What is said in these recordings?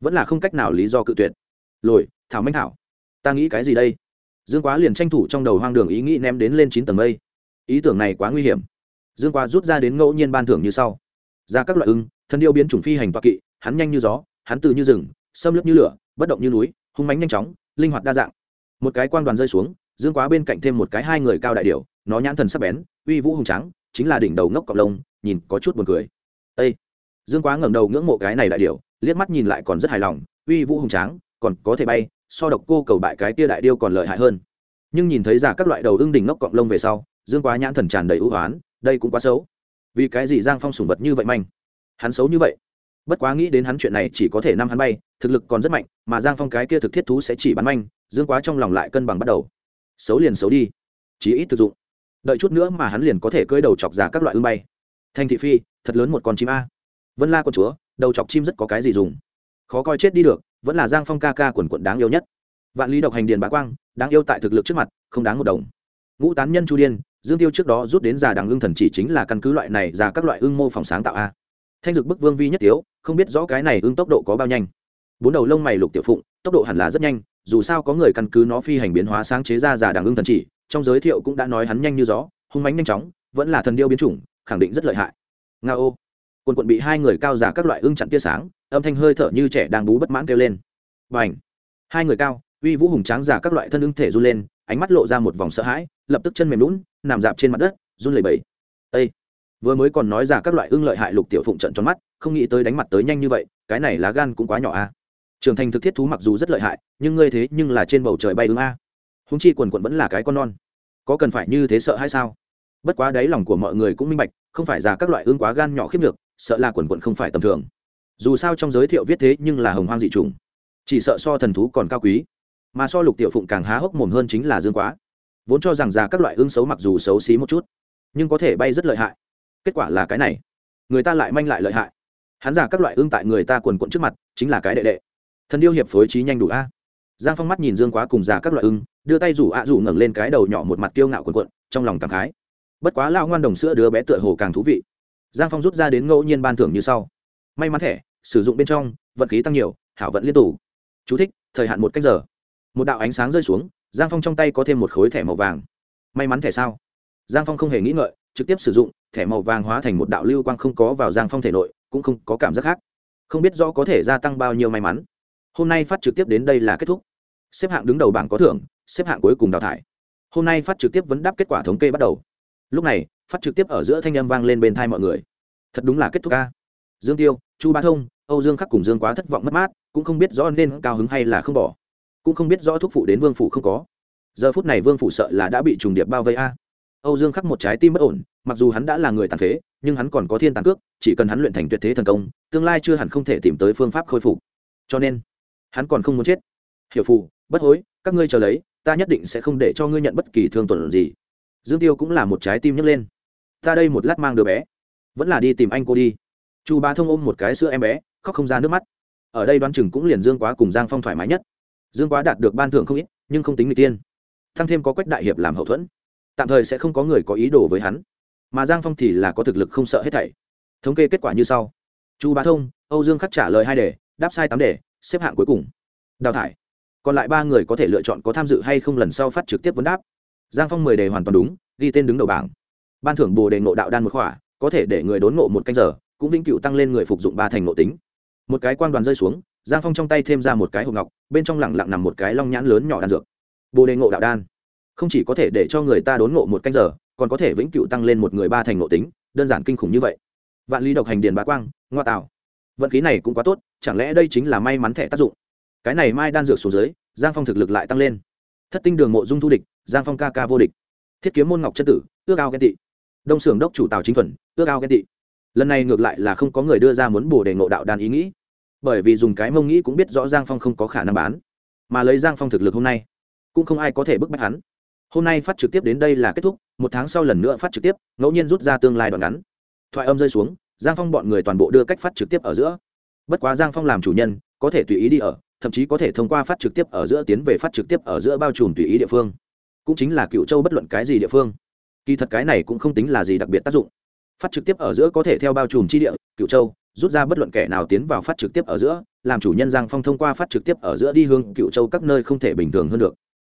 vẫn là không cách nào lý do cự tuyệt. Lồi, thảo manh thảo, ta nghĩ cái gì đây? Dương quá liền tranh thủ trong đầu hoang đường ý nghĩ ném đến lên chín tầng mây. Ý tưởng này quá nguy hiểm. Dương quá rút ra đến ngẫu nhiên ban thưởng như sau. Ra các loại ưng, thân yêu biến chủng phi hành toa kỵ, hắn nhanh như gió, hắn từ như rừng, xâm lướt như lửa, bất động như núi, hung mánh nhanh chóng, linh hoạt đa dạng. Một cái quan đoàn rơi xuống, dương quá bên cạnh thêm một cái hai người cao đại điệu nó nhãn thần sắc bén, uy vũ hùng trắng chính là đỉnh đầu ngốc cọc lông, nhìn có chút buồn cười. Ây dương quá ngẩng đầu ngưỡng mộ cái này đại điệu liếc mắt nhìn lại còn rất hài lòng, uy vũ hùng tráng, còn có thể bay, so độc cô cầu bại cái tia đại điêu còn lợi hại hơn. Nhưng nhìn thấy giả các loại đầu ưng đỉnh ngốc cọng lông về sau, dương quá nhãn thần tràn đầy ưu hoán, đây cũng quá xấu. Vì cái gì giang phong sùng vật như vậy manh? Hắn xấu như vậy? Bất quá nghĩ đến hắn chuyện này chỉ có thể năm hắn bay, thực lực còn rất mạnh, mà giang phong cái kia thực thiết thú sẽ chỉ bắn manh, dương quá trong lòng lại cân bằng bắt đầu. Xấu liền xấu đi, chí ít thực dụng. Đợi chút nữa mà hắn liền có thể cưỡi đầu chọc giả các loại ưng bay. Thanh thị phi, thật lớn một con chim a. Vân la con chúa đầu chọc chim rất có cái gì dùng. Khó coi chết đi được, vẫn là giang phong ca ca quần quận đáng yêu nhất. Vạn lý độc hành điền bá quang, đáng yêu tại thực lực trước mặt, không đáng một đồng. Ngũ tán nhân chu điên, dương tiêu trước đó rút đến già đằng ưng thần chỉ chính là căn cứ loại này ra các loại ưng mô phòng sáng tạo a. Thanh dực bức vương vi nhất tiếu không biết rõ cái này ưng tốc độ có bao nhanh. Bốn đầu lông mày lục tiểu phụng, tốc độ hẳn là rất nhanh, dù sao có người căn cứ nó phi hành biến hóa sáng chế ra già đằng ưng thần chỉ, trong giới thiệu cũng đã nói hắn nhanh như gió, hung mánh nhanh chóng, vẫn là thần điêu biến chủng, khẳng định rất lợi hại. Nga ô quần quận bị hai người cao giả các loại ưng chặn tia sáng, âm thanh hơi thở như trẻ đang bú bất mãn kêu lên. B à n h hai người cao, uy vũ hùng tráng giả các loại thân ưng thể run lên, ánh mắt lộ ra một vòng sợ hãi, lập tức chân mềm lún, nằm dạp trên mặt đất, run lẩy bẩy. Â vừa mới còn nói giả các loại ưng lợi hại lục tiểu phụng trận tròn mắt, không nghĩ tới đánh mặt tới nhanh như vậy, cái này lá gan cũng quá nhỏ a. Trưởng thành thực thiết thú mặc dù rất lợi hại, nhưng ngươi thế nhưng là trên bầu trời bay ưng a. Húng chi quần quận vẫn là cái con non. Có cần phải như thế sợ hay sao? Bất quá đáy lòng của mọi người cũng minh bạch, không phải giả các loại ưng quá gan nhỏ khiếp được sợ là quần quận không phải tầm thường. Dù sao trong giới thiệu viết thế nhưng là hồng hoang dị trùng chỉ sợ so thần thú còn cao quý. Mà so lục tiểu phụng càng há hốc mồm hơn chính là dương quá. Vốn cho rằng già các loại ương xấu mặc dù xấu xí một chút, nhưng có thể bay rất lợi hại. Kết quả là cái này. Người ta lại manh lại lợi hại. Hắn giả các loại ương tại người ta quần quận trước mặt, chính là cái đệ đệ. Thần điêu hiệp phối trí nhanh đủ a. Giang phong mắt nhìn dương quá cùng già các loại ưng, đưa tay rủ ạ rủ ngẩng lên cái đầu nhỏ một mặt kiêu ngạo quần quận, trong lòng cảm khái. Bất quá lao ngoan đồng sữa đứa bé tựa hồ càng thú vị giang phong rút ra đến ngẫu nhiên ban thưởng như sau. May mắn thẻ sử dụng bên trong vận khí tăng nhiều hảo vận liên tục. Chú thích, thời hạn một cách giờ. Một đạo ánh sáng rơi xuống giang phong trong tay có thêm một khối thẻ màu vàng. May mắn thẻ sao? Giang phong không hề nghĩ ngợi trực tiếp sử dụng thẻ màu vàng hóa thành một đạo lưu quang không có vào giang phong thể nội cũng không có cảm giác khác. Không biết rõ có thể gia tăng bao nhiêu may mắn. Hôm nay phát trực tiếp đến đây là kết thúc. Xếp hạng đứng đầu bảng có thưởng xếp hạng cuối cùng đào thải. Hôm nay phát trực tiếp vấn đáp kết quả thống kê bắt đầu. Lúc này phát trực tiếp ở giữa thanh âm vang lên bên thai mọi người. Thật đúng là kết thúc ca. Dương tiêu, chu bá thông, âu dương khắc cùng dương quá thất vọng mất mát, cũng không biết rõ nên cao hứng hay là không bỏ. Cũng không biết rõ thuốc phụ đến vương phủ không có. Giờ phút này vương phủ sợ là đã bị trùng điệp bao vây a. Âu dương khắc một trái tim bất ổn, mặc dù hắn đã là người tàn phế, nhưng hắn còn có thiên tàn cước, chỉ cần hắn luyện thành tuyệt thế thần công, tương lai chưa hẳn không thể tìm tới phương pháp khôi phục. Cho nên, hắn còn không muốn chết. Hiểu phù, bất hối, các ngươi chờ lấy, ta nhất định sẽ không để cho ngươi nhận bất kỳ thương tổn gì. Dương tiêu cũng là một trái tim nhấc lên ta đây một lát mang đứa bé. Vẫn là đi tìm anh cô đi. Chu bá thông ôm một cái sữa em bé, khóc không ra nước mắt. Ở đây đoán chừng cũng liền dương quá cùng giang phong thoải mái nhất. Dương quá đạt được ban thưởng không ít, nhưng không tính người tiên. Thăng thêm có quách đại hiệp làm hậu thuẫn. Tạm thời sẽ không có người có ý đồ với hắn. Mà giang phong thì là có thực lực không sợ hết thảy. Thống kê kết quả như sau. Chu bá thông, âu dương khắc trả lời hai đề, đáp sai tám đề, xếp hạng cuối cùng. Đào thải. Còn lại ba người có thể lựa chọn có tham dự hay không lần sau phát trực tiếp vấn đáp. Giang phong mười đề hoàn toàn đúng, ghi tên đứng đầu bảng ban thưởng bồ đề ngộ đạo đan một khỏa, có thể để người đốn ngộ một canh giờ, cũng vĩnh cựu tăng lên người phục dụng ba thành ngộ tính. Một cái quan đoàn rơi xuống, giang phong trong tay thêm ra một cái hộp ngọc, bên trong lẳng lặng nằm một cái long nhãn lớn nhỏ đan dược. Bồ đề ngộ đạo đan. Không chỉ có thể để cho người ta đốn ngộ một canh giờ, còn có thể vĩnh cựu tăng lên một người ba thành ngộ tính, đơn giản kinh khủng như vậy. Vạn lý độc hành điền bá quang, ngoa tạo. Vận khí này cũng quá tốt, chẳng lẽ đây chính là may mắn thẻ tác dụng? Cái này mai đan dược xuống dưới, giang phong thực lực lại tăng lên. Thất tinh đường mộ dung thu địch, giang phong ca ca vô địch. Thiết kiếm môn ngọc chất tử, ước ao ghen tị đông xưởng đốc chủ tào chính thuần, ước ao ghen tị. Lần này ngược lại là không có người đưa ra muốn bổ đề ngộ đạo đan ý nghĩ, bởi vì dùng cái mông nghĩ cũng biết rõ giang phong không có khả năng bán, mà lấy giang phong thực lực hôm nay, cũng không ai có thể bức bách hắn. Hôm nay phát trực tiếp đến đây là kết thúc, một tháng sau lần nữa phát trực tiếp, ngẫu nhiên rút ra tương lai đoạn ngắn. Thoại âm rơi xuống, giang phong bọn người toàn bộ đưa cách phát trực tiếp ở giữa. Bất quá giang phong làm chủ nhân, có thể tùy ý đi ở, thậm chí có thể thông qua phát trực tiếp ở giữa tiến về phát trực tiếp ở giữa bao trùm tùy ý địa phương. Cũng chính là cựu châu bất luận cái gì địa phương kỳ thật cái này cũng không tính là gì đặc biệt tác dụng. Phát trực tiếp ở giữa có thể theo bao trùm chi địa cựu châu, rút ra bất luận kẻ nào tiến vào phát trực tiếp ở giữa, làm chủ nhân giang phong thông qua phát trực tiếp ở giữa đi hướng cựu châu các nơi không thể bình thường hơn được.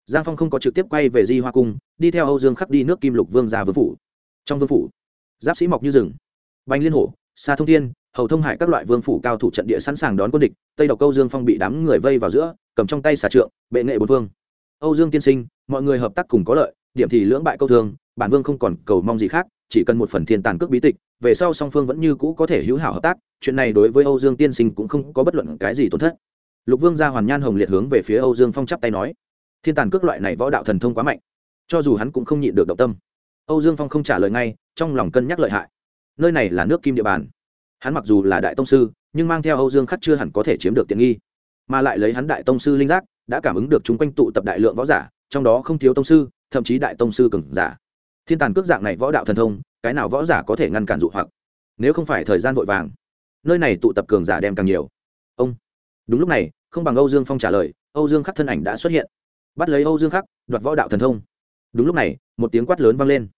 Giang phong không có trực tiếp quay về di hoa cung, đi theo âu dương khắc đi nước kim lục vương ra vương phủ. Trong vương phủ, giáp sĩ mọc như rừng bánh liên hổ xa thông thiên, hầu thông hải các loại vương phủ cao thủ trận địa sẵn sàng đón quân địch, tây độc câu dương phong bị đám người vây vào giữa, cầm trong tay xà trượng, bệ nghệ bốn vương âu dương tiên sinh, mọi người hợp tác cùng có lợi, điểm thì lưỡng bại câu thương bản vương không còn cầu mong gì khác, chỉ cần một phần thiên tàn cước bí tịch, về sau song phương vẫn như cũ có thể hữu hảo hợp tác, chuyện này đối với âu dương tiên sinh cũng không có bất luận cái gì tổn thất. Lục vương gia hoàn nhan hồng liệt hướng về phía âu dương phong chắp tay nói, thiên tàn cước loại này võ đạo thần thông quá mạnh, cho dù hắn cũng không nhịn được động tâm. Âu dương phong không trả lời ngay, trong lòng cân nhắc lợi hại. Nơi này là nước kim địa bàn. Hắn mặc dù là đại tông sư, nhưng mang theo âu dương khắc chưa hẳn có thể chiếm được tiện nghi. Mà lại lấy hắn đại tông sư linh giác, đã cảm ứng được chúng quanh tụ tập đại lượng võ giả, trong đó không thiếu tông sư, thậm chí đại tông sư cường giả thiên tàn cước dạng này võ đạo thần thông, cái nào võ giả có thể ngăn cản dụ hoặc? Nếu không phải thời gian vội vàng, nơi này tụ tập cường giả đem càng nhiều. Ông. Đúng lúc này, không bằng âu dương phong trả lời, âu dương khắc thân ảnh đã xuất hiện. Bắt lấy âu dương khắc, đoạt võ đạo thần thông. Đúng lúc này, một tiếng quát lớn vang lên.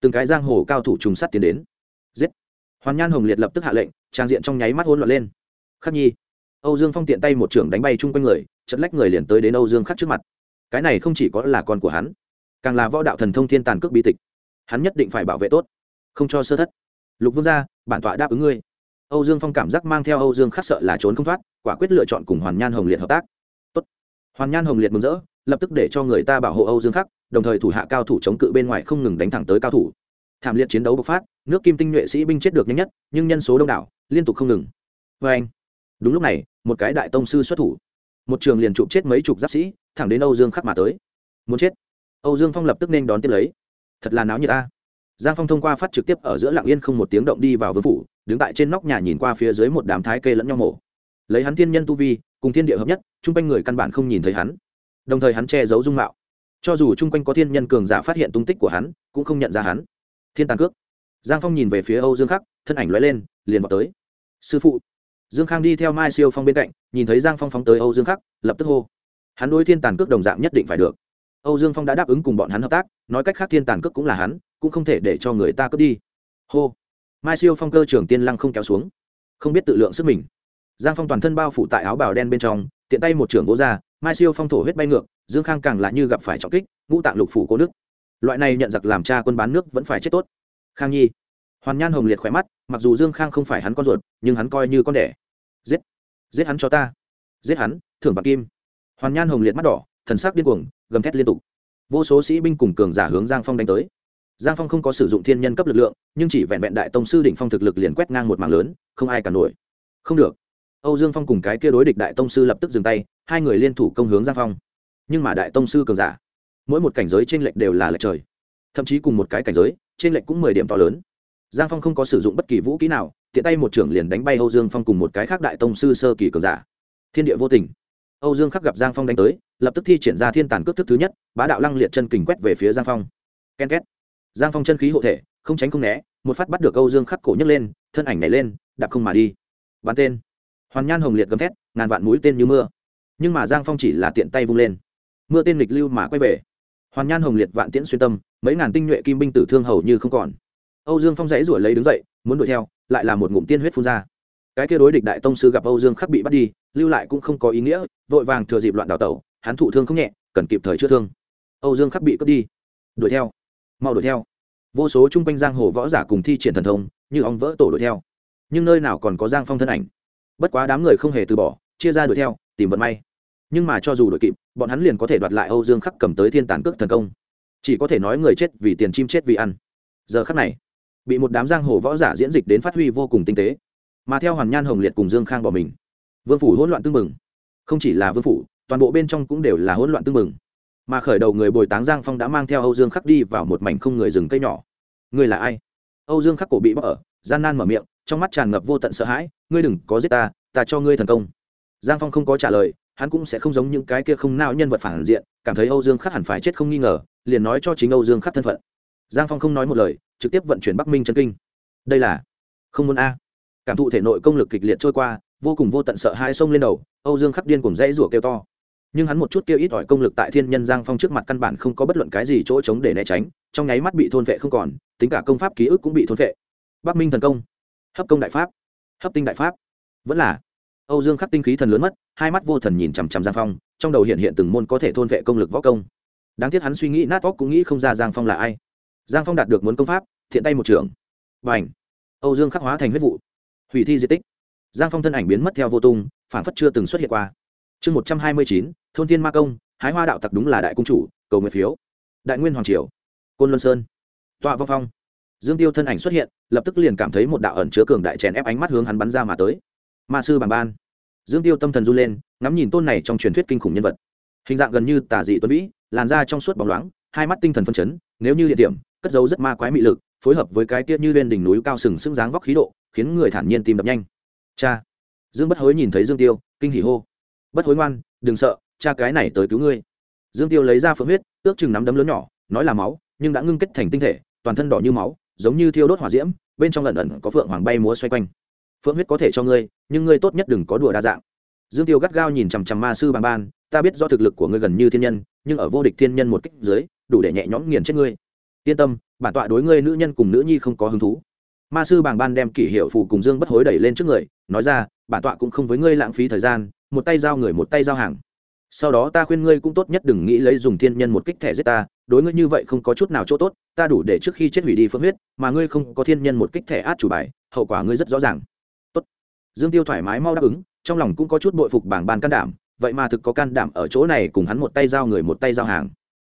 Từng cái giang hồ cao thủ trùng sắt tiến đến. Giết. Hoàn nhan hồng liệt lập tức hạ lệnh, trang diện trong nháy mắt hôn loạn lên. Khắc nhi. Âu dương phong tiện tay một trưởng đánh bay chung quanh người, chật lách người liền tới đến âu dương khắc trước mặt. Cái này không chỉ có là con của hắn, càng là võ đạo thần thông thiên tàn cước bi tịch hắn nhất định phải bảo vệ tốt, không cho sơ thất. Lục vương gia, bản tọa đáp ứng ngươi. Âu dương phong cảm giác mang theo âu dương khắc sợ là trốn không thoát, quả quyết lựa chọn cùng hoàn nhan hồng liệt hợp tác. Tốt. hoàn nhan hồng liệt mừng rỡ, lập tức để cho người ta bảo hộ âu dương khắc, đồng thời thủ hạ cao thủ chống cự bên ngoài không ngừng đánh thẳng tới cao thủ. Thảm liệt chiến đấu bộc phát, nước kim tinh nhuệ sĩ binh chết được nhanh nhất, nhưng nhân số đông đảo, liên tục không ngừng. Vê anh. Đúng lúc này, một cái đại tông sư xuất thủ. Một trường liền chụp chết mấy chục giáp sĩ, thẳng đến âu dương khắc mà tới. Muốn chết. Âu dương phong lập tức nên đón tiếp lấy thật là náo như ta. Giang phong thông qua phát trực tiếp ở giữa lạng yên không một tiếng động đi vào vương phủ, đứng tại trên nóc nhà nhìn qua phía dưới một đám thái kê lẫn nhau mổ. Lấy hắn thiên nhân tu vi, cùng thiên địa hợp nhất, chung quanh người căn bản không nhìn thấy hắn. Đồng thời hắn che giấu dung mạo. Cho dù chung quanh có thiên nhân cường giả phát hiện tung tích của hắn, cũng không nhận ra hắn. Thiên tàn cước. Giang phong nhìn về phía âu dương khắc, thân ảnh l lên, liền vào tới. Sư phụ. Dương khang đi theo mai siêu phong bên cạnh, nhìn thấy giang phong phóng tới âu dương khắc, lập tức hô. Hắn đối thiên tàn cước đồng dạng nhất định phải được âu dương phong đã đáp ứng cùng bọn hắn hợp tác, nói cách khác thiên tàn cước cũng là hắn, cũng không thể để cho người ta cướp đi. Hô. Mai siêu phong cơ trưởng tiên lăng không kéo xuống. Không biết tự lượng sức mình. Giang phong toàn thân bao phủ tại áo bào đen bên trong, tiện tay một trưởng vỗ ra, mai siêu phong thổ huyết bay ngược, dương khang càng là như gặp phải trọng kích, ngũ tạng lục phủ cố nước. Loại này nhận giặc làm cha quân bán nước vẫn phải chết tốt. Khang nhi. Hoàn nhan hồng liệt khỏe mắt, mặc dù dương khang không phải hắn con ruột, nhưng hắn coi như con đẻ. Giết. Giết hắn cho ta. Giết hắn, thưởng bạc kim. Hoàn nhan hồng liệt mắt đỏ, thần sắc điên cuồng gầm thét liên tục. Vô số sĩ binh cùng cường giả hướng giang phong đánh tới. Giang phong không có sử dụng thiên nhân cấp lực lượng, nhưng chỉ vẹn vẹn đại tông sư đỉnh phong thực lực liền quét ngang một mạng lớn, không ai cả nổi. Không được. Âu dương phong cùng cái kia đối địch đại tông sư lập tức dừng tay, hai người liên thủ công hướng giang phong. Nhưng mà đại tông sư cường giả, mỗi một cảnh giới trên lệch đều là lệch trời. Thậm chí cùng một cái cảnh giới, trên lệch cũng mười điểm to lớn. Giang phong không có sử dụng bất kỳ vũ kỹ nào, tiện tay một trưởng liền đánh bay âu dương phong cùng một cái khác đại tông sư sơ kỳ cường giả. Thiên địa vô tình âu dương khắc gặp giang phong đánh tới, lập tức thi triển ra thiên tàn cước thức thứ nhất, bá đạo lăng liệt chân kình quét về phía giang phong. Ken két. Giang phong chân khí hộ thể, không tránh không né, một phát bắt được âu dương khắc cổ nhấc lên, thân ảnh nhảy lên, đạp không mà đi. Bắn tên. Hoàn nhan hồng liệt gầm thét, ngàn vạn mũi tên như mưa. Nhưng mà giang phong chỉ là tiện tay vung lên. Mưa tên lịch lưu mà quay về. Hoàn nhan hồng liệt vạn tiễn xuyên tâm, mấy ngàn tinh nhuệ kim binh tử thương hầu như không còn. Âu dương phong dãy ruổi lấy đứng dậy, muốn đuổi theo, lại là một ngụm tiên huyết phun ra. Cái kia đối địch đại tông sư gặp âu dương khắc bị bắt đi, lưu lại cũng không có ý nghĩa vội vàng thừa dịp loạn đào tẩu, hắn thụ thương không nhẹ, cần kịp thời chữa thương. Âu dương khắc bị cướp đi. Đuổi theo. Mau đuổi theo. Vô số chung quanh giang hồ võ giả cùng thi triển thần thông, như ong vỡ tổ đuổi theo. Nhưng nơi nào còn có giang phong thân ảnh? Bất quá đám người không hề từ bỏ, chia ra đuổi theo, tìm vận may. Nhưng mà cho dù đuổi kịp, bọn hắn liền có thể đoạt lại âu dương khắc cầm tới thiên tàn cước thần công. Chỉ có thể nói người chết vì tiền chim chết vì ăn. Giờ khắc này, bị một đám giang hồ võ giả diễn dịch đến phát huy vô cùng tinh tế. Mà theo hoàn nhan hồng liệt cùng dương khang bỏ mình, vương phủ hỗn loạn tương mừng không chỉ là vương phủ, toàn bộ bên trong cũng đều là hỗn loạn tương mừng mà khởi đầu người bồi táng giang phong đã mang theo âu dương khắc đi vào một mảnh không người rừng cây nhỏ. Ngươi là ai? Âu dương khắc cổ bị bóc ở, gian nan mở miệng, trong mắt tràn ngập vô tận sợ hãi, ngươi đừng có giết ta ta cho ngươi thần công. Giang phong không có trả lời, hắn cũng sẽ không giống những cái kia không nao nhân vật phản diện, cảm thấy âu dương khắc hẳn phải chết không nghi ngờ, liền nói cho chính âu dương khắc thân phận. Giang phong không nói một lời, trực tiếp vận chuyển bắc minh chân kinh. Đây là không muốn a. Cảm thụ thể nội công lực kịch liệt trôi qua vô cùng vô tận sợ hai sông lên đầu, âu dương khắc điên cùng dãy rủa kêu to. Nhưng hắn một chút kêu ít ỏi công lực tại thiên nhân giang phong trước mặt căn bản không có bất luận cái gì chỗ trống để né tránh, trong nháy mắt bị thôn vệ không còn, tính cả công pháp ký ức cũng bị thôn vệ. Bắc minh thần công, hấp công đại pháp, hấp tinh đại pháp. Vẫn là, âu dương khắc tinh khí thần lớn mất, hai mắt vô thần nhìn chằm chằm giang phong, trong đầu hiện hiện từng môn có thể thôn vệ công lực võ công. Đáng tiếc hắn suy nghĩ nát óc cũng nghĩ không ra giang phong là ai. Giang phong đạt được muốn công pháp, thiện tay một trưởng và ảnh âu dương khắc hóa thành huyết vụ. Hủy thi di tích giang phong thân ảnh biến mất theo vô tung phản phất chưa từng xuất hiện qua. Chương một trăm hai mươi chín, thôn thiên ma công, hái hoa đạo tặc đúng là đại cung chủ, cầu nguyện phiếu. Đại nguyên hoàng triều, côn luân sơn. Tọa vong phong. Dương tiêu thân ảnh xuất hiện, lập tức liền cảm thấy một đạo ẩn chứa cường đại chèn ép ánh mắt hướng hắn bắn ra mà tới. Ma sư bằng ban. Dương tiêu tâm thần run lên, ngắm nhìn tôn này trong truyền thuyết kinh khủng nhân vật. Hình dạng gần như tả dị tuấn vĩ làn da trong suốt bóng loáng, hai mắt tinh thần phân chấn, nếu như địa điểm, cất dấu rất ma quái mị lực, phối hợp với cái tiết như lên đỉnh núi cao sừng sững dáng vóc khí độ, khiến người thản nhiên tìm đập nhanh cha. Dương bất hối nhìn thấy dương tiêu, kinh hỉ hô. Bất hối ngoan, đừng sợ, cha cái này tới cứu ngươi. Dương tiêu lấy ra phượng huyết, ước chừng nắm đấm lớn nhỏ, nói là máu, nhưng đã ngưng kết thành tinh thể, toàn thân đỏ như máu, giống như thiêu đốt hỏa diễm, bên trong lần ẩn có phượng hoàng bay múa xoay quanh. Phượng huyết có thể cho ngươi, nhưng ngươi tốt nhất đừng có đùa đa dạng. Dương tiêu gắt gao nhìn chằm chằm ma sư bằng ban, ta biết do thực lực của ngươi gần như thiên nhân, nhưng ở vô địch thiên nhân một kích dưới, đủ để nhẹ nhõm nghiền chết ngươi. Yên tâm, bản tọa đối ngươi nữ nhân cùng nữ nhi không có hứng thú. Ma sư bàng ban đem kỷ hiệu phù cùng dương bất hối đẩy lên trước người nói ra, bản tọa cũng không với ngươi lãng phí thời gian, một tay giao người một tay giao hàng. Sau đó ta khuyên ngươi cũng tốt nhất đừng nghĩ lấy dùng thiên nhân một kích thẻ giết ta, đối ngươi như vậy không có chút nào chỗ tốt, ta đủ để trước khi chết hủy đi phương huyết, mà ngươi không có thiên nhân một kích thẻ át chủ bài, hậu quả ngươi rất rõ ràng. Tốt. dương tiêu thoải mái mau đáp ứng, trong lòng cũng có chút bội phục bảng ban can đảm, vậy mà thực có can đảm ở chỗ này cùng hắn một tay giao người một tay giao hàng.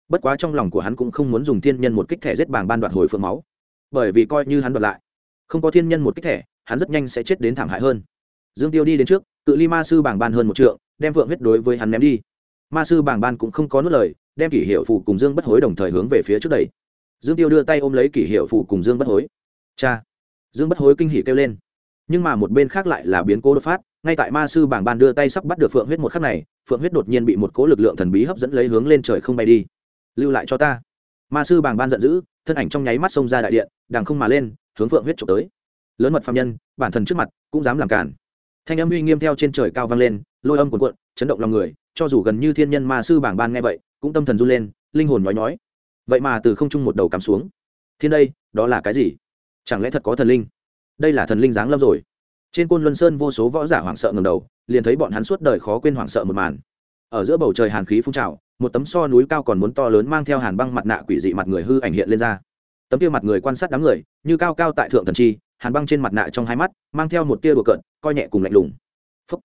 Bất quá trong lòng của hắn cũng không muốn dùng thiên nhân một kích thẻ giết bảng ban đoạt hồi phương máu. Bởi vì coi như hắn đoạt lại, không có thiên nhân một kích thẻ hắn rất nhanh sẽ chết đến thảm hại hơn. Dương tiêu đi đến trước, cự ly ma sư bảng ban hơn một trượng, đem vượng huyết đối với hắn ném đi. Ma sư bảng ban cũng không có nuốt lời, đem kỷ hiệu phụ cùng dương bất hối đồng thời hướng về phía trước đầy dương tiêu đưa tay ôm lấy kỷ hiệu phụ cùng dương bất hối. Cha! Dương bất hối kinh hỉ kêu lên. Nhưng mà một bên khác lại là biến cố đột phát, ngay tại ma sư bảng ban đưa tay sắp bắt được phượng huyết một khắc này, phượng huyết đột nhiên bị một cố lực lượng thần bí hấp dẫn lấy hướng lên trời không bay đi. Lưu lại cho ta. Ma sư bảng ban giận dữ, thân ảnh trong nháy mắt xông ra đại điện, đằng không mà lên, hướng phượng huyết trộm tới lớn mật phạm nhân, bản thân trước mặt cũng dám làm cản thanh âm uy nghiêm theo trên trời cao vang lên, lôi âm cuộn cuộn, chấn động lòng người, cho dù gần như thiên nhân ma sư bảng ban nghe vậy, cũng tâm thần run lên, linh hồn nhói nhói. Vậy mà từ không trung một đầu cắm xuống. Thiên đây, đó là cái gì? Chẳng lẽ thật có thần linh? Đây là thần linh giáng lâm rồi. Trên côn luân sơn vô số võ giả hoảng sợ ngầm đầu, liền thấy bọn hắn suốt đời khó quên hoảng sợ một màn. Ở giữa bầu trời hàn khí phun trào, một tấm so núi cao còn muốn to lớn mang theo hàn băng mặt nạ quỷ dị mặt người hư ảnh hiện lên ra. Tấm kia mặt người quan sát đám người, như cao cao tại thượng thần chi hàn băng trên mặt nạ trong hai mắt, mang theo một tia đùa cợt, coi nhẹ cùng lạnh lùng. Phúc.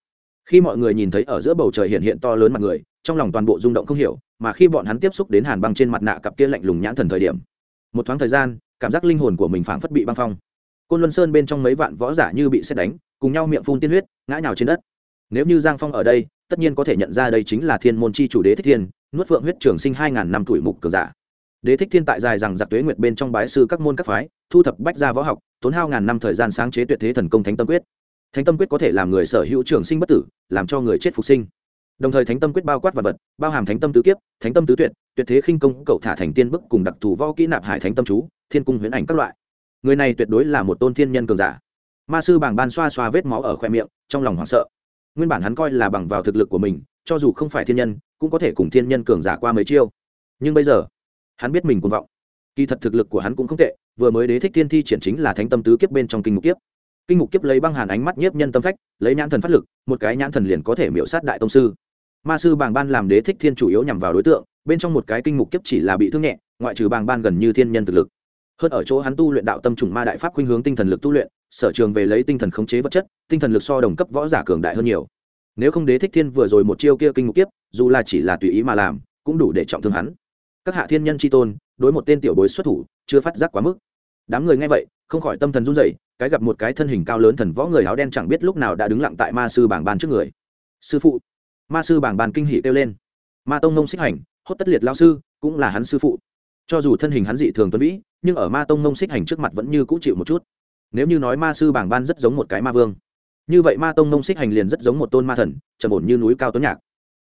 khi mọi người nhìn thấy ở giữa bầu trời hiện hiện to lớn mặt người, trong lòng toàn bộ rung động không hiểu, mà khi bọn hắn tiếp xúc đến hàn băng trên mặt nạ cặp kia lạnh lùng nhãn thần thời điểm, một thoáng thời gian, cảm giác linh hồn của mình phảng phất bị băng phong. Côn luân sơn bên trong mấy vạn võ giả như bị xét đánh, cùng nhau miệng phun tiên huyết, ngã nhào trên đất. Nếu như giang phong ở đây, tất nhiên có thể nhận ra đây chính là thiên môn chi chủ đế thích thiên, nuốt phượng huyết trường sinh hai ngàn năm tuổi mục cờ giả đế thích thiên tại dài rằng giặc tuế nguyệt bên trong bái sư các môn các phái, thu thập bách gia võ học, tốn hao ngàn năm thời gian sáng chế tuyệt thế thần công thánh tâm quyết. Thánh tâm quyết có thể làm người sở hữu trường sinh bất tử, làm cho người chết phục sinh. Đồng thời thánh tâm quyết bao quát vật vật, bao hàm thánh tâm tứ kiếp, thánh tâm tứ tuyệt tuyệt thế khinh công, cậu thả thành tiên bức cùng đặc thù võ kỹ nạp hải thánh tâm chú, thiên cung huyễn ảnh các loại. Người này tuyệt đối là một tôn thiên nhân cường giả. Ma sư bảng ban xoa xoa vết máu ở khoe miệng, trong lòng hoảng sợ. Nguyên bản hắn coi là bằng vào thực lực của mình, cho dù không phải thiên nhân, cũng có thể cùng thiên nhân cường giả qua mấy chiêu. Nhưng bây giờ hắn biết mình cuồng vọng. Kỳ thật thực lực của hắn cũng không tệ, vừa mới đế thích thiên thi triển chính là thánh tâm tứ kiếp bên trong kinh mục kiếp. Kinh mục kiếp lấy băng hàn ánh mắt nhiếp nhân tâm phách, lấy nhãn thần phát lực, một cái nhãn thần liền có thể miễu sát đại tông sư. Ma sư bàng ban làm đế thích thiên chủ yếu nhằm vào đối tượng, bên trong một cái kinh mục kiếp chỉ là bị thương nhẹ, ngoại trừ bàng ban gần như thiên nhân thực lực. Hơn ở chỗ hắn tu luyện đạo tâm trùng ma đại pháp khuynh hướng tinh thần lực tu luyện, sở trường về lấy tinh thần khống chế vật chất, tinh thần lực so đồng cấp võ giả cường đại hơn nhiều. Nếu không đế thích thiên vừa rồi một chiêu kia kinh mục kiếp, dù là chỉ là tùy ý mà làm, cũng đủ để trọng thương hắn các hạ thiên nhân tri tôn, đối một tên tiểu bối xuất thủ, chưa phát giác quá mức. Đám người nghe vậy, không khỏi tâm thần run rẩy, cái gặp một cái thân hình cao lớn thần võ người áo đen chẳng biết lúc nào đã đứng lặng tại ma sư bảng bàn trước người. Sư phụ. Ma sư bảng bàn kinh hỉ kêu lên. Ma tông nông xích hành, hốt tất liệt lao sư, cũng là hắn sư phụ. Cho dù thân hình hắn dị thường tuấn vĩ, nhưng ở ma tông nông xích hành trước mặt vẫn như cũ chịu một chút. Nếu như nói ma sư bảng ban rất giống một cái ma vương, như vậy ma tông nông xích hành liền rất giống một tôn ma thần, trầm ổn như núi cao tuấn nhạc.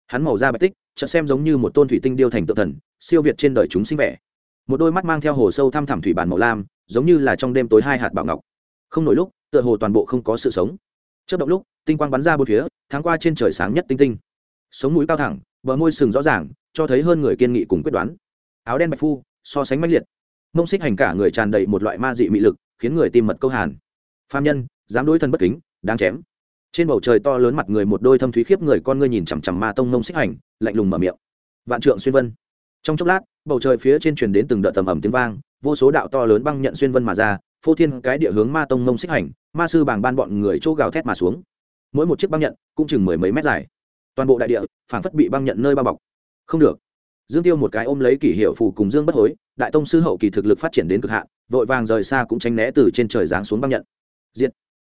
Hắn màu da bạch tích chợt xem giống như một tôn thủy tinh điêu thành tự thần, siêu việt trên đời chúng sinh vẻ. Một đôi mắt mang theo hồ sâu thăm thẳm thủy bản màu lam, giống như là trong đêm tối hai hạt bảo ngọc. Không nổi lúc, tựa hồ toàn bộ không có sự sống. Chớp động lúc, tinh quang bắn ra bốn phía, tháng qua trên trời sáng nhất tinh tinh. Sống mũi cao thẳng, bờ môi sừng rõ ràng, cho thấy hơn người kiên nghị cùng quyết đoán. Áo đen bạch phu, so sánh mãnh liệt. Mông xích hành cả người tràn đầy một loại ma dị mị lực, khiến người tim mật câu hàn. Phạm nhân, dám đối thân bất kính, đáng chém trên bầu trời to lớn mặt người một đôi thâm thúy khiếp người con ngươi nhìn chằm chằm ma tông mông xích hành, lạnh lùng mở miệng. Vạn trượng xuyên vân. Trong chốc lát, bầu trời phía trên truyền đến từng đợt tầm ẩm tiếng vang, vô số đạo to lớn băng nhận xuyên vân mà ra, phô thiên cái địa hướng ma tông mông xích hành, ma sư bảng ban bọn người chỗ gào thét mà xuống. Mỗi một chiếc băng nhận cũng chừng mười mấy mét dài. Toàn bộ đại địa phảng phất bị băng nhận nơi bao bọc. Không được. Dương tiêu một cái ôm lấy kỷ hiệu phù cùng dương bất hối, đại tông sư hậu kỳ thực lực phát triển đến cực hạn, vội vàng rời xa cũng tránh né từ trên trời giáng xuống băng nhận. Diệt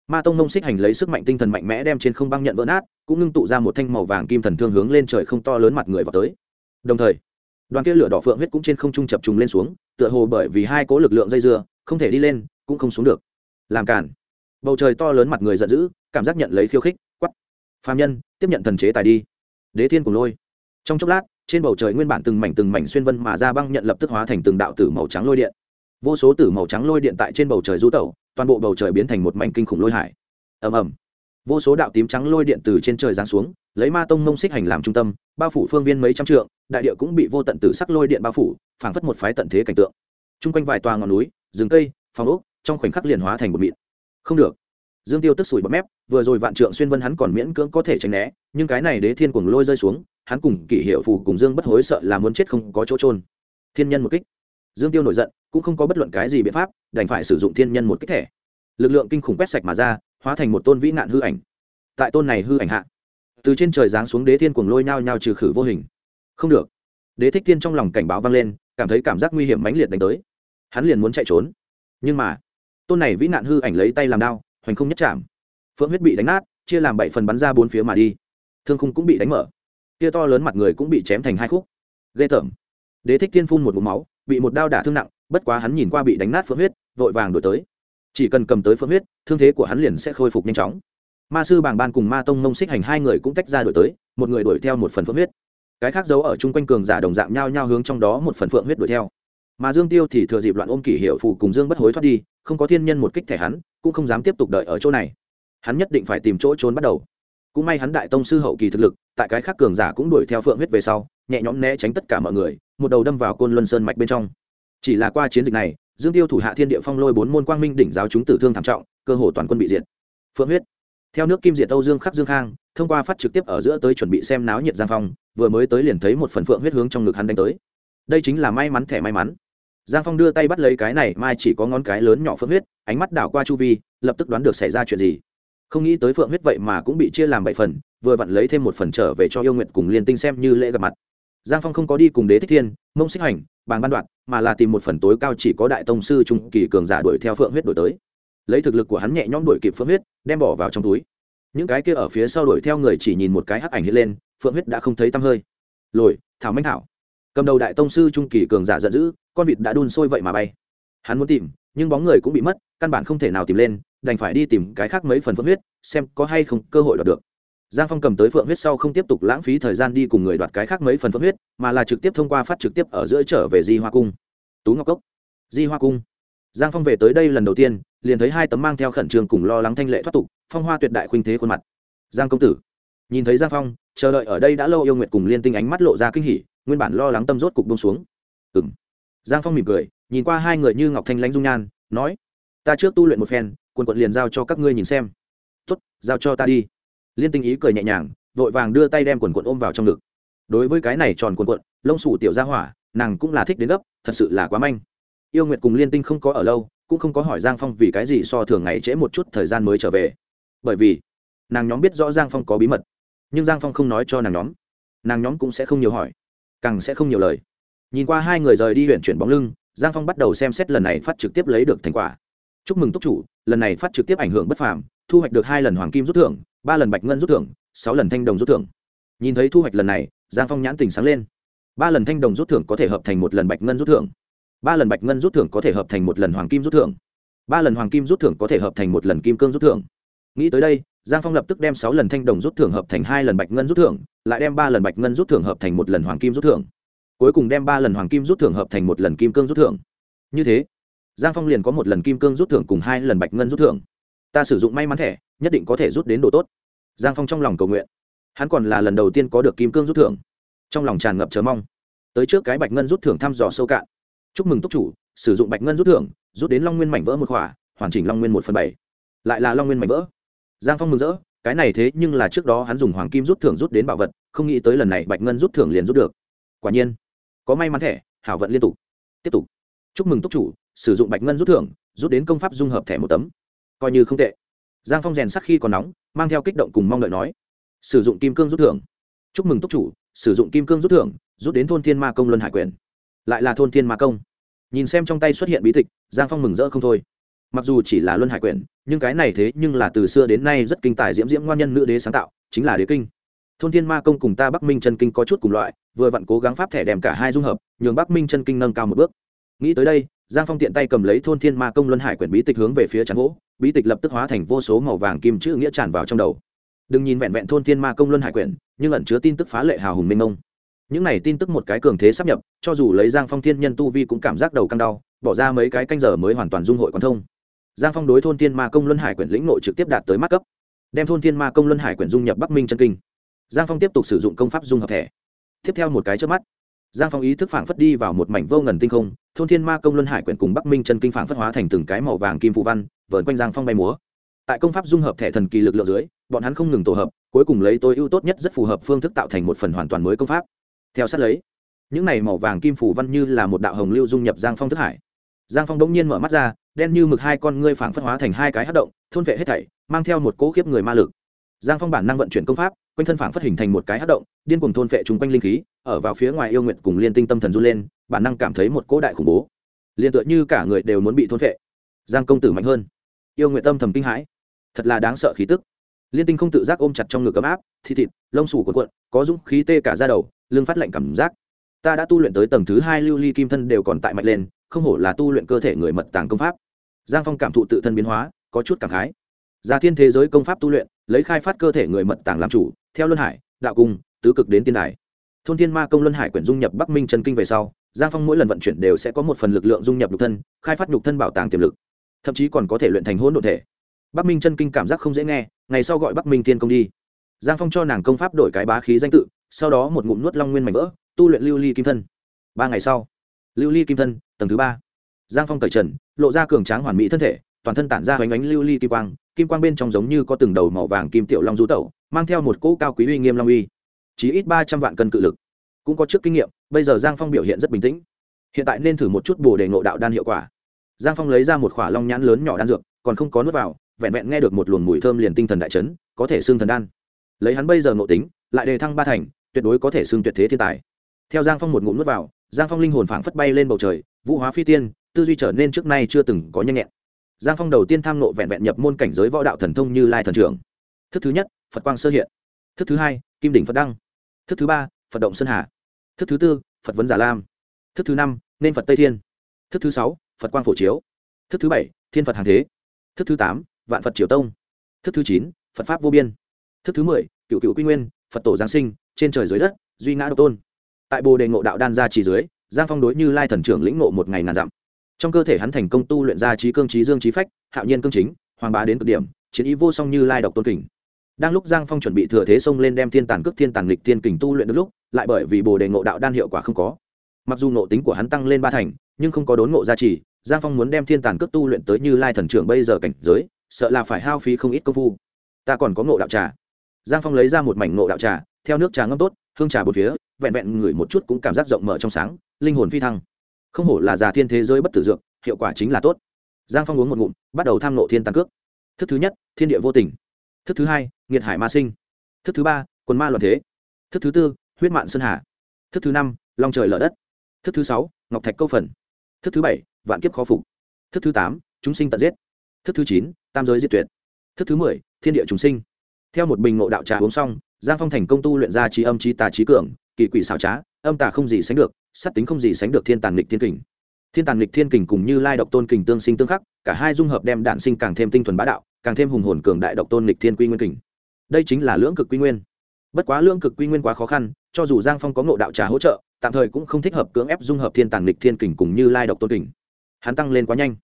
ma tông nông xích hành lấy sức mạnh tinh thần mạnh mẽ đem trên không băng nhận vỡ nát, cũng ngưng tụ ra một thanh màu vàng kim thần thương hướng lên trời không to lớn mặt người vào tới. Đồng thời, đoàn kia lửa đỏ phượng huyết cũng trên không trung chập trùng lên xuống, tựa hồ bởi vì hai cố lực lượng dây dưa, không thể đi lên, cũng không xuống được. Làm cản. Bầu trời to lớn mặt người giận dữ, cảm giác nhận lấy khiêu khích quắp phạm nhân, tiếp nhận thần chế tài đi. Đế thiên cùng lôi. Trong chốc lát, trên bầu trời nguyên bản từng mảnh từng mảnh xuyên vân mà ra băng nhận lập tức hóa thành từng đạo tử màu trắng lôi điện. Vô số tử màu trắng lôi điện tại trên bầu trời du tẩu toàn bộ bầu trời biến thành một mảnh kinh khủng lôi hải. Ầm ầm. Vô số đạo tím trắng lôi điện từ trên trời giáng xuống, lấy ma tông mông xích hành làm trung tâm, bao phủ phương viên mấy trăm trượng, đại địa cũng bị vô tận tử sắc lôi điện bao phủ, phảng phất một phái tận thế cảnh tượng. Chung quanh vài tòa ngọn núi, rừng cây, phòng ốc, trong khoảnh khắc liền hóa thành một mịn. Không được. Dương tiêu tức sủi bọt mép, vừa rồi vạn trượng xuyên vân hắn còn miễn cưỡng có thể tránh né, nhưng cái này đế thiên cuồng lôi rơi xuống, hắn cùng kỷ hiệu phù cùng dương bất hối sợ là muốn chết không có chỗ trôn thiên nhân một kích dương tiêu nổi giận, cũng không có bất luận cái gì biện pháp, đành phải sử dụng thiên nhân một kích thẻ. Lực lượng kinh khủng quét sạch mà ra, hóa thành một tôn vĩ nạn hư ảnh. Tại tôn này hư ảnh hạ, từ trên trời giáng xuống đế thiên cuồng lôi nhao nhao trừ khử vô hình. Không được. Đế thích thiên trong lòng cảnh báo vang lên, cảm thấy cảm giác nguy hiểm mãnh liệt đánh tới. Hắn liền muốn chạy trốn. Nhưng mà, tôn này vĩ nạn hư ảnh lấy tay làm đao, hoành không nhất chạm. Phượng huyết bị đánh nát, chia làm bảy phần bắn ra bốn phía mà đi. Thương khung cũng bị đánh mở. Kia to lớn mặt người cũng bị chém thành hai khúc. Ghê tởm. Đế thích thiên phun một mũ máu bị một đao đả thương nặng, bất quá hắn nhìn qua bị đánh nát phượng huyết, vội vàng đổi tới. Chỉ cần cầm tới phượng huyết, thương thế của hắn liền sẽ khôi phục nhanh chóng. Ma sư bàng ban cùng ma tông mông xích hành hai người cũng tách ra đổi tới, một người đuổi theo một phần phượng huyết. Cái khác giấu ở chung quanh cường giả đồng dạng nhau nhau hướng trong đó một phần phượng huyết đuổi theo. Mà dương tiêu thì thừa dịp loạn ôm kỷ hiệu phụ cùng dương bất hối thoát đi, không có thiên nhân một kích thẻ hắn, cũng không dám tiếp tục đợi ở chỗ này. Hắn nhất định phải tìm chỗ trốn bắt đầu cũng may hắn đại tông sư hậu kỳ thực lực, tại cái khác cường giả cũng đuổi theo phượng huyết về sau, nhẹ nhõm né tránh tất cả mọi người, một đầu đâm vào côn luân sơn mạch bên trong. Chỉ là qua chiến dịch này, dương tiêu thủ hạ thiên địa phong lôi bốn môn quang minh đỉnh giáo chúng tử thương thảm trọng, cơ hồ toàn quân bị diệt. Phượng huyết, theo nước kim diệt âu dương khắc dương khang, thông qua phát trực tiếp ở giữa tới chuẩn bị xem náo nhiệt giang phong, vừa mới tới liền thấy một phần phượng huyết hướng trong ngực hắn đánh tới. Đây chính là may mắn thẻ may mắn. Giang phong đưa tay bắt lấy cái này, mai chỉ có ngón cái lớn nhỏ phượng huyết, ánh mắt đảo qua chu vi, lập tức đoán được xảy ra chuyện gì không nghĩ tới phượng huyết vậy mà cũng bị chia làm bảy phần, vừa vặn lấy thêm một phần trở về cho yêu nguyện cùng liên tinh xem như lễ gặp mặt. Giang phong không có đi cùng đế thích thiên, mông xích hành, bàng ban đoạn mà là tìm một phần tối cao chỉ có đại tông sư trung kỳ cường giả đuổi theo phượng huyết đuổi tới. Lấy thực lực của hắn nhẹ nhõm đuổi kịp phượng huyết, đem bỏ vào trong túi. Những cái kia ở phía sau đuổi theo người chỉ nhìn một cái hắc ảnh hiện lên, phượng huyết đã không thấy tăm hơi. Lồi, thảo manh thảo. Cầm đầu đại tông sư trung kỳ cường giả giận dữ, con vịt đã đun sôi vậy mà bay. Hắn muốn tìm, nhưng bóng người cũng bị mất, căn bản không thể nào tìm lên đành phải đi tìm cái khác mấy phần phượng huyết, xem có hay không cơ hội đoạt được. Giang phong cầm tới phượng huyết sau không tiếp tục lãng phí thời gian đi cùng người đoạt cái khác mấy phần phượng huyết, mà là trực tiếp thông qua phát trực tiếp ở giữa trở về di hoa cung. Tú ngọc cốc, di hoa cung. Giang phong về tới đây lần đầu tiên, liền thấy hai tấm mang theo khẩn trương cùng lo lắng thanh lệ thoát tục, phong hoa tuyệt đại khuynh thế khuôn mặt. Giang công tử. Nhìn thấy giang phong, chờ đợi ở đây đã lâu yêu nguyệt cùng liên tinh ánh mắt lộ ra kinh hỉ, nguyên bản lo lắng tâm rốt cục bông xuống. Ừng giang phong mỉm cười, nhìn qua hai người như ngọc thanh lãnh dung nhan, nói, ta trước tu luyện một phen quần quận liền giao cho các ngươi nhìn xem. Tuất giao cho ta đi. Liên tinh ý cười nhẹ nhàng, vội vàng đưa tay đem quần quận ôm vào trong ngực. Đối với cái này tròn quần quận, lông sủ tiểu ra hỏa, nàng cũng là thích đến gấp, thật sự là quá manh. Yêu nguyệt cùng liên tinh không có ở lâu, cũng không có hỏi giang phong vì cái gì so thường ngày trễ một chút thời gian mới trở về. Bởi vì, nàng nhóm biết rõ giang phong có bí mật. Nhưng giang phong không nói cho nàng nhóm. Nàng nhóm cũng sẽ không nhiều hỏi, càng sẽ không nhiều lời. Nhìn qua hai người rời đi huyện chuyển bóng lưng, giang phong bắt đầu xem xét lần này phát trực tiếp lấy được thành quả chúc mừng túc chủ, lần này phát trực tiếp ảnh hưởng bất phàm, thu hoạch được hai lần hoàng kim rút thưởng, ba lần bạch ngân rút thưởng, sáu lần thanh đồng rút thưởng. Nhìn thấy thu hoạch lần này, giang phong nhãn tình sáng lên. Ba lần thanh đồng rút thưởng có thể hợp thành một lần bạch ngân rút thưởng. Ba lần bạch ngân rút thưởng có thể hợp thành một lần hoàng kim rút thưởng. Ba lần hoàng kim rút thưởng có thể hợp thành một lần kim cương rút thưởng. Nghĩ tới đây, giang phong lập tức đem sáu lần thanh đồng rút thưởng hợp thành hai lần bạch ngân rút thưởng, lại đem ba lần bạch ngân rút thưởng hợp thành một lần hoàng kim rút thưởng. Cuối cùng đem ba lần hoàng kim rút thưởng hợp thành một lần kim cương rút thưởng. Như thế giang phong liền có một lần kim cương rút thưởng cùng hai lần bạch ngân rút thưởng. Ta sử dụng may mắn thẻ, nhất định có thể rút đến đồ tốt. Giang phong trong lòng cầu nguyện. Hắn còn là lần đầu tiên có được kim cương rút thưởng. Trong lòng tràn ngập chờ mong. Tới trước cái bạch ngân rút thưởng thăm dò sâu cạn. Chúc mừng túc chủ, sử dụng bạch ngân rút thưởng, rút đến long nguyên mảnh vỡ một khỏa, hoàn chỉnh long nguyên một phần bảy. Lại là long nguyên mảnh vỡ. Giang phong mừng rỡ, cái này thế nhưng là trước đó hắn dùng hoàng kim rút thưởng rút đến bảo vật, không nghĩ tới lần này bạch ngân rút thưởng liền rút được. Quả nhiên, có may mắn thẻ, hảo vận liên tục. Tiếp tục. Chúc mừng túc chủ sử dụng bạch ngân rút thưởng, rút đến công pháp dung hợp thẻ một tấm. Coi như không tệ. Giang phong rèn sắc khi còn nóng, mang theo kích động cùng mong đợi nói, sử dụng kim cương rút thưởng. Chúc mừng túc chủ, sử dụng kim cương rút thưởng, rút đến thôn thiên ma công luân hải quyền. Lại là thôn thiên ma công. Nhìn xem trong tay xuất hiện bí tịch, giang phong mừng rỡ không thôi. Mặc dù chỉ là luân hải quyển nhưng cái này thế nhưng là từ xưa đến nay rất kinh tài diễm diễm ngoan nhân nữ đế sáng tạo, chính là đế kinh. Thôn thiên ma công cùng ta bắc minh chân kinh có chút cùng loại, vừa vặn cố gắng pháp thẻ đem cả hai dung hợp, nhường bắc minh chân kinh nâng cao một bước nghĩ tới đây, giang phong tiện tay cầm lấy thôn thiên ma công luân hải quyển bí tịch hướng về phía chắn gỗ, bí tịch lập tức hóa thành vô số màu vàng kim chữ nghĩa tràn vào trong đầu. Đừng nhìn vẹn vẹn thôn thiên ma công luân hải quyển, nhưng ẩn chứa tin tức phá lệ hào hùng minh ông những này tin tức một cái cường thế sắp nhập, cho dù lấy giang phong thiên nhân tu vi cũng cảm giác đầu căng đau, bỏ ra mấy cái canh giờ mới hoàn toàn dung hội quán thông. Giang phong đối thôn thiên ma công luân hải quyển lĩnh nội trực tiếp đạt tới mắt cấp, đem thôn thiên ma công luân hải quyển dung nhập bắc minh chân kinh. Giang phong tiếp tục sử dụng công pháp dung hợp thẻ. Tiếp theo một cái trước mắt giang phong ý thức phảng phất đi vào một mảnh vô ngần tinh không, thôn thiên ma công luân hải quyển cùng bắc minh chân kinh phảng phất hóa thành từng cái màu vàng kim phụ văn, vờn quanh giang phong bay múa. Tại công pháp dung hợp thẻ thần kỳ lực lượng dưới, bọn hắn không ngừng tổ hợp, cuối cùng lấy tối ưu tốt nhất rất phù hợp phương thức tạo thành một phần hoàn toàn mới công pháp. Theo sát lấy, những này màu vàng kim phủ văn như là một đạo hồng lưu dung nhập giang phong thức hải. Giang phong đống nhiên mở mắt ra, đen như mực hai con ngươi phảng phất hóa thành hai cái hát động, thôn vệ hết thảy, mang theo một cỗ khiếp người ma lực giang phong bản năng vận chuyển công pháp, quanh thân phảng phất hình thành một cái hát động, điên cùng thôn vệ chung quanh linh khí, ở vào phía ngoài yêu nguyện cùng liên tinh tâm thần run lên, bản năng cảm thấy một cỗ đại khủng bố. Liền tựa như cả người đều muốn bị thôn vệ giang công tử mạnh hơn. Yêu nguyện tâm thầm kinh hãi. Thật là đáng sợ khí tức. Liên tinh không tự giác ôm chặt trong ngực ấm áp thịt thịt, lông sủ cuộn cuộn, có dũng khí tê cả ra đầu, lưng phát lạnh cảm giác. Ta đã tu luyện tới tầng thứ hai lưu ly kim thân đều còn tại mạnh lên, không hổ là tu luyện cơ thể người mật tàng công pháp. Giang phong cảm thụ tự thân biến hóa, có chút cảm khái. Gia thiên thế giới công pháp tu luyện lấy khai phát cơ thể người mật tàng làm chủ, theo luân hải, đạo cung, tứ cực đến tiên đài. Thôn thiên ma công luân hải quyển dung nhập bắc minh trần kinh về sau, giang phong mỗi lần vận chuyển đều sẽ có một phần lực lượng dung nhập nhục thân, khai phát nhục thân bảo tàng tiềm lực. Thậm chí còn có thể luyện thành hỗn độn thể. Bắc minh chân kinh cảm giác không dễ nghe, ngày sau gọi bắc minh tiên công đi. Giang phong cho nàng công pháp đổi cái bá khí danh tự, sau đó một ngụm nuốt long nguyên mảnh vỡ, tu luyện lưu ly kim thân. Ba ngày sau, lưu ly kim thân, tầng thứ ba. Giang phong cởi trần, lộ ra cường tráng hoàn mỹ thân thể toàn thân tản ra hoành ánh lưu ly kim quang kim quang bên trong giống như có từng đầu màu vàng kim tiểu long du tẩu, mang theo một cỗ cao quý uy nghiêm long uy. Chỉ ít ba trăm vạn cân cự lực. Cũng có trước kinh nghiệm, bây giờ giang phong biểu hiện rất bình tĩnh. Hiện tại nên thử một chút bồ đề ngộ đạo đan hiệu quả. Giang phong lấy ra một khỏa long nhãn lớn nhỏ đan dược, còn không có nuốt vào, vẹn vẹn nghe được một luồng mùi thơm liền tinh thần đại chấn, có thể xương thần đan. Lấy hắn bây giờ ngộ tính, lại đề thăng ba thành, tuyệt đối có thể xương tuyệt thế thiên tài. Theo giang phong một ngụm nuốt vào, giang phong linh hồn phảng phất bay lên bầu trời, vũ hóa phi tiên, tư duy trở nên trước nay chưa từng có nhanh nhẹn giang phong đầu tiên tham nộ vẹn vẹn nhập môn cảnh giới võ đạo thần thông như lai thần trưởng thức thứ nhất phật quang sơ hiện thức thứ hai kim đỉnh phật đăng thức thứ ba phật động sơn hà thức thứ tư phật vấn giả lam thức thứ năm nên phật tây thiên thức thứ sáu phật quang phổ chiếu thức thứ bảy thiên phật hàng thế thức thứ tám vạn phật triều tông thức thứ chín phật pháp vô biên thức thứ mười cựu cựu quy nguyên phật tổ giáng sinh trên trời dưới đất duy ngã độc tôn tại bồ đề ngộ đạo đan ra chỉ dưới giang phong đối như lai thần trưởng lĩnh ngộ một ngày ngàn dặm trong cơ thể hắn thành công tu luyện ra trí cương, trí dương, trí phách, hạo nhiên cương chính, hoàng bá đến cực điểm, chiến ý vô song như lai độc tôn kình. Đang lúc giang phong chuẩn bị thừa thế xông lên đem thiên tàn cước, thiên tàn lịch thiên kình tu luyện được lúc, lại bởi vì bồ đề ngộ đạo đan hiệu quả không có. Mặc dù nộ tính của hắn tăng lên ba thành, nhưng không có đốn ngộ gia trì, giang phong muốn đem thiên tàn cước tu luyện tới như lai thần trưởng bây giờ cảnh giới, sợ là phải hao phí không ít công phu. Ta còn có ngộ đạo trà. Giang phong lấy ra một mảnh ngộ đạo trà, theo nước trà ngâm tốt, hương trà bột phía, vẹn vẹn ngửi một chút cũng cảm giác rộng mở trong sáng, linh hồn phi thăng không hổ là già thiên thế giới bất tử dược hiệu quả chính là tốt giang phong uống một ngụm bắt đầu tham nộ thiên tàn cước thức thứ nhất thiên địa vô tình thức thứ hai nghiệt hải ma sinh thức thứ ba quần ma loạn thế thức thứ tư huyết mạn sơn hà thức thứ năm long trời lở đất thức thứ sáu ngọc thạch câu phần thức thứ bảy vạn kiếp khó phục thức thứ tám chúng sinh tận giết thức thứ chín tam giới diệt tuyệt thức thứ mười thiên địa chúng sinh theo một bình ngộ đạo trà uống xong giang phong thành công tu luyện ra trí âm trí tà trí cường kỳ quỷ xảo trá âm tà không gì sánh được sắt tính không gì sánh được thiên tàn lịch thiên kình. Thiên tàn lịch thiên kình cùng như lai độc tôn kình tương sinh tương khắc, cả hai dung hợp đem đạn sinh càng thêm tinh thuần bá đạo, càng thêm hùng hồn cường đại độc tôn lịch thiên quy nguyên kình. Đây chính là lưỡng cực quy nguyên. Bất quá lưỡng cực quy nguyên quá khó khăn, cho dù giang phong có ngộ đạo trà hỗ trợ, tạm thời cũng không thích hợp cưỡng ép dung hợp thiên tàn lịch thiên kình cùng như lai độc tôn kình. Hắn tăng lên quá nhanh.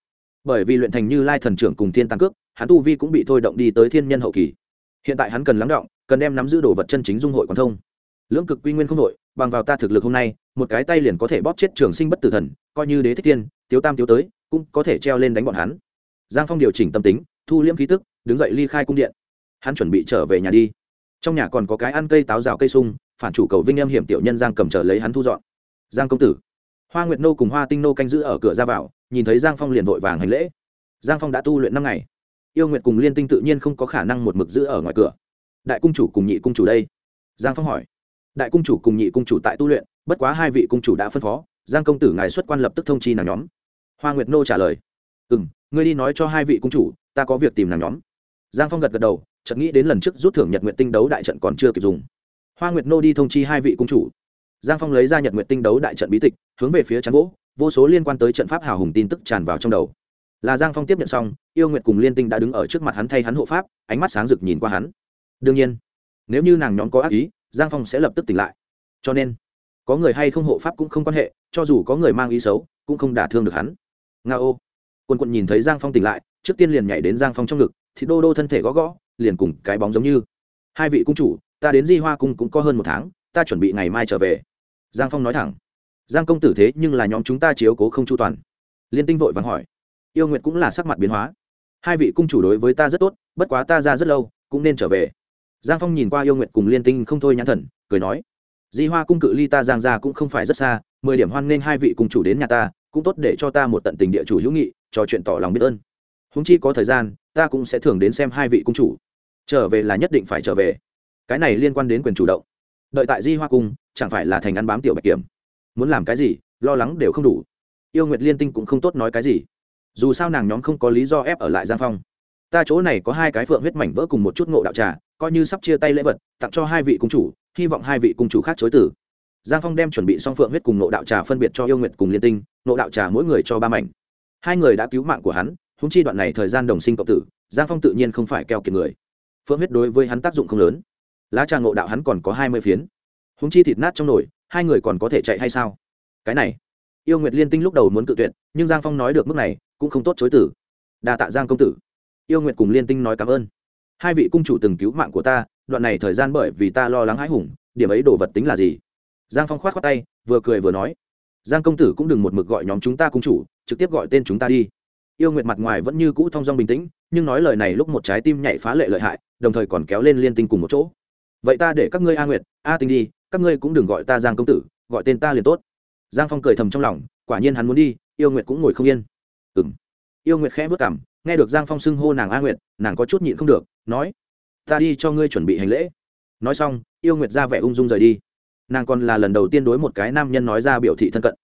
Bởi vì luyện thành như lai thần trưởng cùng thiên tàn cước, hắn tu vi cũng bị thôi động đi tới thiên nhân hậu kỳ. Hiện tại hắn cần lắng động, cần đem nắm giữ đồ vật chân chính dung hội quán thông lưỡng cực quy nguyên không đội bằng vào ta thực lực hôm nay, một cái tay liền có thể bóp chết trường sinh bất tử thần, coi như đế thích tiên tiếu tam tiếu tới, cũng có thể treo lên đánh bọn hắn. Giang phong điều chỉnh tâm tính, thu liễm khí tức, đứng dậy ly khai cung điện. Hắn chuẩn bị trở về nhà đi. Trong nhà còn có cái ăn cây táo rào cây sung, phản chủ cầu vinh em hiểm tiểu nhân giang cầm trở lấy hắn thu dọn. Giang công tử. Hoa nguyệt nô cùng hoa tinh nô canh giữ ở cửa ra vào, nhìn thấy giang phong liền vội vàng hành lễ. Giang phong đã tu luyện năm ngày. Yêu nguyệt cùng liên tinh tự nhiên không có khả năng một mực giữ ở ngoài cửa. Đại cung chủ cùng nhị cung chủ đây. Giang phong hỏi đại cung chủ cùng nhị cung chủ tại tu luyện, bất quá hai vị cung chủ đã phân phó, giang công tử ngài xuất quan lập tức thông chi nàng nhóm. Hoa nguyệt nô trả lời ừ m ngươi đi nói cho hai vị cung chủ, ta có việc tìm nàng nhóm. Giang phong gật gật đầu, chợt nghĩ đến lần trước rút thưởng nhật nguyện tinh đấu đại trận còn chưa kịp dùng. Hoa nguyệt nô đi thông chi hai vị cung chủ. Giang phong lấy ra nhật nguyện tinh đấu đại trận bí tịch, hướng về phía chắn gỗ, vô số liên quan tới trận pháp hào hùng tin tức tràn vào trong đầu. Là giang phong tiếp nhận xong, yêu nguyện cùng liên tinh đã đứng ở trước mặt hắn thay hắn hộ pháp, ánh mắt sáng rực nhìn qua hắn. Đương nhiên, nếu như nàng nhóm có ác ý giang phong sẽ lập tức tỉnh lại. Cho nên, có người hay không hộ pháp cũng không quan hệ, cho dù có người mang ý xấu, cũng không đả thương được hắn. Nga ô. Quân quận nhìn thấy giang phong tỉnh lại, trước tiên liền nhảy đến giang phong trong ngực, thì đô đô thân thể gõ gõ, liền cùng cái bóng giống như. Hai vị cung chủ, ta đến di hoa cung cũng có hơn một tháng, ta chuẩn bị ngày mai trở về. Giang phong nói thẳng. Giang công tử thế nhưng là nhóm chúng ta chiếu cố không chu toàn. Liên tinh vội vàng hỏi. Yêu nguyện cũng là sắc mặt biến hóa. Hai vị cung chủ đối với ta rất tốt, bất quá ta ra rất lâu, cũng nên trở về giang phong nhìn qua yêu nguyện cùng liên tinh không thôi nhãn thần, cười nói, di hoa cung cự ly ta giang ra cũng không phải rất xa, mười điểm hoan nghênh hai vị cung chủ đến nhà ta, cũng tốt để cho ta một tận tình địa chủ hữu nghị, trò chuyện tỏ lòng biết ơn. Húng chi có thời gian, ta cũng sẽ thường đến xem hai vị cung chủ. Trở về là nhất định phải trở về. Cái này liên quan đến quyền chủ động. Đợi tại di hoa cung, chẳng phải là thành ăn bám tiểu bạch kiểm. Muốn làm cái gì, lo lắng đều không đủ. Yêu nguyệt liên tinh cũng không tốt nói cái gì. Dù sao nàng nhóm không có lý do ép ở lại giang phong ta chỗ này có hai cái phượng huyết mảnh vỡ cùng một chút ngộ đạo trà, coi như sắp chia tay lễ vật, tặng cho hai vị cung chủ, hy vọng hai vị cung chủ khác chối tử giang phong đem chuẩn bị xong phượng huyết cùng ngộ đạo trà phân biệt cho yêu nguyệt cùng liên tinh, ngộ đạo trà mỗi người cho ba mảnh. Hai người đã cứu mạng của hắn húng chi đoạn này thời gian đồng sinh cộng tử, giang phong tự nhiên không phải keo kiệt người. Phượng huyết đối với hắn tác dụng không lớn. Lá trà ngộ đạo hắn còn có hai mươi phiến. Húng chi thịt nát trong nồi, hai người còn có thể chạy hay sao? Cái này, yêu nguyệt liên tinh lúc đầu muốn cự tuyệt, nhưng giang phong nói được mức này, cũng không tốt chối tử đa tạ giang công tử yêu nguyệt cùng liên tinh nói cảm ơn. Hai vị cung chủ từng cứu mạng của ta, đoạn này thời gian bởi vì ta lo lắng hãi hùng, điểm ấy đồ vật tính là gì? Giang phong k h o á t tay, vừa cười vừa nói, giang công tử cũng đừng một mực gọi nhóm chúng ta cung chủ, trực tiếp gọi tên chúng ta đi. Yêu nguyệt mặt ngoài vẫn như cũ thong dong bình tĩnh, nhưng nói lời này lúc một trái tim nhảy phá lệ lợi hại, đồng thời còn kéo lên liên tinh cùng một chỗ. Vậy ta để các ngươi a nguyệt, a tinh đi, các ngươi cũng đừng gọi ta giang công tử, gọi tên ta liền tốt. Giang phong cười thầm trong lòng, quả nhiên hắn muốn đi, yêu nguyệt cũng ngồi không yên. Ừ m yêu nguyệt khẽ vất cảm nghe được giang phong xưng hô nàng a nguyệt, nàng có chút nhịn không được, nói, ta đi cho ngươi chuẩn bị hành lễ. Nói xong, yêu nguyệt ra vẻ ung dung rời đi. Nàng còn là lần đầu tiên đối một cái nam nhân nói ra biểu thị thân cận.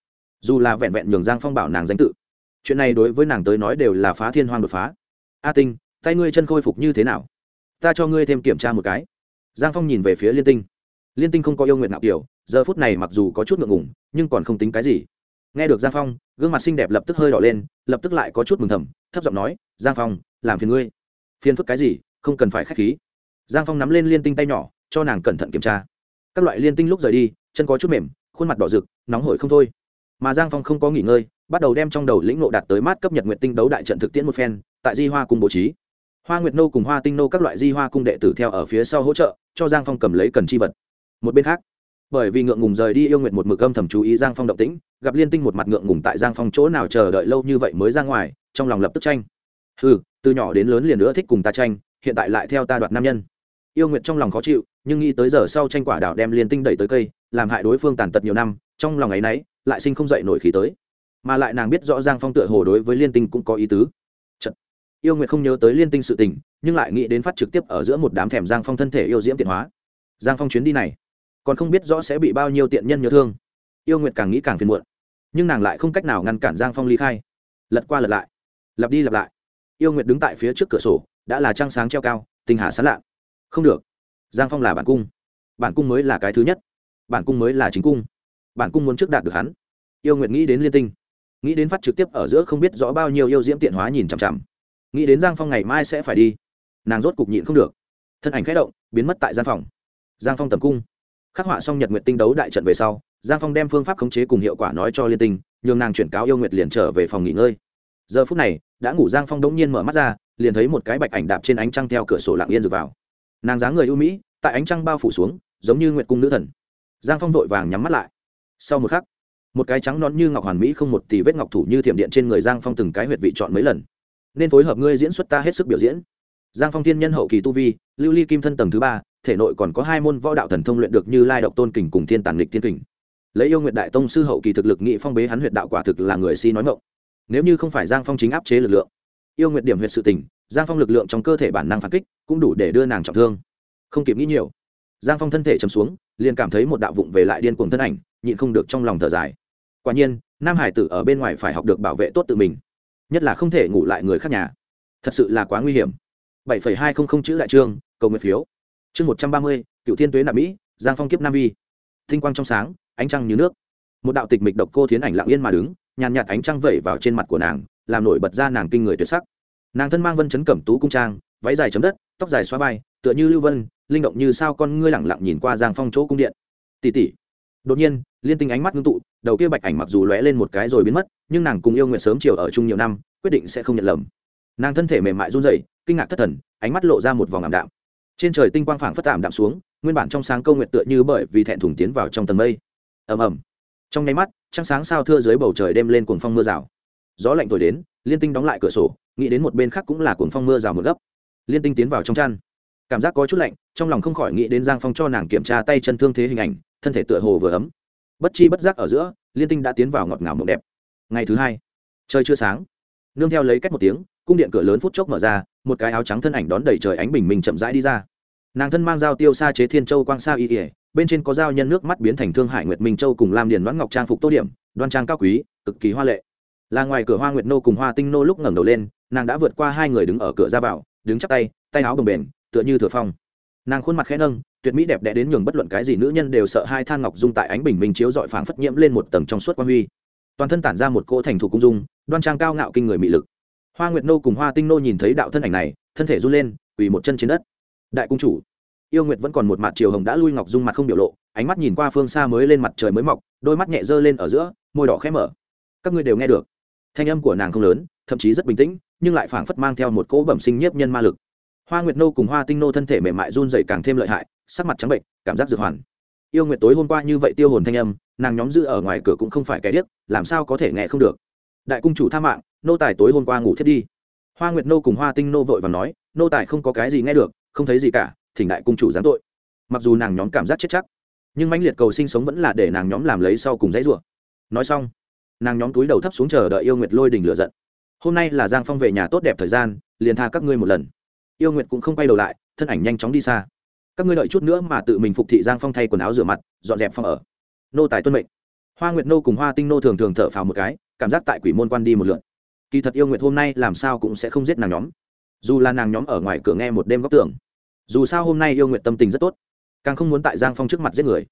Dù là vẹn vẹn nhường giang phong bảo nàng danh tự, chuyện này đối với nàng tới nói đều là phá thiên hoang đột phá. A tinh, tay ngươi chân khôi phục như thế nào? Ta cho ngươi thêm kiểm tra một cái. Giang phong nhìn về phía liên tinh. Liên tinh không có yêu nguyện nào kiểu, giờ phút này mặc dù có chút ngượng ngùng, nhưng còn không tính cái gì. Nghe được giang phong, gương mặt xinh đẹp lập tức hơi đỏ lên, lập tức lại có chút mừng thầm, thấp giọng nói giang phong, làm phiền ngươi. Phiền phức cái gì, không cần phải k h á c h khí. Giang phong nắm lên liên tinh tay nhỏ, cho nàng cẩn thận kiểm tra. Các loại liên tinh lúc rời đi, chân có chút mềm, khuôn mặt đỏ rực, nóng hổi không thôi. Mà giang phong không có nghỉ ngơi, bắt đầu đem trong đầu lĩnh nộ đạt tới mát cấp nhật nguyện tinh đấu đại trận thực tiễn một phen, tại di hoa cùng bố trí. Hoa nguyệt nô cùng hoa tinh nô các loại di hoa cung đệ tử theo ở phía sau hỗ trợ, cho giang phong cầm lấy cần chi vật. Một bên khác, bởi vì ngượng ngùng rời đi yêu nguyện một mực âm thầm chú ý giang phong động tĩnh, gặp liên tinh một mặt ngượng ngùng tại giang phong chỗ nào chờ đợi lâu như vậy mới ra ngoài, trong lòng lập tức tranh ừ từ nhỏ đến lớn liền nữa thích cùng ta tranh, hiện tại lại theo ta đoạt nam nhân. Yêu nguyện trong lòng khó chịu, nhưng nghĩ tới giờ sau tranh quả đảo đem liên tinh đẩy tới cây, làm hại đối phương tàn tật nhiều năm, trong lòng ấ y n ấ y lại sinh không dậy nổi khí tới. Mà lại nàng biết rõ giang phong tựa hồ đối với liên tinh cũng có ý tứ. Chật. yêu nguyện không nhớ tới liên tinh sự tình, nhưng lại nghĩ đến phát trực tiếp ở giữa một đám thèm giang phong thân thể yêu diễm tiện hóa. Giang phong chuyến đi này, còn không biết rõ sẽ bị bao nhiêu tiện nhân nhớ thương. Yêu nguyệt càng nghĩ càng phiền muộn, nhưng nàng lại không cách nào ngăn cản giang phong ly khai. Lật qua lật lại, lặp đi lặp lại yêu nguyệt đứng tại phía trước cửa sổ, đã là trăng sáng treo cao tình hà sán lạ. Không được. Giang phong là bản cung. Bản cung mới là cái thứ nhất. Bản cung mới là chính cung. Bản cung muốn trước đạt được hắn. Yêu nguyệt nghĩ đến liên tinh. Nghĩ đến phát trực tiếp ở giữa không biết rõ bao nhiêu yêu diễm tiện hóa nhìn chằm chằm. Nghĩ đến giang phong ngày mai sẽ phải đi. Nàng rốt cục nhịn không được. Thân ảnh k h ẽ động, biến mất tại gian phòng. Giang phong tầm cung. Khắc họa xong nhật nguyện tinh đấu đại trận về sau, giang phong đem phương pháp khống chế cùng hiệu quả nói cho liên tinh, nhường nàng chuyển cáo yêu nguyệt liền trở về phòng nghỉ ngơi giờ phút này, đã ngủ giang phong đống nhiên mở mắt ra, liền thấy một cái bạch ảnh đạp trên ánh trăng theo cửa sổ lặng yên rực vào. Nàng dáng người ưu mỹ, tại ánh trăng bao phủ xuống, giống như nguyệt cung nữ thần. Giang phong vội vàng nhắm mắt lại. Sau một khắc, một cái trắng nón như ngọc hoàn mỹ không một tỷ vết ngọc thủ như thiểm điện trên người giang phong từng cái huyệt vị chọn mấy lần. Nên phối hợp ngươi diễn xuất ta hết sức biểu diễn. Giang phong thiên nhân hậu kỳ tu vi, lưu ly kim thân tầng thứ ba, thể nội còn có hai môn võ đạo thần thông luyện được như lai độc tôn kình cùng thiên tàn lịch thiên kình. Lấy yêu nguyện đại tông sư hậu kỳ thực lực nghị phong bế hắn huyện đạo quả thực là người si nói ngộng nếu như không phải giang phong chính áp chế lực lượng, yêu nguyện điểm huyệt sự tỉnh giang phong lực lượng trong cơ thể bản năng phản kích, cũng đủ để đưa nàng trọng thương. Không kịp nghĩ nhiều, giang phong thân thể chấm xuống, liền cảm thấy một đạo vụng về lại điên cuồng thân ảnh, nhịn không được trong lòng thở dài. Quả nhiên, nam hải tử ở bên ngoài phải học được bảo vệ tốt tự mình, nhất là không thể ngủ lại người khác nhà. Thật sự là quá nguy hiểm. bảy phẩy hai không không chữ đại trương, cầu nguyện phiếu. Chương một trăm ba mươi, cựu thiên tuế nạp mỹ, giang phong kiếp nam vi. Thinh quang trong sáng, ánh trăng như nước. Một đạo tịch mịch độc cô thiến ảnh lặng yên mà đứng nhàn nhạt ánh trăng vẩy vào trên mặt của nàng, làm nổi bật ra nàng kinh người tuyệt sắc. Nàng thân mang vân chấn cẩm tú cung trang, váy dài chấm đất, tóc dài xóa vai, tựa như lưu vân, linh động như sao con ngươi lẳng lặng nhìn qua giang phong chỗ cung điện. Tỉ tỉ đột nhiên, liên tinh ánh mắt ngưng tụ, đầu kia bạch ảnh mặc dù lóe lên một cái rồi biến mất, nhưng nàng cùng yêu nguyện sớm chiều ở chung nhiều năm, quyết định sẽ không nhận lầm. Nàng thân thể mềm mại run rẩy, kinh ngạc thất thần, ánh mắt lộ ra một vòng ảm đạm. Trên trời tinh quang phảng phất tạm đạm xuống, nguyên bản trong sáng câu nguyện tựa như bởi vì thẹn thùng tiến vào trong tầng mây. Ầm ầm. Trong nháy mắt trăng sáng sao thưa dưới bầu trời đêm lên cuồng phong mưa rào. Gió lạnh thổi đến, liên tinh đóng lại cửa sổ, nghĩ đến một bên khác cũng là cuồng phong mưa rào một gấp. Liên tinh tiến vào trong chăn. Cảm giác có chút lạnh, trong lòng không khỏi nghĩ đến giang phong cho nàng kiểm tra tay chân thương thế hình ảnh, thân thể tựa hồ vừa ấm. Bất chi bất giác ở giữa, liên tinh đã tiến vào ngọt ngào mộng đẹp. Ngày thứ hai, trời chưa sáng. Nương theo lấy cách một tiếng, cung điện cửa lớn phút chốc mở ra, một cái áo trắng thân ảnh đón đầy trời ánh bình minh chậm rãi đi ra. Nàng thân mang dao tiêu xa chế thiên châu quang sa y ỉa bên trên có dao nhân nước mắt biến thành thương hải nguyệt minh châu cùng lam điền đoán ngọc trang phục tô điểm, đoan trang cao quý, cực kỳ hoa lệ. Là ngoài cửa hoa nguyệt nô cùng hoa tinh nô lúc ngẩng đầu lên, nàng đã vượt qua hai người đứng ở cửa ra vào, đứng chắp tay tay áo bồng bềnh, tựa như thừa phong. Nàng khuôn mặt khẽ nâng, tuyệt mỹ đẹp đẽ đến nhường bất luận cái gì nữ nhân đều sợ hai than ngọc dung tại ánh bình minh chiếu dọi phảng phất nhiễm lên một tầng trong suốt quan huy. Toàn thân tản ra một cỗ thành thủ cung dung, đoan trang cao ngạo kinh người mị lực. Hoa nguyệt nô cùng hoa tinh nô nhìn thấy đạo thân ảnh này, thân thể run lên, quỳ một chân trên đất. Đại cung chủ yêu nguyệt vẫn còn một mặt chiều hồng đã lui ngọc dung mặt không biểu lộ, ánh mắt nhìn qua phương xa mới lên mặt trời mới mọc, đôi mắt nhẹ dơ lên ở giữa, môi đỏ khẽ mở. Các ngươi đều nghe được. Thanh âm của nàng không lớn, thậm chí rất bình tĩnh, nhưng lại phảng phất mang theo một cỗ bẩm sinh nhiếp nhân ma lực. Hoa nguyệt nô cùng hoa tinh nô thân thể mềm mại run dày càng thêm lợi hại, sắc mặt trắng bệnh, cảm giác dược hoàn. Yêu nguyệt tối hôm qua như vậy tiêu hồn thanh âm, nàng nhóm giữ ở ngoài cửa cũng không phải cái điếc, làm sao có thể nghe không được. Đại cung chủ tha mạng, nô tài tối hôm qua ngủ thiết đi. Hoa nguyệt nô cùng hoa tinh nô vội và nói, nô tài không có cái gì nghe được, không thấy gì cả thỉnh đại cung chủ giáng tội. Mặc dù nàng nhóm cảm giác chết chắc, nhưng mãnh liệt cầu sinh sống vẫn là để nàng nhóm làm lấy sau cùng dãy rủa. Nói xong, nàng nhóm túi đầu thấp xuống chờ đợi yêu nguyệt lôi đỉnh lửa giận. Hôm nay là giang phong về nhà tốt đẹp thời gian, liền tha các ngươi một lần. Yêu nguyệt cũng không quay đầu lại, thân ảnh nhanh chóng đi xa. Các ngươi đợi chút nữa mà tự mình phục thị giang phong thay quần áo rửa mặt, dọn dẹp phòng ở. Nô tài tuân mệnh. Hoa nguyệt nô cùng hoa tinh nô thường thường thở phào một cái, cảm giác tại quỷ môn quan đi một lượn kỳ thật yêu nguyệt hôm nay làm sao cũng sẽ không giết nàng nhóm. Dù là nàng nhóm ở ngoài cửa nghe một đêm góc tường dù sao hôm nay yêu nguyện tâm tình rất tốt, càng không muốn tại giang phong trước mặt giết người.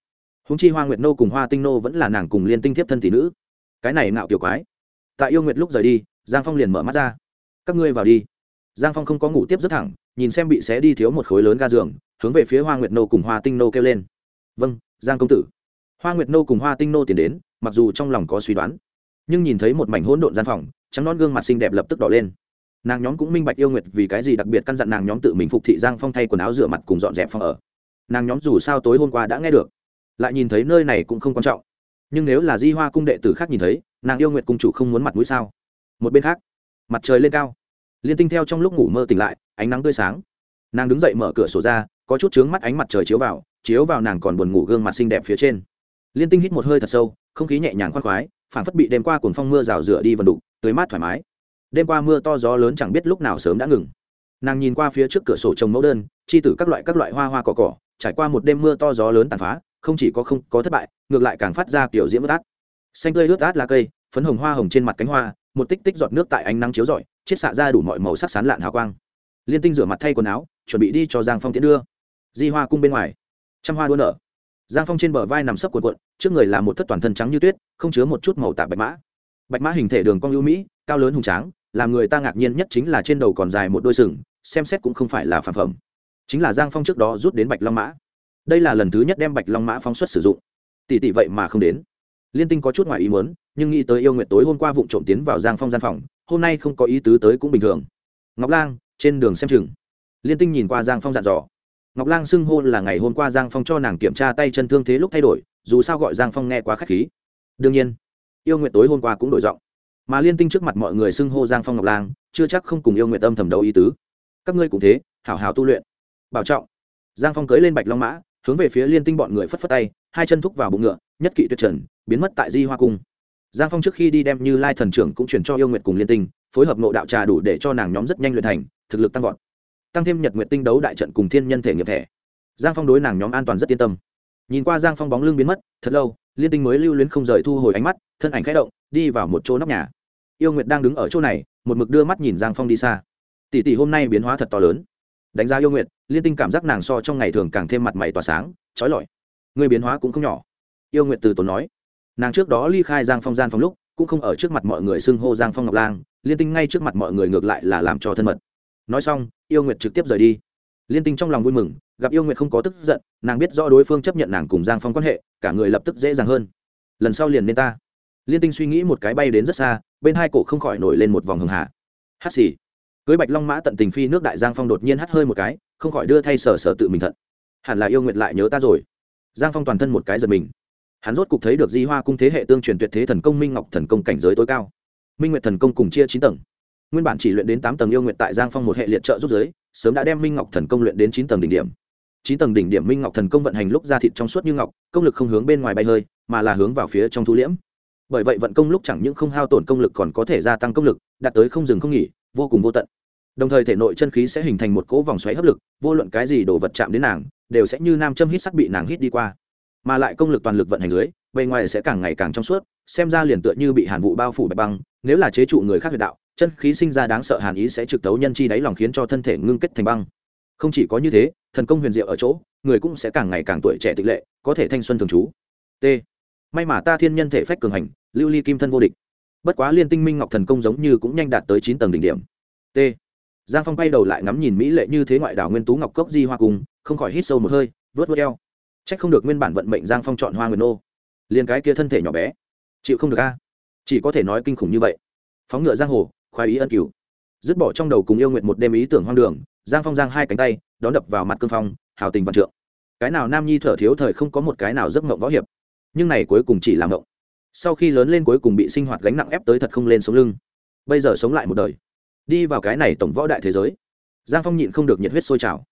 Húng chi hoa nguyệt nô cùng hoa tinh nô vẫn là nàng cùng liên tinh thiếp thân tỷ nữ. Cái này ngạo kiểu quái. Tại yêu nguyệt lúc rời đi, giang phong liền mở mắt ra. Các ngươi vào đi. Giang phong không có ngủ tiếp rất thẳng, nhìn xem bị xé đi thiếu một khối lớn ga giường, hướng về phía hoa nguyệt nô cùng hoa tinh nô kêu lên. Vâng giang công tử. Hoa nguyệt nô cùng hoa tinh nô tiến đến, mặc dù trong lòng có suy đoán, nhưng nhìn thấy một mảnh hỗn độn gian phòng, trắng non gương mặt xinh đẹp lập tức đỏ lên nàng nhóm cũng minh bạch yêu nguyệt vì cái gì đặc biệt căn dặn nàng nhóm tự mình phục thị giang phong thay quần áo rửa mặt cùng dọn dẹp phòng ở. Nàng nhóm dù sao tối hôm qua đã nghe được, lại nhìn thấy nơi này cũng không quan trọng. Nhưng nếu là di hoa cung đệ tử khác nhìn thấy, nàng yêu nguyệt cung chủ không muốn mặt mũi sao? Một bên khác, mặt trời lên cao. Liên tinh theo trong lúc ngủ mơ tỉnh lại, ánh nắng tươi sáng. Nàng đứng dậy mở cửa sổ ra, có chút trướng mắt ánh mặt trời chiếu vào chiếu vào nàng còn buồn ngủ gương mặt xinh đẹp phía trên. Liên tinh hít một hơi thật sâu, không khí nhẹ nhàng khoan khoái phản phất bị đêm qua cuồng phong mưa rào rửa đi vần đục tưới mát thoải mái đêm qua mưa to gió lớn chẳng biết lúc nào sớm đã ngừng. Nàng nhìn qua phía trước cửa sổ trồng mẫu đơn, chi tử các loại các loại hoa hoa cỏ cỏ, trải qua một đêm mưa to gió lớn tàn phá, không chỉ có không có thất bại, ngược lại càng phát ra kiểu diễm ướt át. Xanh tươi ướt át lá cây, phấn hồng hoa hồng trên mặt cánh hoa, một tích tích giọt nước tại ánh nắng chiếu rọi, chiết xạ ra đủ mọi màu sắc sán lạn hào quang. Liên tinh rửa mặt thay quần áo, chuẩn bị đi cho giang phong tiễn đưa. Di hoa cung bên ngoài, trăm hoa đua nở. Giang phong trên bờ vai nằm sấp cuộn cuộn, trước người là một thất toàn thân trắng như tuyết, không chứa một chút màu tạp bạch mã. Bạch mã hình thể đường cong ưu mỹ, cao lớn hùng tráng làm người ta ngạc nhiên nhất chính là trên đầu còn dài một đôi sừng, xem xét cũng không phải là phản phẩm. Chính là giang phong trước đó rút đến bạch long mã. Đây là lần thứ nhất đem bạch long mã phóng xuất sử dụng. Tỷ tỷ vậy mà không đến. Liên tinh có chút ngoài ý muốn, nhưng nghĩ tới yêu nguyện tối hôm qua vụ trộm tiến vào giang phong gian phòng, hôm nay không có ý tứ tới cũng bình thường. Ngọc lang, trên đường xem chừng. Liên tinh nhìn qua giang phong dặn dò. Ngọc lang xưng hôn là ngày hôm qua giang phong cho nàng kiểm tra tay chân thương thế lúc thay đổi, dù sao gọi giang phong nghe quá k h á c h khí. Đương nhiên, yêu nguyện tối hôm qua cũng đổi giọng mà liên tinh trước mặt mọi người xưng hô giang phong ngọc lang, chưa chắc không cùng yêu nguyện âm thầm đấu ý tứ. Các ngươi cũng thế, hảo hảo tu luyện. Bảo trọng. Giang phong cưới lên bạch long mã, hướng về phía liên tinh bọn người phất phất tay, hai chân thúc vào bụng ngựa, nhất kỵ tuyệt trần, biến mất tại di hoa cung. Giang phong trước khi đi đem như lai thần trưởng cũng chuyển cho yêu nguyệt cùng liên tinh, phối hợp nộ đạo trà đủ để cho nàng nhóm rất nhanh luyện thành, thực lực tăng vọt. Tăng thêm nhật nguyệt tinh đấu đại trận cùng thiên nhân thể nghiệp thẻ giang phong đối nàng nhóm an toàn rất yên tâm. Nhìn qua giang phong bóng lưng biến mất, thật lâu, liên tinh mới lưu luyến không rời thu hồi ánh mắt, thân ảnh khẽ động đi vào một chỗ nóc nhà. Yêu nguyệt đang đứng ở chỗ này, một mực đưa mắt nhìn giang phong đi xa. Tỷ tỷ hôm nay biến hóa thật to lớn. Đánh giá yêu nguyệt, liên tinh cảm giác nàng so trong ngày thường càng thêm mặt mày tỏa sáng, trói lọi. Người biến hóa cũng không nhỏ. Yêu nguyệt từ tốn nói. Nàng trước đó ly khai giang phong gian phong lúc, cũng không ở trước mặt mọi người xưng hô giang phong ngọc lang, liên tinh ngay trước mặt mọi người ngược lại là làm cho thân mật. Nói xong, yêu nguyệt trực tiếp rời đi. Liên tinh trong lòng vui mừng, gặp yêu nguyệt không có tức giận, nàng biết rõ đối phương chấp nhận nàng cùng giang phong quan hệ, cả người lập tức dễ dàng hơn. Lần sau liền nên ta liên tinh suy nghĩ một cái bay đến rất xa, bên hai cổ không khỏi nổi lên một vòng hường hạ hát xì. Cưới bạch long mã tận tình phi nước đại giang phong đột nhiên hắt hơi một cái, không khỏi đưa thay sở sở tự mình thận. Hẳn là yêu nguyệt lại nhớ ta rồi. Giang phong toàn thân một cái giật mình. Hắn rốt cục thấy được di hoa cung thế hệ tương truyền tuyệt thế thần công minh ngọc thần công cảnh giới tối cao. Minh nguyệt thần công cùng chia chín tầng. Nguyên bản chỉ luyện đến tám tầng yêu nguyệt tại giang phong một hệ liệt trợ rút giới, sớm đã đem minh ngọc thần công luyện đến chín tầng đỉnh điểm. Chín tầng đỉnh điểm minh ngọc thần công vận hành lúc ra thịt trong suốt như ngọc, công lực không hướng bên ngoài bay hơi, mà là hướng vào phía trong thu liễm bởi vậy vận công lúc chẳng những không hao tổn công lực còn có thể gia tăng công lực, đạt tới không dừng không nghỉ, vô cùng vô tận. Đồng thời thể nội chân khí sẽ hình thành một cỗ vòng xoáy hấp lực, vô luận cái gì đổ vật chạm đến nàng, đều sẽ như nam châm hít sắt bị nàng hít đi qua. Mà lại công lực toàn lực vận hành dưới, bề ngoài sẽ càng ngày càng trong suốt, xem ra liền tựa như bị hàn vụ bao phủ bạch băng, nếu là chế trụ người khác huyệt đạo, chân khí sinh ra đáng sợ hàn ý sẽ trực tấu nhân chi đáy lòng khiến cho thân thể ngưng kết thành băng. Không chỉ có như thế, thần công huyền diệu ở chỗ, người cũng sẽ càng ngày càng tuổi trẻ tịch lệ, có thể thanh xuân thường trú. T may mà ta thiên nhân thể phách cường hành, lưu ly kim thân vô địch. Bất quá liên tinh minh ngọc thần công giống như cũng nhanh đạt tới chín tầng đỉnh điểm. T. Giang phong bay đầu lại ngắm nhìn mỹ lệ như thế ngoại đảo nguyên tú ngọc cốc di hoa cùng, không khỏi hít sâu một hơi vớt vớt eo. C h ắ c không được nguyên bản vận mệnh giang phong chọn hoa nguyên nô. Liền cái kia thân thể nhỏ bé. Chịu không được a. Chỉ có thể nói kinh khủng như vậy. Phóng ngựa giang hồ, khoái ý ân cửu. Dứt bỏ trong đầu cùng yêu nguyện một đêm ý tưởng hoang đường, giang phong giang hai cánh tay, đón đập vào mặt cương phong, hào tình văn trượng. Cái nào nam nhi thở thiếu thời không có một cái nào giấc mộng võ hiệp nhưng này cuối cùng chỉ làm mộng. Sau khi lớn lên cuối cùng bị sinh hoạt gánh nặng ép tới thật không lên sống lưng, bây giờ sống lại một đời, đi vào cái này tổng võ đại thế giới. Giang phong nhịn không được nhiệt huyết sôi trào.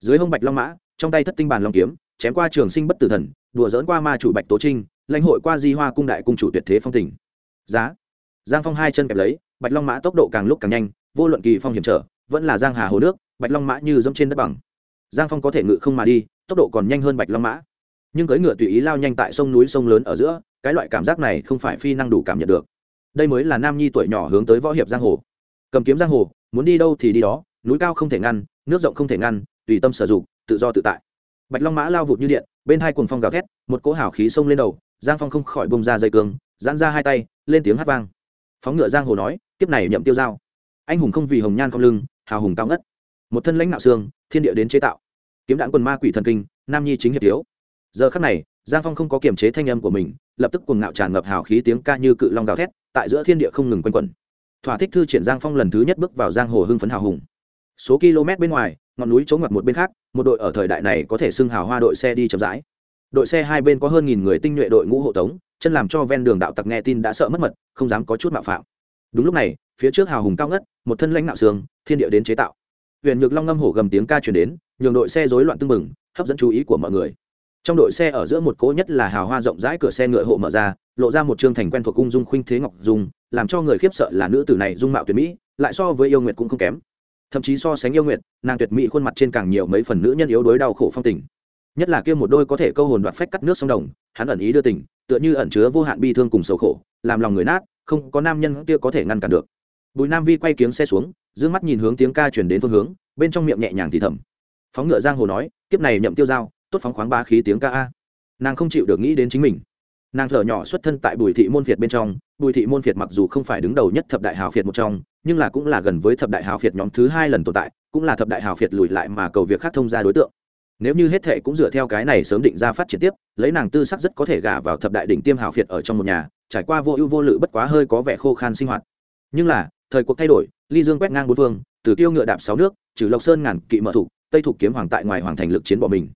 Dưới hông bạch long mã, trong tay thất tinh bàn long kiếm, chém qua trường sinh bất tử thần, đùa dỡn qua ma chủ bạch tố trinh, lãnh hội qua di hoa cung đại cung chủ tuyệt thế phong tình. Giá. Giang phong hai chân kẹp lấy, bạch long mã tốc độ càng lúc càng nhanh, vô luận kỳ phong hiểm trở, vẫn là giang hà hồ nước, bạch long mã như dẫm trên đất bằng. Giang phong có thể ngự không mà đi, tốc độ còn nhanh hơn bạch long mã nhưng cưỡi ngựa tùy ý lao nhanh tại sông núi sông lớn ở giữa, cái loại cảm giác này không phải phi năng đủ cảm nhận được. Đây mới là nam nhi tuổi nhỏ hướng tới võ hiệp giang hồ. Cầm kiếm giang hồ, muốn đi đâu thì đi đó, núi cao không thể ngăn, nước rộng không thể ngăn, tùy tâm sử dụng, tự do tự tại. Bạch long mã lao vụt như điện, bên hai cuồng phong gào thét, một cỗ hào khí xông lên đầu, giang phong không khỏi bông ra dây cương, giãn ra hai tay, lên tiếng hát vang. Phóng ngựa giang hồ nói, kiếp này nhậm tiêu dao anh hùng không vì hồng nhan con lưng, hào hùng cao ngất. Một thân lãnh nạo xương, thiên địa đến chế tạo. Kiếm đạn quần ma quỷ thần kinh, nam nhi chính hiệp thiếu giờ khắc này, giang phong không có kiềm chế thanh âm của mình, lập tức cuồng ngạo tràn ngập hào khí tiếng ca như cự long gào thét, tại giữa thiên địa không ngừng quanh quẩn. Thỏa thích thư triển giang phong lần thứ nhất bước vào giang hồ hưng phấn hào hùng. Số km bên ngoài, ngọn núi chống ngặt một bên khác, một đội ở thời đại này có thể xưng hào hoa đội xe đi chậm rãi. Đội xe hai bên có hơn nghìn người tinh nhuệ đội ngũ hộ tống, chân làm cho ven đường đạo tặc nghe tin đã sợ mất mật, không dám có chút mạo phạm. Đúng lúc này, phía trước hào hùng cao ngất, một thân lãnh nạo xương thiên địa đến chế tạo. Huyện nhược long ngâm hổ gầm tiếng ca chuyển đến, nhường đội xe rối loạn tưng bừng, hấp dẫn chú ý của mọi người trong đội xe ở giữa một cỗ nhất là hào hoa rộng rãi cửa xe ngựa hộ mở ra, lộ ra một trương thành quen thuộc cung dung khuynh thế ngọc dung, làm cho người khiếp sợ là nữ tử này dung mạo tuyệt mỹ, lại so với yêu nguyệt cũng không kém. Thậm chí so sánh yêu nguyệt, nàng tuyệt mỹ khuôn mặt trên càng nhiều mấy phần nữ nhân yếu đối đau khổ phong tình. Nhất là kia một đôi có thể câu hồn đoạt phách cắt nước sông đồng, hắn ẩn ý đưa tình, tựa như ẩn chứa vô hạn bi thương cùng sầu khổ, làm lòng người nát, không có nam nhân kia có thể ngăn cản được. Bùi nam vi quay kiếng xe xuống giữ mắt nhìn hướng tiếng ca chuyển đến phương hướng, bên trong miệng nhẹ nhàng thì thầm. Phóng ngựa giang hồ nói, kiếp này nhậm tiêu dao tốt phóng khoáng ba khí tiếng ca a. Nàng không chịu được nghĩ đến chính mình. Nàng thở nhỏ xuất thân tại bùi thị môn phiệt bên trong, bùi thị môn phiệt mặc dù không phải đứng đầu nhất thập đại hào phiệt một trong, nhưng là cũng là gần với thập đại hào phiệt nhóm thứ hai lần tồn tại, cũng là thập đại hào phiệt lùi lại mà cầu việc khác thông ra đối tượng. Nếu như hết thệ cũng dựa theo cái này sớm định ra phát triển tiếp, lấy nàng tư sắc rất có thể gả vào thập đại đỉnh tiêm hào phiệt ở trong một nhà, trải qua vô ưu vô lự bất quá hơi có vẻ khô khan sinh hoạt. Nhưng là, thời cuộc thay đổi, ly dương quét ngang bốn phương từ tiêu ngựa đạp sáu nước, trừ lộc sơn ngàn kỵ mở thủ, tây thủ kiếm hoàng tại ngoài hoàng thành lực chiến bỏ mình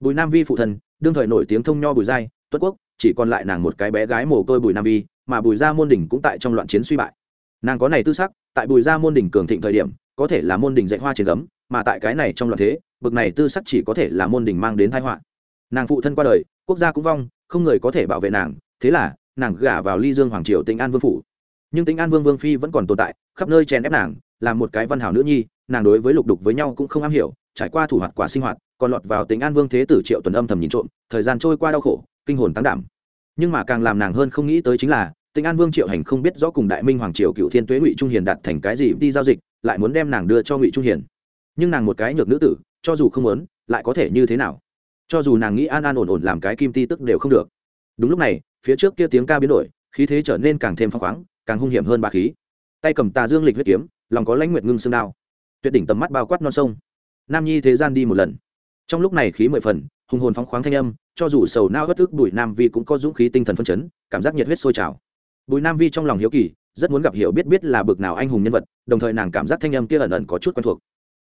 bùi nam vi phụ thân, đương thời nổi tiếng thông nho bùi giai, tuất quốc, chỉ còn lại nàng một cái bé gái mồ côi bùi nam vi, mà bùi gia môn đỉnh cũng tại trong loạn chiến suy bại. Nàng có này tư sắc, tại bùi gia môn đỉnh cường thịnh thời điểm, có thể là môn đình dạy hoa trên gấm, mà tại cái này trong loạn thế, bực này tư sắc chỉ có thể là môn đình mang đến thái họa. Nàng phụ thân qua đời, quốc gia cũng vong, không người có thể bảo vệ nàng, thế là, nàng gả vào ly dương hoàng triều tĩnh an vương phủ. Nhưng tĩnh an vương vương phi vẫn còn tồn tại, khắp nơi chèn ép nàng làm một cái văn hảo nữ nhi, nàng đối với lục đục với nhau cũng không am hiểu, trải qua thủ hoạt quả sinh hoạt còn lọt vào tĩnh an vương thế tử triệu tuần âm thầm nhìn trộm, thời gian trôi qua đau khổ, kinh hồn tăng đảm. Nhưng mà càng làm nàng hơn không nghĩ tới chính là tĩnh an vương triệu hành không biết rõ cùng đại minh hoàng triều cựu thiên tuế ngụy trung hiền đặt thành cái gì đi giao dịch, lại muốn đem nàng đưa cho ngụy trung hiền. Nhưng nàng một cái nhược nữ tử, cho dù không muốn, lại có thể như thế nào? Cho dù nàng nghĩ an an ổn ổn làm cái kim ti tức đều không được. Đúng lúc này, phía trước kia tiếng ca biến đổi, khí thế trở nên càng thêm phong khoáng, càng hung hiểm hơn ba khí. Tay cầm tà dương lịch huyết kiếm, lòng có lãnh nguyệt ngưng xương đao. Tuyệt đỉnh tầm mắt bao quát non sông. Nam nhi thế gian đi một lần trong lúc này khí mười phần, hùng hồn phóng khoáng thanh âm, cho dù sầu nao bất ức, bùi nam vi cũng có dũng khí tinh thần phân chấn, cảm giác nhiệt huyết sôi trào. Bùi nam vi trong lòng hiếu kỳ, rất muốn gặp hiểu biết biết là bực nào anh hùng nhân vật, đồng thời nàng cảm giác thanh âm kia ẩn ẩn có chút quen thuộc.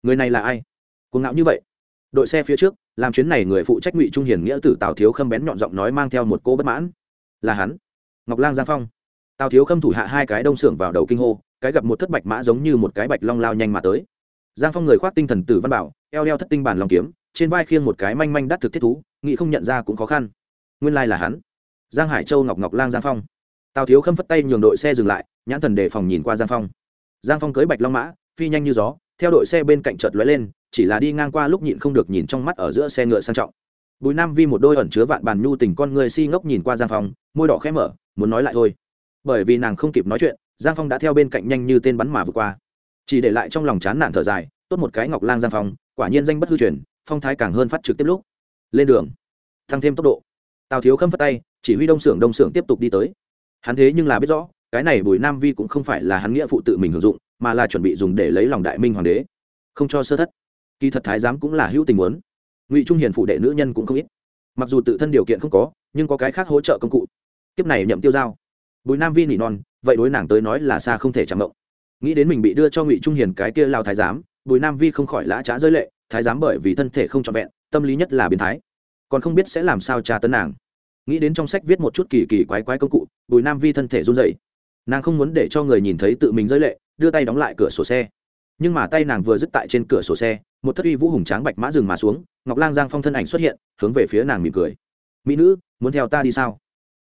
Người này là ai? Cuồng ngạo như vậy. Đội xe phía trước, làm chuyến này người phụ trách ngụy trung hiền nghĩa tử tào thiếu khâm bén nhọn giọng nói mang theo một cô bất mãn. Là hắn. Ngọc lang giang phong. Tào thiếu khâm thủ hạ hai cái đông xưởng vào đầu kinh hô, cái gặp một thất bạch mã giống như một cái bạch long lao nhanh mà tới. Giang phong người khoác tinh thần tử văn bảo, eo đeo thất tinh bản lòng kiếm trên vai khiêng một cái manh manh đắt thực thiết thú, nghĩ không nhận ra cũng khó khăn. Nguyên lai là hắn. Giang hải châu ngọc ngọc lang giang phong. Tào thiếu khâm phất tay nhường đội xe dừng lại, nhãn thần đề phòng nhìn qua giang phong. Giang phong cưới bạch long mã, phi nhanh như gió, theo đội xe bên cạnh chợt lóe lên, chỉ là đi ngang qua lúc nhịn không được nhìn trong mắt ở giữa xe ngựa sang trọng. Bùi nam vi một đôi ẩn chứa vạn bàn nhu tình con người si ngốc nhìn qua giang phong, môi đỏ khẽ mở, muốn nói lại thôi. Bởi vì nàng không kịp nói chuyện, giang phong đã theo bên cạnh nhanh như tên bắn mà vượt qua. Chỉ để lại trong lòng chán nản thở dài, tốt một cái ngọc lang giang phong, quả nhiên danh bất hư truyền phong thái càng hơn phát trực tiếp lúc. Lên đường. Tăng thêm tốc độ. Tào thiếu khâm phất tay, chỉ huy đông xưởng đông xưởng tiếp tục đi tới. Hắn thế nhưng là biết rõ, cái này bùi nam vi cũng không phải là hắn nghĩa phụ tự mình hưởng dụng, mà là chuẩn bị dùng để lấy lòng đại minh hoàng đế. Không cho sơ thất. Kỳ thật thái giám cũng là hữu tình muốn. Ngụy trung hiền phụ đệ nữ nhân cũng không ít. Mặc dù tự thân điều kiện không có, nhưng có cái khác hỗ trợ công cụ. Kiếp này nhậm tiêu giao. Bùi nam vi nỉ non, vậy đối nàng tới nói là xa không thể chạm động nghĩ đến mình bị đưa cho ngụy trung hiền cái kia lao thái giám, bùi nam vi không khỏi lã trá rơi lệ thái giám bởi vì thân thể không trọn vẹn, tâm lý nhất là biến thái. Còn không biết sẽ làm sao tra tấn nàng. Nghĩ đến trong sách viết một chút kỳ kỳ quái quái công cụ, bùi nam vi thân thể run dậy nàng không muốn để cho người nhìn thấy tự mình rơi lệ, đưa tay đóng lại cửa sổ xe. Nhưng mà tay nàng vừa dứt tại trên cửa sổ xe, một thất uy vũ hùng tráng bạch mã rừng mà xuống, ngọc lang giang phong thân ảnh xuất hiện, hướng về phía nàng mỉm cười. Mỹ nữ, muốn theo ta đi sao?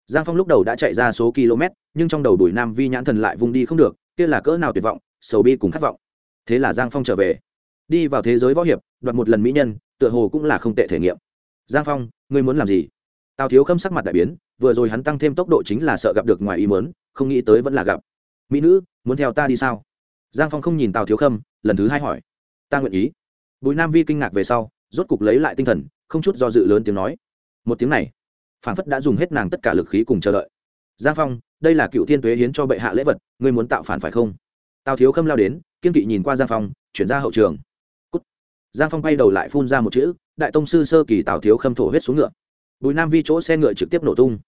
Giang phong lúc đầu đã chạy ra số km, nhưng trong đầu bùi nam vi nhãn thần lại vùng đi không được, kia là cỡ nào tuyệt vọng, sầu bi cùng khát vọng. Thế là giang phong trở về đi vào thế giới võ hiệp, đoạt một lần mỹ nhân, tựa hồ cũng là không tệ thể nghiệm. Giang phong, ngươi muốn làm gì? Tào thiếu khâm sắc mặt đại biến, vừa rồi hắn tăng thêm tốc độ chính là sợ gặp được ngoài ý mớn không nghĩ tới vẫn là gặp. Mỹ nữ, muốn theo ta đi sao? Giang phong không nhìn tào thiếu khâm, lần thứ hai hỏi. Ta nguyện ý. Bùi nam vi kinh ngạc về sau, rốt cục lấy lại tinh thần, không chút do dự lớn tiếng nói. Một tiếng này phản phất đã dùng hết nàng tất cả lực khí cùng chờ đợi. Giang phong, đây là cựu thiên tuế hiến cho bệ hạ lễ vật, ngươi muốn tạo phản phải không? Tào thiếu khâm lao đến, kiên kỵ nhìn qua giang phong, chuyển ra hậu trường giang phong bay đầu lại phun ra một chữ, đại tông sư sơ kỳ tào thiếu khâm thổ huyết xuống ngựa. Bùi nam vi chỗ xe ngựa trực tiếp nổ tung.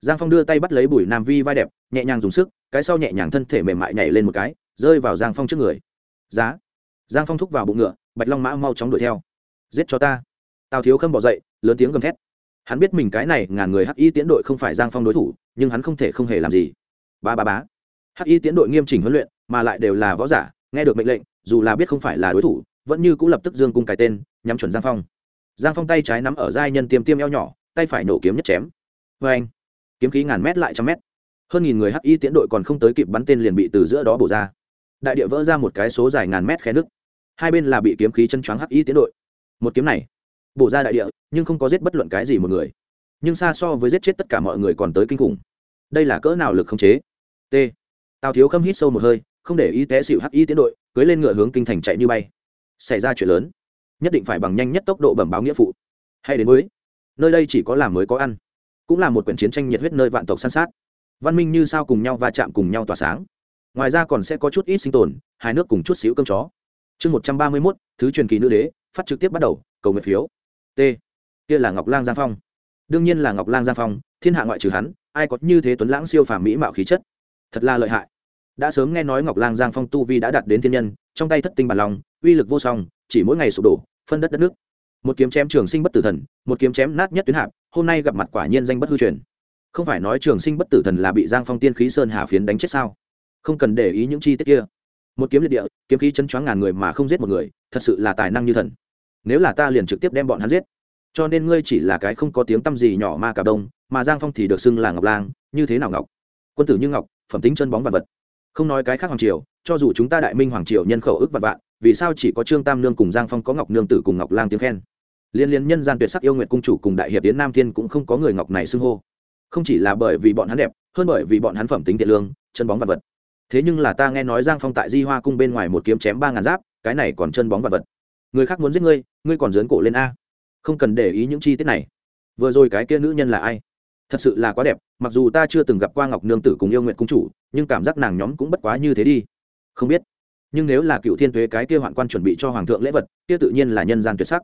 Giang phong đưa tay bắt lấy bùi nam vi vai đẹp, nhẹ nhàng dùng sức, cái sau nhẹ nhàng thân thể mềm mại nhảy lên một cái, rơi vào giang phong trước người. Giá. Giang phong thúc vào bụng ngựa, bạch long mã mau chóng đuổi theo. Giết cho ta. Tào thiếu khâm bỏ dậy, lớn tiếng gầm thét. Hắn biết mình cái này ngàn người hắc y tiến đội không phải giang phong đối thủ, nhưng hắn không thể không hề làm gì. Ba ba bá hắc y tiến đội nghiêm chỉnh huấn luyện, mà lại đều là võ giả, nghe được mệnh lệnh, dù là biết không phải là đối thủ vẫn như cũng lập tức dương cung cài tên, nhắm chuẩn giang phong. Giang phong tay trái nắm ở giai nhân tiêm tiêm eo nhỏ, tay phải nổ kiếm nhất chém. Vê anh. Kiếm khí ngàn mét lại trăm mét. Hơn nghìn người hắc y tiến đội còn không tới kịp bắn tên liền bị từ giữa đó bổ ra. Đại địa vỡ ra một cái số dài ngàn mét khe nước. Hai bên là bị kiếm khí chân choáng hắc y tiến đội. Một kiếm này, bổ ra đại địa, nhưng không có giết bất luận cái gì một người. Nhưng xa so với giết chết tất cả mọi người còn tới kinh khủng. Đây là cỡ nào lực không chế? T. Tào thiếu khâm hít sâu một hơi, không để ý té xịu hắc y tiến đội, cưới lên ngựa hướng kinh thành chạy như bay xảy ra chuyện lớn, nhất định phải bằng nhanh nhất tốc độ bẩm báo nghĩa phụ. Hay đến với, nơi đây chỉ có làm mới có ăn, cũng là một quyển chiến tranh nhiệt huyết nơi vạn tộc săn sát. Văn minh như sao cùng nhau va chạm cùng nhau tỏa sáng. Ngoài ra còn sẽ có chút ít sinh tồn, hai nước cùng chút xíu cơm chó. Chương một trăm ba mươi mốt, thứ truyền kỳ nữ đế, phát trực tiếp bắt đầu, cầu nguyện phiếu. T. Kia là ngọc lang giang phong. Đương nhiên là ngọc lang giang phong, thiên hạ ngoại trừ hắn, ai có như thế tuấn lãng siêu phàm mỹ mạo khí chất. Thật là lợi hại. Đã sớm nghe nói ngọc lang giang phong tu vi đã đạt đến thiên nhân, trong tay thất tinh bản lòng uy lực vô song, chỉ mỗi ngày sụp đổ, phân đất đất nước. Một kiếm chém trường sinh bất tử thần, một kiếm chém nát nhất tuyến hạp, hôm nay gặp mặt quả nhiên danh bất hư truyền. Không phải nói trường sinh bất tử thần là bị giang phong tiên khí sơn hà phiến đánh chết sao? Không cần để ý những chi tiết kia. Một kiếm liệt địa, kiếm khí chân choáng ngàn người mà không giết một người, thật sự là tài năng như thần. Nếu là ta liền trực tiếp đem bọn hắn giết. Cho nên ngươi chỉ là cái không có tiếng tăm gì nhỏ ma cả đông, mà giang phong thì được xưng là ngọc lang, như thế nào ngọc? Quân tử như ngọc, phẩm tính chân bóng vật vật. Không nói cái khác hoàng triều cho dù chúng ta đại minh hoàng triều nhân khẩu ước vạn vạn, vì sao chỉ có trương tam nương cùng giang phong có ngọc nương tử cùng ngọc lang tiếng khen? Liên liên nhân gian tuyệt sắc yêu nguyện cung chủ cùng đại hiệp tiến nam thiên cũng không có người ngọc này xưng hô. Không chỉ là bởi vì bọn hắn đẹp, hơn bởi vì bọn hắn phẩm tính thiện lương, chân bóng vật vật. Thế nhưng là ta nghe nói giang phong tại di hoa cung bên ngoài một kiếm chém ba ngàn giáp, cái này còn chân bóng vật vật. Người khác muốn giết ngươi ngươi còn dớn cổ lên a. Không cần để ý những chi tiết này. Vừa rồi cái kia nữ nhân là ai? Thật sự là quá đẹp, mặc dù ta chưa từng gặp qua ngọc nương tử cùng yêu nguyện cung chủ, nhưng cảm giác nàng nhóm cũng bất quá như thế đi không biết. Nhưng nếu là cựu thiên thuế cái kia hoạn quan chuẩn bị cho hoàng thượng lễ vật, kia tự nhiên là nhân gian tuyệt sắc.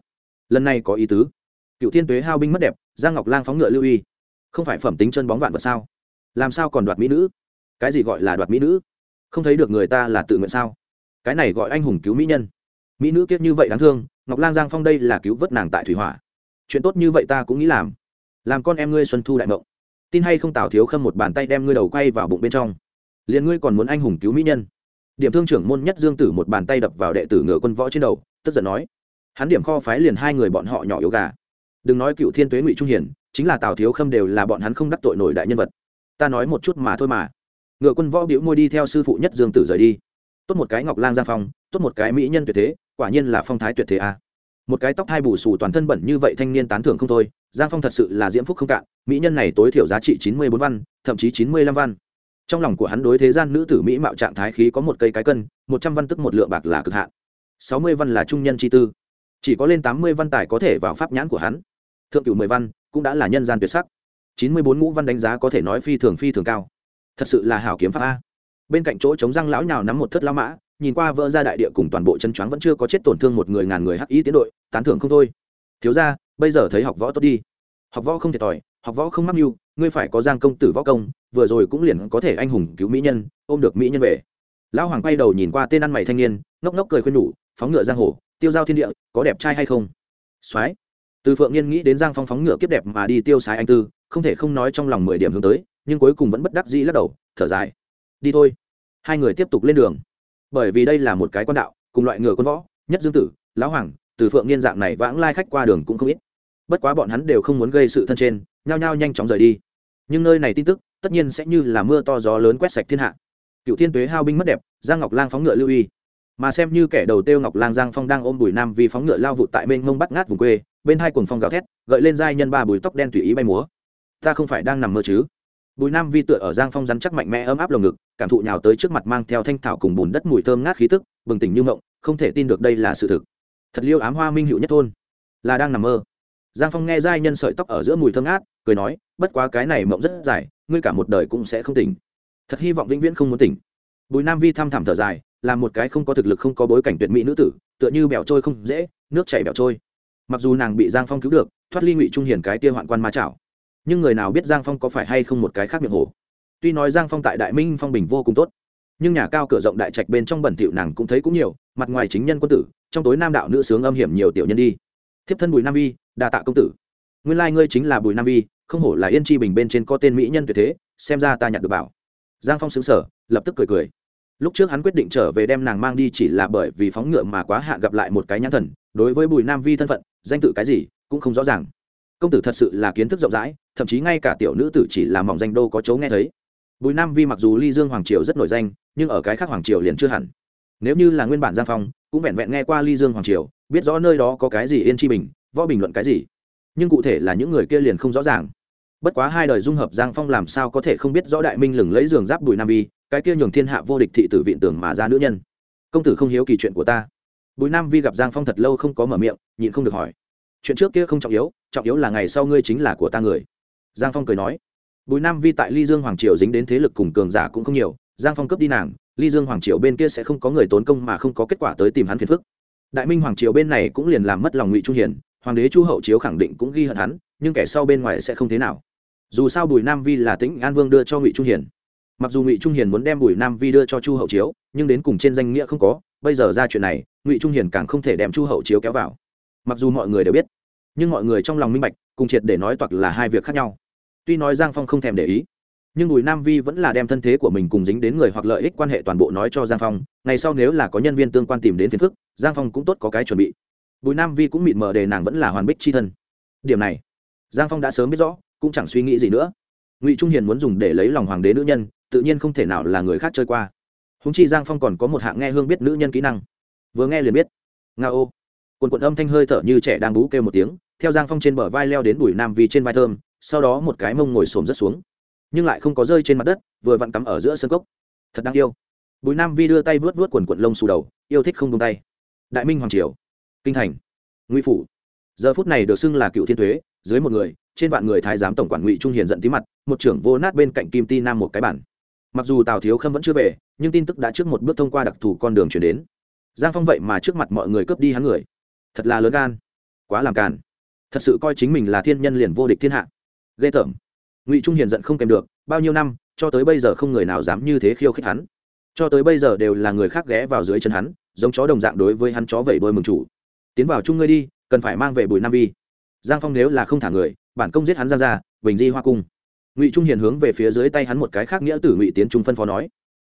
Lần này có ý tứ. Cựu thiên thuế hao binh mất đẹp, giang ngọc lang phóng ngựa lưu y không phải phẩm tính chân bóng vạn vật sao? Làm sao còn đoạt mỹ nữ? Cái gì gọi là đoạt mỹ nữ? Không thấy được người ta là tự nguyện sao? Cái này gọi anh hùng cứu mỹ nhân. Mỹ nữ kiết như vậy đáng thương, ngọc lang giang phong đây là cứu vớt nàng tại thủy hỏa. Chuyện tốt như vậy ta cũng nghĩ làm. Làm con em ngươi xuân thu đại mộng. Tin hay không tào thiếu khâm một bàn tay đem ngươi đầu quay vào bụng bên trong. Liền ngươi còn muốn anh hùng cứu mỹ nhân điểm thương trưởng môn nhất dương tử một bàn tay đập vào đệ tử ngựa quân võ trên đầu, tức giận nói, hắn điểm kho phái liền hai người bọn họ nhỏ yếu gà. Đừng nói cựu thiên tuế ngụy trung hiển chính là tào thiếu khâm đều là bọn hắn không đắc tội nổi đại nhân vật. Ta nói một chút mà thôi mà. Ngựa quân võ biểu môi đi theo sư phụ nhất dương tử rời đi. Tốt một cái ngọc lang giang phong, tốt một cái mỹ nhân tuyệt thế, quả nhiên là phong thái tuyệt thế a. À. một cái tóc hai bù xù toàn thân bẩn như vậy thanh niên tán thưởng không thôi, giang phong thật sự là diễm phúc không cạn, mỹ nhân này tối thiểu giá trị chín mươi bốn văn, thậm chí chín mươi lăm văn trong lòng của hắn đối thế gian nữ tử mỹ mạo trạng thái khí có một cây cái cân, một trăm văn tức một lượng bạc là cực hạn. Sáu mươi văn là trung nhân chi tư. Chỉ có lên tám mươi văn tài có thể vào pháp nhãn của hắn. Thượng cửu mười văn cũng đã là nhân gian tuyệt sắc. Chín mươi bốn ngũ văn đánh giá có thể nói phi thường phi thường cao. Thật sự là hảo kiếm pháp a. Bên cạnh chỗ chống răng lão nhào nắm một thất lao mã, nhìn qua vỡ ra đại địa cùng toàn bộ chân choáng vẫn chưa có chết tổn thương một người ngàn người hắc y tiến đội, tán thưởng không thôi. Thiếu ra bây giờ thấy học võ tốt đi. Học võ không thiệt thòi, học võ không mắc mưu ngươi phải có giang công tử võ công, vừa rồi cũng liền có thể anh hùng cứu mỹ nhân, ôm được mỹ nhân về. Lão hoàng quay đầu nhìn qua tên ăn mày thanh niên, ngốc ngốc cười khuyên nhủ, phóng ngựa giang hồ, tiêu giao thiên địa, có đẹp trai hay không? Soái. Từ phượng nhiên nghĩ đến giang phong phóng ngựa kiếp đẹp mà đi tiêu sái anh tư, không thể không nói trong lòng mười điểm hướng tới, nhưng cuối cùng vẫn bất đắc dĩ lắc đầu, thở dài. Đi thôi. Hai người tiếp tục lên đường. Bởi vì đây là một cái quan đạo, cùng loại ngựa quân võ, nhất dương tử, lão hoàng, từ phượng niên dạng này vãng lai khách qua đường cũng không ít. Bất quá bọn hắn đều không muốn gây sự thân trên, nhao nhao nhanh chóng rời đi nhưng nơi này tin tức, tất nhiên sẽ như là mưa to gió lớn quét sạch thiên hạ. Cựu thiên tuế hao binh mất đẹp, giang ngọc lang phóng ngựa lưu y mà xem như kẻ đầu tiêu ngọc lang giang phong đang ôm bùi nam vì phóng ngựa lao vụt tại bên ngông bắt ngát vùng quê, bên hai cuồng phong gào thét, gợi lên giai nhân ba bùi tóc đen tùy ý bay múa. Ta không phải đang nằm mơ chứ? Bùi nam vi tựa ở giang phong rắn chắc mạnh mẽ ấm áp lồng ngực, cảm thụ nhào tới trước mặt mang theo thanh thảo cùng bùn đất mùi thơm ngát khí tức, bừng tỉnh như mộng, không thể tin được đây là sự thực. Thật liêu ám hoa minh hữu nhất thôn. Là đang nằm mơ. Giang phong nghe giai nhân sợi tóc ở giữa mùi thơm ngát cười nói, bất quá cái này mộng rất dài, ngươi cả một đời cũng sẽ không tỉnh. Thật hy vọng vĩnh viễn không muốn tỉnh. Bùi nam vi thăm thẳm thở dài, là một cái không có thực lực không có bối cảnh tuyệt mỹ nữ tử, tựa như bẻo trôi không dễ, nước chảy bẻo trôi. Mặc dù nàng bị giang phong cứu được, thoát ly ngụy trung hiền cái tia hoạn quan ma chảo nhưng người nào biết giang phong có phải hay không một cái khác miệng hồ tuy nói giang phong tại đại minh phong bình vô cùng tốt, nhưng nhà cao cửa rộng đại trạch bên trong bẩn thỉu nàng cũng thấy cũng nhiều, mặt ngoài chính nhân quân tử, trong tối nam đạo nữ sướng âm hiểm nhiều tiểu nhân đi. Thiếp thân bùi nam vi đà tạ công tử. Nguyên lai、like、ngươi chính là bùi nam vi không hổ là yên chi bình bên trên có tên mỹ nhân tuyệt thế, xem ra ta nhặt được bảo. Giang phong xứng sở lập tức cười cười. Lúc trước hắn quyết định trở về đem nàng mang đi chỉ là bởi vì phóng ngựa mà quá hạn gặp lại một cái nhãn thần, đối với bùi nam vi thân phận, danh tự cái gì cũng không rõ ràng. Công tử thật sự là kiến thức rộng rãi, thậm chí ngay cả tiểu nữ tử chỉ là mỏng danh đô có chấu nghe thấy. Bùi nam vi mặc dù ly dương hoàng triều rất nổi danh, nhưng ở cái khác hoàng triều liền chưa hẳn. Nếu như là nguyên bản giang phong, cũng vẹn vẹn nghe qua ly dương hoàng triều, biết rõ nơi đó có cái gì yên chi bình, võ bình luận cái gì. Nhưng cụ thể là những người kia liền không rõ ràng bất quá hai đời dung hợp giang phong làm sao có thể không biết rõ đại minh lừng lấy giường giáp bùi nam vi, cái kia nhường thiên hạ vô địch thị tử viện tưởng mà ra nữ nhân. Công tử không hiếu kỳ chuyện của ta. Bùi nam vi gặp giang phong thật lâu không có mở miệng, nhịn không được hỏi. Chuyện trước kia không trọng yếu trọng yếu là ngày sau ngươi chính là của ta người. Giang phong cười nói. Bùi nam vi tại ly dương hoàng triều dính đến thế lực cùng cường giả cũng không nhiều, giang phong cướp đi nàng, ly dương hoàng triều bên kia sẽ không có người tốn công mà không có kết quả tới tìm hắn phiền phức. Đại minh hoàng triều bên này cũng liền làm mất lòng ngụy trung hiền, hoàng đế chu hậu chiếu khẳng định cũng ghi hận hắn, nhưng kẻ sau bên ngoài sẽ không thế nào dù sao bùi nam vi là tĩnh an vương đưa cho ngụy trung hiền. Mặc dù ngụy trung hiền muốn đem bùi nam vi đưa cho chu hậu chiếu, nhưng đến cùng trên danh nghĩa không có, bây giờ ra chuyện này, ngụy trung hiền càng không thể đem chu hậu chiếu kéo vào. Mặc dù mọi người đều biết, nhưng mọi người trong lòng minh bạch, cùng triệt để nói toặc là hai việc khác nhau. Tuy nói giang phong không thèm để ý, nhưng bùi nam vi vẫn là đem thân thế của mình cùng dính đến người hoặc lợi ích quan hệ toàn bộ nói cho giang phong, ngày sau nếu là có nhân viên tương quan tìm đến phiền phức, giang phong cũng tốt có cái chuẩn bị. Bùi nam vi cũng mịt mờ đề nàng vẫn là hoàn bích c h i thân. Điểm này, giang phong đã sớm biết rõ cũng chẳng suy nghĩ gì nữa. Ngụy trung hiền muốn dùng để lấy lòng hoàng đế nữ nhân, tự nhiên không thể nào là người khác chơi qua. Húng chi giang phong còn có một hạng nghe hương biết nữ nhân kỹ năng. Vừa nghe liền biết. Nga ô. Quần quận âm thanh hơi thở như trẻ đang bú kêu một tiếng, theo giang phong trên bờ vai leo đến bùi nam vi trên vai thơm, sau đó một cái mông ngồi xổm rất xuống. Nhưng lại không có rơi trên mặt đất, vừa vặn cắm ở giữa sân cốc. Thật đáng yêu. Bùi nam vi đưa tay vớt vớt quần quận lông xù đầu, yêu thích không tung tay. Đại minh hoàng triều. Kinh thành. Ngụy phủ. Giờ phút này được xưng là cựu thiên thuế, dưới một người trên vạn người thái giám tổng quản ngụy trung hiền giận tí mặt, một trưởng vô nát bên cạnh kim ti nam một cái bản mặc dù tào thiếu khâm vẫn chưa về, nhưng tin tức đã trước một bước thông qua đặc thù con đường chuyển đến. Giang phong vậy mà trước mặt mọi người cướp đi hắn người. Thật là lớn gan. Quá làm càn. Thật sự coi chính mình là thiên nhân liền vô địch thiên hạ. Ghê tởm. Ngụy trung hiền giận không kèm được, bao nhiêu năm, cho tới bây giờ không người nào dám như thế khiêu khích hắn. Cho tới bây giờ đều là người khác ghé vào dưới chân hắn, giống chó đồng dạng đối với hắn chó vẩy đôi mừng chủ. Tiến vào chung ngươi đi, cần phải mang về bùi nam vi. Giang phong nếu là không thả người bản công giết hắn ra ra, bình di hoa cung. Ngụy trung hiền hướng về phía dưới tay hắn một cái khác nghĩa tử ngụy tiến trung phân phó nói.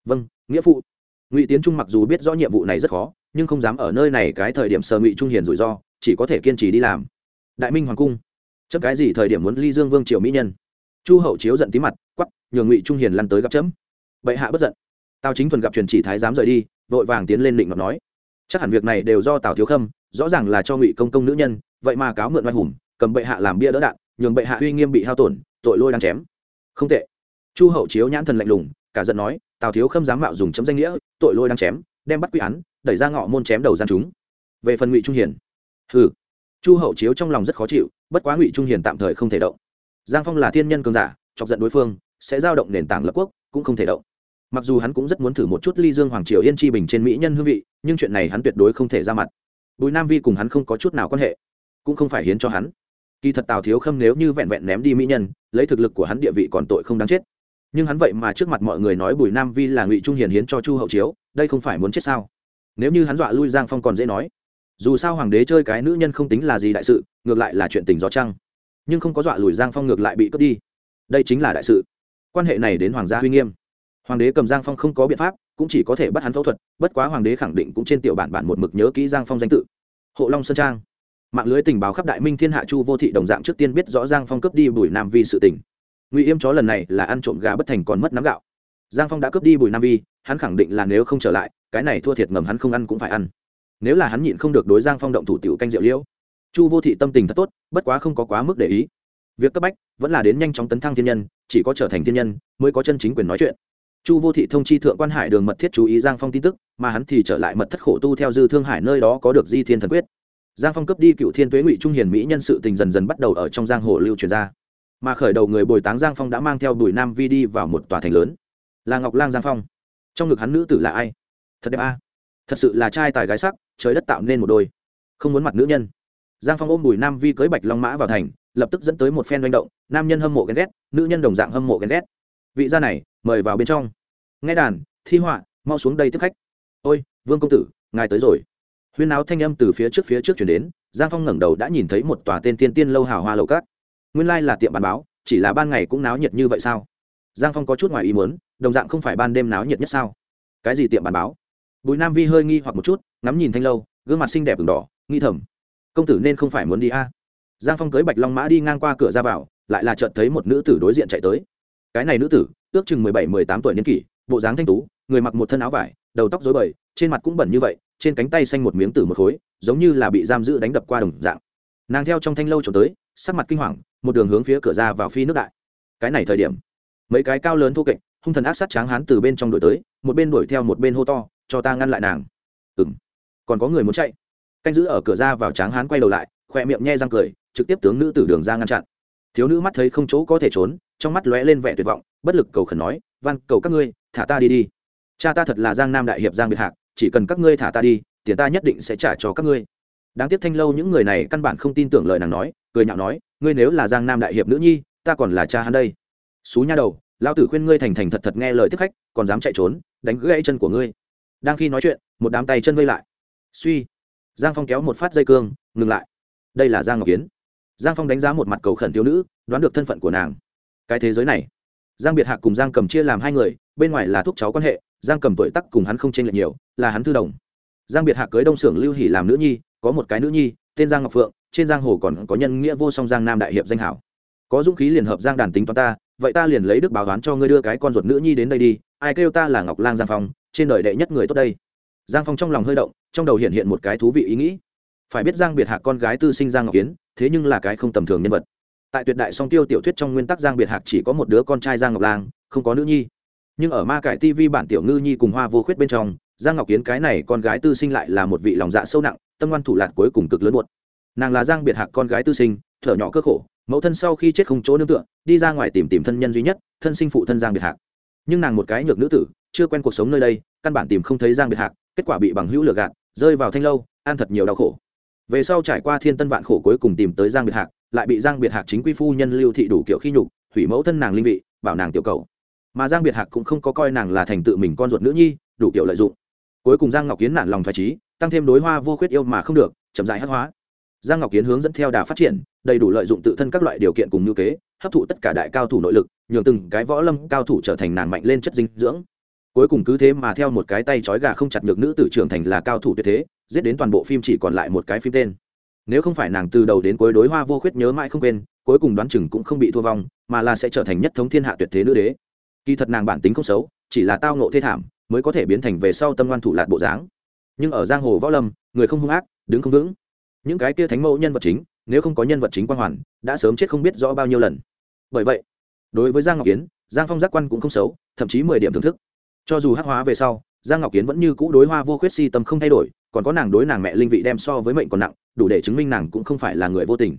Vâng nghĩa phụ. Ngụy tiến trung mặc dù biết rõ nhiệm vụ này rất khó, nhưng không dám ở nơi này cái thời điểm sờ ngụy trung hiền rủi ro, chỉ có thể kiên trì đi làm. Đại minh hoàng cung. Chấp cái gì thời điểm muốn ly dương vương triều mỹ nhân? Chu hậu chiếu giận tí mặt quắp nhường ngụy trung hiền lăn tới gặp chấm. Bệ hạ bất giận. Tào chính thuần gặp truyền chỉ thái dám rời đi, vội vàng tiến lên định ngọc nói. Chắc hẳn việc này đều do tào thiếu khâm, rõ ràng là cho ngụy công công nữ nhân, vậy mà cáo mượn oai hùng, cầm bệ hạ làm bia đỡ đạn nhường bệ hạ uy nghiêm bị hao tổn, tội lôi đang chém. Không tệ. Chu hậu chiếu nhãn thần lạnh lùng, cả giận nói, tào thiếu không dám mạo dùng chấm danh nghĩa, tội lôi đang chém, đem bắt quy án, đẩy ra ngọ môn chém đầu gian chúng. Về phần ngụy trung hiền. Hừ. Chu hậu chiếu trong lòng rất khó chịu, bất quá ngụy trung hiền tạm thời không thể động. Giang phong là thiên nhân cường giả, chọc giận đối phương, sẽ giao động nền tảng lập quốc, cũng không thể động. Mặc dù hắn cũng rất muốn thử một chút ly dương hoàng triều yên chi bình trên mỹ nhân hương vị, nhưng chuyện này hắn tuyệt đối không thể ra mặt. Bùi nam vi cùng hắn không có chút nào quan hệ, cũng không phải hiến cho hắn kỳ thật tào thiếu khâm nếu như vẹn vẹn ném đi mỹ nhân, lấy thực lực của hắn địa vị còn tội không đáng chết. Nhưng hắn vậy mà trước mặt mọi người nói bùi nam vi là ngụy trung hiền hiến cho chu hậu chiếu, đây không phải muốn chết sao? Nếu như hắn dọa lui giang phong còn dễ nói. Dù sao hoàng đế chơi cái nữ nhân không tính là gì đại sự, ngược lại là chuyện tình gió trăng. Nhưng không có dọa lùi giang phong ngược lại bị cướp đi. Đây chính là đại sự. Quan hệ này đến hoàng gia uy nghiêm. Hoàng đế cầm giang phong không có biện pháp, cũng chỉ có thể bắt hắn phẫu thuật, bất quá hoàng đế khẳng định cũng trên tiểu bản bản một mực nhớ kỹ giang phong danh tự. Hộ long sơn trang mạng lưới tình báo khắp đại minh thiên hạ chu vô thị đồng dạng trước tiên biết rõ giang phong cướp đi bùi nam vi sự tình. Ngụy yêm chó lần này là ăn trộm gà bất thành còn mất nắm gạo. Giang phong đã cướp đi bùi nam vi, hắn khẳng định là nếu không trở lại, cái này thua thiệt ngầm hắn không ăn cũng phải ăn. Nếu là hắn nhịn không được đối giang phong động thủ tiểu canh rượu liễu, chu vô thị tâm tình thật tốt, bất quá không có quá mức để ý. Việc cấp bách vẫn là đến nhanh chóng tấn thăng thiên nhân, chỉ có trở thành thiên nhân mới có chân chính quyền nói chuyện. Chu vô thị thông chi thượng quan hải đường mật thiết chú ý giang phong tin tức, mà hắn thì trở lại mật thất khổ tu theo dư thương hải nơi đó có được di thiên thần quyết giang phong cấp đi cựu thiên tuế ngụy trung hiền mỹ nhân sự tình dần dần bắt đầu ở trong giang hồ lưu truyền ra. Mà khởi đầu người bồi táng giang phong đã mang theo bùi nam vi đi vào một tòa thành lớn, là ngọc lang giang phong. Trong ngực hắn nữ tử là ai? Thật đẹp a. Thật sự là trai tài gái sắc, trời đất tạo nên một đôi. Không muốn mặt nữ nhân. Giang phong ôm bùi nam vi cưới bạch long mã vào thành, lập tức dẫn tới một phen manh động, nam nhân hâm mộ ghen ghét, nữ nhân đồng dạng hâm mộ ghen ghét. Vị gia này, mời vào bên trong. Nghe đàn, thi họa, mau xuống đây tiếp khách. Ôi, vương công tử, ngài tới rồi huyên áo thanh âm từ phía trước phía trước chuyển đến, giang phong ngẩng đầu đã nhìn thấy một tòa tên tiên tiên lâu hào hoa lầu cát nguyên lai là tiệm bán báo, chỉ là ban ngày cũng náo nhiệt như vậy sao? Giang phong có chút ngoài ý muốn, đồng dạng không phải ban đêm náo nhiệt nhất sao? Cái gì tiệm bán báo? Bùi nam vi hơi nghi hoặc một chút, ngắm nhìn thanh lâu, gương mặt xinh đẹp ửng đỏ nghi thầm, công tử nên không phải muốn đi a? Giang phong cưới bạch long mã đi ngang qua cửa ra vào, lại là chợt thấy một nữ tử đối diện chạy tới. Cái này nữ tử, ước chừng mười bảy, mười tám tuổi niên kỷ, bộ dáng thanh tú, người mặc một thân áo vải, đầu tóc dối bời, trên mặt cũng bẩn như vậy trên cánh tay xanh một miếng tử một khối, giống như là bị giam giữ đánh đập qua đồng dạng. Nàng theo trong thanh lâu trốn tới, sắc mặt kinh hoàng, một đường hướng phía cửa ra vào phi nước đại. Cái này thời điểm, mấy cái cao lớn thô kệch, hung thần ác sát tráng hán từ bên trong đuổi tới, một bên đuổi theo một bên hô to, cho ta ngăn lại nàng. Ừ m còn có người muốn chạy. Canh giữ ở cửa ra vào tráng hán quay đầu lại khoe miệng nhe răng cười, trực tiếp tướng nữ từ đường ra ngăn chặn. Thiếu nữ mắt thấy không chỗ có thể trốn, trong mắt lóe lên vẻ tuyệt vọng, bất lực cầu khẩn nói van cầu các ngươi, thả ta đi đi. Cha ta thật là giang nam đại hiệp giang biệt hạc chỉ cần các ngươi thả ta đi, tiền ta nhất định sẽ trả cho các ngươi. Đáng tiếc thanh lâu những người này căn bản không tin tưởng lời nàng nói, cười nhạo nói, ngươi nếu là giang nam đại hiệp nữ nhi, ta còn là cha hắn đây. Xú nha đầu, lão tử khuyên ngươi thành thành thật thật nghe lời tiếp khách, còn dám chạy trốn, đánh gãy chân của ngươi. Đang khi nói chuyện, một đám tay chân vây lại. Suy. Giang phong kéo một phát dây cương, ngừng lại. Đây là giang ngọc kiến. Giang phong đánh giá một mặt cầu khẩn thiếu nữ, đoán được thân phận của nàng. Cái thế giới này. Giang biệt hạc cùng giang cầm chia làm hai người, bên ngoài là thúc cháu quan hệ giang cầm tuổi tắc cùng hắn không chênh lệch nhiều, là hắn thư đồng. Giang biệt hạ cưới đông xưởng lưu hỷ làm nữ nhi, có một cái nữ nhi, tên giang ngọc phượng, trên giang hồ còn có nhân nghĩa vô song giang nam đại hiệp danh hảo. Có dũng khí liền hợp giang đàn tính toán ta, vậy ta liền lấy đức báo đoán cho ngươi đưa cái con ruột nữ nhi đến đây đi, ai kêu ta là ngọc lang giang phong, trên đời đệ nhất người tốt đây. Giang phong trong lòng hơi động, trong đầu hiện hiện một cái thú vị ý nghĩ. Phải biết giang biệt hạc con gái tư sinh giang ngọc kiến thế nhưng là cái không tầm thường nhân vật. Tại tuyệt đại song tiêu tiểu thuyết trong nguyên tắc giang biệt hạc chỉ có một đứa con trai giang ngọc lang, không có nữ nhi nhưng ở ma cải tv bản tiểu ngư nhi cùng hoa vô khuyết bên trong, giang ngọc kiến cái này con gái tư sinh lại là một vị lòng dạ sâu nặng, tâm ngoan thủ lạc cuối cùng cực lớn buột nàng là giang biệt hạc con gái tư sinh, thở nhỏ cơ khổ, mẫu thân sau khi chết không chỗ nương tựa, đi ra ngoài tìm tìm thân nhân duy nhất, thân sinh phụ thân giang biệt hạc. Nhưng nàng một cái nhược nữ tử, chưa quen cuộc sống nơi đây, căn bản tìm không thấy giang biệt hạc, kết quả bị bằng hữu lừa gạt, rơi vào thanh lâu, ăn thật nhiều đau khổ. Về sau trải qua thiên tân vạn khổ cuối cùng tìm tới giang biệt hạc, lại bị giang biệt hạc chính quy phu nhân lưu thị đủ kiểu khi nhục, hủy mẫu thân nàng linh vị, bảo nàng tiểu cầu mà giang biệt hạc cũng không có coi nàng là thành tự mình con ruột nữ nhi, đủ kiểu lợi dụng. Cuối cùng giang ngọc kiến nản lòng thoải trí tăng thêm đối hoa vô khuyết yêu mà không được, chậm dại hát hóa. Giang ngọc kiến hướng dẫn theo đà phát triển, đầy đủ lợi dụng tự thân các loại điều kiện cùng ngữ kế, hấp thụ tất cả đại cao thủ nội lực, nhường từng cái võ lâm cao thủ trở thành nàng mạnh lên chất dinh dưỡng. Cuối cùng cứ thế mà theo một cái tay trói gà không chặt được nữ tử trưởng thành là cao thủ tuyệt thế, giết đến toàn bộ phim chỉ còn lại một cái phim tên. Nếu không phải nàng từ đầu đến cuối đối hoa vô khuyết nhớ mãi không quên, cuối cùng đoán chừng cũng không bị thua vong, mà là sẽ trở thành nhất thống thiên hạ tuyệt thế nữ đế kỳ thật nàng bản tính không xấu, chỉ là tao nộ thê thảm, mới có thể biến thành về sau tâm ngoan thủ lạt bộ dáng. Nhưng ở giang hồ võ lâm, người không hung ác, đứng không vững. Những cái kia thánh mẫu nhân vật chính, nếu không có nhân vật chính quang hoàn, đã sớm chết không biết rõ bao nhiêu lần. Bởi vậy, đối với giang ngọc kiến, giang phong giác quan cũng không xấu, thậm chí mười điểm thưởng thức. Cho dù hắc hóa về sau, giang ngọc kiến vẫn như cũ đối hoa vô khuyết si tâm không thay đổi, còn có nàng đối nàng mẹ linh vị đem so với mệnh còn nặng, đủ để chứng minh nàng cũng không phải là người vô tình.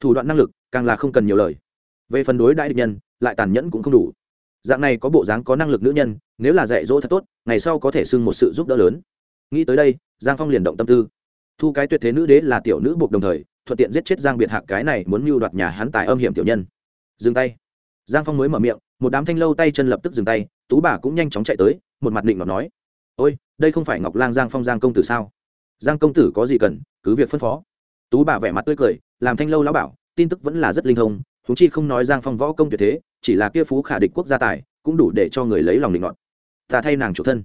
Thủ đoạn năng lực, càng là không cần nhiều lời. Về phần đối đại địch nhân, lại tàn nhẫn cũng không đủ dạng này có bộ dáng có năng lực nữ nhân, nếu là dạy dỗ thật tốt, ngày sau có thể xưng một sự giúp đỡ lớn. Nghĩ tới đây, giang phong liền động tâm tư. Thu cái tuyệt thế nữ đế là tiểu nữ buộc đồng thời, thuận tiện giết chết giang biệt hạc cái này muốn mưu đoạt nhà hắn tài âm hiểm tiểu nhân. Dừng tay. Giang phong mới mở miệng, một đám thanh lâu tay chân lập tức dừng tay, tú bà cũng nhanh chóng chạy tới, một mặt định ngọc nói, ôi, đây không phải ngọc lang giang phong giang công tử sao? Giang công tử có gì cần, cứ việc phân phó. Tú bà vẻ mặt tươi cười, làm thanh lâu lão bảo, tin tức vẫn là rất linh thông thú chi không nói giang phong võ công tuyệt thế chỉ là kia phú khả địch quốc gia tài, cũng đủ để cho người lấy lòng định ngọn ta thay nàng chủ thân.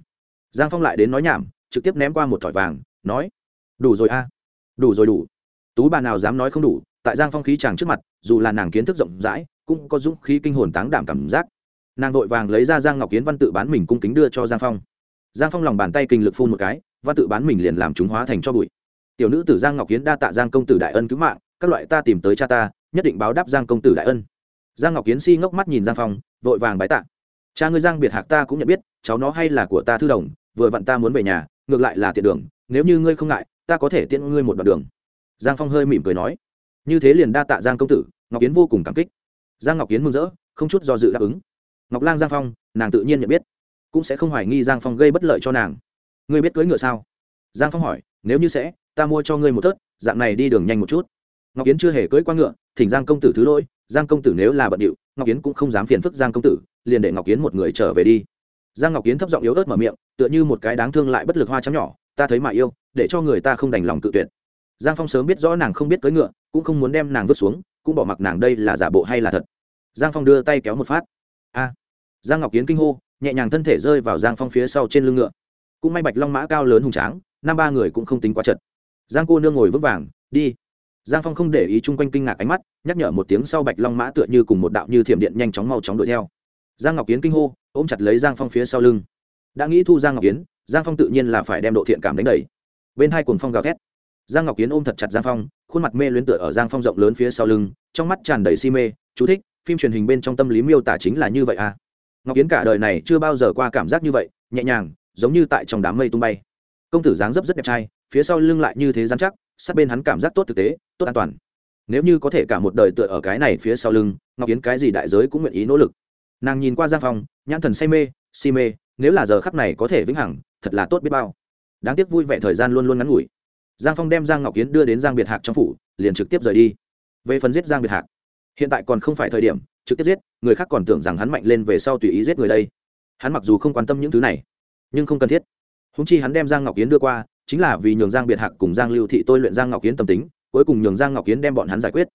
Giang phong lại đến nói nhảm, trực tiếp ném qua một thỏi vàng, nói, đủ rồi a, đủ rồi đủ. Tú bà nào dám nói không đủ, tại giang phong khí chàng trước mặt, dù là nàng kiến thức rộng rãi, cũng có dũng khí kinh hồn táng đảm cảm giác. Nàng vội vàng lấy ra giang ngọc kiến văn tự bán mình cung kính đưa cho giang phong. Giang phong lòng bàn tay kinh lực phun một cái, văn tự bán mình liền làm chúng hóa thành cho bụi. Tiểu nữ tử giang ngọc kiến đa tạ giang công tử đại ân cứu mạng, các loại ta tìm tới cha ta, nhất định báo đáp giang công tử đại ân giang ngọc kiến si ngốc mắt nhìn giang phong vội vàng bái tạ. Cha ngươi giang biệt hạc ta cũng nhận biết cháu nó hay là của ta thư đồng vừa vặn ta muốn về nhà ngược lại là tiện đường nếu như ngươi không ngại ta có thể tiễn ngươi một đoạn đường. Giang phong hơi mỉm cười nói. Như thế liền đa tạ giang công tử ngọc kiến vô cùng cảm kích. Giang ngọc kiến mừng rỡ không chút do dự đáp ứng. Ngọc lang giang phong nàng tự nhiên nhận biết cũng sẽ không hoài nghi giang phong gây bất lợi cho nàng. Ngươi biết cưỡi ngựa sao? Giang phong hỏi nếu như sẽ ta mua cho ngươi một thớt, dạng này đi đường nhanh một chút ngọc kiến chưa hề cưỡi qua ngựa, thỉnh giang công tử thứ lỗi, giang công tử nếu là bận điệu, ngọc kiến cũng không dám phiền phức giang công tử, liền để ngọc kiến một người trở về đi. Giang ngọc kiến thấp giọng yếu ớt mở miệng, tựa như một cái đáng thương lại bất lực hoa trắng nhỏ, ta thấy mà yêu, để cho người ta không đành lòng tự tuyệt. Giang phong sớm biết rõ nàng không biết cưỡi ngựa, cũng không muốn đem nàng vứt xuống, cũng bỏ mặc nàng đây là giả bộ hay là thật. Giang phong đưa tay kéo một phát. A! Giang ngọc kiến kinh hô, nhẹ nhàng thân thể rơi vào giang phong phía sau trên lưng ngựa. Cũng may bạch long mã cao lớn hùng tráng, năm ba người cũng không tính quá chật. Giang cô nương ngồi vững vàng, đi giang phong không để ý chung quanh kinh ngạc ánh mắt, nhắc nhở một tiếng sau bạch long mã tựa như cùng một đạo như thiểm điện nhanh chóng mau chóng đuổi theo. Giang ngọc kiến kinh hô, ôm chặt lấy giang phong phía sau lưng. Đã nghĩ thu giang ngọc kiến, giang phong tự nhiên là phải đem độ thiện cảm đánh đầy. Bên hai cuồng phong gào thét. Giang ngọc kiến ôm thật chặt giang phong, khuôn mặt mê luyến tựa ở giang phong rộng lớn phía sau lưng, trong mắt tràn đầy si mê, chú thích, phim truyền hình bên trong tâm lý miêu tả chính là như vậy à? Ngọc kiến cả đời này chưa bao giờ qua cảm giác như vậy, nhẹ nhàng, giống như tại trong đám mây tung bay. Công tử dáng dấp rất đẹp trai, phía sau lưng lại như thế dán chắc sát bên hắn cảm giác tốt thực tế, tốt an toàn. Nếu như có thể cả một đời tựa ở cái này phía sau lưng, ngọc yến cái gì đại giới cũng nguyện ý nỗ lực. Nàng nhìn qua giang phong, nhãn thần say mê, si mê, nếu là giờ khắc này có thể vĩnh hằng, thật là tốt biết bao. Đáng tiếc vui vẻ thời gian luôn luôn ngắn ngủi. Giang phong đem giang ngọc yến đưa đến giang biệt hạc trong phủ, liền trực tiếp rời đi. Về phần giết giang biệt hạc, hiện tại còn không phải thời điểm, trực tiếp giết, người khác còn tưởng rằng hắn mạnh lên về sau tùy ý giết người đây. Hắn mặc dù không quan tâm những thứ này, nhưng không cần thiết. Húng chi hắn đem giang ngọc yến đưa qua chính là vì nhường giang biệt hạc cùng giang lưu thị tôi luyện giang ngọc kiến tâm tính, cuối cùng nhường giang ngọc kiến đem bọn hắn giải quyết.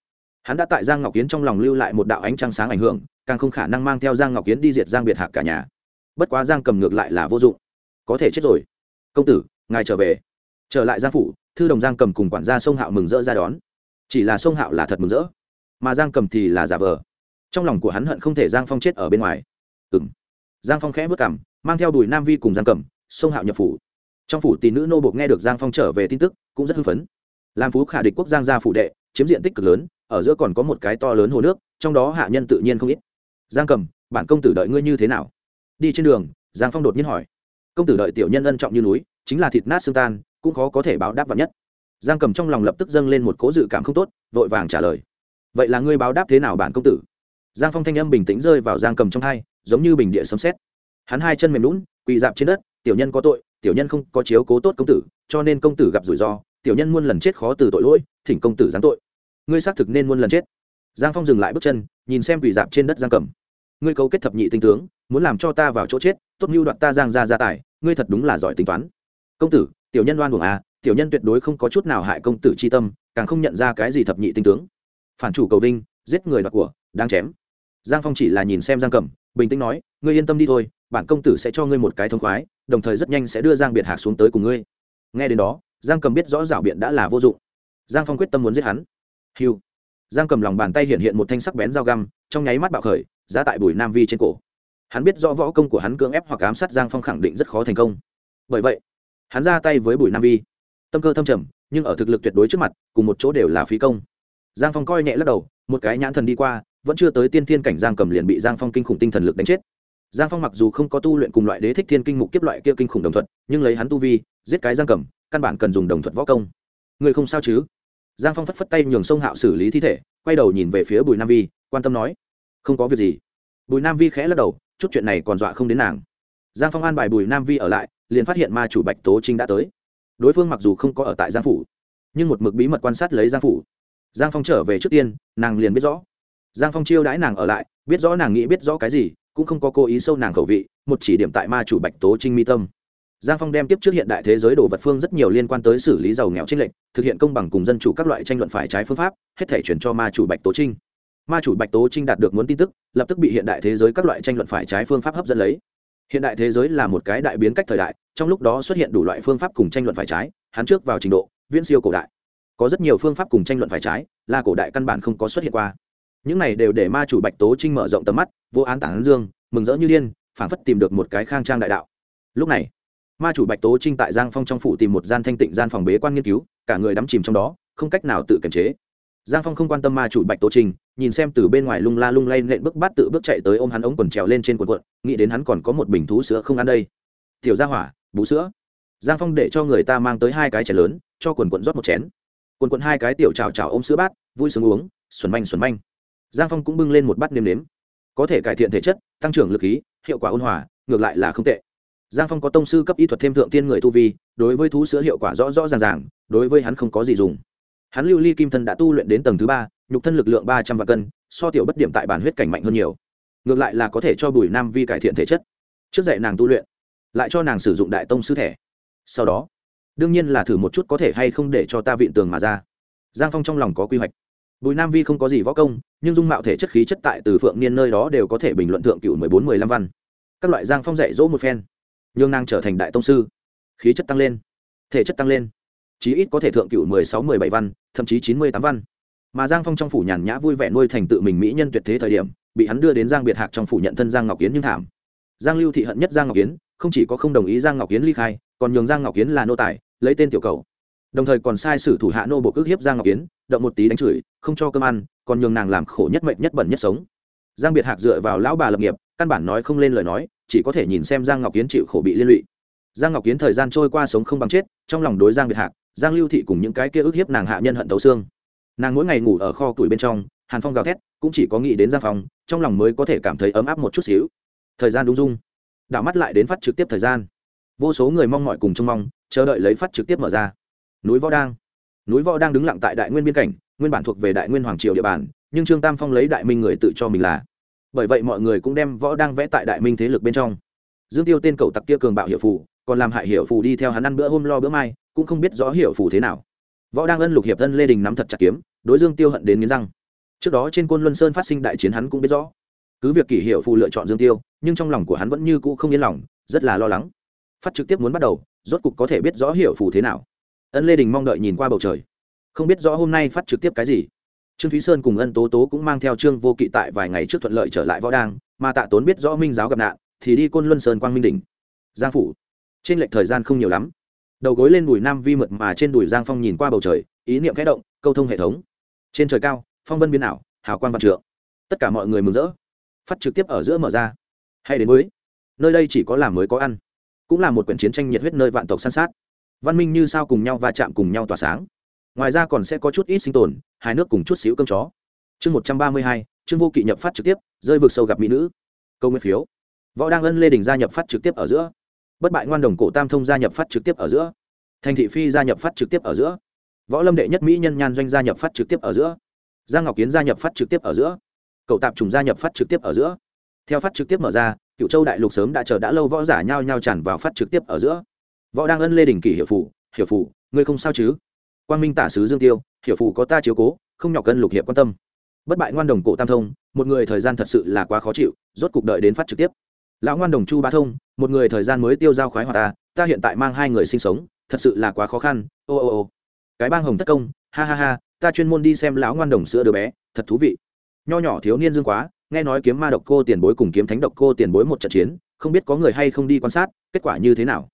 Hắn đã tại giang ngọc kiến trong lòng lưu lại một đạo ánh trăng sáng ảnh hưởng, càng không khả năng mang theo giang ngọc kiến đi diệt giang biệt hạc cả nhà. Bất quá giang cầm ngược lại là vô dụng. Có thể chết rồi. Công tử, ngài trở về. Trở lại giang phủ, thư đồng giang cầm cùng quản gia sông hạo mừng rỡ ra đón. Chỉ là sông hạo là thật mừng rỡ, mà giang cầm thì là giả vờ. Trong lòng của hắn hận không thể giang phong chết ở bên ngoài. Ừ m giang phong khẽ vất cảm mang theo đùi nam vi cùng giang cầm, sông hạo nhập phủ trong phủ tỷ nữ nô bộc nghe được giang phong trở về tin tức, cũng rất hưng phấn. Làm phú khả địch quốc giang gia phủ đệ, chiếm diện tích cực lớn, ở giữa còn có một cái to lớn hồ nước, trong đó hạ nhân tự nhiên không ít. Giang cầm, bản công tử đợi ngươi như thế nào? Đi trên đường, giang phong đột nhiên hỏi. Công tử đợi tiểu nhân ân trọng như núi, chính là thịt nát xương tan, cũng khó có thể báo đáp vạn nhất. Giang cầm trong lòng lập tức dâng lên một cố dự cảm không tốt, vội vàng trả lời. Vậy là ngươi báo đáp thế nào bản công tử? Giang phong thanh âm bình tĩnh rơi vào giang cầm trong hai, giống như bình địa sấm xét hắn hai chân mềm lún quỳ dạp trên đất, tiểu nhân có tội tiểu nhân không có chiếu cố tốt công tử, cho nên công tử gặp rủi ro, tiểu nhân muôn lần chết khó từ tội lỗi, thỉnh công tử giáng tội. Ngươi xác thực nên muôn lần chết. Giang phong dừng lại bước chân, nhìn xem quỷ dạp trên đất giang cầm. Ngươi cấu kết thập nhị tinh tướng, muốn làm cho ta vào chỗ chết, tốt mưu đoạt ta giang ra gia tài, ngươi thật đúng là giỏi tính toán. Công tử, tiểu nhân đoan buồng à tiểu nhân tuyệt đối không có chút nào hại công tử c tâm, càng không nhận ra cái gì thập nhị tinh tướng. Phản chủ cầu vinh, giết người đoạt của đang chém. Giang phong chỉ là nhìn xem giang cầm, bình tĩnh nói, ngươi yên tâm đi thôi bản công tử sẽ cho ngươi một cái thông khoái, đồng thời rất nhanh sẽ đưa giang biệt hạc xuống tới cùng ngươi. Nghe đến đó, giang cầm biết rõ rảo biện đã là vô dụng. Giang phong quyết tâm muốn giết hắn. Hiu giang cầm lòng bàn tay hiện hiện một thanh sắc bén dao găm, trong nháy mắt bạo khởi, giá tại bùi nam vi trên cổ. Hắn biết rõ võ công của hắn cưỡng ép hoặc ám sát giang phong khẳng định rất khó thành công. Bởi vậy, hắn ra tay với bùi nam vi. Tâm cơ thâm trầm, nhưng ở thực lực tuyệt đối trước mặt, cùng một chỗ đều là phí công. Giang phong coi nhẹ lắc đầu, một cái nhãn thần đi qua, vẫn chưa tới tiên thiên cảnh giang cầm liền bị giang phong kinh khủng tinh thần lực đánh chết giang phong mặc dù không có tu luyện cùng loại đế thích thiên kinh mục kiếp loại kia kinh khủng đồng thuận nhưng lấy hắn tu vi, giết cái giang cầm, căn bản cần dùng đồng thuận võ công. Người không sao chứ? Giang phong phất phất tay nhường sông hạo xử lý thi thể, quay đầu nhìn về phía bùi nam vi, quan tâm nói, không có việc gì. Bùi nam vi khẽ lắc đầu, chút chuyện này còn dọa không đến nàng. Giang phong an bài bùi nam vi ở lại, liền phát hiện ma chủ bạch tố trinh đã tới. Đối phương mặc dù không có ở tại giang phủ, nhưng một mực bí mật quan sát lấy giang phủ. Giang phong trở về trước tiên, nàng liền biết rõ. Giang phong chiêu đãi nàng ở lại, biết rõ nàng nghĩ biết rõ cái gì cũng không có cố ý sâu nàng khẩu vị, một chỉ điểm tại ma chủ bạch tố trinh mi tâm. Giang phong đem tiếp trước hiện đại thế giới đồ vật phương rất nhiều liên quan tới xử lý giàu nghèo tranh lệch, thực hiện công bằng cùng dân chủ các loại tranh luận phải trái phương pháp, hết thể chuyển cho ma chủ bạch tố trinh. Ma chủ bạch tố trinh đạt được muốn tin tức, lập tức bị hiện đại thế giới các loại tranh luận phải trái phương pháp hấp dẫn lấy. Hiện đại thế giới là một cái đại biến cách thời đại, trong lúc đó xuất hiện đủ loại phương pháp cùng tranh luận phải trái, hắn trước vào trình độ, viễn siêu cổ đại. Có rất nhiều phương pháp cùng tranh luận phải trái, là cổ đại căn bản không có xuất hiện qua những này đều để ma chủ bạch tố trinh mở rộng tầm mắt, vô án tản dương, mừng rỡ như điên, phảng phất tìm được một cái khang trang đại đạo. Lúc này, ma chủ bạch tố trinh tại giang phong trong phủ tìm một gian thanh tịnh gian phòng bế quan nghiên cứu, cả người đắm chìm trong đó, không cách nào tự kiềm chế. Giang phong không quan tâm ma chủ bạch tố trinh, nhìn xem từ bên ngoài lung la lung lay nện bước bát tự bước chạy tới ôm hắn ống quần trèo lên trên quần quận nghĩ đến hắn còn có một bình thú sữa không ăn đây. Tiểu gia hỏa, bú sữa. Giang phong để cho người ta mang tới hai cái chén lớn, cho quần quận rót một chén. Quần quận hai cái tiểu trào trào ôm sữa bát, vui sướng uống, xuẩn manh xuẩn manh giang phong cũng bưng lên một bát nêm nếm. Có thể cải thiện thể chất, tăng trưởng lực khí, hiệu quả ôn hòa, ngược lại là không tệ. Giang phong có tông sư cấp y thuật thêm thượng tiên người tu vi, đối với thú sữa hiệu quả rõ rõ ràng ràng, đối với hắn không có gì dùng. Hắn lưu ly kim thân đã tu luyện đến tầng thứ ba, nhục thân lực lượng ba trăm vạn cân, so tiểu bất điểm tại bản huyết cảnh mạnh hơn nhiều. Ngược lại là có thể cho bùi nam vi cải thiện thể chất. Trước dạy nàng tu luyện, lại cho nàng sử dụng đại tông sư thẻ. Sau đó, đương nhiên là thử một chút có thể hay không để cho ta viện tường mà ra. Giang phong trong lòng có quy hoạch bùi nam vi không có gì võ công, nhưng dung mạo thể chất khí chất tại từ phượng niên nơi đó đều có thể bình luận thượng cựu mười bốn, mười lăm văn. Các loại giang phong dạy dỗ một phen nhưng nàng trở thành đại tông sư. Khí chất tăng lên, thể chất tăng lên, chí ít có thể thượng cựu mười sáu, mười bảy văn, thậm chí chín mươi tám văn. Mà giang phong trong phủ nhàn nhã vui vẻ nuôi thành tự mình mỹ nhân tuyệt thế thời điểm, bị hắn đưa đến giang biệt hạc trong phủ nhận thân giang ngọc kiến nhưng thảm. Giang lưu thị hận nhất giang ngọc kiến, không chỉ có không đồng ý giang ngọc kiến ly khai, còn nhường giang ngọc kiến là nô tài, lấy tên tiểu cầu đồng thời còn sai sử thủ hạ nô bộ cước hiếp giang ngọc kiến động một tí đánh chửi, không cho cơm ăn, còn nhường nàng làm khổ nhất mệnh nhất bẩn nhất sống. Giang biệt hạc dựa vào lão bà lập nghiệp, căn bản nói không lên lời nói, chỉ có thể nhìn xem giang ngọc kiến chịu khổ bị liên lụy. Giang ngọc kiến thời gian trôi qua sống không bằng chết, trong lòng đối giang biệt hạc, giang lưu thị cùng những cái kia ức hiếp nàng hạ nhân hận tấu xương. Nàng mỗi ngày ngủ ở kho tuổi bên trong, hàn phong gào thét, cũng chỉ có nghĩ đến giang phong, trong lòng mới có thể cảm thấy ấm áp một chút xíu. Thời gian đúng dung đảo mắt lại đến phát trực tiếp thời gian. Vô số người mong mọi cùng trông mong, chờ đợi lấy phát trực tiếp mở ra núi võ đang. Núi võ đang đứng lặng tại đại nguyên biên cảnh, nguyên bản thuộc về đại nguyên hoàng triều địa bàn, nhưng trương tam phong lấy đại minh người tự cho mình là. Bởi vậy mọi người cũng đem võ đang vẽ tại đại minh thế lực bên trong. Dương tiêu tên cầu tặc kia cường bạo hiệu phù, còn làm hại hiệu phù đi theo hắn ăn bữa hôm lo bữa mai, cũng không biết rõ hiệu phù thế nào. Võ đang ân lục hiệp thân lê đình nắm thật chặt kiếm, đối dương tiêu hận đến nghiến răng. Trước đó trên côn luân sơn phát sinh đại chiến hắn cũng biết rõ. Cứ việc kỷ hiệu phù lựa chọn dương tiêu, nhưng trong lòng của hắn vẫn như cũ không yên lòng, rất là lo lắng. Phát trực tiếp muốn bắt đầu, rốt cục có thể biết rõ hiệu phù thế nào ân lê đình mong đợi nhìn qua bầu trời không biết rõ hôm nay phát trực tiếp cái gì trương thúy sơn cùng ân tố tố cũng mang theo trương vô kỵ tại vài ngày trước thuận lợi trở lại võ đang mà tạ tốn biết rõ minh giáo gặp nạn thì đi côn luân sơn quang minh đình giang phủ trên lệch thời gian không nhiều lắm đầu gối lên đùi nam vi mượt mà trên đùi giang phong nhìn qua bầu trời ý niệm khẽ động câu thông hệ thống trên trời cao phong vân biến ảo hào quang vạn trượng tất cả mọi người mừng rỡ phát trực tiếp ở giữa mở ra hay đến mới. nơi đây chỉ có làm mới có ăn cũng là một quyển chiến tranh nhiệt huyết nơi vạn tộc san sát văn minh như sao cùng nhau va chạm cùng nhau tỏa sáng. Ngoài ra còn sẽ có chút ít sinh tồn hai nước cùng chút xíu cơm chó. Chương một trăm ba mươi hai chương vô kỵ nhập phát trực tiếp, rơi vực sâu gặp mỹ nữ. Câu nguyên phiếu. Võ đang ân lê đình gia nhập phát trực tiếp ở giữa. Bất bại ngoan đồng cổ tam thông gia nhập phát trực tiếp ở giữa. Thành thị phi gia nhập phát trực tiếp ở giữa. Võ lâm đệ nhất mỹ nhân nhan doanh gia nhập phát trực tiếp ở giữa. Giang ngọc kiến gia nhập phát trực tiếp ở giữa. Cậu tạp trùng gia nhập phát trực tiếp ở giữa. Theo phát trực tiếp mở ra cựu châu đại lục sớm đã chờ đã lâu võ giả nhao nhao tràn vào phát trực tiếp ở giữa võ đang ân lê đình kỷ hiệu phủ hiệu phủ ngươi không sao chứ? Quang minh tả sứ dương tiêu hiệu phủ có ta chiếu cố, không nhọc cân lục hiệp quan tâm. Bất bại ngoan đồng cổ tam thông, một người thời gian thật sự là quá khó chịu, rốt cục đợi đến phát trực tiếp. Lão ngoan đồng chu ba thông, một người thời gian mới tiêu giao khoái hòa ta ta hiện tại mang hai người sinh sống, thật sự là quá khó khăn, ô ô ô. Cái bang hồng tất công, ha ha ha, ta chuyên môn đi xem lão ngoan đồng sữa đứa bé, thật thú vị. Nho nhỏ thiếu niên dương quá, nghe nói kiếm ma độc cô tiền bối cùng kiếm thánh độc cô tiền bối một trận chiến, không biết có người hay không đi quan sát, kết quả như thế nào?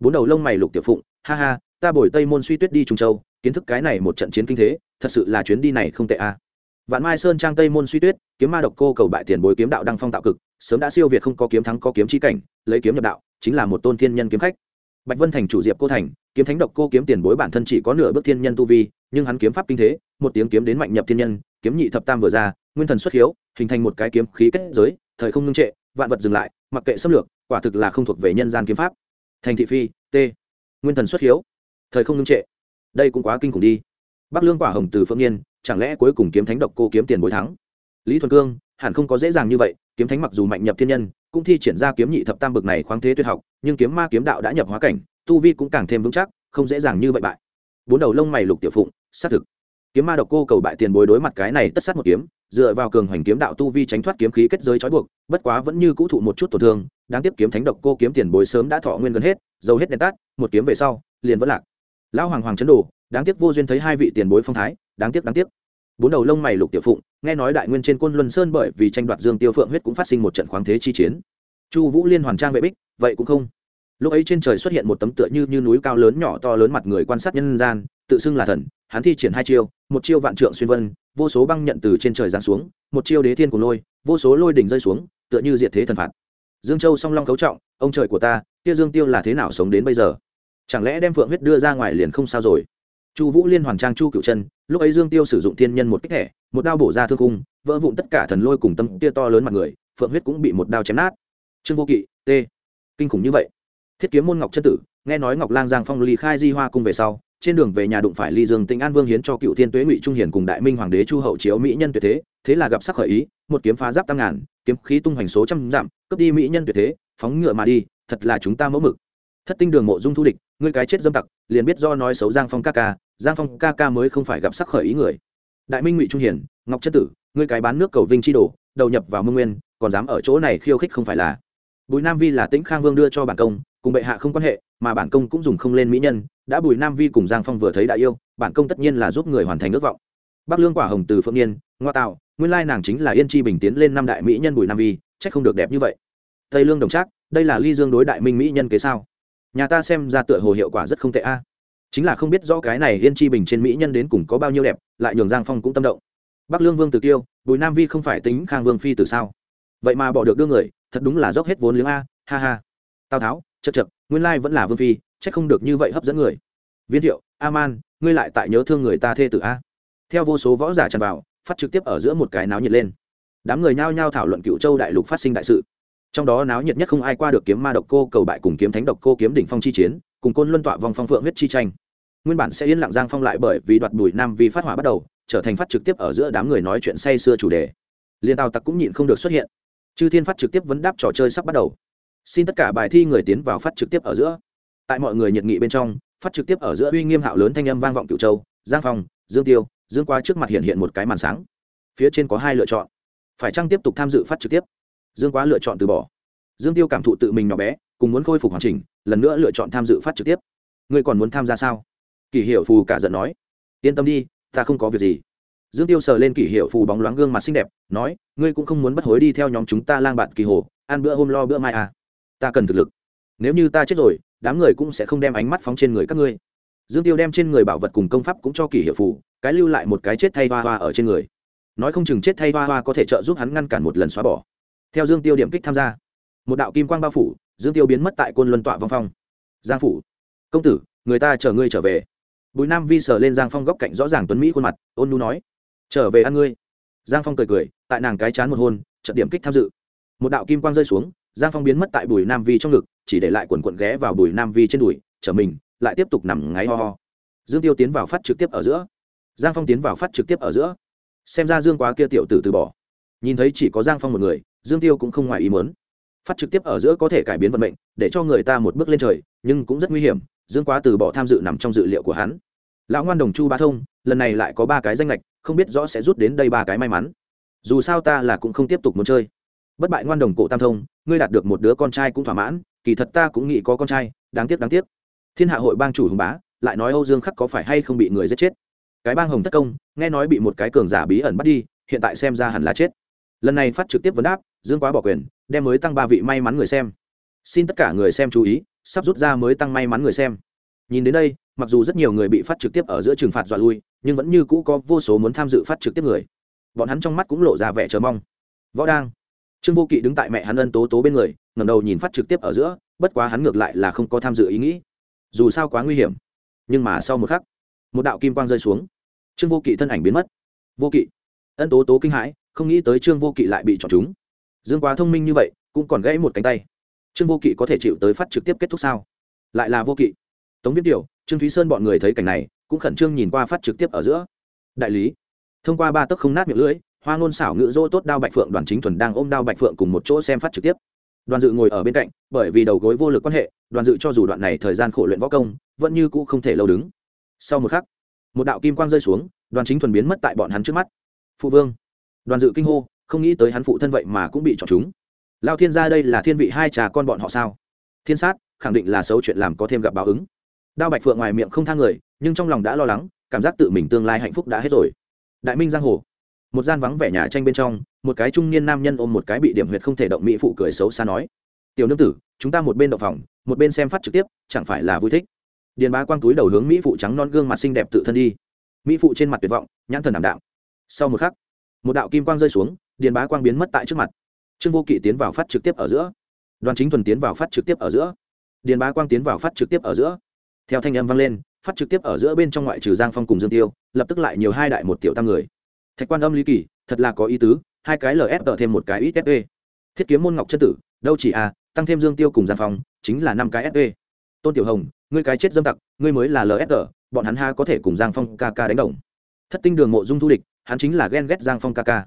Bốn đầu lông mày lục tiểu phụng, ha ha, ta bồi tây môn suy tuyết đi trung châu, kiến thức cái này một trận chiến kinh thế, thật sự là chuyến đi này không tệ a. Vạn mai sơn trang tây môn suy tuyết, kiếm ma độc cô cầu bại tiền bối kiếm đạo đăng phong tạo cực, sớm đã siêu việt không có kiếm thắng có kiếm chi cảnh, lấy kiếm nhập đạo, chính là một tôn thiên nhân kiếm khách. Bạch vân thành chủ diệp cô thành, kiếm thánh độc cô kiếm tiền bối bản thân chỉ có nửa bước thiên nhân tu vi, nhưng hắn kiếm pháp kinh thế, một tiếng kiếm đến mạnh nhập thiên nhân, kiếm nhị thập tam vừa ra, nguyên thần xuất hiếu, hình thành một cái kiếm khí kết giới, thời không ngưng trệ, vạn vật dừng lại, mặc kệ xâm lược, quả thực là không thuộc về nhân gian kiếm pháp thành thị phi, t. Nguyên thần xuất hiếu. Thời không ngưng trệ. Đây cũng quá kinh khủng đi. Bắc lương quả hồng từ phượng niên, chẳng lẽ cuối cùng kiếm thánh độc cô kiếm tiền bối thắng? Lý thuần cương, hẳn không có dễ dàng như vậy, kiếm thánh mặc dù mạnh nhập thiên nhân, cũng thi triển ra kiếm nhị thập tam bực này khoáng thế tuyệt học, nhưng kiếm ma kiếm đạo đã nhập hóa cảnh, tu vi cũng càng thêm vững chắc, không dễ dàng như vậy bại. Bốn đầu lông mày lục tiểu phụng, xác thực. Kiếm ma độc cô cầu bại tiền bối đối mặt cái này tất sát một kiếm, dựa vào cường hoành kiếm đạo tu vi tránh thoát kiếm khí kết giới trói buộc, bất quá vẫn như cũ thụ một chút tổn thương đáng tiếc kiếm thánh độc cô kiếm tiền bối sớm đã thọ nguyên gần hết, dầu hết đèn tắt, một kiếm về sau, liền vẫn lạc. Lão hoàng hoàng chấn đồ, đáng tiếc vô duyên thấy hai vị tiền bối phong thái, đáng tiếc đáng tiếc. Bốn đầu lông mày lục tiểu phụng, nghe nói đại nguyên trên quân luân sơn bởi vì tranh đoạt dương tiêu phượng huyết cũng phát sinh một trận khoáng thế chi chiến. Chu vũ liên hoàn trang vệ bích, vậy cũng không. Lúc ấy trên trời xuất hiện một tấm tựa như như núi cao lớn nhỏ to lớn mặt người quan sát nhân gian, tự xưng là thần, hắn thi triển hai chiêu, một chiêu vạn trượng xuyên vân, vô số băng nhận từ trên trời giáng xuống, một chiêu đế thiên của lôi, vô số lôi đỉnh rơi xuống, tựa như diệt thế thần phạt dương châu song long cấu trọng, ông trời của ta, kia dương tiêu là thế nào sống đến bây giờ? Chẳng lẽ đem phượng huyết đưa ra ngoài liền không sao rồi? Chu vũ liên hoàn trang chu cựu chân, lúc ấy dương tiêu sử dụng thiên nhân một kích thẻ, một đao bổ ra thương cung, vỡ vụn tất cả thần lôi cùng tâm tia to lớn mặt người, phượng huyết cũng bị một đao chém nát. Trương vô kỵ, t. Kinh khủng như vậy. Thiết kiếm môn ngọc chân tử, nghe nói ngọc lang giang phong ly khai di hoa cung về sau, trên đường về nhà đụng phải ly dương tĩnh an vương hiến cho cựu thiên tuế ngụy trung hiền cùng đại minh hoàng đế chu hậu chiếu mỹ nhân tuyệt thế thế là gặp sắc khởi ý, một kiếm phá giáp tăng ngàn kiếm khí tung hoành số trăm dặm, cướp đi mỹ nhân tuyệt thế, phóng ngựa mà đi, thật là chúng ta mẫu mực. Thất tinh đường mộ dung thu địch, ngươi cái chết dâm tặc, liền biết do nói xấu giang phong ca ca, giang phong ca ca mới không phải gặp sắc khởi ý người. Đại minh ngụy trung hiển, ngọc chất tử, ngươi cái bán nước cầu vinh chi đồ, đầu nhập vào mương nguyên, còn dám ở chỗ này khiêu khích không phải là. Bùi nam vi là tĩnh khang vương đưa cho bản công, cùng bệ hạ không quan hệ, mà bản công cũng dùng không lên mỹ nhân, đã bùi nam vi cùng giang phong vừa thấy đại yêu, bản công tất nhiên là giúp người hoàn thành ước vọng. Bắc lương quả hồng từ phượng niên, ngoa tạo nguyên lai nàng chính là yên chi bình tiến lên năm đại mỹ nhân bùi nam vi trách không được đẹp như vậy. Tây lương đồng trác, đây là ly dương đối đại minh mỹ nhân kế sao? Nhà ta xem ra tựa hồ hiệu quả rất không tệ a. Chính là không biết rõ cái này yên chi bình trên mỹ nhân đến cùng có bao nhiêu đẹp, lại nhường giang phong cũng tâm động. Bắc lương vương từ tiêu bùi nam vi không phải tính khang vương phi từ sao? Vậy mà bỏ được đưa người, thật đúng là dốc hết vốn liếng a, ha ha. Tào tháo, chật chật, nguyên lai vẫn là vương phi c h ắ c không được như vậy hấp dẫn người. Viên thiệu a man ngươi lại tại nhớ thương người ta thê tử a. Theo vô số võ giả tràn vào phát trực tiếp ở giữa một cái náo nhiệt lên. Đám người nhao nhao thảo luận cựu châu đại lục phát sinh đại sự. Trong đó náo nhiệt nhất không ai qua được kiếm ma độc cô, cầu bại cùng kiếm thánh độc cô, kiếm đỉnh phong chi chiến, cùng côn luân tọa vòng phong phượng huyết chi tranh. Nguyên bản sẽ yên lặng giang phong lại bởi vì đoạt bùi nam vi phát hỏa bắt đầu, trở thành phát trực tiếp ở giữa đám người nói chuyện say xưa chủ đề. Liên tào tặc cũng nhịn không được xuất hiện. Chư thiên phát trực tiếp vấn đáp trò chơi sắp bắt đầu. Xin tất cả bài thi người tiến vào phát trực tiếp ở giữa. Tại mọi người nhiệt nghị bên trong, phát trực tiếp ở giữa uy nghiêm hạo lớn thanh âm vang vọng cựu châu, giang phong, dương tiêu dương qua trước mặt hiện hiện một cái màn sáng. Phía trên có hai lựa chọn. Phải chăng tiếp tục tham dự phát trực tiếp? Dương quá lựa chọn từ bỏ. Dương tiêu cảm thụ tự mình nhỏ bé, cùng muốn khôi phục hoàn chỉnh, lần nữa lựa chọn tham dự phát trực tiếp. Ngươi còn muốn tham gia sao? Kỷ hiệu phù cả giận nói. Yên tâm đi, ta không có việc gì. Dương tiêu sờ lên kỷ hiệu phù bóng loáng gương mặt xinh đẹp, nói, ngươi cũng không muốn bất hối đi theo nhóm chúng ta lang bạn kỳ hồ, ăn bữa hôm lo bữa mai à. Ta cần thực lực. Nếu như ta chết rồi, đám người cũng sẽ không đem ánh mắt phóng trên người các ngươi. Dương tiêu đem trên người bảo vật cùng công pháp cũng cho kỷ hiệu phù cái lưu lại một cái chết thay hoa hoa ở trên người. Nói không chừng chết thay hoa hoa có thể trợ giúp hắn ngăn cản một lần xóa bỏ. Theo dương tiêu điểm kích tham gia, một đạo kim quang bao phủ, dương tiêu biến mất tại côn luân tọa vong phong. Giang phủ. Công tử, người ta chờ ngươi trở về. Bùi nam vi sờ lên giang phong góc cạnh rõ ràng tuấn mỹ khuôn mặt, ôn nu nói, trở về ăn ngươi. Giang phong cười cười, tại nàng cái chán một hôn trận điểm kích tham dự. Một đạo kim quang rơi xuống, giang phong biến mất tại bùi nam vi trong ngực, chỉ để lại quần quận ghé vào bùi nam vi trên đùi trở mình, lại tiếp tục nằm ngáy ho ho. Dương tiêu tiến vào phát trực tiếp ở giữa giang phong tiến vào phát trực tiếp ở giữa. Xem ra dương quá kia tiểu tử từ bỏ. Nhìn thấy chỉ có giang phong một người, dương tiêu cũng không ngoài ý muốn. Phát trực tiếp ở giữa có thể cải biến vận mệnh, để cho người ta một bước lên trời, nhưng cũng rất nguy hiểm, dương quá từ bỏ tham dự nằm trong dự liệu của hắn. Lão ngoan đồng chu ba thông, lần này lại có ba cái danh lệch không biết rõ sẽ rút đến đây ba cái may mắn. Dù sao ta là cũng không tiếp tục muốn chơi. Bất bại ngoan đồng cổ tam thông, ngươi đạt được một đứa con trai cũng thỏa mãn, kỳ thật ta cũng nghĩ có con trai, đáng tiếc đáng tiếc. Thiên hạ hội bang chủ hùng bá, lại nói âu dương khắc có phải hay không bị người giết chết? Cái bang hồng tất công, nghe nói bị một cái cường giả bí ẩn bắt đi, hiện tại xem ra hẳn là chết. Lần này phát trực tiếp vấn đáp, dương quá bỏ quyền, đem mới tăng ba vị may mắn người xem. Xin tất cả người xem chú ý, sắp rút ra mới tăng may mắn người xem. Nhìn đến đây, mặc dù rất nhiều người bị phát trực tiếp ở giữa trừng phạt dọa lui, nhưng vẫn như cũ có vô số muốn tham dự phát trực tiếp người. Bọn hắn trong mắt cũng lộ ra vẻ chờ mong. Võ đang. Trương vô kỵ đứng tại mẹ hắn ân tố tố bên người ngầm đầu nhìn phát trực tiếp ở giữa, bất quá hắn ngược lại là không có tham dự ý nghĩ. Dù sao quá nguy hiểm. Nhưng mà sau một khắc, một đạo kim quang rơi xuống trương vô kỵ thân ảnh biến mất. Vô kỵ. Ân tố tố kinh hãi, không nghĩ tới trương vô kỵ lại bị chọn chúng. Dương quá thông minh như vậy, cũng còn gãy một cánh tay. Trương vô kỵ có thể chịu tới phát trực tiếp kết thúc sao? Lại là vô kỵ. Tống viết điều trương thúy sơn bọn người thấy cảnh này, cũng khẩn trương nhìn qua phát trực tiếp ở giữa. Đại lý. Thông qua ba tấc không nát miệng lưỡi, hoa ngôn xảo ngữ dỗ tốt đao bạch phượng đoàn chính thuần đang ôm đao bạch phượng cùng một chỗ xem phát trực tiếp. Đoàn dự ngồi ở bên cạnh, bởi vì đầu gối vô lực quan hệ, đoàn dự cho dù đoạn này thời gian khổ luyện võ công, vẫn như cũ không thể lâu đứng. Sau một khắc một đạo kim quang rơi xuống, đoàn chính thuần biến mất tại bọn hắn trước mắt. Phụ vương. Đoàn dự kinh hô, không nghĩ tới hắn phụ thân vậy mà cũng bị chọn chúng. Lao thiên gia đây là thiên vị hai trà con bọn họ sao? Thiên sát, khẳng định là xấu chuyện làm có thêm gặp báo ứng. Đao bạch phượng ngoài miệng không thang người, nhưng trong lòng đã lo lắng, cảm giác tự mình tương lai hạnh phúc đã hết rồi. Đại minh giang hồ. Một gian vắng vẻ nhà tranh bên trong, một cái trung niên nam nhân ôm một cái bị điểm huyệt không thể động mỹ phụ cười xấu xa nói, tiểu nương tử, chúng ta một bên đậu phòng, một bên xem phát trực tiếp, chẳng phải là vui thích? Điền bá quang túi đầu hướng mỹ phụ trắng non gương mặt xinh đẹp tự thân đi. Mỹ phụ trên mặt tuyệt vọng, nhãn thần đảm đạo sau một khắc, một đạo kim quang rơi xuống, điền bá quang biến mất tại trước mặt. Trương vô kỵ tiến vào phát trực tiếp ở giữa. Đoàn chính thuần tiến vào phát trực tiếp ở giữa. Điền bá quang tiến vào phát trực tiếp ở giữa. Theo thanh âm vang lên, phát trực tiếp ở giữa bên trong ngoại trừ giang phong cùng dương tiêu, lập tức lại nhiều hai đại một tiểu tam người. Thạch quan âm lý kỳ, thật là có ý tứ, hai cái lf thêm một cái ít fe thiết kiếm môn ngọc chân tử, đâu chỉ a tăng thêm dương tiêu cùng giang phong, chính là năm cái fe tôn tiểu hồng ngươi cái chết dâm tặc, ngươi mới là lsg bọn hắn ha có thể cùng giang phong ca ca đánh đồng. Thất tinh đường mộ dung thu địch, hắn chính là ghen ghét giang phong ca ca.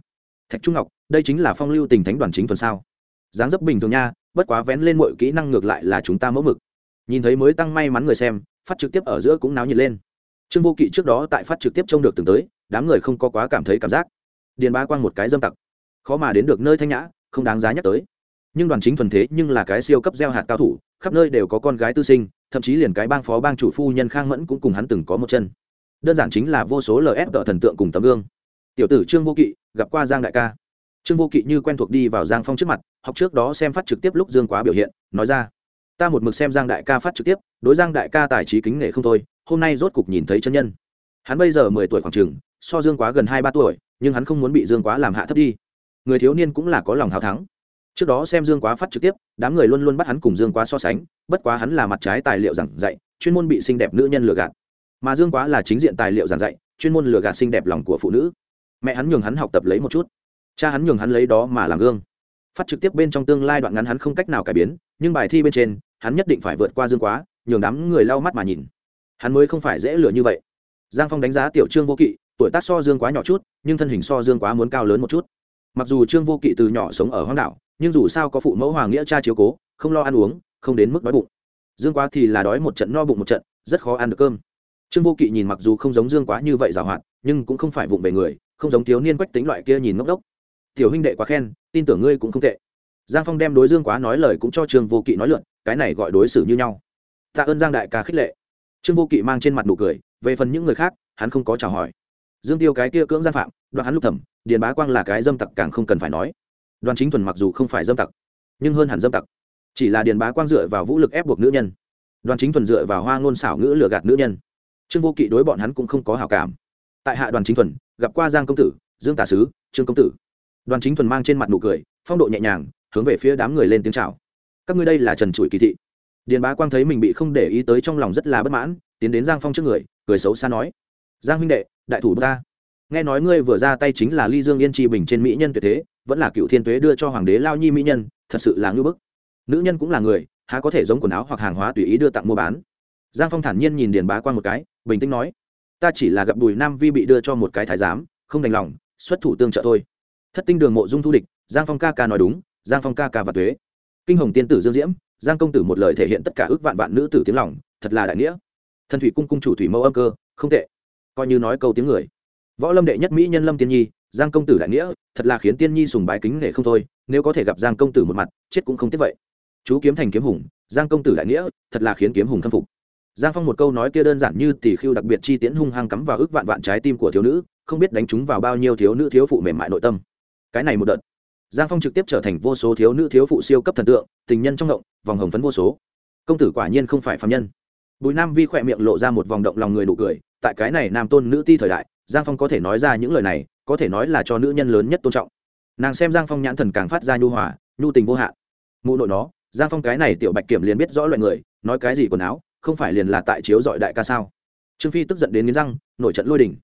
Thạch trung ngọc, đây chính là phong lưu tình thánh đoàn chính tuần sao? Dáng dấp bình thường nha, bất quá vén lên mọi kỹ năng ngược lại là chúng ta mẫu mực. Nhìn thấy mới tăng may mắn người xem, phát trực tiếp ở giữa cũng náo nhiệt lên. Trương vô kỵ trước đó tại phát trực tiếp trông được từng tới, đám người không có quá cảm thấy cảm giác. Điền ba quang một cái dâm tặc. Khó mà đến được nơi thanh nhã, không đáng giá nhắc tới. Nhưng đoàn chính thuần thế nhưng là cái siêu cấp gieo hạt cao thủ, khắp nơi đều có con gái tư sinh thậm chí liền cái bang phó bang chủ phu nhân khang mẫn cũng cùng hắn từng có một chân. Đơn giản chính là vô số lf tợ thần tượng cùng tấm gương. Tiểu tử trương vô kỵ, gặp qua giang đại ca. Trương vô kỵ như quen thuộc đi vào giang phong trước mặt, học trước đó xem phát trực tiếp lúc dương quá biểu hiện, nói ra, ta một mực xem giang đại ca phát trực tiếp, đối giang đại ca tài trí kính nghệ không thôi, hôm nay rốt cục nhìn thấy chân nhân. Hắn bây giờ mười tuổi khoảng chừng, so dương quá gần hai ba tuổi, nhưng hắn không muốn bị dương quá làm hạ thấp đi. Người thiếu niên cũng là có lòng hào thắng trước đó xem dương quá phát trực tiếp, đám người luôn luôn bắt hắn cùng dương quá so sánh, bất quá hắn là mặt trái tài liệu giảng dạy, chuyên môn bị xinh đẹp nữ nhân lừa gạt. Mà dương quá là chính diện tài liệu giảng dạy, chuyên môn lừa gạt xinh đẹp lòng của phụ nữ. Mẹ hắn nhường hắn học tập lấy một chút, cha hắn nhường hắn lấy đó mà làm gương. Phát trực tiếp bên trong tương lai đoạn ngắn hắn không cách nào cải biến, nhưng bài thi bên trên, hắn nhất định phải vượt qua dương quá, nhường đám người lau mắt mà nhìn. Hắn mới không phải dễ lừa như vậy. Giang phong đánh giá tiểu trương vô kỵ, tuổi tác so dương quá nhỏ chút, nhưng thân hình so dương quá muốn cao lớn một chút. Mặc dù trương vô kỵ từ nhỏ sống ở hoang đảo nhưng dù sao có phụ mẫu hoàng nghĩa cha chiếu cố, không lo ăn uống, không đến mức đói bụng. Dương quá thì là đói một trận no bụng một trận, rất khó ăn được cơm. Trương vô kỵ nhìn mặc dù không giống dương quá như vậy giảo hoạt, nhưng cũng không phải vụng về người, không giống thiếu niên quách tính loại kia nhìn ngốc đốc. Tiểu huynh đệ quá khen, tin tưởng ngươi cũng không tệ. Giang phong đem đối dương quá nói lời cũng cho trương vô kỵ nói lượn, cái này gọi đối xử như nhau. Tạ ơn giang đại ca khích lệ. Trương vô kỵ mang trên mặt nụ cười, về phần những người khác, hắn không có chào hỏi. Dương tiêu cái kia cưỡng gian phạm, đoạn hắn lục thẩm, điền bá quang là cái dâm tặc càng không cần phải nói đoàn chính thuần mặc dù không phải dâm tặc, nhưng hơn hẳn dâm tặc. Chỉ là điền bá quang dựa vào vũ lực ép buộc nữ nhân. Đoàn chính thuần dựa vào hoa ngôn xảo ngữ lừa gạt nữ nhân. Trương vô kỵ đối bọn hắn cũng không có hảo cảm. Tại hạ đoàn chính thuần, gặp qua giang công tử, dương tả sứ, trương công tử. Đoàn chính thuần mang trên mặt nụ cười, phong độ nhẹ nhàng, hướng về phía đám người lên tiếng chào. Các ngươi đây là trần trụi kỳ thị. Điền bá quang thấy mình bị không để ý tới trong lòng rất là bất mãn, tiến đến giang phong trước người, cười xấu xa nói, giang huynh đệ, đại thủ ta. Nghe nói ngươi vừa ra tay chính là ly dương yên chi bình trên mỹ nhân tuyệt thế vẫn là cựu thiên tuế đưa cho hoàng đế lao nhi mỹ nhân, thật sự là ngưỡng bức. Nữ nhân cũng là người, há có thể giống quần áo hoặc hàng hóa tùy ý đưa tặng mua bán. Giang phong thản nhiên nhìn điền bá quang một cái, bình tĩnh nói, ta chỉ là gặp bùi nam vi bị đưa cho một cái thái giám, không đành lòng, xuất thủ tương trợ thôi. Thất tinh đường mộ dung thu địch, giang phong ca ca nói đúng, giang phong ca ca và tuế. Kinh hồng tiên tử dương diễm, giang công tử một lời thể hiện tất cả ước vạn vạn nữ tử tiếng lòng, thật là đại nghĩa. Thần thủy cung cung chủ thủy mẫu âm cơ, không tệ. Coi như nói câu tiếng người. Võ lâm đệ nhất mỹ nhân lâm tiên nhi giang công tử đại nghĩa, thật là khiến tiên nhi sùng bái kính nể không thôi, nếu có thể gặp giang công tử một mặt, chết cũng không tiếc vậy. Chú kiếm thành kiếm hùng, giang công tử đại nghĩa, thật là khiến kiếm hùng khâm phục. Giang phong một câu nói kia đơn giản như tỷ khiêu đặc biệt chi tiễn hung hăng cắm vào ước vạn vạn trái tim của thiếu nữ, không biết đánh chúng vào bao nhiêu thiếu nữ thiếu phụ mềm mại nội tâm. Cái này một đợt, giang phong trực tiếp trở thành vô số thiếu nữ thiếu phụ siêu cấp thần tượng, tình nhân trong động, vòng hồng phấn vô số. Công tử quả nhiên không phải phạm nhân. Bùi nam vi khỏe miệng lộ ra một vòng động lòng người nụ cười, tại cái này nam tôn nữ ti thời đại, giang phong có thể nói ra những lời này có thể nói là cho nữ nhân lớn nhất tôn trọng. Nàng xem giang phong nhãn thần càng phát ra nhu hòa, nhu tình vô hạn. Mụ nội nó, giang phong cái này tiểu bạch kiểm liền biết rõ loại người, nói cái gì quần áo, không phải liền là tại chiếu dọi đại ca sao? Trương phi tức giận đến nghiến răng, nổi trận lôi đình.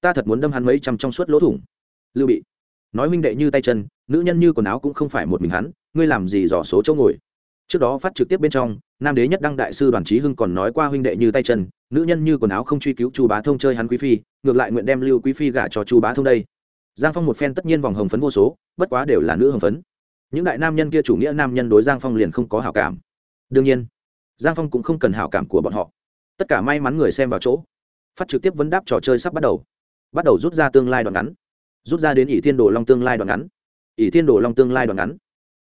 Ta thật muốn đâm hắn mấy trăm trong suốt lỗ thủng. Lưu bị, nói huynh đệ như tay chân, nữ nhân như quần áo cũng không phải một mình hắn, ngươi làm gì dò số chỗ ngồi? Trước đó phát trực tiếp bên trong, nam đế nhất đăng đại sư đoàn trí hưng còn nói qua huynh đệ như tay chân, nữ nhân như quần áo không truy cứu chu bá thông chơi hắn quý phi, ngược lại nguyện đem lưu quý phi gả cho chu bá thông đây giang phong một phen tất nhiên vòng hồng phấn vô số, bất quá đều là nữ hồng phấn. Những đại nam nhân kia chủ nghĩa nam nhân đối giang phong liền không có hảo cảm. Đương nhiên, giang phong cũng không cần hảo cảm của bọn họ. Tất cả may mắn người xem vào chỗ. Phát trực tiếp vấn đáp trò chơi sắp bắt đầu. Bắt đầu rút ra tương lai đoạn ngắn. Rút ra đến ỷ thiên đồ long tương lai đoạn ngắn. Ỷ thiên đồ long tương lai đoạn ngắn.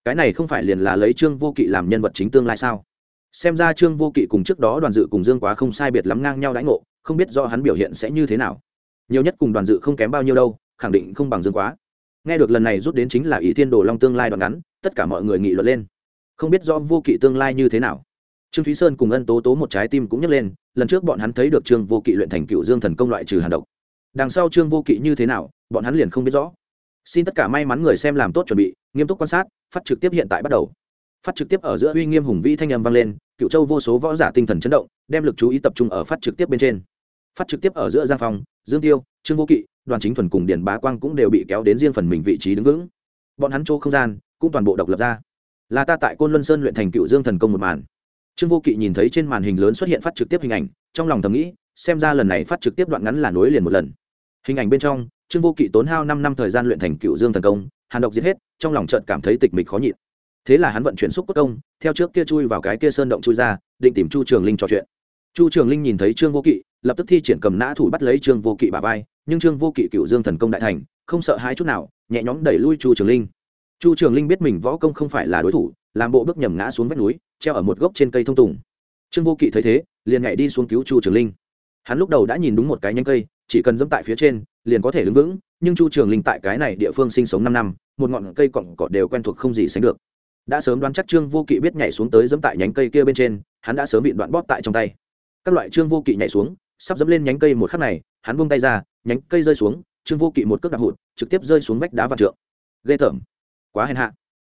Cái này không phải liền là lấy trương vô kỵ làm nhân vật chính tương lai sao? Xem ra trương vô kỵ cùng trước đó đoàn dự cùng dương quá không sai biệt lắm ngang nhau đãi ngộ, không biết do hắn biểu hiện sẽ như thế nào. Nhiều nhất cùng đoàn dự không kém bao nhiêu đâu khẳng định không bằng dương quá. Nghe được lần này rút đến chính là ý thiên đồ long tương lai đoạn ngắn, tất cả mọi người nghị luận lên. Không biết rõ vô kỵ tương lai như thế nào. Trương thúy sơn cùng ân tố tố một trái tim cũng nhấc lên, lần trước bọn hắn thấy được trương vô kỵ luyện thành cựu dương thần công loại trừ hàn độc. Đằng sau trương vô kỵ như thế nào, bọn hắn liền không biết rõ. Xin tất cả may mắn người xem làm tốt chuẩn bị, nghiêm túc quan sát, phát trực tiếp hiện tại bắt đầu. Phát trực tiếp ở giữa uy nghiêm hùng vĩ thanh âm vang lên, cựu châu vô số võ giả tinh thần chấn động, đem lực chú ý tập trung ở phát trực tiếp bên trên. Phát trực tiếp ở giữa giang phong, dương tiêu, trương vô kỵ đoàn chính thuần cùng điền bá quang cũng đều bị kéo đến riêng phần mình vị trí đứng vững. Bọn hắn chỗ không gian cũng toàn bộ độc lập ra. Là ta tại côn luân sơn luyện thành cựu dương thần công một màn. Trương vô kỵ nhìn thấy trên màn hình lớn xuất hiện phát trực tiếp hình ảnh, trong lòng thầm nghĩ, xem ra lần này phát trực tiếp đoạn ngắn là nối liền một lần. Hình ảnh bên trong, trương vô kỵ tốn hao năm năm thời gian luyện thành cựu dương thần công, hàn độc giết hết, trong lòng trợt cảm thấy tịch mịch khó nhịn. Thế là hắn vận chuyển xúc cốt công, theo trước kia chui vào cái kia sơn động chui ra, định tìm chu trường linh trò chuyện. Chu trường linh nhìn thấy trương vô kỵ, lập tức thi triển cầm nã thủ bắt lấy trương vô kỵ bà vai nhưng trương vô kỵ cựu dương thần công đại thành, không sợ hai chút nào, nhẹ nhõm đẩy lui chu trường linh. Chu trường linh biết mình võ công không phải là đối thủ, làm bộ bước nhầm ngã xuống vách núi, treo ở một gốc trên cây thông tùng. Trương vô kỵ thấy thế, liền nhảy đi xuống cứu chu trường linh. Hắn lúc đầu đã nhìn đúng một cái nhánh cây, chỉ cần dẫm tại phía trên, liền có thể đứng vững, nhưng chu trường linh tại cái này địa phương sinh sống năm năm, một ngọn cây cọng cỏ đều quen thuộc không gì sánh được. Đã sớm đoán chắc trương vô kỵ biết nhảy xuống tới dẫm tại nhánh cây kia bên trên, hắn đã sớm bị đoạn bóp tại trong tay. Các loại trương vô kỵ nhảy xuống, sắp dẫm lên nhánh cây một khắc này hắn buông tay ra, nhánh cây rơi xuống, trương vô kỵ một cước đạp hụt, trực tiếp rơi xuống vách đá và trượng. Ghê tởm. Quá hèn hạ.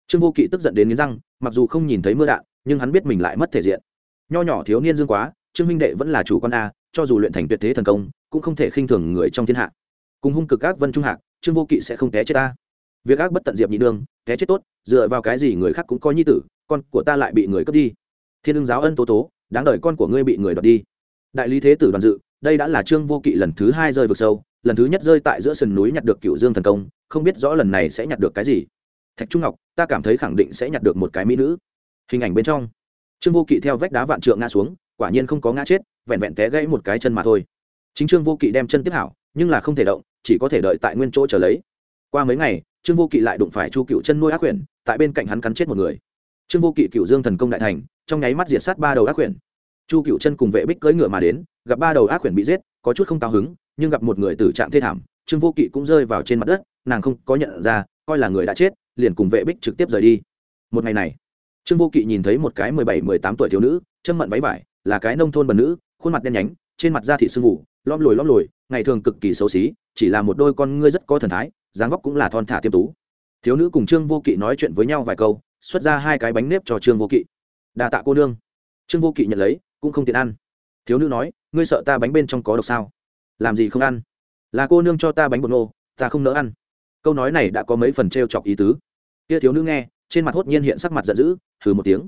Trương vô kỵ tức giận đến nghiến răng, mặc dù không nhìn thấy mưa đạn, nhưng hắn biết mình lại mất thể diện. Nho nhỏ thiếu niên dương quá, trương minh đệ vẫn là chủ con a, cho dù luyện thành tuyệt thế thần công, cũng không thể khinh thường người trong thiên hạ. Cùng hung cực ác vân trung hạc, trương vô kỵ sẽ không té chết ta việc ác bất tận diệp nhị đương té chết tốt, dựa vào cái gì người khác cũng coi nhi tử, con của ta lại bị người cướp đi. Thiên ưng giáo ân tố tố, đáng đời con của ngươi bị người đoạt đi. Đại lý thế tử đoàn dự đây đã là trương vô kỵ lần thứ hai rơi vực sâu, lần thứ nhất rơi tại giữa sườn núi nhặt được cựu dương thần công, không biết rõ lần này sẽ nhặt được cái gì. Thạch trung ngọc, ta cảm thấy khẳng định sẽ nhặt được một cái mỹ nữ. Hình ảnh bên trong, trương vô kỵ theo vách đá vạn trượng ngã xuống, quả nhiên không có ngã chết, vẹn vẹn té gãy một cái chân mà thôi. Chính trương vô kỵ đem chân tiếp hảo, nhưng là không thể động, chỉ có thể đợi tại nguyên chỗ chờ lấy. Qua mấy ngày, trương vô kỵ lại đụng phải chu cựu chân nuôi ác quyển tại bên cạnh hắn cắn chết một người. Trương vô kỵ cựu dương thần công đại thành, trong nháy mắt diệt sát ba đầu ác quyển chu cựu chân cùng vệ bích cưỡi ngựa mà đến gặp ba đầu ác quyển bị giết, có chút không cao hứng, nhưng gặp một người tử trạng thê thảm, trương vô kỵ cũng rơi vào trên mặt đất, nàng không có nhận ra, coi là người đã chết, liền cùng vệ bích trực tiếp rời đi. Một ngày này, trương vô kỵ nhìn thấy một cái mười bảy, mười tám tuổi thiếu nữ, chân mận váy vải, là cái nông thôn bần nữ, khuôn mặt đen nhánh, trên mặt da thị sưng vụ lom lồi lom lồi, ngày thường cực kỳ xấu xí, chỉ là một đôi con ngươi rất có thần thái, dáng vóc cũng là thon thả tiêm tú. Thiếu nữ cùng trương vô kỵ nói chuyện với nhau vài câu, xuất ra hai cái bánh nếp cho trương vô kỵ. Đà tạ cô nương. Trương vô kỵ nhận lấy, cũng không tiện ăn. Thiếu nữ nói ngươi sợ ta bánh bên trong có độc sao? Làm gì không ăn? Là cô nương cho ta bánh bột nô, ta không nỡ ăn. Câu nói này đã có mấy phần t r e o chọc ý tứ. Kia thiếu nữ nghe, trên mặt hốt nhiên hiện sắc mặt giận dữ thử một tiếng.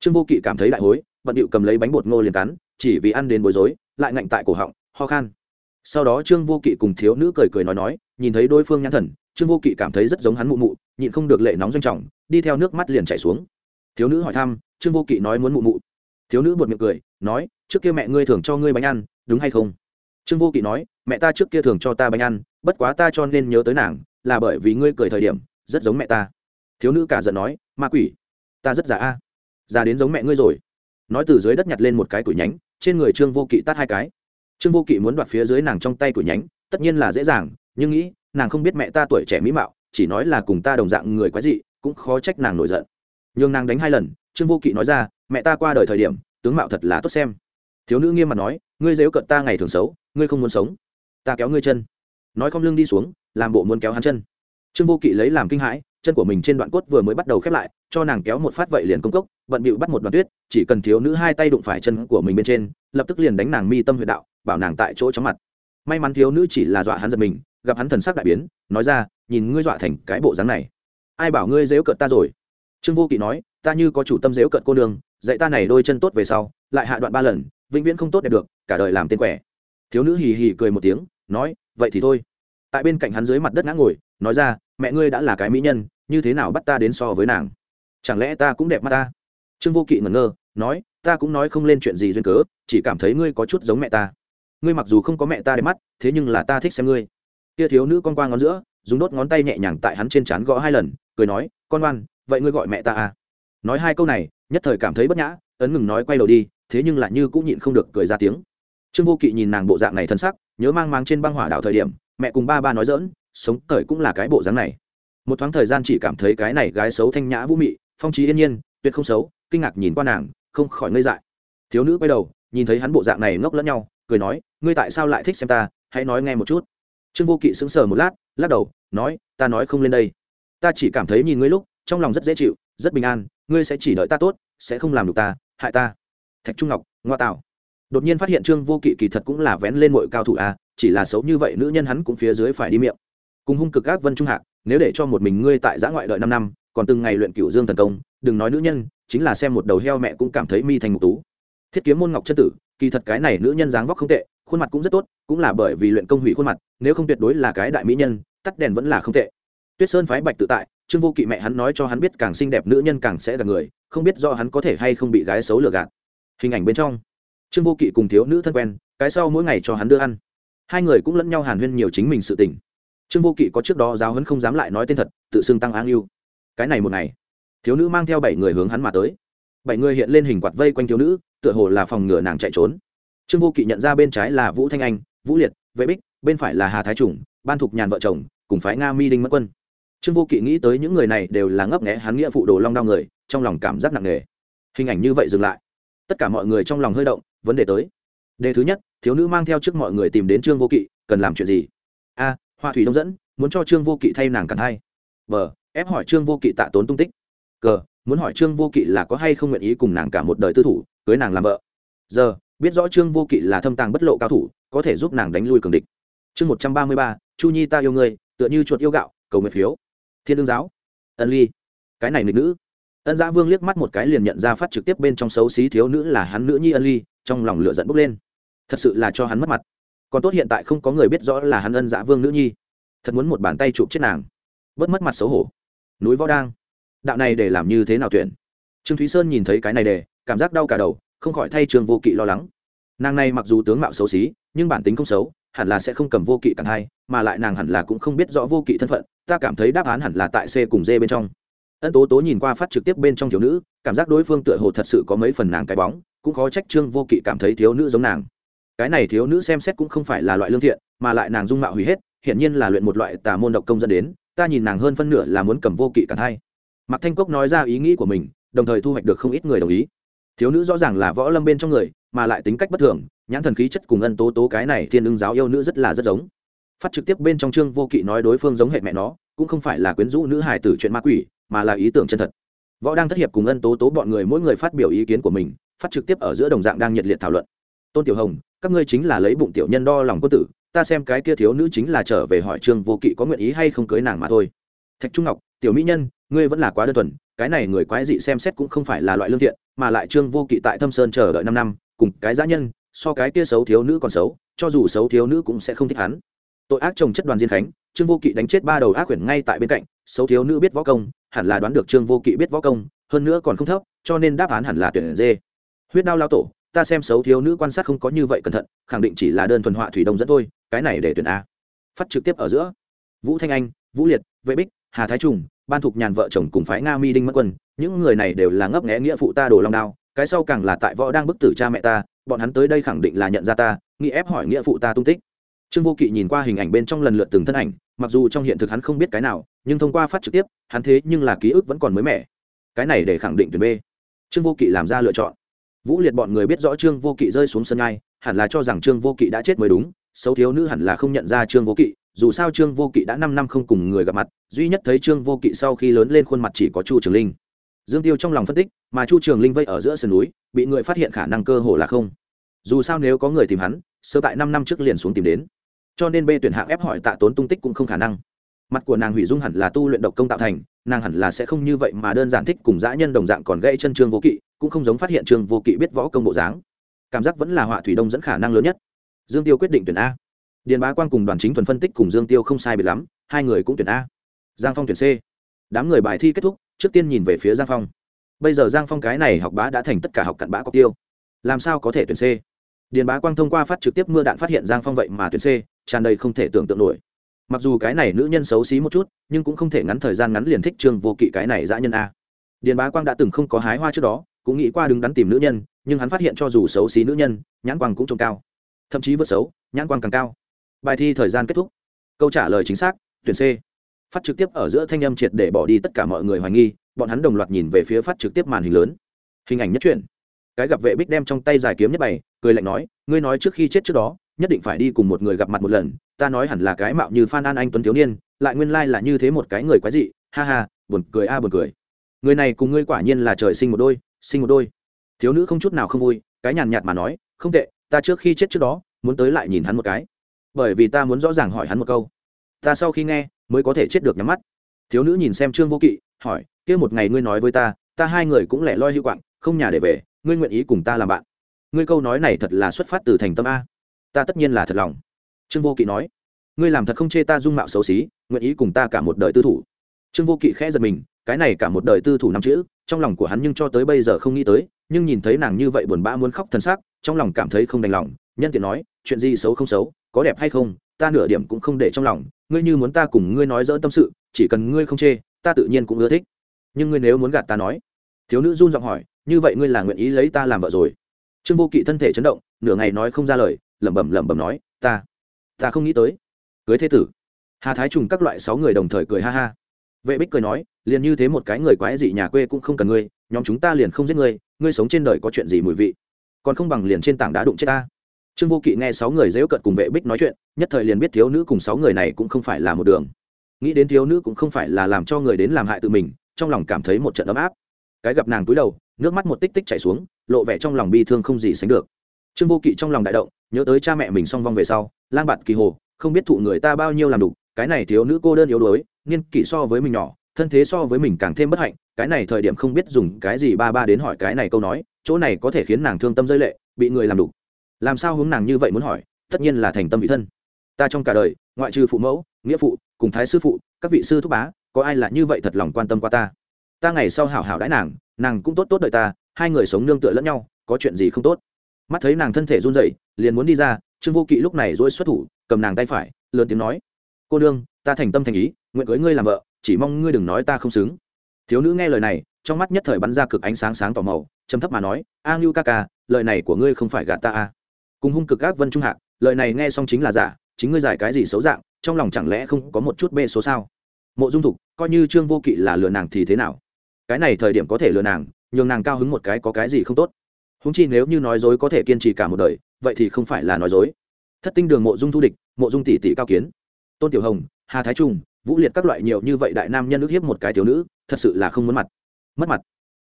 Trương vô kỵ cảm thấy đại hối, bận điệu cầm lấy bánh bột ngô liền cắn, chỉ vì ăn đến bối rối, lại ngạnh tại cổ họng, ho khan. Sau đó trương vô kỵ cùng thiếu nữ cười cười nói nói, nhìn thấy đối phương nhãn thần, trương vô kỵ cảm thấy rất giống hắn mụ mụ, nhịn không được lệ nóng doanh trọng, đi theo nước mắt liền chảy xuống. Thiếu nữ hỏi thăm, trương vô kỵ nói muốn mụ mụ thiếu nữ buột miệng cười, nói, trước kia mẹ ngươi thường cho ngươi bánh ăn, đúng hay không? Trương vô kỵ nói, mẹ ta trước kia thường cho ta bánh ăn, bất quá ta cho nên nhớ tới nàng, là bởi vì ngươi cười thời điểm, rất giống mẹ ta. Thiếu nữ cả giận nói, ma quỷ, ta rất già a, già đến giống mẹ ngươi rồi. Nói từ dưới đất nhặt lên một cái củi nhánh, trên người trương vô kỵ tát hai cái. Trương vô kỵ muốn đoạt phía dưới nàng trong tay củi nhánh, tất nhiên là dễ dàng, nhưng nghĩ, nàng không biết mẹ ta tuổi trẻ mỹ mạo, chỉ nói là cùng ta đồng dạng người quái dị, cũng khó trách nàng nổi giận. Nhưng nàng đánh hai lần, trương vô kỵ nói ra mẹ ta qua đời thời điểm, tướng mạo thật là tốt xem. Thiếu nữ nghiêm mặt nói, ngươi dếu cận ta ngày thường xấu, ngươi không muốn sống. Ta kéo ngươi chân. Nói không lưng đi xuống, làm bộ muốn kéo hắn chân. Trương vô kỵ lấy làm kinh hãi, chân của mình trên đoạn cốt vừa mới bắt đầu khép lại, cho nàng kéo một phát vậy liền công cốc, bận bịu bắt một đoàn tuyết, chỉ cần thiếu nữ hai tay đụng phải chân của mình bên trên, lập tức liền đánh nàng mi tâm huyệt đạo, bảo nàng tại chỗ chóng mặt. May mắn thiếu nữ chỉ là dọa hắn giật mình, gặp hắn thần sắc đại biến, nói ra, nhìn ngươi dọa thành cái bộ dáng này, ai bảo ngươi dếu cợt ta rồi? Trương vô kỵ nói, ta như có chủ tâm dếu cợt cô nương dạy ta này đôi chân tốt về sau, lại hạ đoạn ba lần, vĩnh viễn không tốt đẹp được, cả đời làm tên quẻ. Thiếu nữ hì hì cười một tiếng, nói, vậy thì thôi. Tại bên cạnh hắn dưới mặt đất ngã ngồi, nói ra, mẹ ngươi đã là cái mỹ nhân, như thế nào bắt ta đến so với nàng? Chẳng lẽ ta cũng đẹp mắt ta? Trương vô kỵ ngẩn ngơ, nói, ta cũng nói không lên chuyện gì duyên cớ, chỉ cảm thấy ngươi có chút giống mẹ ta. Ngươi mặc dù không có mẹ ta đẹp mắt, thế nhưng là ta thích xem ngươi. Kia thiếu nữ con qua ngón giữa, dùng đốt ngón tay nhẹ nhàng tại hắn trên trán gõ hai lần, cười nói, con oan vậy ngươi gọi mẹ ta à? Nói hai câu này nhất thời cảm thấy bất nhã, ấn ngừng nói quay đầu đi, thế nhưng lại như cũng nhịn không được cười ra tiếng. Trương vô kỵ nhìn nàng bộ dạng này thân sắc, nhớ mang mang trên băng hỏa đảo thời điểm, mẹ cùng ba ba nói dỡn sống cởi cũng là cái bộ dáng này. Một thoáng thời gian chỉ cảm thấy cái này gái xấu thanh nhã vũ mị, phong trí yên nhiên, tuyệt không xấu, kinh ngạc nhìn qua nàng, không khỏi ngây dại. Thiếu nữ quay đầu, nhìn thấy hắn bộ dạng này ngốc lẫn nhau, cười nói, ngươi tại sao lại thích xem ta? Hãy nói nghe một chút. Trương vô kỵ sững sờ một lát, lắc đầu, nói, ta nói không lên đây. Ta chỉ cảm thấy nhìn ngươi lúc, trong lòng rất dễ chịu, rất bình an ngươi sẽ chỉ đợi ta tốt, sẽ không làm được ta, hại ta. Thạch trung ngọc, ngoa tạo. Đột nhiên phát hiện trương vô kỵ kỳ thật cũng là vén lên mọi cao thủ a, chỉ là xấu như vậy nữ nhân hắn cũng phía dưới phải đi miệng. Cùng hung cực ác vân trung hạc, nếu để cho một mình ngươi tại giã ngoại đợi năm năm, còn từng ngày luyện cửu dương thần công, đừng nói nữ nhân, chính là xem một đầu heo mẹ cũng cảm thấy mi thành ngục tú. Thiết kiếm môn ngọc chân tử, kỳ thật cái này nữ nhân dáng vóc không tệ, khuôn mặt cũng rất tốt, cũng là bởi vì luyện công hủy khuôn mặt, nếu không tuyệt đối là cái đại mỹ nhân, tắt đèn vẫn là không tệ. Tuyết sơn phái bạch tự tại trương vô kỵ mẹ hắn nói cho hắn biết càng xinh đẹp nữ nhân càng sẽ gạt người, không biết do hắn có thể hay không bị gái xấu lừa gạt. Hình ảnh bên trong, trương vô kỵ cùng thiếu nữ thân quen, cái sau mỗi ngày cho hắn đưa ăn. Hai người cũng lẫn nhau hàn huyên nhiều chính mình sự tình. Trương vô kỵ có trước đó giáo hấn không dám lại nói tên thật, tự xưng tăng áng yêu. Cái này một ngày, thiếu nữ mang theo bảy người hướng hắn mà tới. Bảy người hiện lên hình quạt vây quanh thiếu nữ, tựa hồ là phòng ngừa nàng chạy trốn. Trương vô kỵ nhận ra bên trái là vũ thanh anh, vũ liệt, vệ bích, bên phải là hà thái trùng, ban thục nhàn vợ chồng, cùng phái nga mi đinh mất quân trương vô kỵ nghĩ tới những người này đều là ngấp nghẽ hắn nghĩa phụ đồ long đao người, trong lòng cảm giác nặng nề. Hình ảnh như vậy dừng lại. Tất cả mọi người trong lòng hơi động, vấn đề tới. Đề thứ nhất, thiếu nữ mang theo trước mọi người tìm đến trương vô kỵ, cần làm chuyện gì? A, hoa thủy đông dẫn, muốn cho trương vô kỵ thay nàng cần hay b, ép hỏi trương vô kỵ tạ tốn tung tích. C, muốn hỏi trương vô kỵ là có hay không nguyện ý cùng nàng cả một đời tư thủ, cưới nàng làm vợ. Giờ biết rõ trương vô kỵ là thâm tàng bất lộ cao thủ, có thể giúp nàng đánh lui cường địch. Chương một trăm ba mươi ba, chu nhi ta yêu ngươi, tựa như chuột yêu gạo, cầu nguyện phiếu thiên đương giáo. Ân ly. Cái này nghịch nữ. Ân giã vương liếc mắt một cái liền nhận ra phát trực tiếp bên trong xấu xí thiếu nữ là hắn nữ nhi ân ly, trong lòng lửa giận bốc lên. Thật sự là cho hắn mất mặt. Còn tốt hiện tại không có người biết rõ là hắn ân giã vương nữ nhi. Thật muốn một bàn tay chụp chết nàng. Bớt mất mặt xấu hổ. Núi võ đang. Đạo này để làm như thế nào tuyển? Trương thúy sơn nhìn thấy cái này để, cảm giác đau cả đầu, không khỏi thay trường vô kỵ lo lắng. Nàng này mặc dù tướng mạo xấu xí, nhưng bản tính không xấu hẳn là sẽ không cầm vô kỵ càng hai, mà lại nàng hẳn là cũng không biết rõ vô kỵ thân phận, ta cảm thấy đáp án hẳn là tại c cùng d bên trong. Ân tố tố nhìn qua phát trực tiếp bên trong thiếu nữ, cảm giác đối phương tựa hồ thật sự có mấy phần nàng cái bóng, cũng khó trách trương vô kỵ cảm thấy thiếu nữ giống nàng. Cái này thiếu nữ xem xét cũng không phải là loại lương thiện, mà lại nàng dung mạo hủy hết, hiển nhiên là luyện một loại tà môn độc công dẫn đến, ta nhìn nàng hơn phân nửa là muốn cầm vô kỵ càng hai. Mạc thanh cốc nói ra ý nghĩ của mình, đồng thời thu hoạch được không ít người đồng ý thiếu nữ rõ ràng là võ lâm bên trong người, mà lại tính cách bất thường, nhãn thần khí chất cùng ân tố tố cái này thiên ưng giáo yêu nữ rất là rất giống. Phát trực tiếp bên trong chương vô kỵ nói đối phương giống hệ mẹ nó, cũng không phải là quyến rũ nữ hài tử chuyện ma quỷ, mà là ý tưởng chân thật. Võ đang thất hiệp cùng ân tố tố bọn người mỗi người phát biểu ý kiến của mình, phát trực tiếp ở giữa đồng dạng đang nhiệt liệt thảo luận. Tôn tiểu hồng, các ngươi chính là lấy bụng tiểu nhân đo lòng quân tử, ta xem cái kia thiếu nữ chính là trở về hỏi trương vô kỵ có nguyện ý hay không cưới nàng mà thôi. Thạch trung ngọc, tiểu mỹ nhân, ngươi vẫn là quá đơn thuần cái này người quái dị xem xét cũng không phải là loại lương thiện, mà lại trương vô kỵ tại thâm sơn chờ đợi năm năm, cùng cái giã nhân, so cái kia xấu thiếu nữ còn xấu, cho dù xấu thiếu nữ cũng sẽ không thích hắn. Tội ác chồng chất đoàn diên khánh, trương vô kỵ đánh chết ba đầu ác quyển ngay tại bên cạnh, xấu thiếu nữ biết võ công, hẳn là đoán được trương vô kỵ biết võ công, hơn nữa còn không thấp, cho nên đáp án hẳn là tuyển dê. Huyết đao lao tổ, ta xem xấu thiếu nữ quan sát không có như vậy cẩn thận, khẳng định chỉ là đơn thuần họa thủy đông dẫn thôi, cái này để tuyển a. Phát trực tiếp ở giữa. Vũ thanh anh, vũ liệt, vệ bích, hà thái trùng ban thục nhàn vợ chồng cùng phái nga mi đinh mất quân, những người này đều là ngấp nghẽ nghĩa phụ ta đồ long đao, cái sau càng là tại võ đang bức tử cha mẹ ta, bọn hắn tới đây khẳng định là nhận ra ta nghĩ ép hỏi nghĩa phụ ta tung tích. Trương vô kỵ nhìn qua hình ảnh bên trong lần lượt từng thân ảnh, mặc dù trong hiện thực hắn không biết cái nào, nhưng thông qua phát trực tiếp, hắn thế nhưng là ký ức vẫn còn mới mẻ. Cái này để khẳng định tuyển b. Trương vô kỵ làm ra lựa chọn. Vũ liệt bọn người biết rõ trương vô kỵ rơi xuống sân ngai hẳn là cho rằng trương vô kỵ đã chết mới đúng, xấu thiếu nữ hẳn là không nhận ra trương vô kỵ dù sao trương vô kỵ đã năm năm không cùng người gặp mặt, duy nhất thấy trương vô kỵ sau khi lớn lên khuôn mặt chỉ có chu trường linh. Dương tiêu trong lòng phân tích, mà chu trường linh vây ở giữa sườn núi, bị người phát hiện khả năng cơ hồ là không. Dù sao nếu có người tìm hắn sơ tại năm năm trước liền xuống tìm đến. Cho nên b tuyển hạng ép hỏi tạ tốn tung tích cũng không khả năng. Mặt của nàng hủy dung hẳn là tu luyện độc công tạo thành, nàng hẳn là sẽ không như vậy mà đơn giản thích cùng dã nhân đồng dạng còn gây chân trương vô kỵ, cũng không giống phát hiện trương vô kỵ biết võ công bộ dáng. Cảm giác vẫn là họa thủy đông dẫn khả năng lớn nhất. Dương tiêu quyết định tuyển a điền bá quang cùng đoàn chính thuần phân tích cùng dương tiêu không sai biệt lắm, hai người cũng tuyển a. Giang phong tuyển c. Đám người bài thi kết thúc, trước tiên nhìn về phía giang phong. Bây giờ giang phong cái này học bá đã thành tất cả học cặn bã có tiêu. Làm sao có thể tuyển c? Điền bá quang thông qua phát trực tiếp mưa đạn phát hiện giang phong vậy mà tuyển c, tràn đầy không thể tưởng tượng nổi. Mặc dù cái này nữ nhân xấu xí một chút, nhưng cũng không thể ngắn thời gian ngắn liền thích trương vô kỵ cái này dã nhân a. Điền bá quang đã từng không có hái hoa trước đó, cũng nghĩ qua đứng đắn tìm nữ nhân, nhưng hắn phát hiện cho dù xấu xí nữ nhân, nhãn quang cũng trông cao. Thậm chí vượt xấu, nhãn quang càng cao bài thi thời gian kết thúc. Câu trả lời chính xác, tuyển c. Phát trực tiếp ở giữa thanh âm triệt để bỏ đi tất cả mọi người hoài nghi, bọn hắn đồng loạt nhìn về phía phát trực tiếp màn hình lớn. Hình ảnh nhất truyện cái gặp vệ bích đem trong tay dài kiếm nhất bày, cười lạnh nói, ngươi nói trước khi chết trước đó, nhất định phải đi cùng một người gặp mặt một lần. Ta nói hẳn là cái mạo như phan an anh tuấn thiếu niên, lại nguyên lai là như thế một cái người quái dị. Ha ha, buồn cười a, buồn cười. Người này cùng ngươi quả nhiên là trời sinh một đôi, sinh một đôi. Thiếu nữ không chút nào không vui, cái nhàn nhạt mà nói, không tệ, ta trước khi chết trước đó, muốn tới lại nhìn hắn một cái bởi vì ta muốn rõ ràng hỏi hắn một câu. Ta sau khi nghe, mới có thể chết được nhắm mắt. Thiếu nữ nhìn xem trương vô kỵ, hỏi, kia một ngày ngươi nói với ta ta hai người cũng lẻ loi hữu quạng, không nhà để về, ngươi nguyện ý cùng ta làm bạn? Ngươi câu nói này thật là xuất phát từ thành tâm a. Ta tất nhiên là thật lòng. Trương vô kỵ nói, ngươi làm thật không chê ta dung mạo xấu xí, nguyện ý cùng ta cả một đời tư thủ. Trương vô kỵ khẽ giật mình, cái này cả một đời tư thủ năm chữ, trong lòng của hắn nhưng cho tới bây giờ không nghĩ tới, nhưng nhìn thấy nàng như vậy buồn bã muốn khóc thân xác, trong lòng cảm thấy không đành lòng, nhân tiện nói, chuyện gì xấu không xấu có đẹp hay không, ta nửa điểm cũng không để trong lòng, ngươi như muốn ta cùng ngươi nói dỡ tâm sự, chỉ cần ngươi không chê, ta tự nhiên cũng ưa thích. Nhưng ngươi nếu muốn gạt ta nói, thiếu nữ run giọng hỏi, như vậy ngươi là nguyện ý lấy ta làm vợ rồi? Trương vô kỵ thân thể chấn động, nửa ngày nói không ra lời, lẩm bẩm lẩm bẩm nói, ta ta không nghĩ tới. Cưới thế tử. Hà thái trùng các loại sáu người đồng thời cười ha ha. Vệ bích cười nói, liền như thế một cái người quái dị nhà quê cũng không cần ngươi, nhóm chúng ta liền không giết ngươi ngươi sống trên đời có chuyện gì mùi vị? Còn không bằng liền trên tảng đá đụng chết ta trương vô kỵ nghe sáu người dễu cận cùng vệ bích nói chuyện, nhất thời liền biết thiếu nữ cùng sáu người này cũng không phải là một đường. Nghĩ đến thiếu nữ cũng không phải là làm cho người đến làm hại tự mình, trong lòng cảm thấy một trận ấm áp. Cái gặp nàng túi đầu, nước mắt một tích tích chảy xuống, lộ vẻ trong lòng bi thương không gì sánh được. Trương vô kỵ trong lòng đại động, nhớ tới cha mẹ mình song vong về sau, lang bạt kỳ hồ, không biết thụ người ta bao nhiêu làm đủ, cái này thiếu nữ cô đơn yếu đuối, niên kỷ so với mình nhỏ, thân thế so với mình càng thêm bất hạnh, cái này thời điểm không biết dùng cái gì ba ba đến hỏi cái này câu nói, chỗ này có thể khiến nàng thương tâm rơi lệ, bị người làm đủ làm sao hướng nàng như vậy muốn hỏi, tất nhiên là thành tâm vị thân. Ta trong cả đời, ngoại trừ phụ mẫu, nghĩa phụ, cùng thái sư phụ, các vị sư thúc bá, có ai là như vậy thật lòng quan tâm qua ta? Ta ngày sau hảo hảo đãi nàng nàng cũng tốt tốt đợi ta, hai người sống nương tựa lẫn nhau, có chuyện gì không tốt? Mắt thấy nàng thân thể run rẩy, liền muốn đi ra, trương vô kỵ lúc này dỗi xuất thủ, cầm nàng tay phải, lớn tiếng nói, cô nương, ta thành tâm thành ý, nguyện cưới ngươi làm vợ, chỉ mong ngươi đừng nói ta không xứng. Thiếu nữ nghe lời này, trong mắt nhất thời bắn ra cực ánh sáng sáng tỏ màu chấm thấp mà nói, a ngưu ca ca, lời này của ngươi không phải gạt ta a cùng hung cực ác vân trung hạc, lời này nghe xong chính là giả, chính ngươi giải cái gì xấu dạng, trong lòng chẳng lẽ không có một chút bê số sao? Mộ dung thục, coi như trương vô kỵ là lừa nàng thì thế nào? Cái này thời điểm có thể lừa nàng, nhường nàng cao hứng một cái có cái gì không tốt? Húng chi nếu như nói dối có thể kiên trì cả một đời, vậy thì không phải là nói dối. Thất tinh đường mộ dung thu địch, mộ dung tỷ tỷ cao kiến, tôn tiểu hồng, hà thái trung, vũ liệt các loại nhiều như vậy đại nam nhân ước hiếp một cái thiếu nữ, thật sự là không muốn mặt. Mất mặt.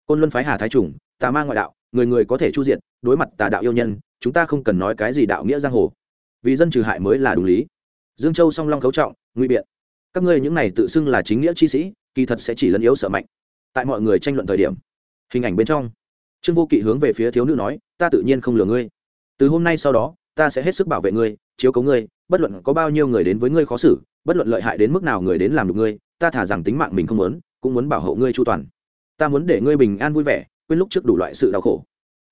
Côn luân phái hà thái trùng tà ma ngoại đạo, người người có thể chu diện, đối mặt tà đạo yêu nhân chúng ta không cần nói cái gì đạo nghĩa giang hồ. Vì dân trừ hại mới là đúng lý. Dương châu song long khấu trọng nguy biện. Các ngươi những này tự xưng là chính nghĩa chi sĩ, kỳ thật sẽ chỉ lấn yếu sợ mạnh. Tại mọi người tranh luận thời điểm, hình ảnh bên trong, trương vô kỵ hướng về phía thiếu nữ nói, ta tự nhiên không lừa ngươi. Từ hôm nay sau đó, ta sẽ hết sức bảo vệ ngươi, chiếu cấu ngươi, bất luận có bao nhiêu người đến với ngươi khó xử, bất luận lợi hại đến mức nào người đến làm được ngươi, ta thả rằng tính mạng mình không muốn, cũng muốn bảo hộ ngươi chu toàn. Ta muốn để ngươi bình an vui vẻ, quên lúc trước đủ loại sự đau khổ.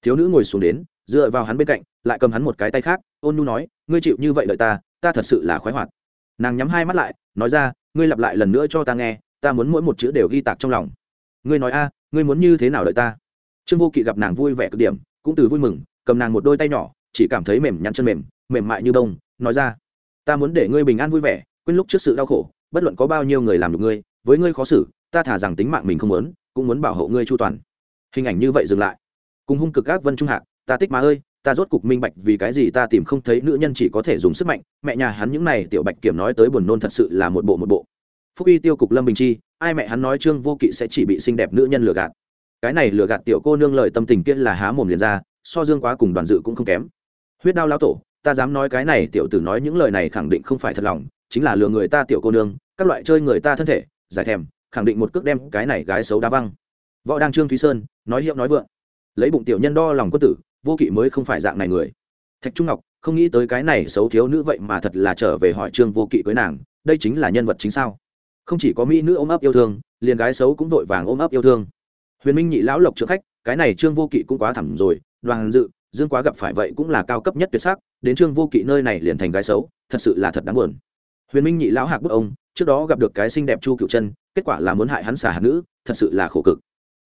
Thiếu nữ ngồi xuống đến dựa vào hắn bên cạnh, lại cầm hắn một cái tay khác, ôn nu nói, ngươi chịu như vậy đợi ta ta thật sự là khoái hoạt. Nàng nhắm hai mắt lại, nói ra, ngươi lặp lại lần nữa cho ta nghe, ta muốn mỗi một chữ đều ghi tạc trong lòng. Ngươi nói a, ngươi muốn như thế nào đợi ta? Trương vô kỵ gặp nàng vui vẻ cực điểm, cũng từ vui mừng, cầm nàng một đôi tay nhỏ, chỉ cảm thấy mềm nhăn chân mềm mềm mại như bông, nói ra, ta muốn để ngươi bình an vui vẻ, quên lúc trước sự đau khổ, bất luận có bao nhiêu người làm được ngươi, với ngươi khó xử, ta thả rằng tính mạng mình không muốn, cũng muốn bảo hộ ngươi chu toàn. Hình ảnh như vậy dừng lại. Cùng hung cực các vân trung hạc ta tích má ơi, ta rốt cục minh bạch vì cái gì ta tìm không thấy nữ nhân chỉ có thể dùng sức mạnh. Mẹ nhà hắn những này tiểu bạch kiểm nói tới buồn nôn thật sự là một bộ một bộ. Phúc y tiêu cục lâm bình chi, ai mẹ hắn nói trương vô kỵ sẽ chỉ bị xinh đẹp nữ nhân lừa gạt. Cái này lừa gạt tiểu cô nương lời tâm tình kia là há mồm liền ra, so dương quá cùng đoàn dự cũng không kém. Huyết đao lao tổ, ta dám nói cái này tiểu tử nói những lời này khẳng định không phải thật lòng, chính là lừa người ta tiểu cô nương, các loại chơi người ta thân thể, giải thèm, khẳng định một cước đem cái này gái xấu đá văng. Võ đăng trương thúy sơn, nói hiệu nói vượng. Lấy bụng tiểu nhân đo lòng quân tử vô kỵ mới không phải dạng này người. Thạch trung ngọc, không nghĩ tới cái này xấu thiếu nữ vậy mà thật là trở về hỏi trương vô kỵ cưới nàng, đây chính là nhân vật chính sao? Không chỉ có mỹ nữ ôm ấp yêu thương, liền gái xấu cũng vội vàng ôm ấp yêu thương. Huyền minh nhị lão lộc trượng khách, cái này trương vô kỵ cũng quá thẳm rồi, đoàn dự, dương quá gặp phải vậy cũng là cao cấp nhất tuyệt sắc, đến trương vô kỵ nơi này liền thành gái xấu, thật sự là thật đáng buồn. Huyền minh nhị lão hạc bức ông, trước đó gặp được cái xinh đẹp chu cựu chân kết quả là muốn hại hắn xả hạt nữ, thật sự là khổ cực.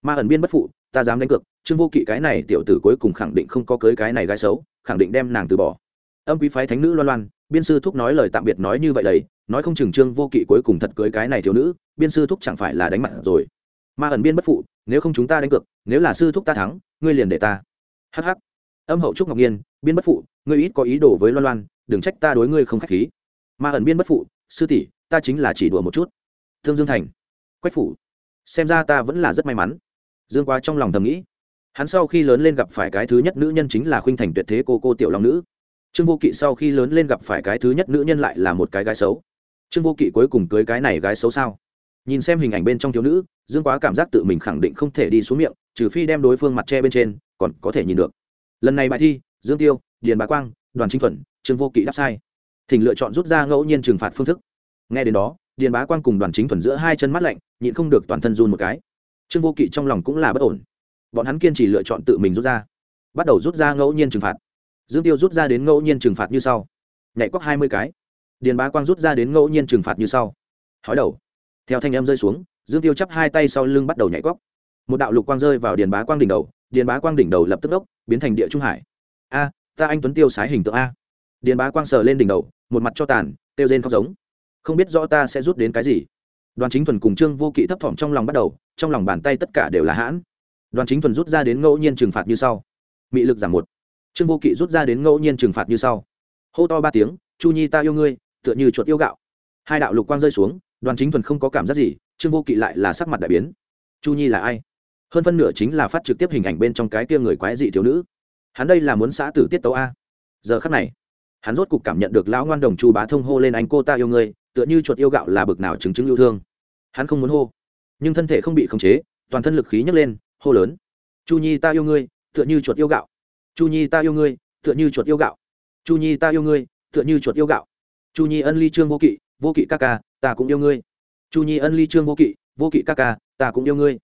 Ma ẩn biên bất phụ ta dám đánh cược, trương vô kỵ cái này tiểu tử cuối cùng khẳng định không có cưới cái này gái xấu, khẳng định đem nàng từ bỏ. Âm quý phái thánh nữ loan loan, biên sư thúc nói lời tạm biệt nói như vậy đấy, nói không chừng trương vô kỵ cuối cùng thật cưới cái này thiếu nữ, biên sư thúc chẳng phải là đánh mặt rồi. Ma ẩn biên bất phụ, nếu không chúng ta đánh cược, nếu là sư thúc ta thắng, ngươi liền để ta. Hh âm hậu trúc ngọc nhiên, biên bất phụ, ngươi ít có ý đồ với loan loan, đừng trách ta đối ngươi không k h á c h khí. Ma ẩn biên bất phụ, sư tỷ, ta chính là chỉ đùa một chút. Thương dương thành. Quách phủ. Xem ra ta vẫn là rất may mắn dương quá trong lòng thầm nghĩ. Hắn sau khi lớn lên gặp phải cái thứ nhất nữ nhân chính là khuynh thành tuyệt thế cô cô tiểu long nữ. Trương vô kỵ sau khi lớn lên gặp phải cái thứ nhất nữ nhân lại là một cái gái xấu. Trương vô kỵ cuối cùng cưới cái này gái xấu sao? Nhìn xem hình ảnh bên trong thiếu nữ, dương quá cảm giác tự mình khẳng định không thể đi xuống miệng, trừ phi đem đối phương mặt che bên trên, còn có thể nhìn được. Lần này bài thi, dương tiêu, điền bá quang, đoàn chính thuận, trương vô kỵ đáp sai. Thỉnh lựa chọn rút ra ngẫu nhiên trừng phạt phương thức. Nghe đến đó, điền bá quang cùng đoàn chính thuần giữa hai chân mắt lạnh, nhịn không được toàn thân run một cái trương vô kỵ trong lòng cũng là bất ổn. Bọn hắn kiên trì lựa chọn tự mình rút ra. Bắt đầu rút ra ngẫu nhiên trừng phạt. Dương tiêu rút ra đến ngẫu nhiên trừng phạt như sau. Nhảy cóc hai mươi cái. Điền bá quang rút ra đến ngẫu nhiên trừng phạt như sau. Hói đầu. Theo thanh em rơi xuống, dương tiêu chắp hai tay sau lưng bắt đầu nhảy cóc một đạo lục quang rơi vào điền bá quang đỉnh đầu, điền bá quang đỉnh đầu lập tức đốc, biến thành địa trung hải. A, ta anh tuấn tiêu sái hình tượng a. Điền bá quang sờ lên đỉnh đầu, một mặt cho tàn tiêu rên khóc giống. Không biết rõ ta sẽ rút đến cái gì đoàn chính thuần cùng trương vô kỵ thấp thỏm trong lòng bắt đầu, trong lòng bàn tay tất cả đều là hãn. Đoàn chính thuần rút ra đến ngẫu nhiên trừng phạt như sau. Mị lực giảm một. Trương vô kỵ rút ra đến ngẫu nhiên trừng phạt như sau. Hô to ba tiếng, chu nhi, ta yêu ngươi, tựa như chuột yêu gạo. Hai đạo lục quang rơi xuống, đoàn chính thuần không có cảm giác gì, trương vô kỵ lại là sắc mặt đại biến. Chu nhi là ai? Hơn phân nửa chính là phát trực tiếp hình ảnh bên trong cái kia người quái dị thiếu nữ. Hắn đây là muốn xã tử tiết tấu a. Giờ khắc này, hắn rốt cục cảm nhận được lão ngoan đồng chu bá thông hô lên, anh cô ta yêu ngươi tựa như chuột yêu gạo là bực nào chứng chứng yêu thương. Hắn không muốn hô, nhưng thân thể không bị khống chế, toàn thân lực khí nhấc lên, hô lớn. Chu nhi ta yêu ngươi, tựa như chuột yêu gạo. Chu nhi ta yêu ngươi, tựa như chuột yêu gạo. Chu nhi ta yêu ngươi, tựa như chuột yêu gạo. Chu nhi ân ly trương vô kỵ vô kỵ ca ca, ta cũng yêu ngươi. Chu nhi ân ly trương vô kỵ vô kỵ ca ca, ta cũng yêu ngươi.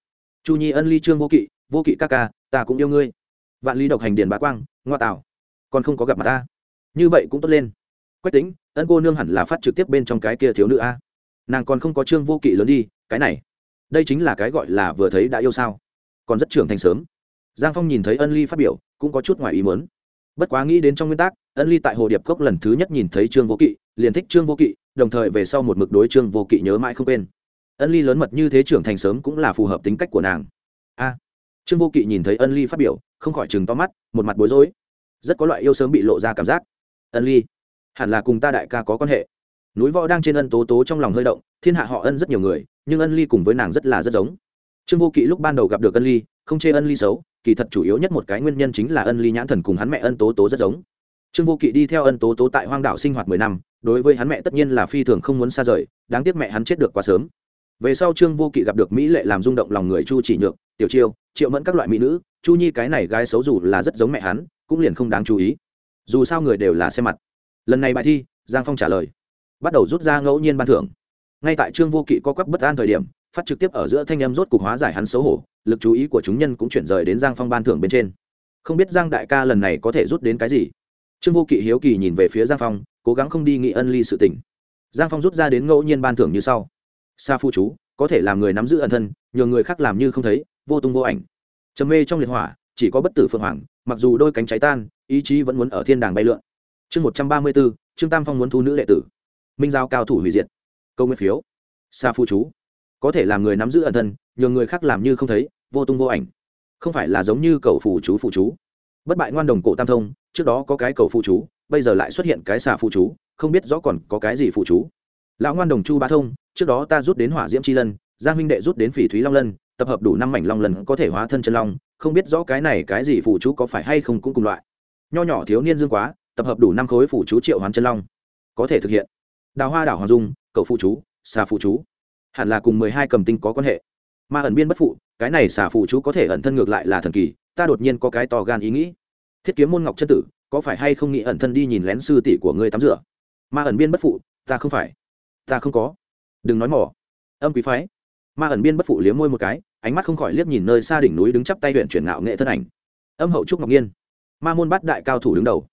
Chu nhi ân ly trương vô kỵ vô kỵ ca ca, ta cũng yêu ngươi. Vạn ly độc hành điền bá quang, ngoa tảo còn không có gặp mặt ta. Như vậy cũng tốt lên quách tính ân cô nương hẳn là phát trực tiếp bên trong cái kia thiếu nữ a. Nàng còn không có trương vô kỵ lớn đi, cái này. Đây chính là cái gọi là vừa thấy đã yêu sao. Còn rất trưởng thành sớm. Giang phong nhìn thấy ân ly phát biểu, cũng có chút ngoài ý muốn. Bất quá nghĩ đến trong nguyên tắc, ân ly tại hồ điệp cốc lần thứ nhất nhìn thấy trương vô kỵ, liền thích trương vô kỵ, đồng thời về sau một mực đối trương vô kỵ nhớ mãi không quên. Ân ly lớn mật như thế trưởng thành sớm cũng là phù hợp tính cách của nàng. A. Trương vô kỵ nhìn thấy ân ly phát biểu, không khỏi chừng to mắt, một mặt bối rối. Rất có loại yêu sớm bị lộ ra cảm giác. Ân ly hẳn là cùng ta đại ca có quan hệ. Núi võ đang trên ân tố tố trong lòng hơi động, thiên hạ họ ân rất nhiều người, nhưng ân ly cùng với nàng rất là rất giống. Trương vô kỵ lúc ban đầu gặp được ân ly, không chê ân ly xấu, kỳ thật chủ yếu nhất một cái nguyên nhân chính là ân ly nhãn thần cùng hắn mẹ ân tố tố rất giống. Trương vô kỵ đi theo ân tố tố tại hoang đảo sinh hoạt mười năm, đối với hắn mẹ tất nhiên là phi thường không muốn xa rời, đáng tiếc mẹ hắn chết được quá sớm. Về sau trương vô kỵ gặp được mỹ lệ làm rung động lòng người chu chỉ nhược, tiểu chiêu, triệu mẫn các loại mỹ nữ, chu nhi cái này gái xấu dù là rất giống mẹ hắn, cũng liền không đáng chú ý. Dù sao người đều là xe mặt lần này bài thi, giang phong trả lời. Bắt đầu rút ra ngẫu nhiên ban thưởng. Ngay tại trương vô kỵ có quắc bất an thời điểm, phát trực tiếp ở giữa thanh em rốt cục hóa giải hắn xấu hổ, lực chú ý của chúng nhân cũng chuyển rời đến giang phong ban thưởng bên trên. Không biết giang đại ca lần này có thể rút đến cái gì? Trương vô kỵ hiếu kỳ nhìn về phía giang phong, cố gắng không đi nghị ân ly sự tỉnh giang phong rút ra đến ngẫu nhiên ban thưởng như sau. Sa phu chú, có thể làm người nắm giữ ẩn thân, nhờ người khác làm như không thấy, vô tung vô ảnh. Trầm mê trong liệt hỏa, chỉ có bất tử phượng hoàng, mặc dù đôi cánh cháy tan, ý chí vẫn muốn ở thiên đàng bay lượn chương một trăm ba mươi bốn trương tam phong muốn thu nữ đệ tử. Minh giao cao thủ hủy diệt. Câu nguyên phiếu. Sa phu chú. Có thể làm người nắm giữ ẩn thân nhờ người khác làm như không thấy, vô tung vô ảnh. Không phải là giống như cầu phù chú phụ chú. Bất bại ngoan đồng cổ tam thông, trước đó có cái cầu phụ chú, bây giờ lại xuất hiện cái xà phụ chú, không biết rõ còn có cái gì phụ chú. Lão ngoan đồng chu ba thông, trước đó ta rút đến hỏa diễm chi lân, giang huynh đệ rút đến phỉ thúy long lân, tập hợp đủ năm mảnh long lần có thể hóa thân chân long, không biết rõ cái này cái gì phụ chú có phải hay không cũng cùng loại. Nho nhỏ thiếu niên dương quá tập hợp đủ năm khối phụ chú triệu hoán chân long. Có thể thực hiện. Đào hoa đảo hoàng dung cậu phụ chú, xà phụ chú. Hẳn là cùng mười hai cầm tinh có quan hệ. Ma ẩn biên bất phụ, cái này xà phụ chú có thể ẩn thân ngược lại là thần kỳ, ta đột nhiên có cái to gan ý nghĩ. Thiết kiếm môn ngọc chân tử, có phải hay không nghĩ ẩn thân đi nhìn lén sư tỷ của ngươi tắm rửa? Ma ẩn biên bất phụ, ta không phải. Ta không có. Đừng nói mỏ. Âm quý phái. Ma ẩn biên bất phụ liếm môi một cái, ánh mắt không khỏi liếc nhìn nơi xa đỉnh núi đứng chắp tay huyện chuyển ngạo nghệ thân ảnh. Âm hậu trúc ngọc nhiên. Ma môn bát đại cao thủ đứng đầu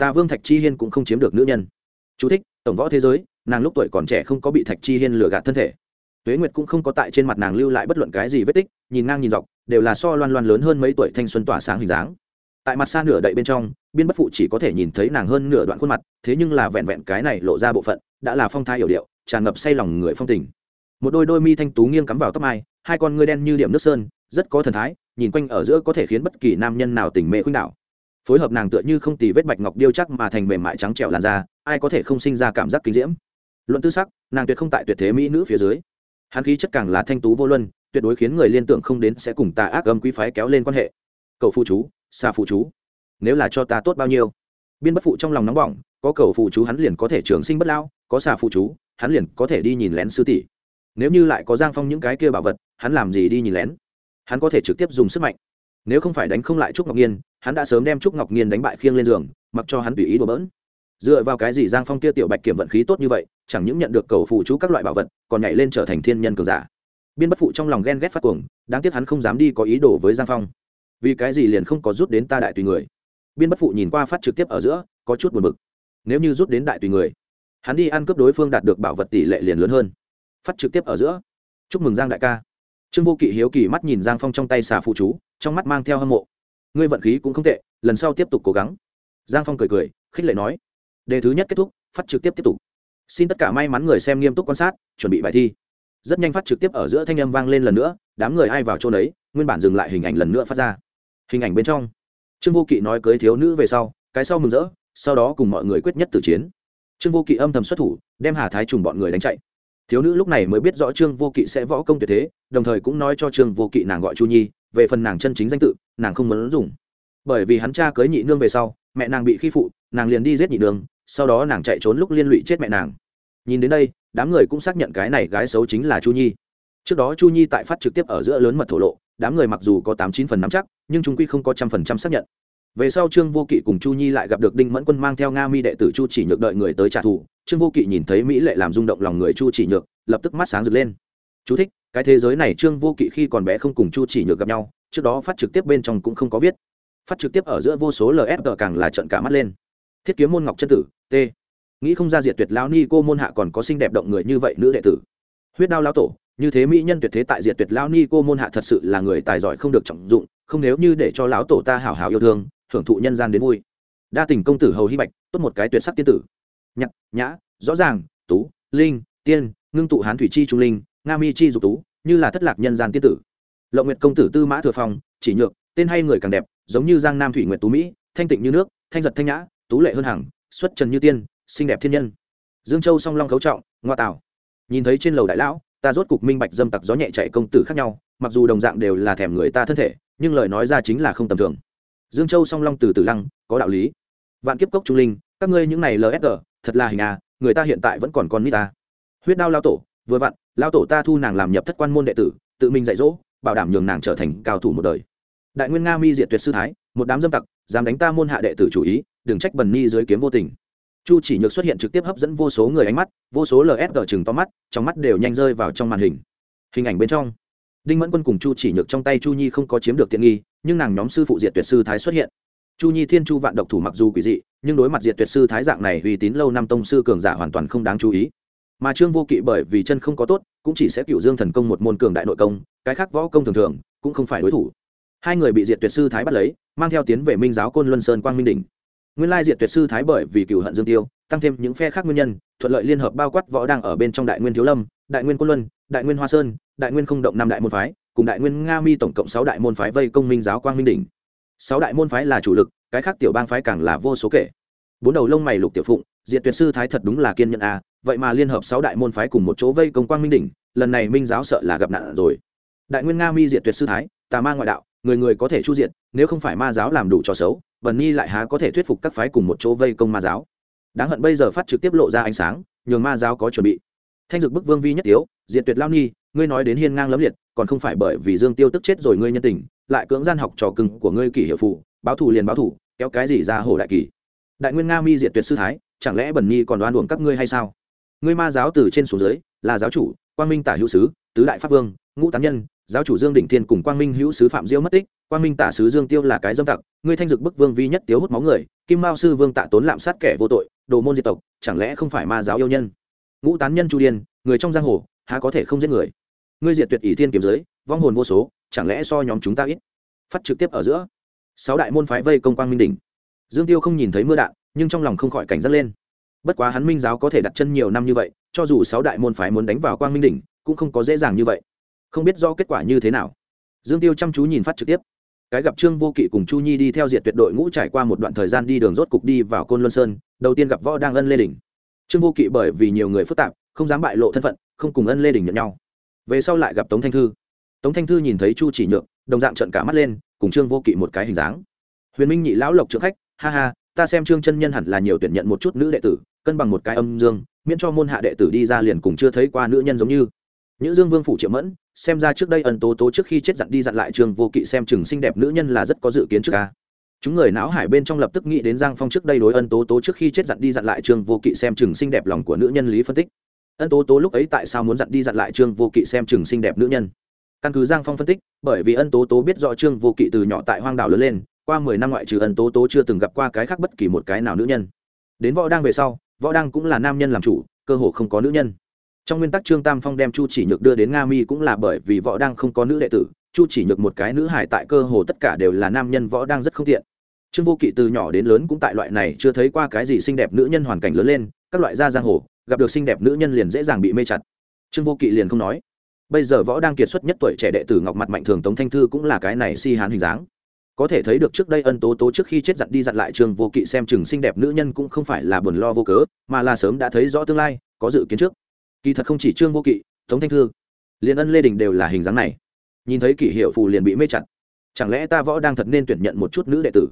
ta vương thạch chi hiên cũng không chiếm được nữ nhân. Chú thích, tổng võ thế giới nàng lúc tuổi còn trẻ không có bị thạch chi hiên lừa gạt thân thể. Tuế nguyệt cũng không có tại trên mặt nàng lưu lại bất luận cái gì vết tích nhìn ngang nhìn dọc đều là so loan loan lớn hơn mấy tuổi thanh xuân tỏa sáng hình dáng. Tại mặt xa nửa đậy bên trong biên bất phụ chỉ có thể nhìn thấy nàng hơn nửa đoạn khuôn mặt thế nhưng là vẹn vẹn cái này lộ ra bộ phận đã là phong thái hiểu điệu tràn ngập say lòng người phong tình. Một đôi đôi mi thanh tú nghiêng cắm vào tóc mai hai con ngươi đen như điểm nước sơn rất có thần thái nhìn quanh ở giữa có thể khiến bất kỳ nam nhân nào tình mê khuynh đảo phối hợp nàng tựa như không tì vết bạch ngọc điêu chắc mà thành mềm mại trắng trẻo làn da, ai có thể không sinh ra cảm giác kinh diễm. Luận tư sắc, nàng tuyệt không tại tuyệt thế mỹ nữ phía dưới. Hắn khí chất càng là thanh tú vô luân, tuyệt đối khiến người liên tưởng không đến sẽ cùng tà ác âm quý phái kéo lên quan hệ. Cậu phụ chú xa phụ chú, nếu là cho ta tốt bao nhiêu? Biên bất phụ trong lòng nóng bỏng, có cầu phụ chú hắn liền có thể trường sinh bất lao có xà phụ chú, hắn liền có thể đi nhìn lén sư tỷ. Nếu như lại có giang phong những cái kia bảo vật, hắn làm gì đi nhìn lén? Hắn có thể trực tiếp dùng sức mạnh nếu không phải đánh không lại trúc ngọc nhiên hắn đã sớm đem trúc ngọc nhiên đánh bại khiêng lên giường, mặc cho hắn tùy ý đổ bỡn. Dựa vào cái gì giang phong kia tiểu bạch kiểm vận khí tốt như vậy, chẳng những nhận được cầu phụ chú các loại bảo vật, còn nhảy lên trở thành thiên nhân cường giả. Biên bất phụ trong lòng ghen ghét phát cuồng, đáng tiếc hắn không dám đi có ý đồ với giang phong. Vì cái gì liền không có rút đến ta đại tùy người? Biên bất phụ nhìn qua phát trực tiếp ở giữa, có chút buồn bực. Nếu như rút đến đại tùy người, hắn đi ăn cướp đối phương đạt được bảo vật tỷ lệ liền lớn hơn. Phát trực tiếp ở giữa. Chúc mừng giang đại ca trương vô kỵ hiếu kỳ mắt nhìn giang phong trong tay xà phụ chú, trong mắt mang theo hâm mộ. Ngươi vận khí cũng không tệ, lần sau tiếp tục cố gắng. Giang phong cười cười, khích lệ nói. Đề thứ nhất kết thúc, phát trực tiếp tiếp tục. Xin tất cả may mắn người xem nghiêm túc quan sát, chuẩn bị bài thi. Rất nhanh phát trực tiếp ở giữa thanh âm vang lên lần nữa, đám người ai vào chỗ đấy nguyên bản dừng lại hình ảnh lần nữa phát ra. Hình ảnh bên trong. Trương vô kỵ nói cưới thiếu nữ về sau, cái sau mừng rỡ, sau đó cùng mọi người quyết nhất tử chiến. Trương vô kỵ âm thầm xuất thủ, đem hà thái trùng bọn người đánh chạy thiếu nữ lúc này mới biết rõ trương vô kỵ sẽ võ công tuyệt thế, đồng thời cũng nói cho trương vô kỵ nàng gọi chu nhi, về phần nàng chân chính danh tự, nàng không muốn dùng. Bởi vì hắn cha cưới nhị nương về sau, mẹ nàng bị khi phụ, nàng liền đi giết nhị nương, sau đó nàng chạy trốn lúc liên lụy chết mẹ nàng. Nhìn đến đây, đám người cũng xác nhận cái này gái xấu chính là chu nhi. Trước đó chu nhi tại phát trực tiếp ở giữa lớn mật thổ lộ, đám người mặc dù có tám chín phần nắm chắc, nhưng chúng quy không có trăm phần trăm xác nhận. Về sau trương vô kỵ cùng chu nhi lại gặp được đinh mẫn quân mang theo nga mi đệ tử chu chỉ nhược đợi người tới trả thù trương vô kỵ nhìn thấy mỹ lệ làm rung động lòng người chu chỉ nhược, lập tức mắt sáng rực lên. Chú thích, cái thế giới này trương vô kỵ khi còn bé không cùng chu chỉ nhược gặp nhau, trước đó phát trực tiếp bên trong cũng không có viết. Phát trực tiếp ở giữa vô số lfg càng là trận cả mắt lên. Thiết kiếm môn ngọc chân tử, t. Nghĩ không ra diệt tuyệt lão ni cô môn hạ còn có xinh đẹp động người như vậy nữ đệ tử. Huyết đao lão tổ, như thế mỹ nhân tuyệt thế tại diệt tuyệt lão ni cô môn hạ thật sự là người tài giỏi không được trọng dụng, không nếu như để cho lão tổ ta hảo hảo yêu thương, hưởng thụ nhân gian đến vui. Đa tình công tử hầu hy bạch, tốt một cái tuyệt sắc tiên tử nhạc, nhã, rõ ràng, tú, linh, tiên, ngưng tụ hán thủy chi trung linh, nga mi chi dục tú, như là thất lạc nhân gian tiên tử. Lộng nguyệt công tử tư mã thừa phong, chỉ nhược, tên hay người càng đẹp, giống như giang nam thủy nguyệt tú mỹ, thanh tịnh như nước, thanh giật thanh nhã, tú lệ hơn hẳn xuất trần như tiên, xinh đẹp thiên nhân. Dương châu song long khấu trọng, ngoa tảo nhìn thấy trên lầu đại lão, ta rốt cục minh bạch dâm tặc gió nhẹ chạy công tử khác nhau, mặc dù đồng dạng đều là thèm người ta thân thể, nhưng lời nói ra chính là không tầm thường. Dương châu song long từ từ lăng, có đạo lý. Vạn kiếp cốc trung linh, các ngươi những này lsg thật là hình à người ta hiện tại vẫn còn con nít ta. Huyết đao lao tổ, vừa vặn, lao tổ ta thu nàng làm nhập thất quan môn đệ tử, tự mình dạy dỗ, bảo đảm nhường nàng trở thành cao thủ một đời. Đại nguyên nga mi diệt tuyệt sư thái, một đám dâm tặc, dám đánh ta môn hạ đệ tử chủ ý, đừng trách bần ni dưới kiếm vô tình. Chu chỉ nhược xuất hiện trực tiếp hấp dẫn vô số người ánh mắt, vô số lsg chừng to mắt, trong mắt đều nhanh rơi vào trong màn hình. Hình ảnh bên trong, đinh mẫn quân cùng chu chỉ nhược trong tay chu nhi không có chiếm được tiện nghi, nhưng nàng nhóm sư phụ diệt tuyệt sư thái xuất hiện. Chu nhi thiên chu vạn độc thủ mặc dù quỷ dị nhưng đối mặt diệt tuyệt sư thái dạng này uy tín lâu năm tông sư cường giả hoàn toàn không đáng chú ý. Mà trương vô kỵ bởi vì chân không có tốt, cũng chỉ sẽ cựu dương thần công một môn cường đại nội công, cái khác võ công thường thường, cũng không phải đối thủ. Hai người bị diệt tuyệt sư thái bắt lấy, mang theo tiến về minh giáo côn luân sơn quang minh đỉnh. Nguyên lai diệt tuyệt sư thái bởi vì cựu hận dương tiêu, tăng thêm những phe khác nguyên nhân, thuận lợi liên hợp bao quát võ đang ở bên trong đại nguyên thiếu lâm, đại nguyên côn luân, đại nguyên hoa sơn, đại nguyên không động năm đại môn phái, cùng đại nguyên nga mi tổng cộng sáu đại môn phái vây công minh giáo quang minh đỉnh. Sáu đại môn phái là chủ lực cái khác tiểu bang phái càng là vô số kể. Bốn đầu lông mày lục tiểu phụng diệt tuyệt sư thái thật đúng là kiên nhẫn a vậy mà liên hợp sáu đại môn phái cùng một chỗ vây công quang minh đỉnh lần này minh giáo sợ là gặp nạn rồi. Đại nguyên nga mi diệt tuyệt sư thái tà ma ngoại đạo người người có thể chu diện, nếu không phải ma giáo làm đủ trò xấu vần ni lại há có thể thuyết phục các phái cùng một chỗ vây công ma giáo. Đáng hận bây giờ phát trực tiếp lộ ra ánh sáng nhường ma giáo có chuẩn bị. Thanh dực bức vương vi nhất tiếu diệt tuyệt lao ni ngươi nói đến hiên ngang lấm liệt còn không phải bởi vì dương tiêu tức chết rồi ngươi nhân tình lại cưỡng gian học trò cưng của ngươi kỷ hiệu phụ báo thủ liền báo thủ kéo cái gì ra hồ đại kỳ? Đại nguyên nga mi diệt tuyệt sư thái, chẳng lẽ bẩn nhi còn đoan uổng các ngươi hay sao? Ngươi ma giáo từ trên xuống dưới, là giáo chủ, quang minh tả hữu sứ, tứ đại pháp vương, ngũ tán nhân, giáo chủ dương đỉnh thiên cùng quang minh hữu sứ phạm diêu mất tích, quang minh tả sứ dương tiêu là cái dâm tặc, ngươi thanh dực bức vương vi nhất tiếu hút máu người, kim mao sư vương tạ tốn lạm sát kẻ vô tội, đồ môn diệt tộc, chẳng lẽ không phải ma giáo yêu nhân? Ngũ tán nhân chu điên người trong giang hồ, há có thể không giết người? Ngươi diệt tuyệt ỷ thiên kiếm giới, vong hồn vô số, chẳng lẽ so nhóm chúng ta ít? Phát trực tiếp ở giữa sáu đại môn phái vây công quang minh đỉnh. Dương tiêu không nhìn thấy mưa đạn, nhưng trong lòng không khỏi cảnh giác lên. Bất quá hắn minh giáo có thể đặt chân nhiều năm như vậy, cho dù sáu đại môn phái muốn đánh vào quang minh đỉnh, cũng không có dễ dàng như vậy. Không biết do kết quả như thế nào. Dương tiêu chăm chú nhìn phát trực tiếp. Cái gặp trương vô kỵ cùng chu nhi đi theo diệt tuyệt đội ngũ trải qua một đoạn thời gian đi đường rốt cục đi vào côn luân sơn, đầu tiên gặp võ đang ân lê đình trương vô kỵ bởi vì nhiều người phức tạp, không dám bại lộ thân phận, không cùng ân lê đình nhận nhau. Về sau lại gặp tống thanh thư. Tống thanh thư nhìn thấy chu chỉ nhượng, đồng dạng trận cả mắt lên cùng trương vô kỵ một cái hình dáng. Huyền minh nhị lão lộc trượng khách, ha ha, ta xem trương chân nhân hẳn là nhiều tuyển nhận một chút nữ đệ tử, cân bằng một cái âm dương, miễn cho môn hạ đệ tử đi ra liền cùng chưa thấy qua nữ nhân giống như. Nữ dương vương phủ triệu mẫn, xem ra trước đây ân tố tố trước khi chết dặn đi dặn lại trương vô kỵ xem chừng xinh đẹp nữ nhân là rất có dự kiến trước ca. Chúng người não hải bên trong lập tức nghĩ đến giang phong trước đây đối ân tố tố trước khi chết dặn đi dặn lại trương vô kỵ xem chừng xinh đẹp lòng của nữ nhân lý phân tích. Ân tố tố lúc ấy tại sao muốn dặn đi dặn lại trương vô kỵ xem chừng xinh đẹp nữ nhân? Căn cứ giang phong phân tích, bởi vì ân tố tố biết rõ trương vô kỵ từ nhỏ tại hoang đảo lớn lên, qua mười năm ngoại trừ ân tố tố chưa từng gặp qua cái khác bất kỳ một cái nào nữ nhân. Đến võ đang về sau, võ đang cũng là nam nhân làm chủ, cơ hồ không có nữ nhân. Trong nguyên tắc trương tam phong đem chu chỉ nhược đưa đến nga mi cũng là bởi vì võ đang không có nữ đệ tử, chu chỉ nhược một cái nữ hải tại cơ hồ tất cả đều là nam nhân võ đang rất không tiện. Trương vô kỵ từ nhỏ đến lớn cũng tại loại này chưa thấy qua cái gì xinh đẹp nữ nhân hoàn cảnh lớn lên, các loại gia giang hồ, gặp được xinh đẹp nữ nhân liền dễ dàng bị mê chặt. Trương vô kỵ liền không nói bây giờ võ đang kiệt xuất nhất tuổi trẻ đệ tử ngọc mặt mạnh thường tống thanh thư cũng là cái này si hán hình dáng. Có thể thấy được trước đây ân tố tố trước khi chết dặn đi dặn lại trương vô kỵ xem chừng xinh đẹp nữ nhân cũng không phải là buồn lo vô cớ, mà là sớm đã thấy rõ tương lai, có dự kiến trước. Kỳ thật không chỉ trương vô kỵ, tống thanh thư liền ân lê đình đều là hình dáng này. Nhìn thấy kỷ hiệu phù liền bị mê chặt. Chẳng lẽ ta võ đang thật nên tuyển nhận một chút nữ đệ tử?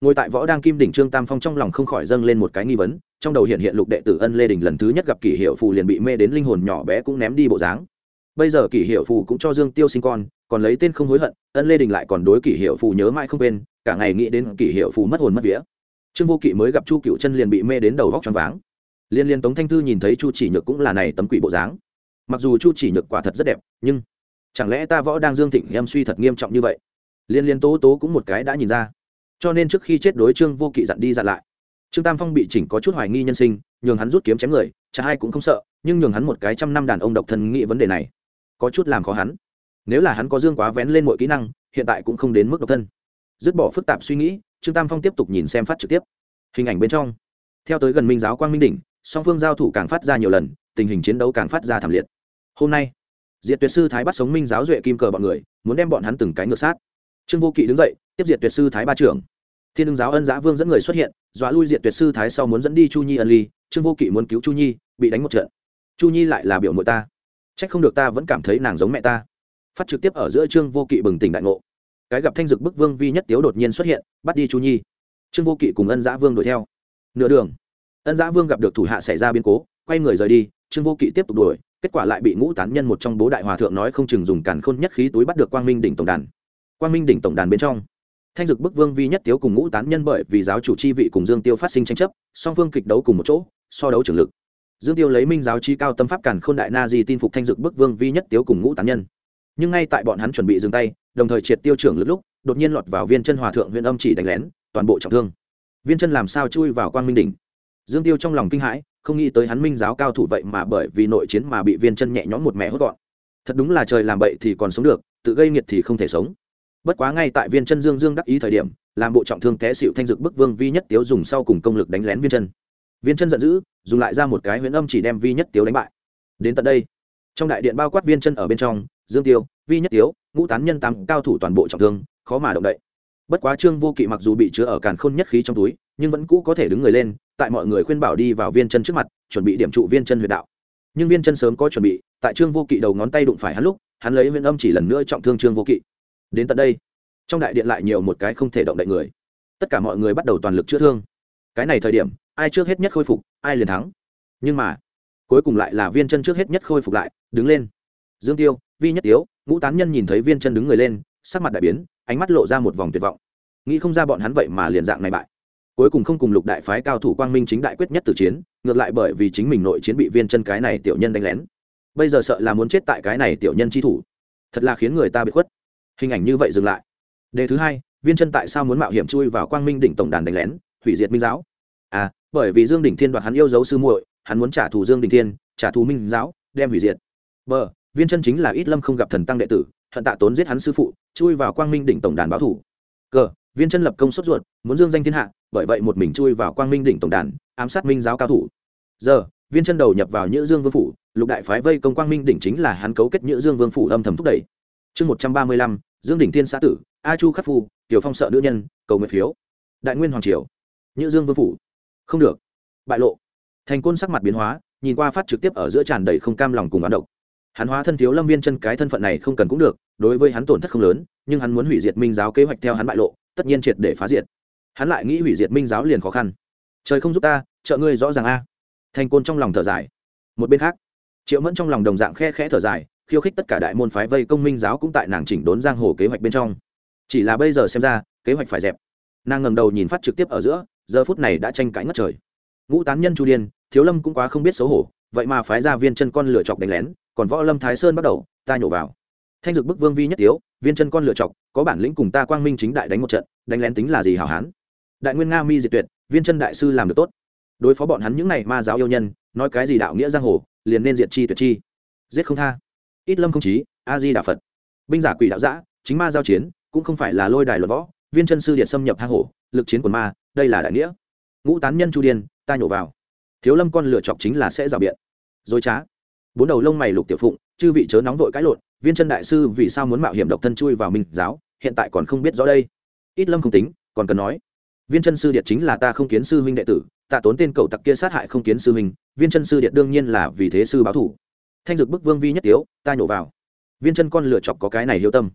Ngồi tại võ đang kim đỉnh trương tam phong trong lòng không khỏi dâng lên một cái nghi vấn, trong đầu hiện hiện lục đệ tử ân lê đình lần thứ nhất gặp kỷ hiệu phù liền bị mê đến linh hồn nhỏ bé cũng ném đi bộ dáng bây giờ kỷ hiệu phù cũng cho dương tiêu sinh con, còn lấy tên không hối hận, ân lê đình lại còn đối kỷ hiệu phù nhớ mãi không quên, cả ngày nghĩ đến kỷ hiệu phù mất hồn mất vía. Trương vô kỵ mới gặp chu cựu chân liền bị mê đến đầu vóc choáng váng. Liên liên tống thanh thư nhìn thấy chu chỉ nhược cũng là này tấm quỷ bộ dáng. Mặc dù chu chỉ nhược quả thật rất đẹp, nhưng chẳng lẽ ta võ đang dương thịnh em suy thật nghiêm trọng như vậy? Liên liên tố tố cũng một cái đã nhìn ra. Cho nên trước khi chết đối trương vô kỵ dặn đi dặn lại. Trương tam phong bị chỉnh có chút hoài nghi nhân sinh, nhường hắn rút kiếm chém người, chả ai cũng không sợ, nhưng nhường hắn một cái trăm năm đàn ông độc thân nghĩ vấn đề này có chút làm khó hắn. Nếu là hắn có dương quá vén lên mọi kỹ năng, hiện tại cũng không đến mức độc thân. Dứt bỏ phức tạp suy nghĩ, trương tam phong tiếp tục nhìn xem phát trực tiếp. Hình ảnh bên trong. Theo tới gần minh giáo quang minh đỉnh, song phương giao thủ càng phát ra nhiều lần, tình hình chiến đấu càng phát ra thảm liệt. Hôm nay, diệt tuyệt sư thái bắt sống minh giáo duệ kim cờ bọn người, muốn đem bọn hắn từng cái ngược sát. Trương vô kỵ đứng dậy, tiếp diệt tuyệt sư thái ba trưởng. Thiên ưng giáo ân giã vương dẫn người xuất hiện, dọa lui diệt tuyệt sư thái sau muốn dẫn đi chu nhi ân ly, trương vô kỵ muốn cứu chu nhi, bị đánh một trận. Chu nhi lại là biểu mội ta trách không được ta vẫn cảm thấy nàng giống mẹ ta. Phát trực tiếp ở giữa trương vô kỵ bừng tỉnh đại ngộ. Cái gặp thanh dực bức vương vi nhất tiếu đột nhiên xuất hiện, bắt đi chu nhi. Trương vô kỵ cùng ân giã vương đuổi theo. Nửa đường, ân giã vương gặp được thủ hạ xảy ra biến cố, quay người rời đi, trương vô kỵ tiếp tục đuổi, kết quả lại bị ngũ tán nhân một trong bố đại hòa thượng nói không chừng dùng càn khôn nhất khí túi bắt được quang minh đỉnh tổng đàn. Quang minh đỉnh tổng đàn bên trong, thanh dực bức vương vi nhất tiếu cùng ngũ tán nhân bởi vì giáo chủ chi vị cùng dương tiêu phát sinh tranh chấp, song phương kịch đấu cùng một chỗ, so đấu trường lực dương tiêu lấy minh giáo chi cao tâm pháp càn khôn đại na di tin phục thanh dực bức vương vi nhất tiếu cùng ngũ tán nhân. Nhưng ngay tại bọn hắn chuẩn bị dừng tay, đồng thời triệt tiêu trưởng lực lúc, đột nhiên lọt vào viên chân hòa thượng huyện âm chỉ đánh lén, toàn bộ trọng thương. Viên chân làm sao chui vào Quan minh đỉnh? Dương tiêu trong lòng kinh hãi, không nghĩ tới hắn minh giáo cao thủ vậy mà bởi vì nội chiến mà bị viên chân nhẹ nhõm một mẹ hốt gọn. Thật đúng là trời làm bậy thì còn sống được, tự gây nghiệt thì không thể sống. Bất quá ngay tại viên chân dương dương đắc ý thời điểm, làm bộ trọng thương té xịu thanh dực bức vương vi nhất tiếu dùng sau cùng công lực đánh lén viên chân viên chân giận dữ, dùng lại ra một cái huyễn âm chỉ đem vi nhất tiếu đánh bại. Đến tận đây, trong đại điện bao quát viên chân ở bên trong, dương tiêu vi nhất tiếu, ngũ tán nhân tám cao thủ toàn bộ trọng thương, khó mà động đậy. Bất quá trương vô kỵ mặc dù bị chứa ở càn khôn nhất khí trong túi, nhưng vẫn cũ có thể đứng người lên, tại mọi người khuyên bảo đi vào viên chân trước mặt, chuẩn bị điểm trụ viên chân huyệt đạo. Nhưng viên chân sớm có chuẩn bị, tại trương vô kỵ đầu ngón tay đụng phải hắn lúc, hắn lấy viên âm chỉ lần nữa trọng thương trương vô kỵ. Đến tận đây, trong đại điện lại nhiều một cái không thể động đậy người. Tất cả mọi người bắt đầu toàn lực chữa thương cái này thời điểm, ai trước hết nhất khôi phục, ai liền thắng. Nhưng mà, cuối cùng lại là viên chân trước hết nhất khôi phục lại, đứng lên. Dương tiêu, vi nhất tiếu, ngũ tán nhân nhìn thấy viên chân đứng người lên, sắc mặt đại biến, ánh mắt lộ ra một vòng tuyệt vọng. Nghĩ không ra bọn hắn vậy mà liền dạng này bại. Cuối cùng không cùng lục đại phái cao thủ quang minh chính đại quyết nhất từ chiến, ngược lại bởi vì chính mình nội chiến bị viên chân cái này tiểu nhân đánh lén. Bây giờ sợ là muốn chết tại cái này tiểu nhân chi thủ. Thật là khiến người ta bị khuất. Hình ảnh như vậy dừng lại. Đề thứ hai, viên chân tại sao muốn mạo hiểm chui vào quang minh đỉnh tổng đàn đánh lén? Hủy diệt minh giáo. À bởi vì dương đỉnh thiên đoạt hắn yêu dấu sư muội, hắn muốn trả thù dương đỉnh thiên, trả thù minh giáo, đem hủy diệt. B viên chân chính là ít lâm không gặp thần tăng đệ tử, hận tạ tốn giết hắn sư phụ, chui vào quang minh đỉnh tổng đàn báo thủ. Cờ, viên chân lập công xuất ruột, muốn dương danh thiên hạ, bởi vậy một mình chui vào quang minh đỉnh tổng đàn, ám sát minh giáo cao thủ. Giờ, viên chân đầu nhập vào nhữ dương vương phủ, lục đại phái vây công quang minh đỉnh chính là hắn cấu kết nhữ dương vương phủ âm thầm thúc đẩy. Chương một trăm ba mươi lăm, dương đỉnh thiên xã tử, a chu khắc phu, tiểu phong sợ nữ nhân, cầu nguyện phiếu. Đại nguyên hoàng triều nhữ dương vương phủ. Không được. Bại lộ. Thành côn sắc mặt biến hóa, nhìn qua phát trực tiếp ở giữa tràn đầy không cam lòng cùng bán độc. Hắn hóa thân thiếu lâm viên chân cái thân phận này không cần cũng được, đối với hắn tổn thất không lớn, nhưng hắn muốn hủy diệt minh giáo kế hoạch theo hắn bại lộ, tất nhiên triệt để phá diệt. Hắn lại nghĩ hủy diệt minh giáo liền khó khăn. Trời không giúp ta, trợ ngươi rõ ràng a. Thành côn trong lòng thở dài. Một bên khác, triệu mẫn trong lòng đồng dạng khe khẽ thở dài, khiêu khích tất cả đại môn phái vây công minh giáo cũng tại nàng chỉnh đốn giang hồ kế hoạch bên trong. Chỉ là bây giờ xem ra, kế hoạch phải dẹp. Nàng ngẩng đầu nhìn phát trực tiếp ở giữa giờ phút này đã tranh cãi ngất trời. Ngũ tán nhân chu điên, thiếu lâm cũng quá không biết xấu hổ, vậy mà phái ra viên chân con lửa chọc đánh lén, còn võ lâm thái sơn bắt đầu, ta nhổ vào. Thanh dực bức vương vi nhất tiếu, viên chân con lựa chọc, có bản lĩnh cùng ta quang minh chính đại đánh một trận, đánh lén tính là gì hảo hán? Đại nguyên nga mi diệt tuyệt, viên chân đại sư làm được tốt. Đối phó bọn hắn những này ma giáo yêu nhân, nói cái gì đạo nghĩa giang hồ, liền nên diệt chi tuyệt chi. Giết không tha. Ít lâm không chí, a di đà phật. Binh giả quỷ đạo giã chính ma giao chiến, cũng không phải là lôi đài luật võ, viên chân sư điện xâm nhập hang hổ lực chiến quần ma, đây là đại nghĩa. Ngũ tán nhân chu điên, ta nhổ vào. Thiếu lâm con lựa chọc chính là sẽ rào biện. Dối trá. Bốn đầu lông mày lục tiểu phụng, chư vị chớ nóng vội cãi lộn, viên chân đại sư vì sao muốn mạo hiểm độc thân chui vào minh giáo, hiện tại còn không biết rõ đây. Ít lâm không tính, còn cần nói. Viên chân sư điện chính là ta không kiến sư huynh đệ tử, tạ tốn tên cầu tặc kia sát hại không kiến sư huynh, viên chân sư điện đương nhiên là vì thế sư báo thủ. Thanh dực bức vương vi nhất tiếu, ta nhổ vào. Viên chân con lựa chọc có cái này hiếu tâm.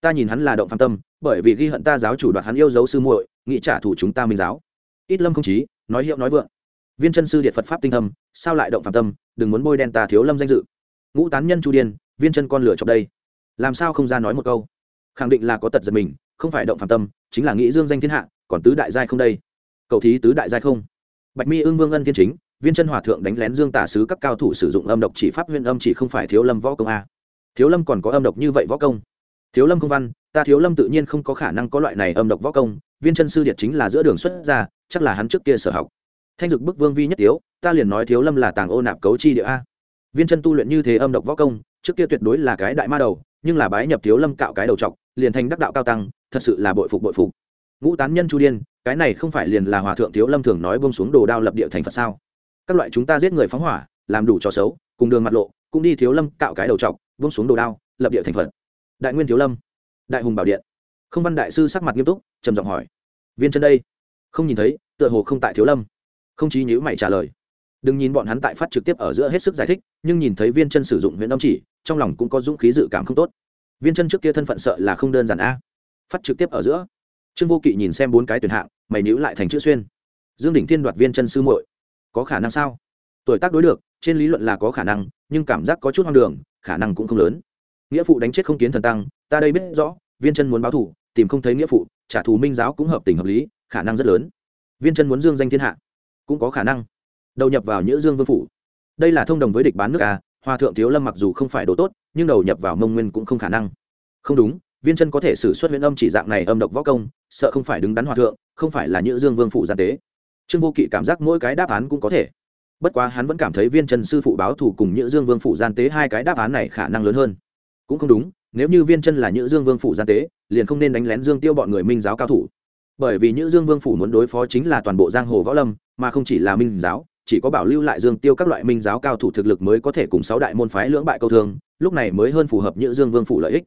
Ta nhìn hắn là động phạm tâm, bởi vì ghi hận ta giáo chủ đoạt hắn yêu dấu sư muội nghĩ trả thù chúng ta minh giáo. Ít lâm không chí, nói hiệu nói vượng. Viên chân sư điện phật pháp tinh thâm, sao lại động phạm tâm, đừng muốn bôi đen ta thiếu lâm danh dự. Ngũ tán nhân chu điên, viên chân con lửa chọc đây. Làm sao không ra nói một câu? Khẳng định là có tật giật mình, không phải động phạm tâm, chính là nghĩ dương danh thiên hạ, còn tứ đại giai không đây? Cậu thí tứ đại giai không? Bạch mi ương vương ân thiên chính, viên chân hòa thượng đánh lén dương tả sứ các cao thủ sử dụng âm độc chỉ pháp huyện âm chỉ không phải thiếu lâm võ công a. Thiếu lâm còn có âm độc như vậy võ công? Thiếu lâm công văn ta thiếu lâm tự nhiên không có khả năng có loại này âm độc võ công, viên chân sư điệt chính là giữa đường xuất ra, chắc là hắn trước kia sở học. Thanh dực bức vương vi nhất tiếu, ta liền nói thiếu lâm là tàng ô nạp cấu chi địa a. Viên chân tu luyện như thế âm độc võ công, trước kia tuyệt đối là cái đại ma đầu, nhưng là bái nhập thiếu lâm cạo cái đầu trọc, liền thành đắc đạo cao tăng, thật sự là bội phục bội phục. Ngũ tán nhân chu điên, cái này không phải liền là hòa thượng thiếu lâm thường nói bông xuống đồ đao lập địa thành phật sao? Các loại chúng ta giết người phóng hỏa, làm đủ trò xấu, cùng đường mặt lộ, cũng đi thiếu lâm cạo cái đầu trọc bông xuống đồ đao, lập địa thành phật. Đại nguyên thiếu lâm đại hùng bảo điện. Không văn đại sư sắc mặt nghiêm túc, trầm giọng hỏi. Viên chân đây. Không nhìn thấy, tựa hồ không tại thiếu lâm. Không chí nhữ mày trả lời. Đừng nhìn bọn hắn tại phát trực tiếp ở giữa hết sức giải thích, nhưng nhìn thấy viên chân sử dụng huyện âm chỉ, trong lòng cũng có dũng khí dự cảm không tốt. Viên chân trước kia thân phận sợ là không đơn giản a. Phát trực tiếp ở giữa. Trương vô kỵ nhìn xem bốn cái tuyển hạng, mày nhữ lại thành chữ xuyên. Dương đỉnh thiên đoạt viên chân sư muội. Có khả năng sao? Tuổi tác đối được, trên lý luận là có khả năng, nhưng cảm giác có chút hoang đường, khả năng cũng không lớn nghĩa phụ đánh chết không kiến thần tăng, ta đây biết rõ, viên chân muốn báo thủ tìm không thấy nghĩa phụ, trả thù minh giáo cũng hợp tình hợp lý, khả năng rất lớn. Viên chân muốn dương danh thiên hạ, cũng có khả năng. Đầu nhập vào nhữ dương vương phủ. Đây là thông đồng với địch bán nước à hòa thượng thiếu lâm mặc dù không phải đồ tốt, nhưng đầu nhập vào mông nguyên cũng không khả năng. Không đúng, viên chân có thể xử suất huyện âm chỉ dạng này âm độc võ công, sợ không phải đứng đắn hòa thượng, không phải là nhữ dương vương phủ gian tế. Trương vô kỵ cảm giác mỗi cái đáp án cũng có thể. Bất quá hắn vẫn cảm thấy viên chân sư phụ báo thù cùng nhữ dương vương phụ gian tế hai cái đáp án này khả năng lớn hơn cũng không đúng, nếu như viên chân là nhữ dương vương phủ gian tế, liền không nên đánh lén dương tiêu bọn người minh giáo cao thủ. Bởi vì nhữ dương vương phủ muốn đối phó chính là toàn bộ giang hồ võ lâm, mà không chỉ là minh giáo, chỉ có bảo lưu lại dương tiêu các loại minh giáo cao thủ thực lực mới có thể cùng sáu đại môn phái lưỡng bại câu thương, lúc này mới hơn phù hợp nhữ dương vương phủ lợi ích.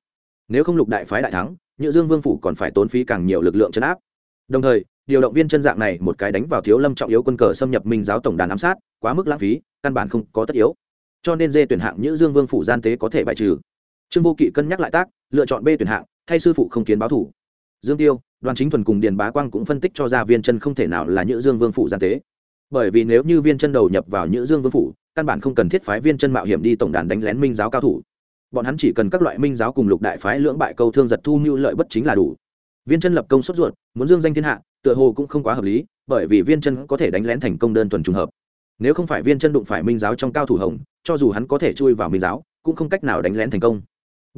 Nếu không lục đại phái đại thắng, nhữ dương vương phủ còn phải tốn phí càng nhiều lực lượng chấn áp. Đồng thời, điều động viên chân dạng này một cái đánh vào thiếu lâm trọng yếu quân cờ xâm nhập minh giáo tổng đàn ám sát, quá mức lãng phí, căn bản không có tất yếu. Cho nên dê tuyển hạng nhữ dương vương phủ gian tế có thể bại trừ trương vô kỵ cân nhắc lại tác, lựa chọn b tuyển hạng, thay sư phụ không kiến báo thủ. Dương tiêu, đoàn chính thuần cùng điền bá quang cũng phân tích cho ra viên chân không thể nào là nhữ dương vương phủ gian tế. Bởi vì nếu như viên chân đầu nhập vào nhữ dương vương phủ, căn bản không cần thiết phái viên chân mạo hiểm đi tổng đàn đánh lén minh giáo cao thủ. Bọn hắn chỉ cần các loại minh giáo cùng lục đại phái lưỡng bại câu thương giật thu mưu lợi bất chính là đủ. Viên chân lập công xuất ruột, muốn dương danh thiên hạ, tựa hồ cũng không quá hợp lý, bởi vì viên chân có thể đánh lén thành công đơn thuần trùng hợp. Nếu không phải viên chân đụng phải minh giáo trong cao thủ hồng, cho dù hắn có thể chui vào minh giáo, cũng không cách nào đánh lén thành công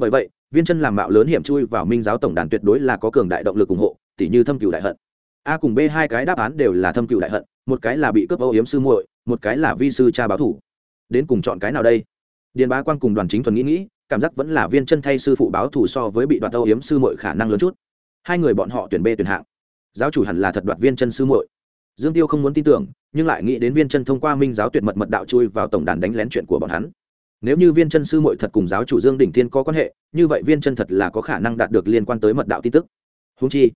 bởi vậy, viên chân làm mạo lớn hiểm chui vào minh giáo tổng đàn tuyệt đối là có cường đại động lực ủng hộ tỷ như thâm cửu đại hận. A cùng b hai cái đáp án đều là thâm cửu đại hận, một cái là bị cướp âu yếm sư muội, một cái là vi sư cha báo thủ. Đến cùng chọn cái nào đây? Điền bá quan cùng đoàn chính thuần nghĩ nghĩ, cảm giác vẫn là viên chân thay sư phụ báo thủ so với bị đoạt âu yếm sư muội khả năng lớn chút. Hai người bọn họ tuyển b tuyển hạng. Giáo chủ hẳn là thật đoạt viên chân sư muội. Dương tiêu không muốn tin tưởng, nhưng lại nghĩ đến viên chân thông qua minh giáo tuyệt mật mật đạo chui vào tổng đàn đánh lén chuyện của bọn hắn nếu như viên chân sư mội thật cùng giáo chủ dương đỉnh thiên có quan hệ, như vậy viên chân thật là có khả năng đạt được liên quan tới mật đạo tin tức. Húng chi,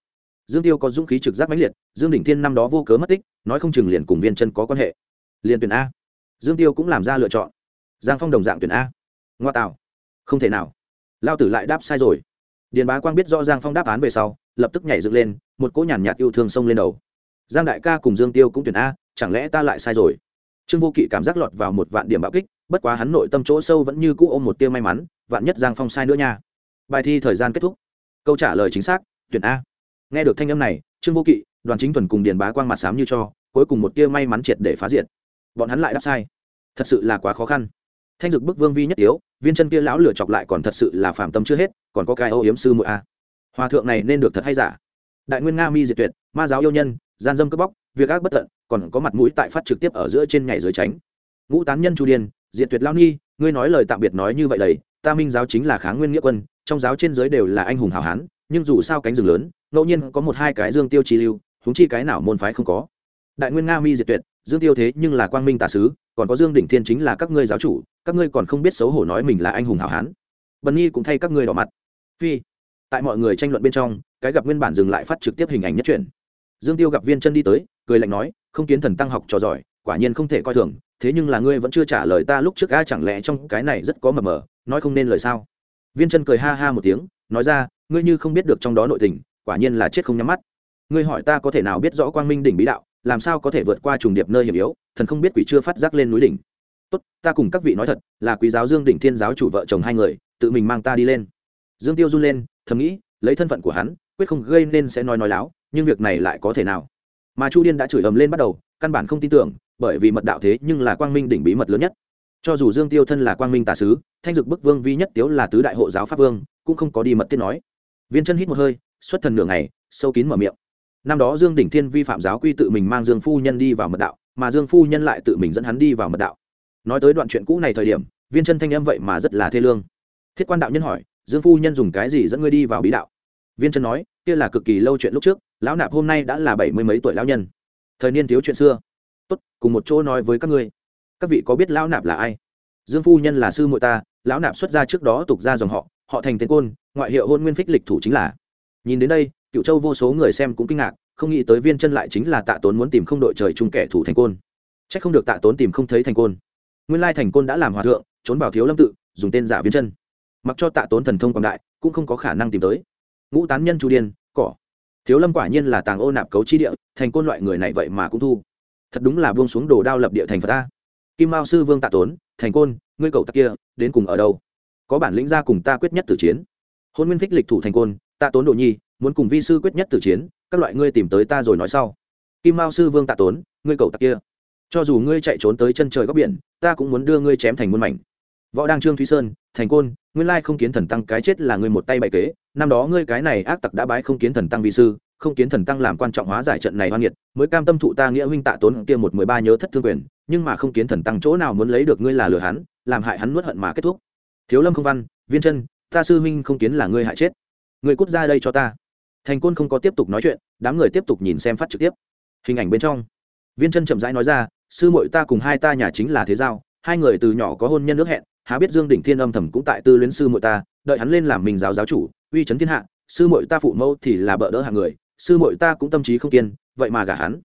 dương tiêu có dũng khí trực giác mãnh liệt, dương đỉnh thiên năm đó vô cớ mất tích, nói không chừng liền cùng viên chân có quan hệ. Liền tuyển a. Dương tiêu cũng làm ra lựa chọn. Giang phong đồng dạng tuyển a. Ngoa tạo. Không thể nào. Lao tử lại đáp sai rồi. Điền bá quang biết rõ giang phong đáp án về sau, lập tức nhảy dựng lên, một cỗ nhàn nhạt yêu thương xông lên đầu. Giang đại ca cùng dương tiêu cũng tuyển a, chẳng lẽ ta lại sai rồi? Trương vô kỵ cảm giác lọt vào một vạn điểm bạo kích bất quá hắn nội tâm chỗ sâu vẫn như cũ ôm một tia may mắn, vạn nhất giang phong sai nữa nha. Bài thi thời gian kết thúc. Câu trả lời chính xác, tuyển a. Nghe được thanh âm này, trương vô kỵ, đoàn chính thuần cùng điền bá quang mặt sám như cho, cuối cùng một tia may mắn triệt để phá diệt. Bọn hắn lại đáp sai. Thật sự là quá khó khăn. Thanh dực bức vương vi nhất yếu, viên chân kia lão lửa chọc lại còn thật sự là phạm tâm chưa hết, còn có cái âu yếm sư muội a. Hòa thượng này nên được thật hay giả? Đại nguyên nga mi diệt tuyệt, ma giáo yêu nhân, gian dâm cướp bóc, việc ác bất tận, còn có mặt mũi tại phát trực tiếp ở giữa trên nhảy dưới tránh. Ngũ tán nhân chu điên diệt tuyệt lao ni, ngươi nói lời tạm biệt nói như vậy đấy ta minh giáo chính là kháng nguyên nghĩa quân, trong giáo trên giới đều là anh hùng hào hán, nhưng dù sao cánh rừng lớn, ngẫu nhiên có một hai cái dương tiêu chi lưu húng chi cái nào môn phái không có. Đại nguyên nga mi diệt tuyệt, dương tiêu thế nhưng là quang minh tà sứ, còn có dương đỉnh thiên chính là các ngươi giáo chủ, các ngươi còn không biết xấu hổ nói mình là anh hùng hảo hán. Bần nhi cũng thay các ngươi đỏ mặt. Phi, tại mọi người tranh luận bên trong, cái gặp nguyên bản dừng lại phát trực tiếp hình ảnh nhất truyền dương tiêu gặp viên chân đi tới, cười lạnh nói, không kiến thần tăng học trò giỏi, quả nhiên không thể coi thường thế nhưng là ngươi vẫn chưa trả lời ta lúc trước a, chẳng lẽ trong cái này rất có mờ mờ, nói không nên lời sao? Viên chân cười ha ha một tiếng, nói ra, ngươi như không biết được trong đó nội tình, quả nhiên là chết không nhắm mắt. Ngươi hỏi ta có thể nào biết rõ quang minh đỉnh bí đạo, làm sao có thể vượt qua trùng điệp nơi hiểm yếu, thần không biết quỷ chưa phát giác lên núi đỉnh. Tốt, ta cùng các vị nói thật, là quý giáo dương đỉnh thiên giáo chủ vợ chồng hai người, tự mình mang ta đi lên. Dương tiêu run lên, thầm nghĩ, lấy thân phận của hắn, quyết không gây nên sẽ nói nói láo, nhưng việc này lại có thể nào? Mà chu điên đã chửi ầm lên bắt đầu, căn bản không tin tưởng bởi vì mật đạo thế nhưng là quang minh đỉnh bí mật lớn nhất. Cho dù dương tiêu thân là quang minh tà sứ, thanh dực bức vương vi nhất tiếu là tứ đại hộ giáo pháp vương, cũng không có đi mật tiết nói. Viên chân hít một hơi, xuất thần nửa ngày, sâu kín mở miệng. Năm đó dương đỉnh thiên vi phạm giáo quy tự mình mang dương phu nhân đi vào mật đạo, mà dương phu nhân lại tự mình dẫn hắn đi vào mật đạo. Nói tới đoạn chuyện cũ này thời điểm, viên chân thanh âm vậy mà rất là thê lương. Thiết quan đạo nhân hỏi, dương phu nhân dùng cái gì dẫn ngươi đi vào bí đạo? Viên chân nói, kia là cực kỳ lâu chuyện lúc trước, lão nạp hôm nay đã là bảy mươi mấy tuổi lão nhân. Thời niên thiếu chuyện xưa tốt, cùng một chỗ nói với các ngươi. Các vị có biết lão nạp là ai? Dương phu nhân là sư muội ta, lão nạp xuất ra trước đó tục ra dòng họ họ thành tên côn, ngoại hiệu hôn nguyên phích lịch thủ chính là. Nhìn đến đây, cựu châu vô số người xem cũng kinh ngạc, không nghĩ tới viên chân lại chính là tạ tốn muốn tìm không đội trời chung kẻ thủ thành côn. C h ắ c không được tạ tốn tìm không thấy thành côn. Nguyên lai thành côn đã làm hòa thượng, trốn vào thiếu lâm tự, dùng tên giả viên chân. Mặc cho tạ tốn thần thông quảng đại, cũng không có khả năng tìm tới. Ngũ tán nhân chu điên, cỏ. Thiếu lâm quả nhiên là tàng ô nạp cấu chi địa, thành côn loại người này vậy mà cũng thu thật đúng là buông xuống đồ đao lập địa thành phật ta. Kim mao sư vương tạ tốn, thành côn, ngươi cậu tặc kia đến cùng ở đâu? Có bản lĩnh ra cùng ta quyết nhất tử chiến. Hôn nguyên phích lịch thủ thành côn, tạ tốn đồ nhi, muốn cùng vi sư quyết nhất tử chiến, các loại ngươi tìm tới ta rồi nói sau. Kim mao sư vương tạ tốn, ngươi cậu tặc kia, cho dù ngươi chạy trốn tới chân trời góc biển, ta cũng muốn đưa ngươi chém thành muôn mảnh. Võ đăng trương thúy sơn, thành côn, nguyên lai không kiến thần tăng cái chết là ngươi một tay bày kế, năm đó ngươi cái này ác tặc đã bái không kiến thần tăng vi sư không kiến thần tăng làm quan trọng hóa giải trận này hoan nghiệt, mới cam tâm thụ ta nghĩa huynh tạ tốn kia một mười ba nhớ thất thương quyền, nhưng mà không kiến thần tăng chỗ nào muốn lấy được ngươi là lừa hắn, làm hại hắn nuốt hận mà kết thúc. Thiếu lâm không văn, viên chân, ta sư huynh không kiến là ngươi hại chết. Ngươi cút ra đây cho ta. Thành côn không có tiếp tục nói chuyện, đám người tiếp tục nhìn xem phát trực tiếp. Hình ảnh bên trong. Viên chân chậm rãi nói ra, sư muội ta cùng hai ta nhà chính là thế giao, hai người từ nhỏ có hôn nhân nước hẹn, há biết dương đỉnh thiên âm thầm cũng tại tư luyến sư muội ta, đợi hắn lên làm mình giáo giáo chủ, uy chấn thiên hạ, sư muội ta phụ mẫu thì là bợ đỡ hạng người sư muội ta cũng tâm trí không kiên, vậy mà gả hắn.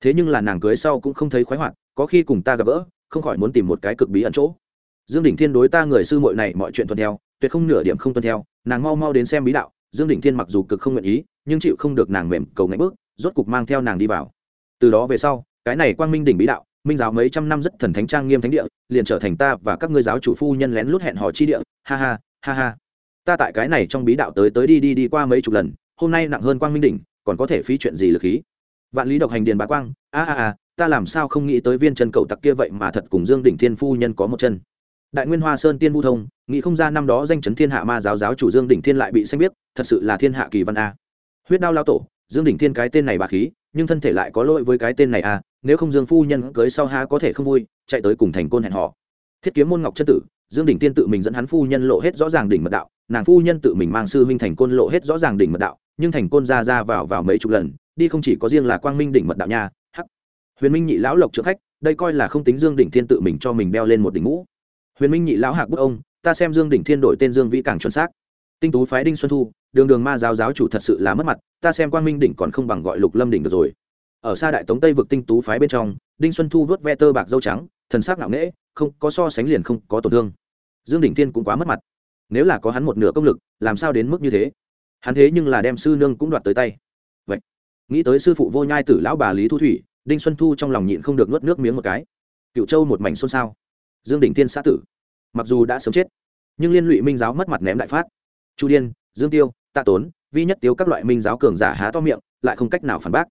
Thế nhưng là nàng cưới sau cũng không thấy khoái hoạt, có khi cùng ta gặp gỡ, không khỏi muốn tìm một cái cực bí ẩn chỗ. Dương đỉnh thiên đối ta người sư muội này mọi chuyện tuân theo, tuyệt không nửa điểm không tuân theo, nàng mau mau đến xem bí đạo, dương đỉnh thiên mặc dù cực không nguyện ý, nhưng chịu không được nàng mềm cầu ngạch bước, rốt cục mang theo nàng đi vào. Từ đó về sau, cái này quang minh đỉnh bí đạo, minh giáo mấy trăm năm rất thần thánh trang nghiêm thánh địa, liền trở thành ta và các ngươi giáo chủ phu nhân lén lút hẹn hò chi địa, ha ha ha ha. Ta tại cái này trong bí đạo tới tới đi đi đi qua mấy chục lần, hôm nay nặng hơn quang minh đỉnh còn có thể phí chuyện gì lực khí? Vạn lý độc hành điền bá quang, a a a, ta làm sao không nghĩ tới viên chân cầu tặc kia vậy mà thật cùng dương đỉnh thiên phu nhân có một chân. Đại nguyên hoa sơn tiên vu thông, nghĩ không ra năm đó danh chấn thiên hạ ma giáo giáo chủ dương đỉnh thiên lại bị xanh biết thật sự là thiên hạ kỳ văn a. Huyết đao lao tổ, dương đỉnh thiên cái tên này bà khí, nhưng thân thể lại có lỗi với cái tên này a, nếu không dương phu nhân cưới sau há có thể không vui, chạy tới cùng thành côn hẹn họ thiết kiếm môn ngọc chân tử, dương đỉnh thiên tự mình dẫn hắn phu nhân lộ hết rõ ràng đỉnh mật đạo, nàng phu nhân tự mình mang sư huynh thành côn lộ hết rõ ràng đỉnh mật đạo nhưng thành côn ra ra vào vào mấy chục lần, đi không chỉ có riêng là quang minh đỉnh mật đạo nha, hắc. Huyền minh nhị lão lộc trưởng khách, đây coi là không tính dương đỉnh thiên tự mình cho mình đeo lên một đỉnh mũ huyền minh nhị lão hạc bức ông, ta xem dương đỉnh thiên đổi tên dương vĩ càng chuẩn xác. Tinh tú phái đinh xuân thu, đường đường ma giáo giáo chủ thật sự là mất mặt, ta xem quang minh đỉnh còn không bằng gọi lục lâm đỉnh được rồi. Ở xa đại tống tây vực tinh tú phái bên trong, đinh xuân thu vớt ve tơ bạc dâu trắng, thần sắc ngạo nghễ, không có so sánh liền không có tổn thương. Dương đỉnh thiên cũng quá mất mặt. Nếu là có hắn một nửa công lực, làm sao đến mức như thế? Hắn thế nhưng là đem sư nương cũng đoạt tới tay. Vậy, nghĩ tới sư phụ vô nhai tử lão bà lý thu thủy, đinh xuân thu trong lòng nhịn không được nuốt nước miếng một cái. Cựu châu một mảnh xôn xao. Dương đỉnh Tiên xã tử. Mặc dù đã sớm chết, nhưng liên lụy minh giáo mất mặt ném đại phát. Chu điên, dương tiêu, tạ tốn, vi nhất tiếu các loại minh giáo cường giả há to miệng, lại không cách nào phản bác.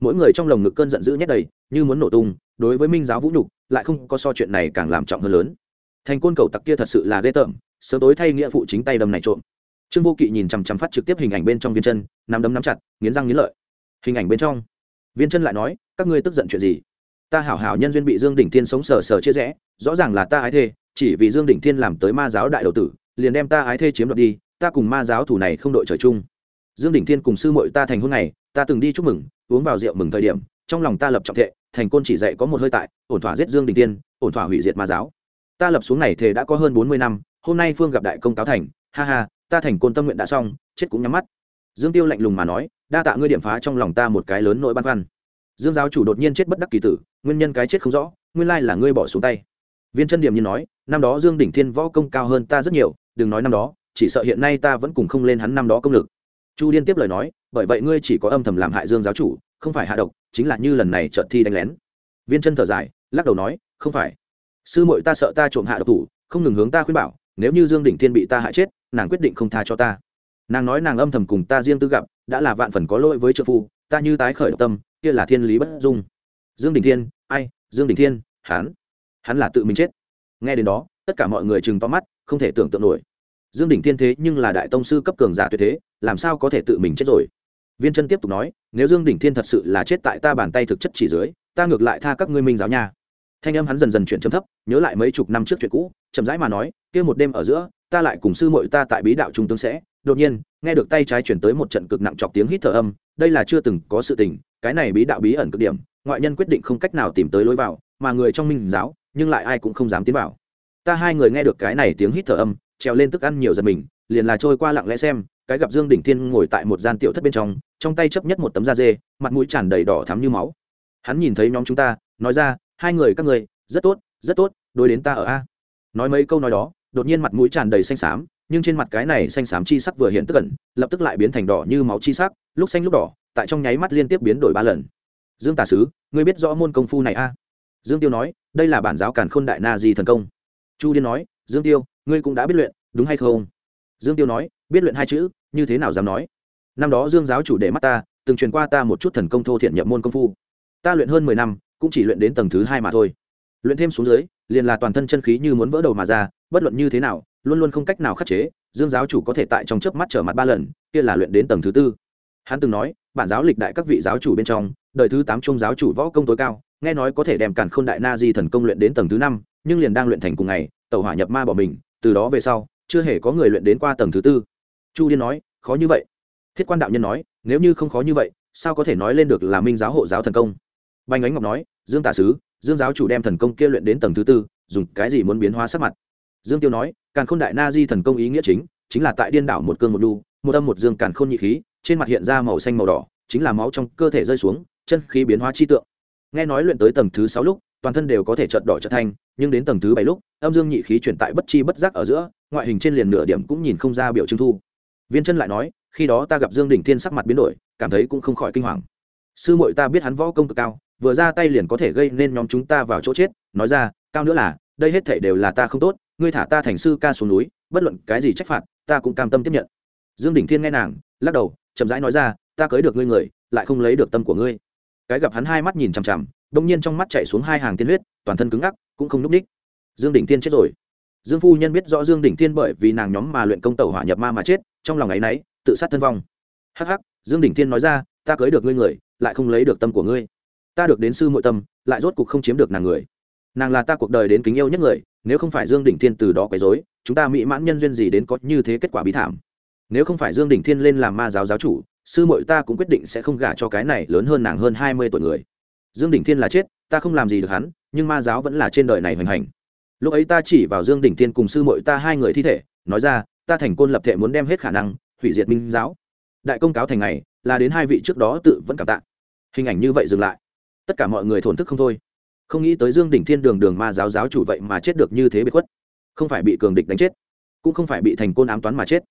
Mỗi người trong lồng ngực cơn giận dữ nhét đầy, như muốn nổ tung, đối với minh giáo vũ nhục, lại không có so chuyện này càng làm trọng hơn lớn. Thành côn cầu tặc kia thật sự là ghê tởm, sớm tối thay nghĩa phụ chính tay đâm này trộm trương vô kỵ nhìn chằm chằm phát trực tiếp hình ảnh bên trong viên chân, nắm đấm nắm chặt, nghiến răng nghiến lợi. Hình ảnh bên trong. Viên chân lại nói, các ngươi tức giận chuyện gì? Ta hảo hảo nhân duyên bị dương đỉnh thiên sống sờ sờ chia rẽ, rõ ràng là ta ái thê, chỉ vì dương đỉnh thiên làm tới ma giáo đại đầu tử, liền đem ta ái thê chiếm đoạt đi, ta cùng ma giáo thủ này không đội trời chung. Dương đỉnh thiên cùng sư muội ta thành hôn này ta từng đi chúc mừng, uống vào rượu mừng thời điểm, trong lòng ta lập trọng thệ, thành côn chỉ dạy có một hơi tại, ổn thỏa giết dương đình tiên ổn thỏa hủy diệt ma giáo. Ta lập xuống này thề đã có hơn bốn mươi năm, hôm nay phương gặp đại công cáo thành, ha ha ta thành côn tâm nguyện đã xong, chết cũng nhắm mắt. Dương tiêu lạnh lùng mà nói, đa tạ ngươi điểm phá trong lòng ta một cái lớn nỗi băn khoăn. Dương giáo chủ đột nhiên chết bất đắc kỳ tử, nguyên nhân cái chết không rõ, nguyên lai là ngươi bỏ xuống tay. Viên chân điểm như nói, năm đó dương đỉnh thiên võ công cao hơn ta rất nhiều, đừng nói năm đó, chỉ sợ hiện nay ta vẫn cùng không lên hắn năm đó công lực. Chu điên tiếp lời nói, bởi vậy ngươi chỉ có âm thầm làm hại dương giáo chủ, không phải hạ độc, chính là như lần này trợt thi đánh lén. Viên chân thở dài, lắc đầu nói, không phải. Sư muội ta sợ ta trộm hạ độc thủ, không ngừng hướng ta khuyên bảo, nếu như dương đỉnh thiên bị ta hại chết nàng quyết định không tha cho ta. Nàng nói nàng âm thầm cùng ta riêng tư gặp, đã là vạn phần có lỗi với trợ phu, ta như tái khởi tâm, kia là thiên lý bất dung. Dương Đình thiên, ai? Dương Đình thiên, hắn. Hắn là tự mình chết. Nghe đến đó, tất cả mọi người chừng to mắt, không thể tưởng tượng nổi. Dương Đình thiên thế nhưng là đại tông sư cấp cường giả tuyệt thế, làm sao có thể tự mình chết rồi? Viên chân tiếp tục nói, nếu dương Đình thiên thật sự là chết tại ta bàn tay thực chất chỉ dưới, ta ngược lại tha các ngươi minh giáo nha. Thanh âm hắn dần dần chuyển chấm thấp, nhớ lại mấy chục năm trước chuyện cũ, chậm rãi mà nói, kia một đêm ở giữa ta lại cùng sư muội ta tại bí đạo trung tướng sẽ. Đột nhiên, nghe được tay trái chuyển tới một trận cực nặng chọc tiếng hít thở âm, đây là chưa từng có sự tình, cái này bí đạo bí ẩn cực điểm, ngoại nhân quyết định không cách nào tìm tới lối vào, mà người trong minh giáo, nhưng lại ai cũng không dám tiến vào. Ta hai người nghe được cái này tiếng hít thở âm, trèo lên tức ăn nhiều giật mình, liền là trôi qua lặng lẽ xem, cái gặp dương đỉnh thiên ngồi tại một gian tiểu thất bên trong trong tay chấp nhất một tấm da dê, mặt mũi tràn đầy đỏ thắm như máu. Hắn nhìn thấy nhóm chúng ta, nói ra, hai người các người, rất tốt rất tốt, đối đến ta ở a. Nói mấy câu nói đó đột nhiên mặt mũi tràn đầy xanh xám, nhưng trên mặt cái này xanh xám chi sắc vừa hiện tức ẩn, lập tức lại biến thành đỏ như máu chi sắc, lúc xanh lúc đỏ, tại trong nháy mắt liên tiếp biến đổi ba lần. Dương tả sứ, ngươi biết rõ môn công phu này a? Dương tiêu nói, đây là bản giáo càn khôn đại na di thần công. Chu điên nói, dương tiêu, ngươi cũng đã biết luyện, đúng hay không? Dương tiêu nói, biết luyện hai chữ, như thế nào dám nói? Năm đó dương giáo chủ để mắt ta, từng truyền qua ta một chút thần công thô thiện nhập môn công phu. Ta luyện hơn mười năm, cũng chỉ luyện đến tầng thứ hai mà thôi. Luyện thêm xuống dưới liền là toàn thân chân khí như muốn vỡ đầu mà ra, bất luận như thế nào, luôn luôn không cách nào khắc chế, dương giáo chủ có thể tại trong chớp mắt trở mặt ba lần, kia là luyện đến tầng thứ tư. Hắn từng nói, bản giáo lịch đại các vị giáo chủ bên trong, đời thứ tám trung giáo chủ võ công tối cao, nghe nói có thể đem càn khôn đại na di thần công luyện đến tầng thứ năm, nhưng liền đang luyện thành cùng ngày, tàu hỏa nhập ma bỏ mình, từ đó về sau, chưa hề có người luyện đến qua tầng thứ tư. Chu điên nói, khó như vậy. Thiết quan đạo nhân nói, nếu như không khó như vậy, sao có thể nói lên được là minh giáo hộ giáo thần công? Banh ánh ngọc nói, dương tả sứ dương giáo chủ đem thần công kia luyện đến tầng thứ tư, dùng cái gì muốn biến hóa sắc mặt? Dương tiêu nói, càn khôn đại na di thần công ý nghĩa chính chính là tại điên đảo một cương một đu một âm một dương càn khôn nhị khí, trên mặt hiện ra màu xanh màu đỏ, chính là máu trong cơ thể rơi xuống, chân khí biến hóa chi tượng. Nghe nói luyện tới tầng thứ sáu lúc, toàn thân đều có thể trợt đỏ trợt thanh, nhưng đến tầng thứ bảy lúc, âm dương nhị khí chuyển tại bất chi bất giác ở giữa, ngoại hình trên liền nửa điểm cũng nhìn không ra biểu trưng thu. Viên chân lại nói, khi đó ta gặp dương đỉnh thiên sắc mặt biến đổi, cảm thấy cũng không khỏi kinh hoàng. Sư muội ta biết hắn võ công cực cao vừa ra tay liền có thể gây nên nhóm chúng ta vào chỗ chết, nói ra, cao nữa là, đây hết thể đều là ta không tốt, ngươi thả ta thành sư ca xuống núi, bất luận cái gì trách phạt, ta cũng cam tâm tiếp nhận. Dương đỉnh thiên nghe nàng, lắc đầu, chậm rãi nói ra, ta cưới được ngươi người, lại không lấy được tâm của ngươi. Cái gặp hắn hai mắt nhìn chằm chằm đông nhiên trong mắt chạy xuống hai hàng tiên huyết, toàn thân cứng ngắc, cũng không núp ních. Dương đỉnh thiên chết rồi. Dương phu nhân biết rõ dương đỉnh thiên bởi vì nàng nhóm mà luyện công tẩu hỏa nhập ma mà chết, trong lòng ấ y náy tự sát thân vong. Hắc hắc, dương đỉnh thiên nói ra, ta cưới được ngươi người, lại không lấy được tâm của ngươi ta được đến sư muội tâm, lại rốt cuộc không chiếm được nàng người. Nàng là ta cuộc đời đến kính yêu nhất người, nếu không phải dương đỉnh thiên từ đó quấy dối chúng ta mỹ mãn nhân duyên gì đến có như thế kết quả bí thảm. Nếu không phải dương đỉnh thiên lên làm ma giáo giáo chủ, sư muội ta cũng quyết định sẽ không gả cho cái này lớn hơn nàng hơn hai mươi tuổi người. Dương đỉnh thiên là chết, ta không làm gì được hắn, nhưng ma giáo vẫn là trên đời này hoành hành. Lúc ấy ta chỉ vào dương đỉnh thiên cùng sư muội ta hai người thi thể, nói ra, ta thành côn lập thể muốn đem hết khả năng, hủy diệt minh giáo. Đại công cáo thành ngày, là đến hai vị trước đó tự vẫn cảm tạ. Hình ảnh như vậy dừng lại tất cả mọi người thổn thức không thôi. Không nghĩ tới dương đỉnh thiên đường đường ma giáo giáo chủ vậy mà chết được như thế bị khuất. Không phải bị cường địch đánh chết, cũng không phải bị thành côn ám toán mà chết,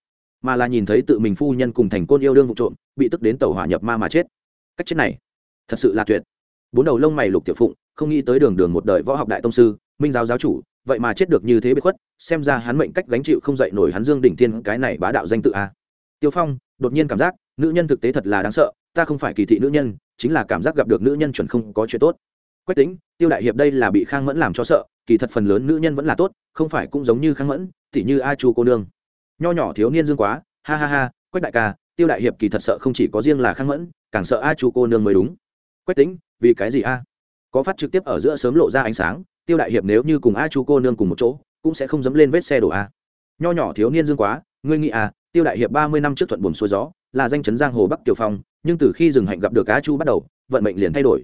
mà là nhìn thấy tự mình phu nhân cùng thành côn yêu đương vụ trộm, bị tức đến tàu hỏa nhập ma mà chết. Cách chết này, thật sự là tuyệt. Bốn đầu lông mày lục tiểu phụng, không nghĩ tới đường đường một đời võ học đại tông sư, minh giáo giáo chủ, vậy mà chết được như thế bị khuất, xem ra hắn mệnh cách gánh chịu không dậy nổi hắn dương đỉnh thiên cái này bá đạo danh tự a. Tiêu phong, đột nhiên cảm giác, nữ nhân thực tế thật là đáng sợ ta không phải kỳ thị nữ nhân, chính là cảm giác gặp được nữ nhân chuẩn không có chuyện tốt. Quách tính tiêu đại hiệp đây là bị khang mẫn làm cho sợ, kỳ thật phần lớn nữ nhân vẫn là tốt, không phải cũng giống như khang mẫn, tỉ như a chu cô nương. Nho nhỏ thiếu niên dương quá, ha ha ha, quách đại ca, tiêu đại hiệp kỳ thật sợ không chỉ có riêng là khang mẫn, càng sợ a chu cô nương mới đúng. Quách tính vì cái gì a? Có phát trực tiếp ở giữa sớm lộ ra ánh sáng, tiêu đại hiệp nếu như cùng a chu cô nương cùng một chỗ, cũng sẽ không dấm lên vết xe đổ a. Nho nhỏ thiếu niên dương quá, ngươi nghĩ a tiêu đại hiệp ba mươi năm trước thuận buồn xuôi gió, là danh chấn giang hồ bắc kiều phong, nhưng từ khi Dương hạnh gặp được a chu bắt đầu, vận mệnh liền thay đổi.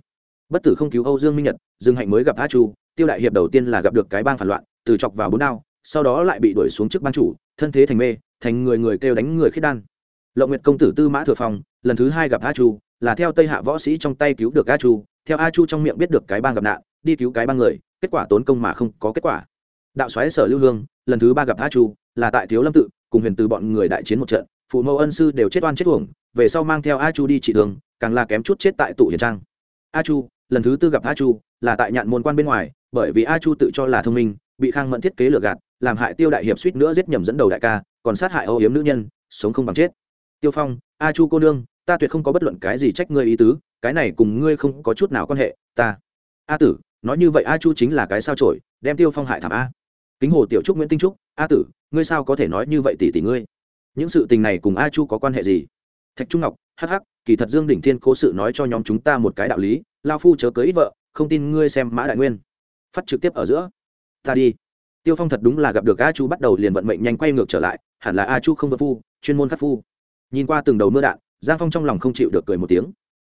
Bất tử không cứu âu dương minh nhật dương hạnh mới gặp a chu, tiêu đại hiệp đầu tiên là gặp được cái bang phản loạn, từ chọc vào bốn đao, sau đó lại bị đuổi xuống trước ban chủ, thân thế thành mê, thành người người kêu đánh người khiết đan. Lộng nguyệt công tử tư mã thừa phong, lần thứ hai gặp a chu, là theo tây hạ võ sĩ trong tay cứu được a chu, theo a chu trong miệng biết được cái bang gặp nạn, đi cứu cái bang người, kết quả tốn công mà không có kết quả. Đạo xoáy sở lưu hương, lần thứ ba gặp a chu, là tại thiếu lâm tự cùng huyền từ bọn người đại chiến một trận, phụ mẫu ân sư đều chết oan chết uổng, về sau mang theo a chu đi trị thương, càng là kém chút chết tại tụ hiền trang. A chu, lần thứ tư gặp a chu, là tại nhạn môn quan bên ngoài, bởi vì a chu tự cho là thông minh, bị khang mẫn thiết kế lừa gạt, làm hại tiêu đại hiệp suýt nữa giết nhầm dẫn đầu đại ca, còn sát hại âu yếm nữ nhân, sống không bằng chết. Tiêu phong, a chu cô nương, ta tuyệt không có bất luận cái gì trách ngươi ý tứ, cái này cùng ngươi không có chút nào quan hệ, ta. A tử, nói như vậy a chu chính là cái sao trổi đem tiêu phong hại thảm a. Kính hồ tiểu trúc nguyễn tinh trúc a tử, ngươi sao có thể nói như vậy tỷ tỷ ngươi? Những sự tình này cùng a chu có quan hệ gì? Thạch trung ngọc hh kỳ thật dương đỉnh thiên cố sự nói cho nhóm chúng ta một cái đạo lý, lao phu chớ cưới ít vợ, không tin ngươi xem mã đại nguyên. Phát trực tiếp ở giữa. Ta đi. Tiêu phong thật đúng là gặp được a chu bắt đầu liền vận mệnh nhanh quay ngược trở lại, hẳn là a chu không vợ phu, chuyên môn khắc phu. Nhìn qua từng đầu mưa đạn, giang phong trong lòng không chịu được cười một tiếng.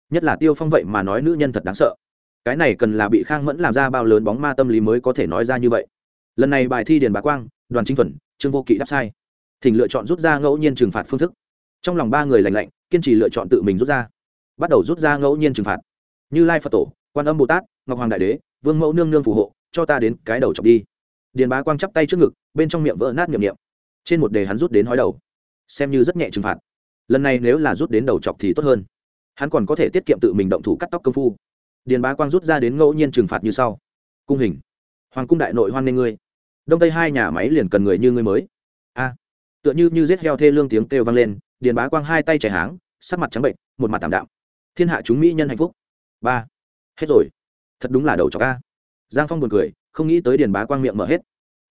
Nhất là tiêu phong vậy mà nói nữ nhân thật đáng sợ. Cái này cần là bị khang mẫn làm ra bao lớn bóng ma tâm lý mới có thể nói ra như vậy. Lần này bài thi điền bá quang đoàn chính thuần, trương vô kỵ đáp sai. Thỉnh lựa chọn rút ra ngẫu nhiên trừng phạt phương thức. Trong lòng ba người lành lạnh, kiên trì lựa chọn tự mình rút ra. Bắt đầu rút ra ngẫu nhiên trừng phạt. Như lai phật tổ, quan âm bồ tát, ngọc hoàng đại đế, vương mẫu nương nương phù hộ, cho ta đến cái đầu chọc đi. Điền bá quang chắp tay trước ngực, bên trong miệng vỡ nát miệng niệm. Trên một đề hắn rút đến hói đầu. Xem như rất nhẹ trừng phạt. Lần này nếu là rút đến đầu chọc thì tốt hơn. Hắn còn có thể tiết kiệm tự mình động thủ cắt tóc công phu. Điền bá quang rút ra đến ngẫu nhiên trừng phạt như sau. Cung hình. Hoàng cung đại nội hoan nghê ngươi đông tây hai nhà máy liền cần người như ngươi mới. A. Tựa như như giết heo thê lương tiếng kêu vang lên, điền bá quang hai tay chảy háng, sắc mặt trắng bệnh, một mặt tảm đạm. Thiên hạ chúng mỹ nhân hạnh phúc. Ba. Hết rồi. Thật đúng là đầu cho ca giang phong buồn cười, không nghĩ tới điền bá quang miệng mở hết.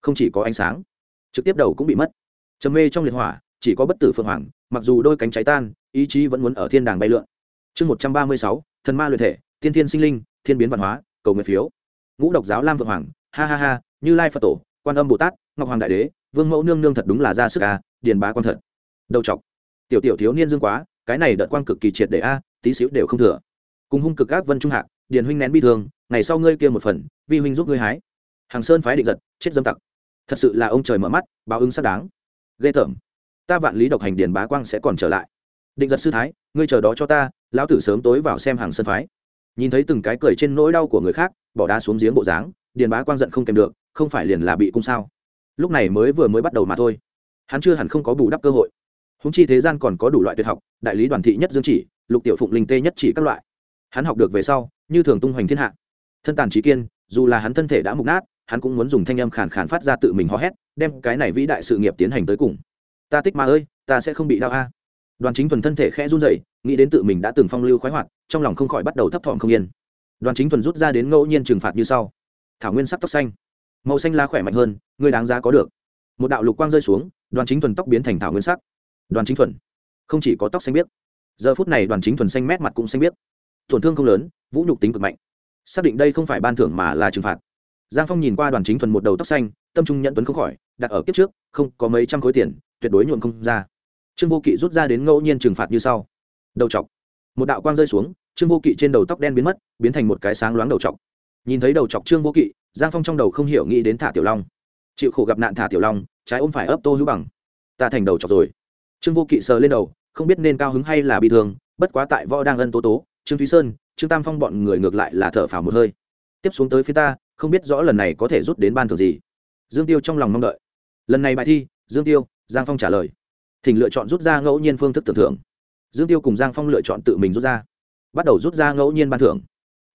Không chỉ có ánh sáng, trực tiếp đầu cũng bị mất. Trầm mê trong liệt hỏa, chỉ có bất tử phượng hoàng, mặc dù đôi cánh cháy tan, ý chí vẫn muốn ở thiên đàng bay lượn. Chương một trăm ba mươi sáu, thần ma luyện thể thiên thiên sinh linh, thiên biến văn hóa, cầu nguyện phiếu. Ngũ độc giáo lam vượng hoàng, ha ha ha, như lai phật tổ quan âm bồ tát, ngọc hoàng đại đế, vương mẫu nương nương thật đúng là ra sức a điền bá quan thật. Đầu chọc. Tiểu tiểu thiếu niên dương quá, cái này đợt quang cực kỳ triệt để a, tí xíu đều không thừa. Cùng hung cực các vân trung hạ điền huynh nén bi thương, ngày sau ngươi kia một phần, vi huynh giúp ngươi hái. Hàng sơn phái định giật, chết dâm tặc. Thật sự là ông trời mở mắt, báo ứng xác đáng. Ghê tởm. Ta vạn lý độc hành điền bá quang sẽ còn trở lại. Định giật sư thái, ngươi chờ đó cho ta, lão tử sớm tối vào xem hàng sơn phái. Nhìn thấy từng cái cười trên nỗi đau của người khác, bỏ đá xuống giếng bộ dáng, điền bá quang giận không kèm được không phải liền là bị cung sao? Lúc này mới vừa mới bắt đầu mà thôi. Hắn chưa hẳn không có bù đắp cơ hội. Húng chi thế gian còn có đủ loại tuyệt học, đại lý đoàn thị nhất dương chỉ, lục tiểu phụng linh tê nhất chỉ các loại. Hắn học được về sau, như thường tung hoành thiên hạ. Thân tàn trí kiên, dù là hắn thân thể đã mục nát, hắn cũng muốn dùng thanh âm khàn khàn phát ra tự mình hò hét, đem cái này vĩ đại sự nghiệp tiến hành tới cùng. Ta tích ma ơi, ta sẽ không bị đau a. À. Đoàn chính thuần thân thể khẽ run rẩy, nghĩ đến tự mình đã từng phong lưu khoái hoạt, trong lòng không khỏi bắt đầu thấp thỏm không yên. Đoàn chính thuần rút ra đến ngẫu nhiên trừng phạt như sau. Thảo nguyên sắc tóc xanh màu xanh lá khỏe mạnh hơn, ngươi đáng giá có được. Một đạo lục quang rơi xuống, đoàn chính thuần tóc biến thành thảo nguyên sắc. Đoàn chính thuần. Không chỉ có tóc xanh biếc, giờ phút này đoàn chính thuần xanh mét mặt cũng xanh biếc. Tổn thương không lớn, vũ nhục tính cực mạnh. Xác định đây không phải ban thưởng mà là trừng phạt. Giang phong nhìn qua đoàn chính thuần một đầu tóc xanh, tâm trung nhận tuấn không khỏi, đặt ở kiếp trước, không có mấy trăm khối tiền, tuyệt đối nhuộm không ra. Trương vô kỵ rút ra đến ngẫu nhiên trừng phạt như sau. Đầu chọc một đạo quang rơi xuống, trương vô kỵ trên đầu tóc đen biến mất, biến thành một cái sáng loáng đầu chọc nhìn thấy đầu chọc trương vô kỵ giang phong trong đầu không hiểu nghĩ đến thả tiểu long. Chịu khổ gặp nạn thả tiểu long, trái ôm phải ấp tô hữu bằng. Ta thành đầu chọc rồi. Trương vô kỵ sờ lên đầu, không biết nên cao hứng hay là bị thương, bất quá tại võ đang ân tố tố, trương thúy sơn, trương tam phong bọn người ngược lại là thở phào một hơi. Tiếp xuống tới phía ta, không biết rõ lần này có thể rút đến ban thường gì. Dương tiêu trong lòng mong đợi. Lần này bài thi, dương tiêu, giang phong trả lời. Thỉnh lựa chọn rút ra ngẫu nhiên phương thức tưởng thưởng. Dương tiêu cùng giang phong lựa chọn tự mình rút ra. Bắt đầu rút ra ngẫu nhiên ban thưởng.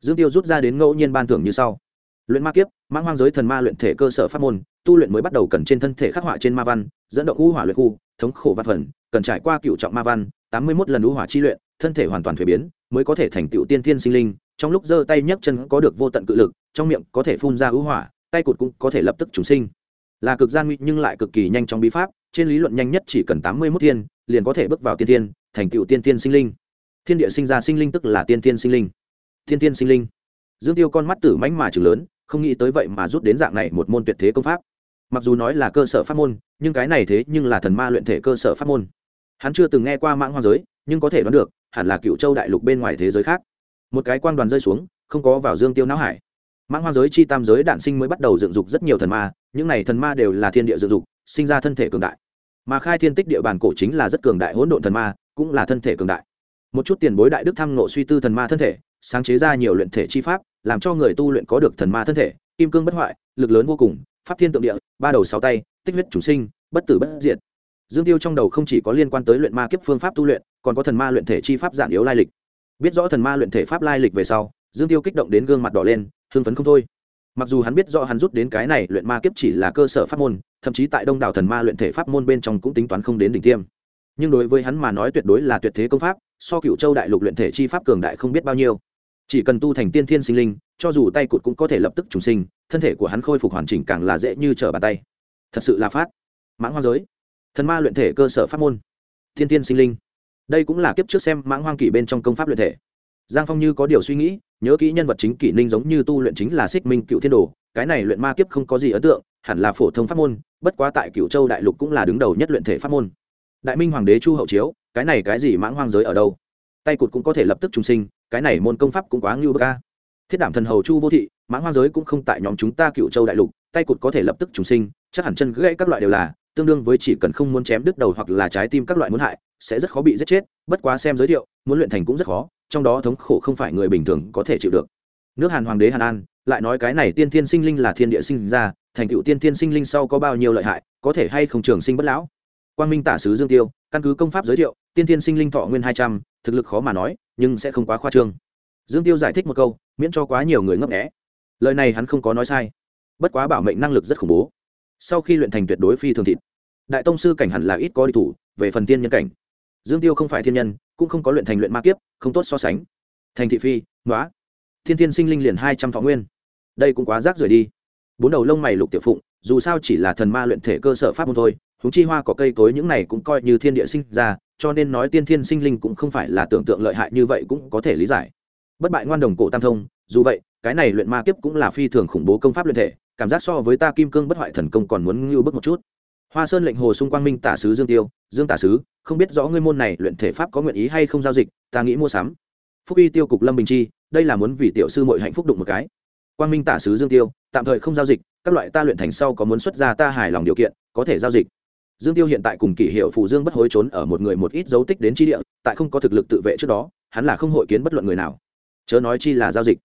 Dương tiêu rút ra đến ngẫu nhiên ban thưởng như sau luyện ma kiếp, mãng hoang giới thần ma luyện thể cơ sở pháp môn, tu luyện mới bắt đầu cần trên thân thể khắc họa trên ma văn, dẫn động u hỏa luyện khu, thống khổ văn phần, cần trải qua cựu trọng ma văn, tám mươi một lần u hỏa chi luyện, thân thể hoàn toàn thuế biến, mới có thể thành tựu tiên thiên sinh linh. Trong lúc giơ tay nhấc chân có được vô tận cự lực, trong miệng có thể phun ra u hỏa, tay cụt cũng có thể lập tức trùng sinh. Là cực gian nguy nhưng lại cực kỳ nhanh trong bí pháp, trên lý luận nhanh nhất chỉ cần tám mươi mốt thiên, liền có thể bước vào tiên thiên, thành tựu tiên thiên sinh linh. Thiên địa sinh ra sinh linh tức là tiên thiên sinh linh. Thiên thiên sinh linh. Dương tiêu con mắt tử mãnh mà chừng lớn không nghĩ tới vậy mà rút đến dạng này một môn tuyệt thế công pháp. Mặc dù nói là cơ sở pháp môn, nhưng cái này thế nhưng là thần ma luyện thể cơ sở pháp môn. Hắn chưa từng nghe qua mãng hoa giới, nhưng có thể đoán được, hẳn là cựu châu đại lục bên ngoài thế giới khác. Một cái quan đoàn rơi xuống, không có vào dương tiêu não hải. Mãng hoa giới chi tam giới đạn sinh mới bắt đầu dựng dục rất nhiều thần ma, những này thần ma đều là thiên địa dựng dục, sinh ra thân thể cường đại. Mà khai thiên tích địa bàn cổ chính là rất cường đại hỗn độn thần ma, cũng là thân thể cường đại. Một chút tiền bối đại đức thăm nộ suy tư thần ma thân thể, sáng chế ra nhiều luyện thể chi pháp làm cho người tu luyện có được thần ma thân thể, kim cương bất hoại, lực lớn vô cùng, pháp thiên tượng địa, ba đầu sáu tay, tích huyết chủ sinh, bất tử bất diệt. Dương tiêu trong đầu không chỉ có liên quan tới luyện ma kiếp phương pháp tu luyện, còn có thần ma luyện thể chi pháp giản yếu lai lịch. Biết rõ thần ma luyện thể pháp lai lịch về sau, dương tiêu kích động đến gương mặt đỏ lên, hưng phấn không thôi. Mặc dù hắn biết rõ hắn rút đến cái này luyện ma kiếp chỉ là cơ sở pháp môn, thậm chí tại đông đảo thần ma luyện thể pháp môn bên trong cũng tính toán không đến đỉnh tiêm. Nhưng đối với hắn mà nói tuyệt đối là tuyệt thế công pháp, so cựu châu đại lục luyện thể chi pháp cường đại không biết bao nhiêu chỉ cần tu thành tiên thiên sinh linh, cho dù tay cụt cũng có thể lập tức trùng sinh, thân thể của hắn khôi phục hoàn chỉnh càng là dễ như trở bàn tay. Thật sự là phát. Mãng hoang giới. Thần ma luyện thể cơ sở pháp môn. Thiên thiên sinh linh. Đây cũng là kiếp trước xem mãng hoang kỷ bên trong công pháp luyện thể. Giang phong như có điều suy nghĩ, nhớ kỹ nhân vật chính kỷ ninh giống như tu luyện chính là xích minh cựu thiên đồ. Cái này luyện ma kiếp không có gì ấn tượng, hẳn là phổ thông pháp môn, bất quá tại cựu châu đại lục cũng là đứng đầu nhất luyện thể pháp môn. Đại minh hoàng đế chu hậu chiếu, cái này cái gì mãng hoang giới ở đâu? Tay cụt cũng có thể lập tức trùng sinh cái này môn công pháp cũng quá ngưu bơ ca thiết đảm thần hầu chu vô thị, mãng hoa giới cũng không tại nhóm chúng ta cựu châu đại lục, tay cụt có thể lập tức trùng sinh, chắc hẳn chân gãy các loại đều là, tương đương với chỉ cần không muốn chém đứt đầu hoặc là trái tim các loại muốn hại, sẽ rất khó bị giết chết, bất quá xem giới thiệu, muốn luyện thành cũng rất khó, trong đó thống khổ không phải người bình thường có thể chịu được. Nước hàn hoàng đế hàn an, lại nói cái này tiên thiên sinh linh là thiên địa sinh ra, thành tựu tiên thiên sinh linh sau có bao nhiêu lợi hại, có thể hay không trường sinh bất lão? Quang minh tả sứ dương tiêu, căn cứ công pháp giới thiệu, tiên thiên sinh linh thọ nguyên hai trăm, thực lực khó mà nói nhưng sẽ không quá khoa trương. Dương tiêu giải thích một câu, miễn cho quá nhiều người ngấp nghẽ lời này hắn không có nói sai. Bất quá bảo mệnh năng lực rất khủng bố. Sau khi luyện thành tuyệt đối phi thường thịt, đại tông sư cảnh hẳn là ít có đi thủ, về phần tiên nhân cảnh. Dương tiêu không phải thiên nhân, cũng không có luyện thành luyện ma kiếp, không tốt so sánh. Thành thị phi nói thiên thiên sinh linh liền hai trăm thọ nguyên. Đây cũng quá rác rưởi đi. Bốn đầu lông mày lục tiểu phụng, dù sao chỉ là thần ma luyện thể cơ sở pháp môn thôi húng chi hoa có cây cối những này cũng coi như thiên địa sinh ra cho nên nói tiên thiên sinh linh cũng không phải là tưởng tượng lợi hại như vậy cũng có thể lý giải. Bất bại ngoan đồng cổ tam thông, dù vậy, cái này luyện ma kiếp cũng là phi thường khủng bố công pháp luyện thể, cảm giác so với ta kim cương bất hoại thần công còn muốn ngưu bức một chút. Hoa sơn lệnh hồ xung quang minh tả sứ dương tiêu, dương tả sứ, không biết rõ ngươi môn này luyện thể pháp có nguyện ý hay không giao dịch, ta nghĩ mua sắm. Phúc y tiêu cục lâm bình chi, đây là muốn vì tiểu sư mội hạnh phúc đụng một cái. Quang minh tả sứ dương tiêu, tạm thời không giao dịch, các loại ta luyện thành sau có muốn xuất ra ta hài lòng điều kiện, có thể giao dịch dương tiêu hiện tại cùng kỷ hiệu phù dương bất hối trốn ở một người một ít dấu tích đến chi địa, tại không có thực lực tự vệ trước đó, hắn là không hội kiến bất luận người nào. Chớ nói chi là giao dịch.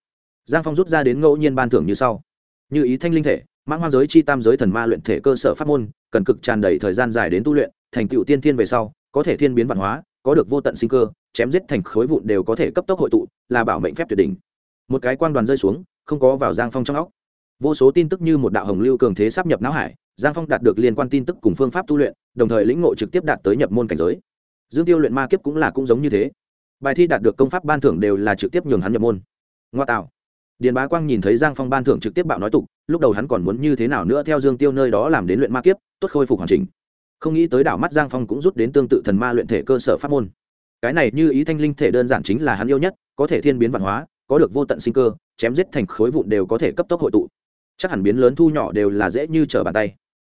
Giang phong rút ra đến ngẫu nhiên ban thưởng như sau. Như ý thanh linh thể, mãng hoa giới chi tam giới thần ma luyện thể cơ sở pháp môn, cần cực tràn đầy thời gian dài đến tu luyện, thành tựu tiên thiên về sau, có thể thiên biến văn hóa, có được vô tận sinh cơ, chém giết thành khối vụn đều có thể cấp tốc hội tụ, là bảo mệnh phép tuyệt đỉnh. Một cái quan đoàn rơi xuống, không có vào giang phong trong óc vô số tin tức như một đạo hồng lưu cường thế sắp nhập não hải, giang phong đạt được liên quan tin tức cùng phương pháp tu luyện, đồng thời lĩnh ngộ trực tiếp đạt tới nhập môn cảnh giới. Dương tiêu luyện ma kiếp cũng là cũng giống như thế. Bài thi đạt được công pháp ban thưởng đều là trực tiếp nhường hắn nhập môn. Ngoa tạo. Điền bá quang nhìn thấy giang phong ban thưởng trực tiếp bạo nói tục, lúc đầu hắn còn muốn như thế nào nữa theo dương tiêu nơi đó làm đến luyện ma kiếp, tốt khôi phục hoàn chỉnh. Không nghĩ tới đảo mắt giang phong cũng rút đến tương tự thần ma luyện thể cơ sở pháp môn. Cái này như ý thanh linh thể đơn giản chính là hắn yêu nhất, có thể thiên biến văn hóa, có được vô tận sinh cơ, chém giết thành khối vụn đều có thể cấp tốc hội tụ chắc hẳn biến lớn thu nhỏ đều là dễ như trở bàn tay.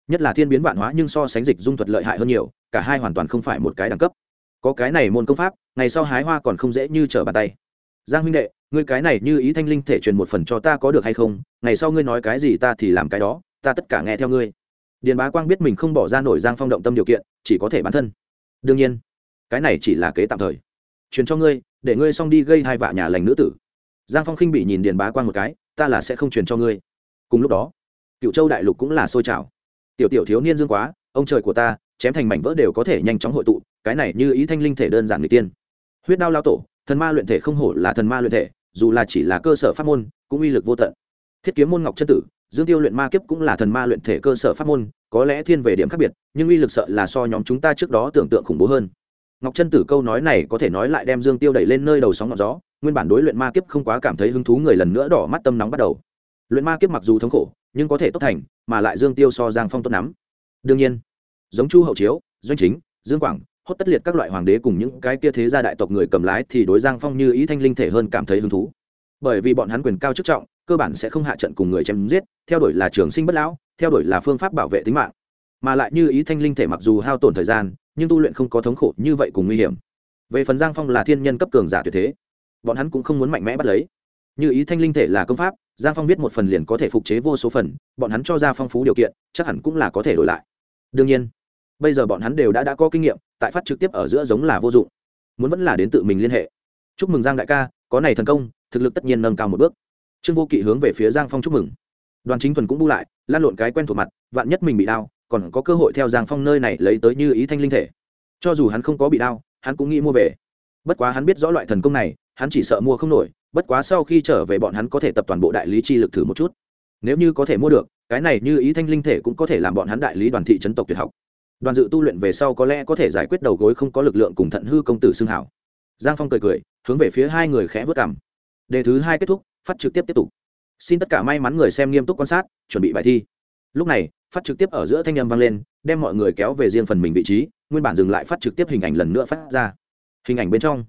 Nhất là thiên biến vạn hóa nhưng so sánh dịch dung thuật lợi hại hơn nhiều, cả hai hoàn toàn không phải một cái đẳng cấp. Có cái này môn công pháp, ngày sau hái hoa còn không dễ như trở bàn tay. Giang huynh đệ, ngươi cái này như ý thanh linh thể truyền một phần cho ta có được hay không? Ngày sau ngươi nói cái gì ta thì làm cái đó, ta tất cả nghe theo ngươi. Điền bá quang biết mình không bỏ ra nổi giang phong động tâm điều kiện, chỉ có thể bán thân. Đương nhiên, cái này chỉ là kế tạm thời. Truyền cho ngươi, để ngươi xong đi gây hai vạ nhà lành nữ tử. Giang phong khinh bị nhìn điền bá quang một cái, ta là sẽ không truyền cho ngươi cùng lúc đó, cựu châu đại lục cũng là sôi trào. Tiểu tiểu thiếu niên dương quá, ông trời của ta, chém thành mảnh vỡ đều có thể nhanh chóng hội tụ, cái này như ý thanh linh thể đơn giản người tiên. Huyết đao lao tổ, thần ma luyện thể không hổ là thần ma luyện thể, dù là chỉ là cơ sở pháp môn, cũng uy lực vô tận. Thiết kiếm môn ngọc chân tử, dương tiêu luyện ma kiếp cũng là thần ma luyện thể cơ sở pháp môn, có lẽ thiên về điểm khác biệt, nhưng uy lực sợ là so nhóm chúng ta trước đó tưởng tượng khủng bố hơn. Ngọc chân tử câu nói này có thể nói lại đem dương tiêu đẩy lên nơi đầu sóng ngọn gió, nguyên bản đối luyện ma kiếp không quá cảm thấy hứng thú người lần nữa đỏ mắt tâm nóng bắt đầu luyện ma kiếp mặc dù thống khổ, nhưng có thể tốt thành, mà lại dương tiêu so giang phong tốt nắm đương nhiên, giống chu hậu chiếu, doanh chính, dương quảng, hốt tất liệt các loại hoàng đế cùng những cái kia thế gia đại tộc người cầm lái thì đối giang phong như ý thanh linh thể hơn cảm thấy hứng thú. Bởi vì bọn hắn quyền cao chức trọng, cơ bản sẽ không hạ trận cùng người chém giết, theo đuổi là trường sinh bất lão, theo đuổi là phương pháp bảo vệ tính mạng. Mà lại như ý thanh linh thể mặc dù hao tổn thời gian, nhưng tu luyện không có thống khổ như vậy cùng nguy hiểm. Về phần giang phong là thiên nhân cấp cường giả tuyệt thế, bọn hắn cũng không muốn mạnh mẽ bắt lấy. Như ý thanh linh thể là công pháp giang phong viết một phần liền có thể phục chế vô số phần, bọn hắn cho ra phong phú điều kiện, chắc hẳn cũng là có thể đổi lại. Đương nhiên, bây giờ bọn hắn đều đã đã có kinh nghiệm, tại phát trực tiếp ở giữa giống là vô dụng. Muốn vẫn là đến tự mình liên hệ. Chúc mừng giang đại ca, có này thần công, thực lực tất nhiên nâng cao một bước. Trương vô kỵ hướng về phía giang phong chúc mừng. Đoàn chính thuần cũng bu lại, lan lộn cái quen thuộc mặt, vạn nhất mình bị đau, còn có cơ hội theo giang phong nơi này lấy tới như ý thanh linh thể. Cho dù hắn không có bị đau, hắn cũng nghĩ mua về. Bất quá hắn biết rõ loại thần công này, hắn chỉ sợ mua không nổi bất quá sau khi trở về bọn hắn có thể tập toàn bộ đại lý chi lực thử một chút. Nếu như có thể mua được, cái này như ý thanh linh thể cũng có thể làm bọn hắn đại lý đoàn thị chấn tộc tuyệt học. Đoàn dự tu luyện về sau có lẽ có thể giải quyết đầu gối không có lực lượng cùng thận hư công tử xưng hảo. Giang phong cười cười, hướng về phía hai người khẽ vớt cảm đề thứ hai kết thúc, phát trực tiếp tiếp tục. Xin tất cả may mắn người xem nghiêm túc quan sát, chuẩn bị bài thi. Lúc này, phát trực tiếp ở giữa thanh â m vang lên, đem mọi người kéo về riêng phần mình vị trí, nguyên bản dừng lại phát trực tiếp hình ảnh lần nữa phát ra. Hình ảnh bên trong.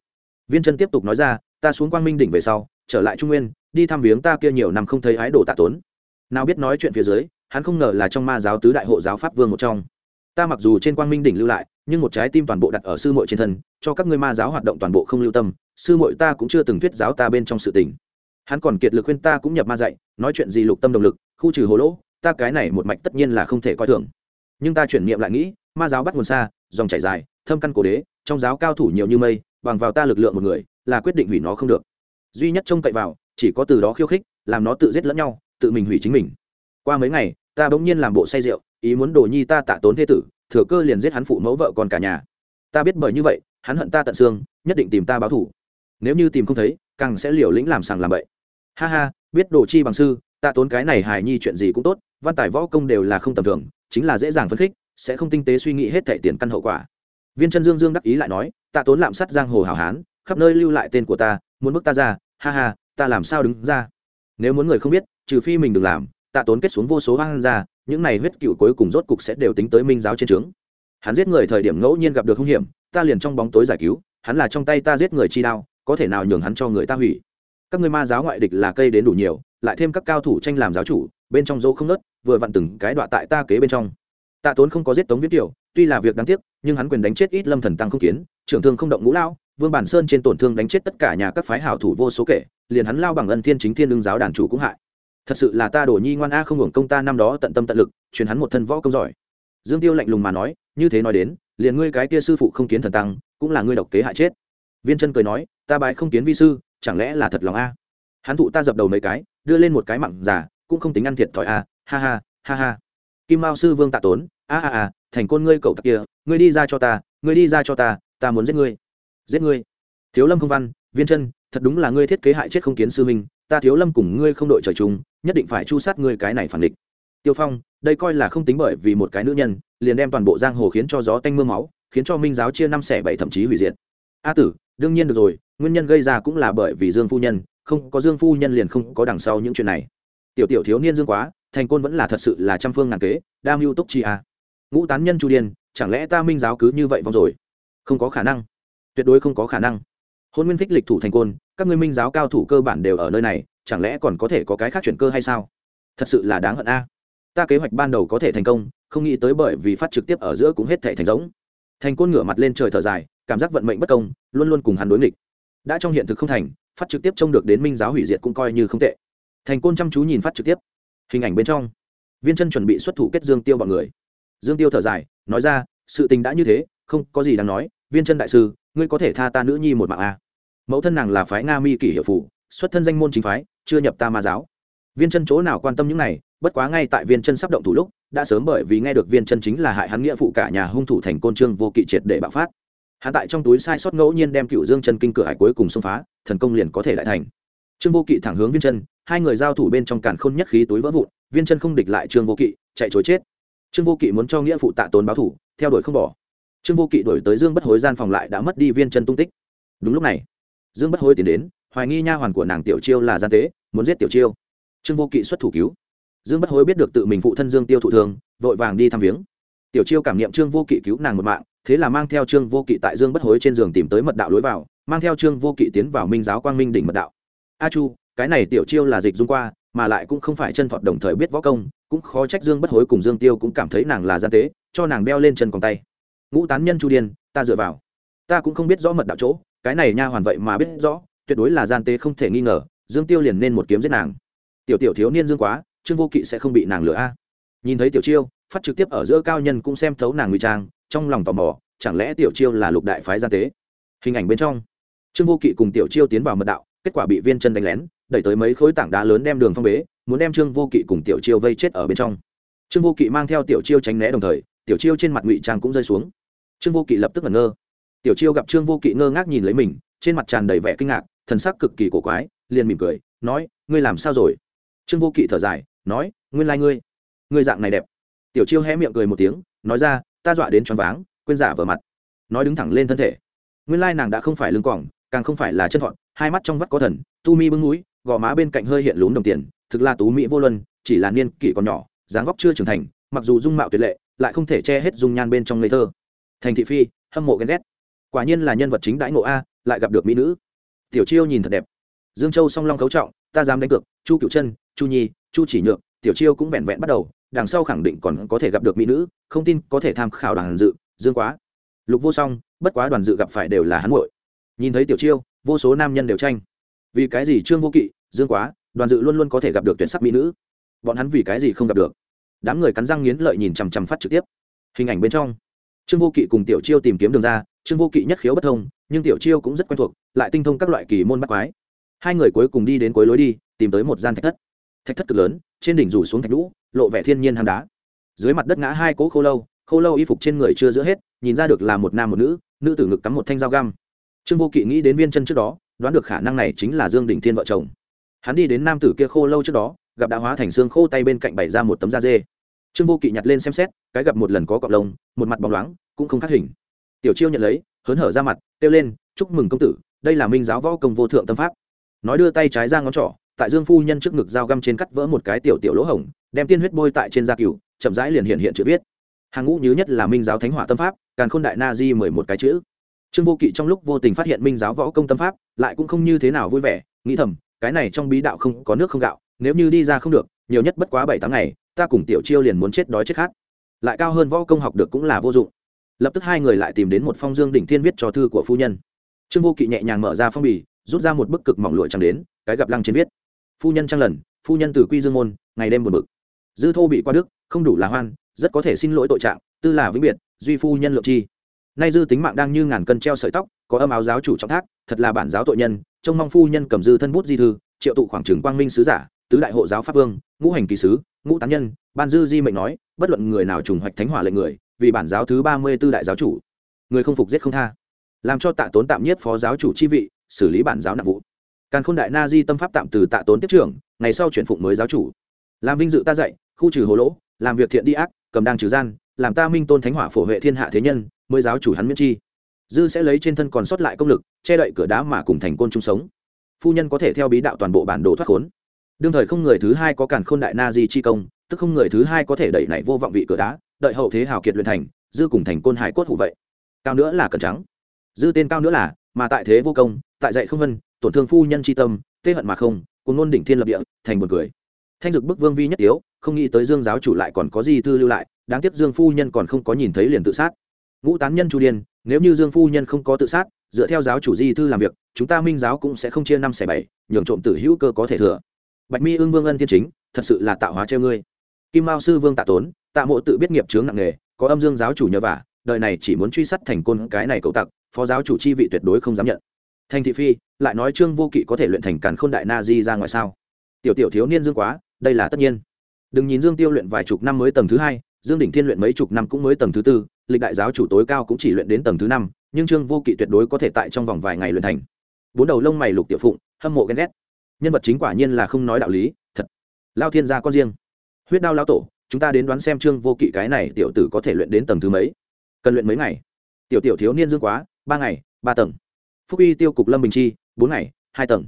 Viên chân tiếp tục nói ra ta xuống quang minh đỉnh về sau, trở lại trung nguyên, đi thăm viếng ta kia nhiều năm không thấy ái đồ tạ tốn. Nào biết nói chuyện phía dưới, hắn không ngờ là trong ma giáo tứ đại hộ giáo pháp vương một trong. Ta mặc dù trên quang minh đỉnh lưu lại, nhưng một trái tim toàn bộ đặt ở sư muội trên thân, cho các ngươi ma giáo hoạt động toàn bộ không lưu tâm, sư muội ta cũng chưa từng thuyết giáo ta bên trong sự tình. Hắn còn kiệt lực khuyên ta cũng nhập ma dạy, nói chuyện gì lục tâm động lực, khu trừ hồ lỗ, ta cái này một mạch tất nhiên là không thể coi thường. Nhưng ta chuyển niệm lại nghĩ, ma giáo bắt nguồn xa, dòng chảy dài, thâm căn cổ đế, trong giáo cao thủ nhiều như mây bằng vào ta lực lượng một người, là quyết định hủy nó không được. Duy nhất trông cậy vào, chỉ có từ đó khiêu khích, làm nó tự giết lẫn nhau, tự mình hủy chính mình. Qua mấy ngày, ta bỗng nhiên làm bộ say rượu, ý muốn đồ nhi ta tạ tốn thế tử, thừa cơ liền giết hắn phụ mẫu vợ con cả nhà. Ta biết bởi như vậy, hắn hận ta tận xương, nhất định tìm ta báo thủ nếu như tìm không thấy, càng sẽ liều lĩnh làm sàng làm bậy. Ha ha, biết đồ chi bằng sư, ta tốn cái này hài nhi chuyện gì cũng tốt, văn tài võ công đều là không tầm thường, chính là dễ dàng phấn khích, sẽ không tinh tế suy nghĩ hết thẻ tiền căn hậu quả viên chân dương dương đắc ý lại nói, ta tốn lạm sắt giang hồ hảo hán, khắp nơi lưu lại tên của ta, muốn bước ta ra, ha ha, ta làm sao đứng ra? Nếu muốn người không biết, trừ phi mình đừng làm tạ tốn kết xuống vô số hoang ra những này huyết cựu cuối cùng rốt cục sẽ đều tính tới minh giáo trên trướng. Hắn giết người thời điểm ngẫu nhiên gặp được hung hiểm, ta liền trong bóng tối giải cứu, hắn là trong tay ta giết người chi đao, có thể nào nhường hắn cho người ta hủy? Các ngươi ma giáo ngoại địch là cây đến đủ nhiều, lại thêm các cao thủ tranh làm giáo chủ, bên trong dấu không nớt, vừa vặn từng cái đoạn tại ta kế bên trong. Tạ tốn không có giết tống viết tiểu tuy là việc đáng tiếc, nhưng hắn quyền đánh chết ít lâm thần tăng không kiến, trưởng thương không động ngũ lao vương bản sơn trên tổn thương đánh chết tất cả nhà các phái hảo thủ vô số kể, liền hắn lao bằng ân thiên chính thiên đương giáo đàn chủ cũng hại. Thật sự là ta đổ nhi ngoan a không hưởng công ta năm đó tận tâm tận lực, truyền hắn một thân võ công giỏi. Dương tiêu lạnh lùng mà nói, như thế nói đến, liền ngươi cái kia sư phụ không kiến thần tăng, cũng là ngươi độc kế hại chết. Viên chân cười nói, ta bài không kiến vi sư, chẳng lẽ là thật lòng a? Hắn thụ ta dập đầu mấy cái, đưa lên một cái mặn giả cũng không tính ăn thiệt thòi a, ha ha ha ha. Kim mao sư vương tạ tốn, a a a thành côn ngươi cậu tặc kia, ngươi đi ra cho ta, ngươi đi ra cho ta ta muốn giết ngươi. Giết ngươi. Thiếu lâm không văn, viên chân, thật đúng là ngươi thiết kế hại chết không kiến sư minh ta thiếu lâm cùng ngươi không đội trời chung, nhất định phải chu sát ngươi cái này phản địch. Tiêu phong, đây coi là không tính bởi vì một cái nữ nhân, liền đem toàn bộ giang hồ khiến cho gió tanh mưa máu, khiến cho minh giáo chia năm xẻ bảy thậm chí hủy diệt. A tử, đương nhiên được rồi, nguyên nhân gây ra cũng là bởi vì dương phu nhân, không có dương phu nhân liền không có đằng sau những chuyện này. Tiểu tiểu thiếu niên dương quá, thành côn vẫn là thật sự là trăm phương ngàn kế đam mưu túc chi a ngũ tán nhân chu điên, chẳng lẽ ta minh giáo cứ như vậy vong rồi? Không có khả năng. Tuyệt đối không có khả năng. Hôn nguyên phích lịch thủ thành côn, các ngươi minh giáo cao thủ cơ bản đều ở nơi này, chẳng lẽ còn có thể có cái khác chuyển cơ hay sao? Thật sự là đáng hận a. Ta kế hoạch ban đầu có thể thành công, không nghĩ tới bởi vì phát trực tiếp ở giữa cũng hết thể thành giống. Thành côn ngửa mặt lên trời thở dài, cảm giác vận mệnh bất công, luôn luôn cùng hắn đối nghịch. Đã trong hiện thực không thành, phát trực tiếp trông được đến minh giáo hủy diệt cũng coi như không tệ. Thành côn chăm chú nhìn phát trực tiếp. Hình ảnh bên trong. Viên chân chuẩn bị xuất thủ kết dương tiêu bọn người dương tiêu thở dài nói ra sự tình đã như thế không có gì đáng nói viên chân đại sư ngươi có thể tha ta nữ nhi một mạng a à. mẫu thân nàng là phái nga mi kỷ hiệu phụ, xuất thân danh môn chính phái chưa nhập ta ma giáo. Viên chân chỗ nào quan tâm những này bất quá ngay tại viên chân sắp động thủ lúc đã sớm bởi vì nghe được viên chân chính là hại hắn nghĩa phụ cả nhà hung thủ thành côn trương vô kỵ triệt để bạo phát. Hắn tại trong túi sai sót ngẫu nhiên đem cựu dương chân kinh cửa hải cuối cùng xông phá thần công liền có thể lại thành. Trương vô kỵ thẳng hướng viên chân hai người giao thủ bên trong cản khôn nhất khí túi vỡ vụn viên chân không địch lại trương vô kỵ chạy chối chết trương vô kỵ muốn cho nghĩa phụ tạ tốn báo thủ, theo đuổi không bỏ. Trương vô kỵ đổi tới dương bất hối gian phòng lại đã mất đi viên chân tung tích. Đúng lúc này, dương bất hối tiến đến, hoài nghi nha hoàn của nàng tiểu chiêu là gian tế, muốn giết tiểu chiêu. Trương vô kỵ xuất thủ cứu. Dương bất hối biết được tự mình phụ thân dương tiêu thụ thường vội vàng đi thăm viếng. Tiểu chiêu cảm nghiệm trương vô kỵ cứu nàng một mạng, thế là mang theo trương vô kỵ tại dương bất hối trên giường tìm tới mật đạo lối vào, mang theo trương vô kỵ tiến vào minh giáo quang minh đỉnh mật đạo. A chu cái này tiểu chiêu là dịch dung qua, mà lại cũng không phải chân thọt đồng thời biết võ công, cũng khó trách dương bất hối cùng dương tiêu cũng cảm thấy nàng là gian tế, cho nàng đeo lên chân còn tay. Ngũ tán nhân chu điên, ta dựa vào. Ta cũng không biết rõ mật đạo chỗ, cái này nha hoàn vậy mà biết rõ, tuyệt đối là gian tế không thể nghi ngờ, dương tiêu liền nên một kiếm giết nàng. Tiểu tiểu thiếu niên dương quá, trương vô kỵ sẽ không bị nàng lừa a. À. Nhìn thấy tiểu chiêu, phát trực tiếp ở giữa cao nhân cũng xem thấu nàng ngụy trang, trong lòng tò mò, chẳng lẽ tiểu chiêu là lục đại phái gian tế? Hình ảnh bên trong, trương vô kỵ cùng tiểu chiêu tiến vào mật đạo kết quả bị viên chân đánh lén, đẩy tới mấy khối tảng đá lớn đem đường phong bế, muốn đem trương vô kỵ cùng tiểu chiêu vây chết ở bên trong. Trương vô kỵ mang theo tiểu chiêu tránh né đồng thời, tiểu chiêu trên mặt ngụy trang cũng rơi xuống. Trương vô kỵ lập tức ngẩn ngơ. Tiểu chiêu gặp trương vô kỵ ngơ ngác nhìn lấy mình, trên mặt tràn đầy vẻ kinh ngạc, thần sắc cực kỳ cổ quái, liền mỉm cười, nói, ngươi làm sao rồi? Trương vô kỵ thở dài, nói, nguyên lai、like、ngươi ngươi dạng này đẹp. Tiểu chiêu hé miệng cười một tiếng, nói ra, ta dọa đến choáng váng, quên giả vờ mặt. Nói đứng thẳng lên thân thể. Nguyên lai nàng đã không phải lưng quỏng càng không phải là chân thọn hai mắt trong vắt có thần, tu mi bưng núi gò má bên cạnh hơi hiện lún đồng tiền, thực là tú mỹ vô luân, chỉ là niên kỷ còn nhỏ, dáng vóc chưa trưởng thành, mặc dù dung mạo tuyệt lệ, lại không thể che hết dung nhan bên trong ngây thơ. Thành thị phi, hâm mộ ghen ghét. Quả nhiên là nhân vật chính đãi ngộ a, lại gặp được mỹ nữ. Tiểu chiêu nhìn thật đẹp. Dương châu song long cấu trọng, ta dám đánh cược, chu cựu chân, chu nhi, chu chỉ nhược, tiểu chiêu cũng vẹn vẹn bắt đầu, đằng sau khẳng định còn có thể gặp được mỹ nữ, không tin có thể tham khảo đoàn dự, dương quá. Lục vô song, bất quá đoàn dự gặp phải đều là hắn muội. Nhìn thấy tiểu chiêu vô số nam nhân đều tranh. Vì cái gì trương vô kỵ, dương quá, đoàn dự luôn luôn có thể gặp được tuyển sắc mỹ nữ? Bọn hắn vì cái gì không gặp được? Đám người cắn răng nghiến lợi nhìn chằm chằm phát trực tiếp. Hình ảnh bên trong, trương vô kỵ cùng tiểu chiêu tìm kiếm đường ra, trương vô kỵ nhất khiếu bất thông, nhưng tiểu chiêu cũng rất quen thuộc, lại tinh thông các loại kỳ môn bắt quái. Hai người cuối cùng đi đến cuối lối đi, tìm tới một gian thạch thất. Thạch thất cực lớn, trên đỉnh rủ xuống thạch lũ lộ vẻ thiên nhiên hang đá. Dưới mặt đất ngã hai cỗ khô lâu khô lâu y phục trên người chưa giữa hết, nhìn ra được là một nam một nữ nữ tử ngực cắm một thanh dao găm trương vô kỵ nghĩ đến viên chân trước đó, đoán được khả năng này chính là dương đình thiên vợ chồng. Hắn đi đến nam tử kia khô lâu trước đó, gặp đã hóa thành xương khô tay bên cạnh bày ra một tấm da dê. Trương vô kỵ nhặt lên xem xét, cái gặp một lần có cọc lông, một mặt bóng loáng, cũng không khác hình. Tiểu chiêu nhận lấy, hớn hở ra mặt, kêu lên, chúc mừng công tử, đây là minh giáo võ công vô thượng tâm pháp. Nói đưa tay trái ra ngón trỏ, tại dương phu nhân trước ngực dao găm trên cắt vỡ một cái tiểu tiểu lỗ hổng, đem tiên huyết bôi tại trên da cừu, chậm rãi liền hiện hiện chữ viết. Hàng ngũ nhứ nhất là minh giáo thánh hỏa tâm pháp, càn khôn đại na di mười một cái chữ trương vô kỵ trong lúc vô tình phát hiện minh giáo võ công tâm pháp, lại cũng không như thế nào vui vẻ, nghĩ thầm, cái này trong bí đạo không có nước không gạo, nếu như đi ra không được, nhiều nhất bất quá bảy tháng ngày, ta cùng tiểu chiêu liền muốn chết đói chết khát. Lại cao hơn võ công học được cũng là vô dụng. Lập tức hai người lại tìm đến một phong dương đỉnh thiên viết cho thư của phu nhân. Trương vô kỵ nhẹ nhàng mở ra phong bì, rút ra một bức cực mỏng lụa chẳng đến, cái gặp lăng trên viết. Phu nhân trang lần, phu nhân từ quy dương môn, ngày đêm buồn bực. Dư thô bị qua đức, không đủ là hoan, rất có thể xin lỗi tội trạng, tư là vĩnh biệt, duy phu nhân lượng chi nay dư tính mạng đang như ngàn cân treo sợi tóc, có âm áo giáo chủ trọng thác, thật là bản giáo tội nhân, trông mong phu nhân cầm dư thân bút di thư, triệu tụ khoảng trường quang minh sứ giả, tứ đại hộ giáo pháp vương, ngũ hành kỳ sứ, ngũ tán nhân, ban dư di mệnh nói, bất luận người nào trùng hoạch thánh hỏa lệnh người, vì bản giáo thứ ba mươi tư đại giáo chủ, người không phục giết không tha. Làm cho tạ tốn tạm nhất phó giáo chủ chi vị, xử lý bản giáo nạp vụ. Càn khôn đại na di tâm pháp tạm từ tạ tốn tiếp trưởng, ngày sau chuyển phụng mới giáo chủ. Làm vinh dự ta dạy, khu trừ hồ lỗ, làm việc thiện đi ác, cầm đang trừ gian, làm ta minh tôn thánh hỏa phổ vệ thiên hạ thế nhân mới giáo chủ hắn miễn chi. Dư sẽ lấy trên thân còn sót lại công lực, che đậy cửa đá mà cùng thành côn chung sống. Phu nhân có thể theo bí đạo toàn bộ bản đồ thoát khốn. Đương thời không người thứ hai có cản khôn đại na di chi công, tức không người thứ hai có thể đẩy nảy vô vọng vị cửa đá, đợi hậu thế hào kiệt luyện thành, dư cùng thành côn hải cốt hủ vậy. Cao nữa là cẩn trắng. Dư tên cao nữa là, mà tại thế vô công, tại dạy không vân, tổn thương phu nhân chi tâm, tê hận mà không, cùng ngôn đỉnh thiên lập địa, thành buồn cười. Thanh dực bức vương vi nhất yếu, không nghĩ tới dương giáo chủ lại còn có gì thư lưu lại, đáng tiếc dương phu nhân còn không có nhìn thấy liền tự sát ngũ tán nhân chu điên, nếu như dương phu nhân không có tự sát, dựa theo giáo chủ di thư làm việc, chúng ta minh giáo cũng sẽ không chia năm xẻ bảy, nhường trộm tử hữu cơ có thể thừa. Bạch mi ương vương ân thiên chính, thật sự là tạo hóa treo ngươi. Kim mao sư vương tạ tốn, tạ mộ tự biết nghiệp chướng nặng nghề có âm dương giáo chủ nhờ vả, đời này chỉ muốn truy sát thành côn cái này cậu tặc, phó giáo chủ chi vị tuyệt đối không dám nhận. Thành thị phi, lại nói trương vô kỵ có thể luyện thành càn khôn đại na di ra ngoài sao? Tiểu tiểu thiếu niên dương quá, đây là tất nhiên. Đừng nhìn dương tiêu luyện vài chục năm mới tầng thứ hai dương đỉnh thiên luyện mấy chục năm cũng mới tầng thứ tư, lịch đại giáo chủ tối cao cũng chỉ luyện đến tầng thứ năm, nhưng trương vô kỵ tuyệt đối có thể tại trong vòng vài ngày luyện thành. Bốn đầu lông mày lục tiểu phụng, hâm mộ ghen ghét. Nhân vật chính quả nhiên là không nói đạo lý, thật. Lao thiên gia con riêng. Huyết đao lao tổ, chúng ta đến đoán xem trương vô kỵ cái này tiểu tử có thể luyện đến tầng thứ mấy. Cần luyện mấy ngày? Tiểu tiểu thiếu niên dương quá, ba ngày, ba tầng. Phúc y tiêu cục lâm bình chi, bốn ngày, hai tầng.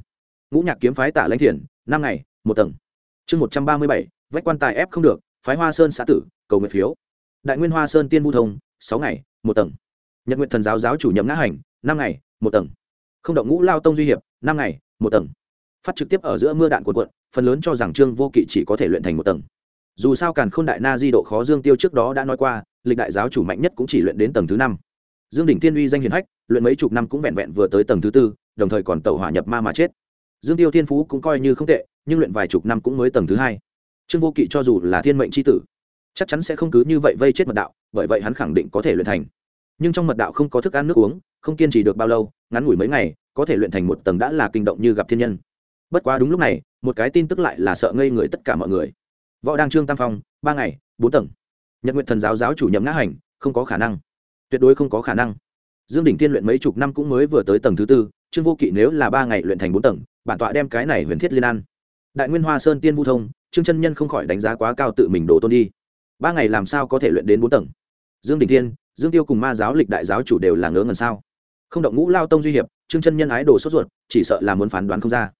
Ngũ nhạc kiếm phái tả lãnh thiền, năm ngày, một tầng. Chương một trăm ba mươi bảy, vách quan tài ép không được, phái hoa sơn xã tử cầu nguyện phiếu. Đại nguyên hoa sơn tiên vu thông, sáu ngày, một tầng. Nhật nguyện thần giáo giáo chủ nhậm ngã hành, năm ngày, một tầng. Không động ngũ lao tông duy hiệp, năm ngày, một tầng. Phát trực tiếp ở giữa mưa đạn cuộn cuộn, phần lớn cho rằng trương vô kỵ chỉ có thể luyện thành một tầng. Dù sao càn k h ô n đại na di độ khó dương tiêu trước đó đã nói qua, lịch đại giáo chủ mạnh nhất cũng chỉ luyện đến tầng thứ năm. Dương đỉnh tiên uy danh hiền hách, luyện mấy chục năm cũng vẹn vẹn vừa tới tầng thứ tư, đồng thời còn tàu hỏa nhập ma mà chết. Dương tiêu thiên phú cũng coi như không tệ, nhưng luyện vài chục năm cũng mới tầng thứ hai. Trương vô kỵ cho dù là thiên mệnh tri tử chắc chắn sẽ không cứ như vậy vây chết mật đạo, bởi vậy hắn khẳng định có thể luyện thành. Nhưng trong mật đạo không có thức ăn nước uống, không kiên trì được bao lâu, ngắn ngủi mấy ngày, có thể luyện thành một tầng đã là kinh động như gặp thiên nhân. Bất quá đúng lúc này, một cái tin tức lại là sợ ngây người tất cả mọi người. Võ đăng trương tam phong, ba ngày, bốn tầng. Nhật nguyện thần giáo giáo chủ nhậm ngã hành, không có khả năng. Tuyệt đối không có khả năng. Dương đỉnh tiên luyện mấy chục năm cũng mới vừa tới tầng thứ tư, trương vô kỵ nếu là ba ngày luyện thành bốn tầng, bản tọa đem cái này huyền thiết liên an. Đại nguyên hoa sơn tiên vu thông, trương chân nhân không khỏi đánh giá quá cao tự mình đổ tôn đi ba ngày làm sao có thể luyện đến bốn tầng? Dương đình thiên, dương tiêu cùng ma giáo lịch đại giáo chủ đều là ngớ ngần sao? Không động ngũ lao tông duy hiệp, trương chân nhân ái đồ sốt ruột, chỉ sợ là muốn phán đoán không ra.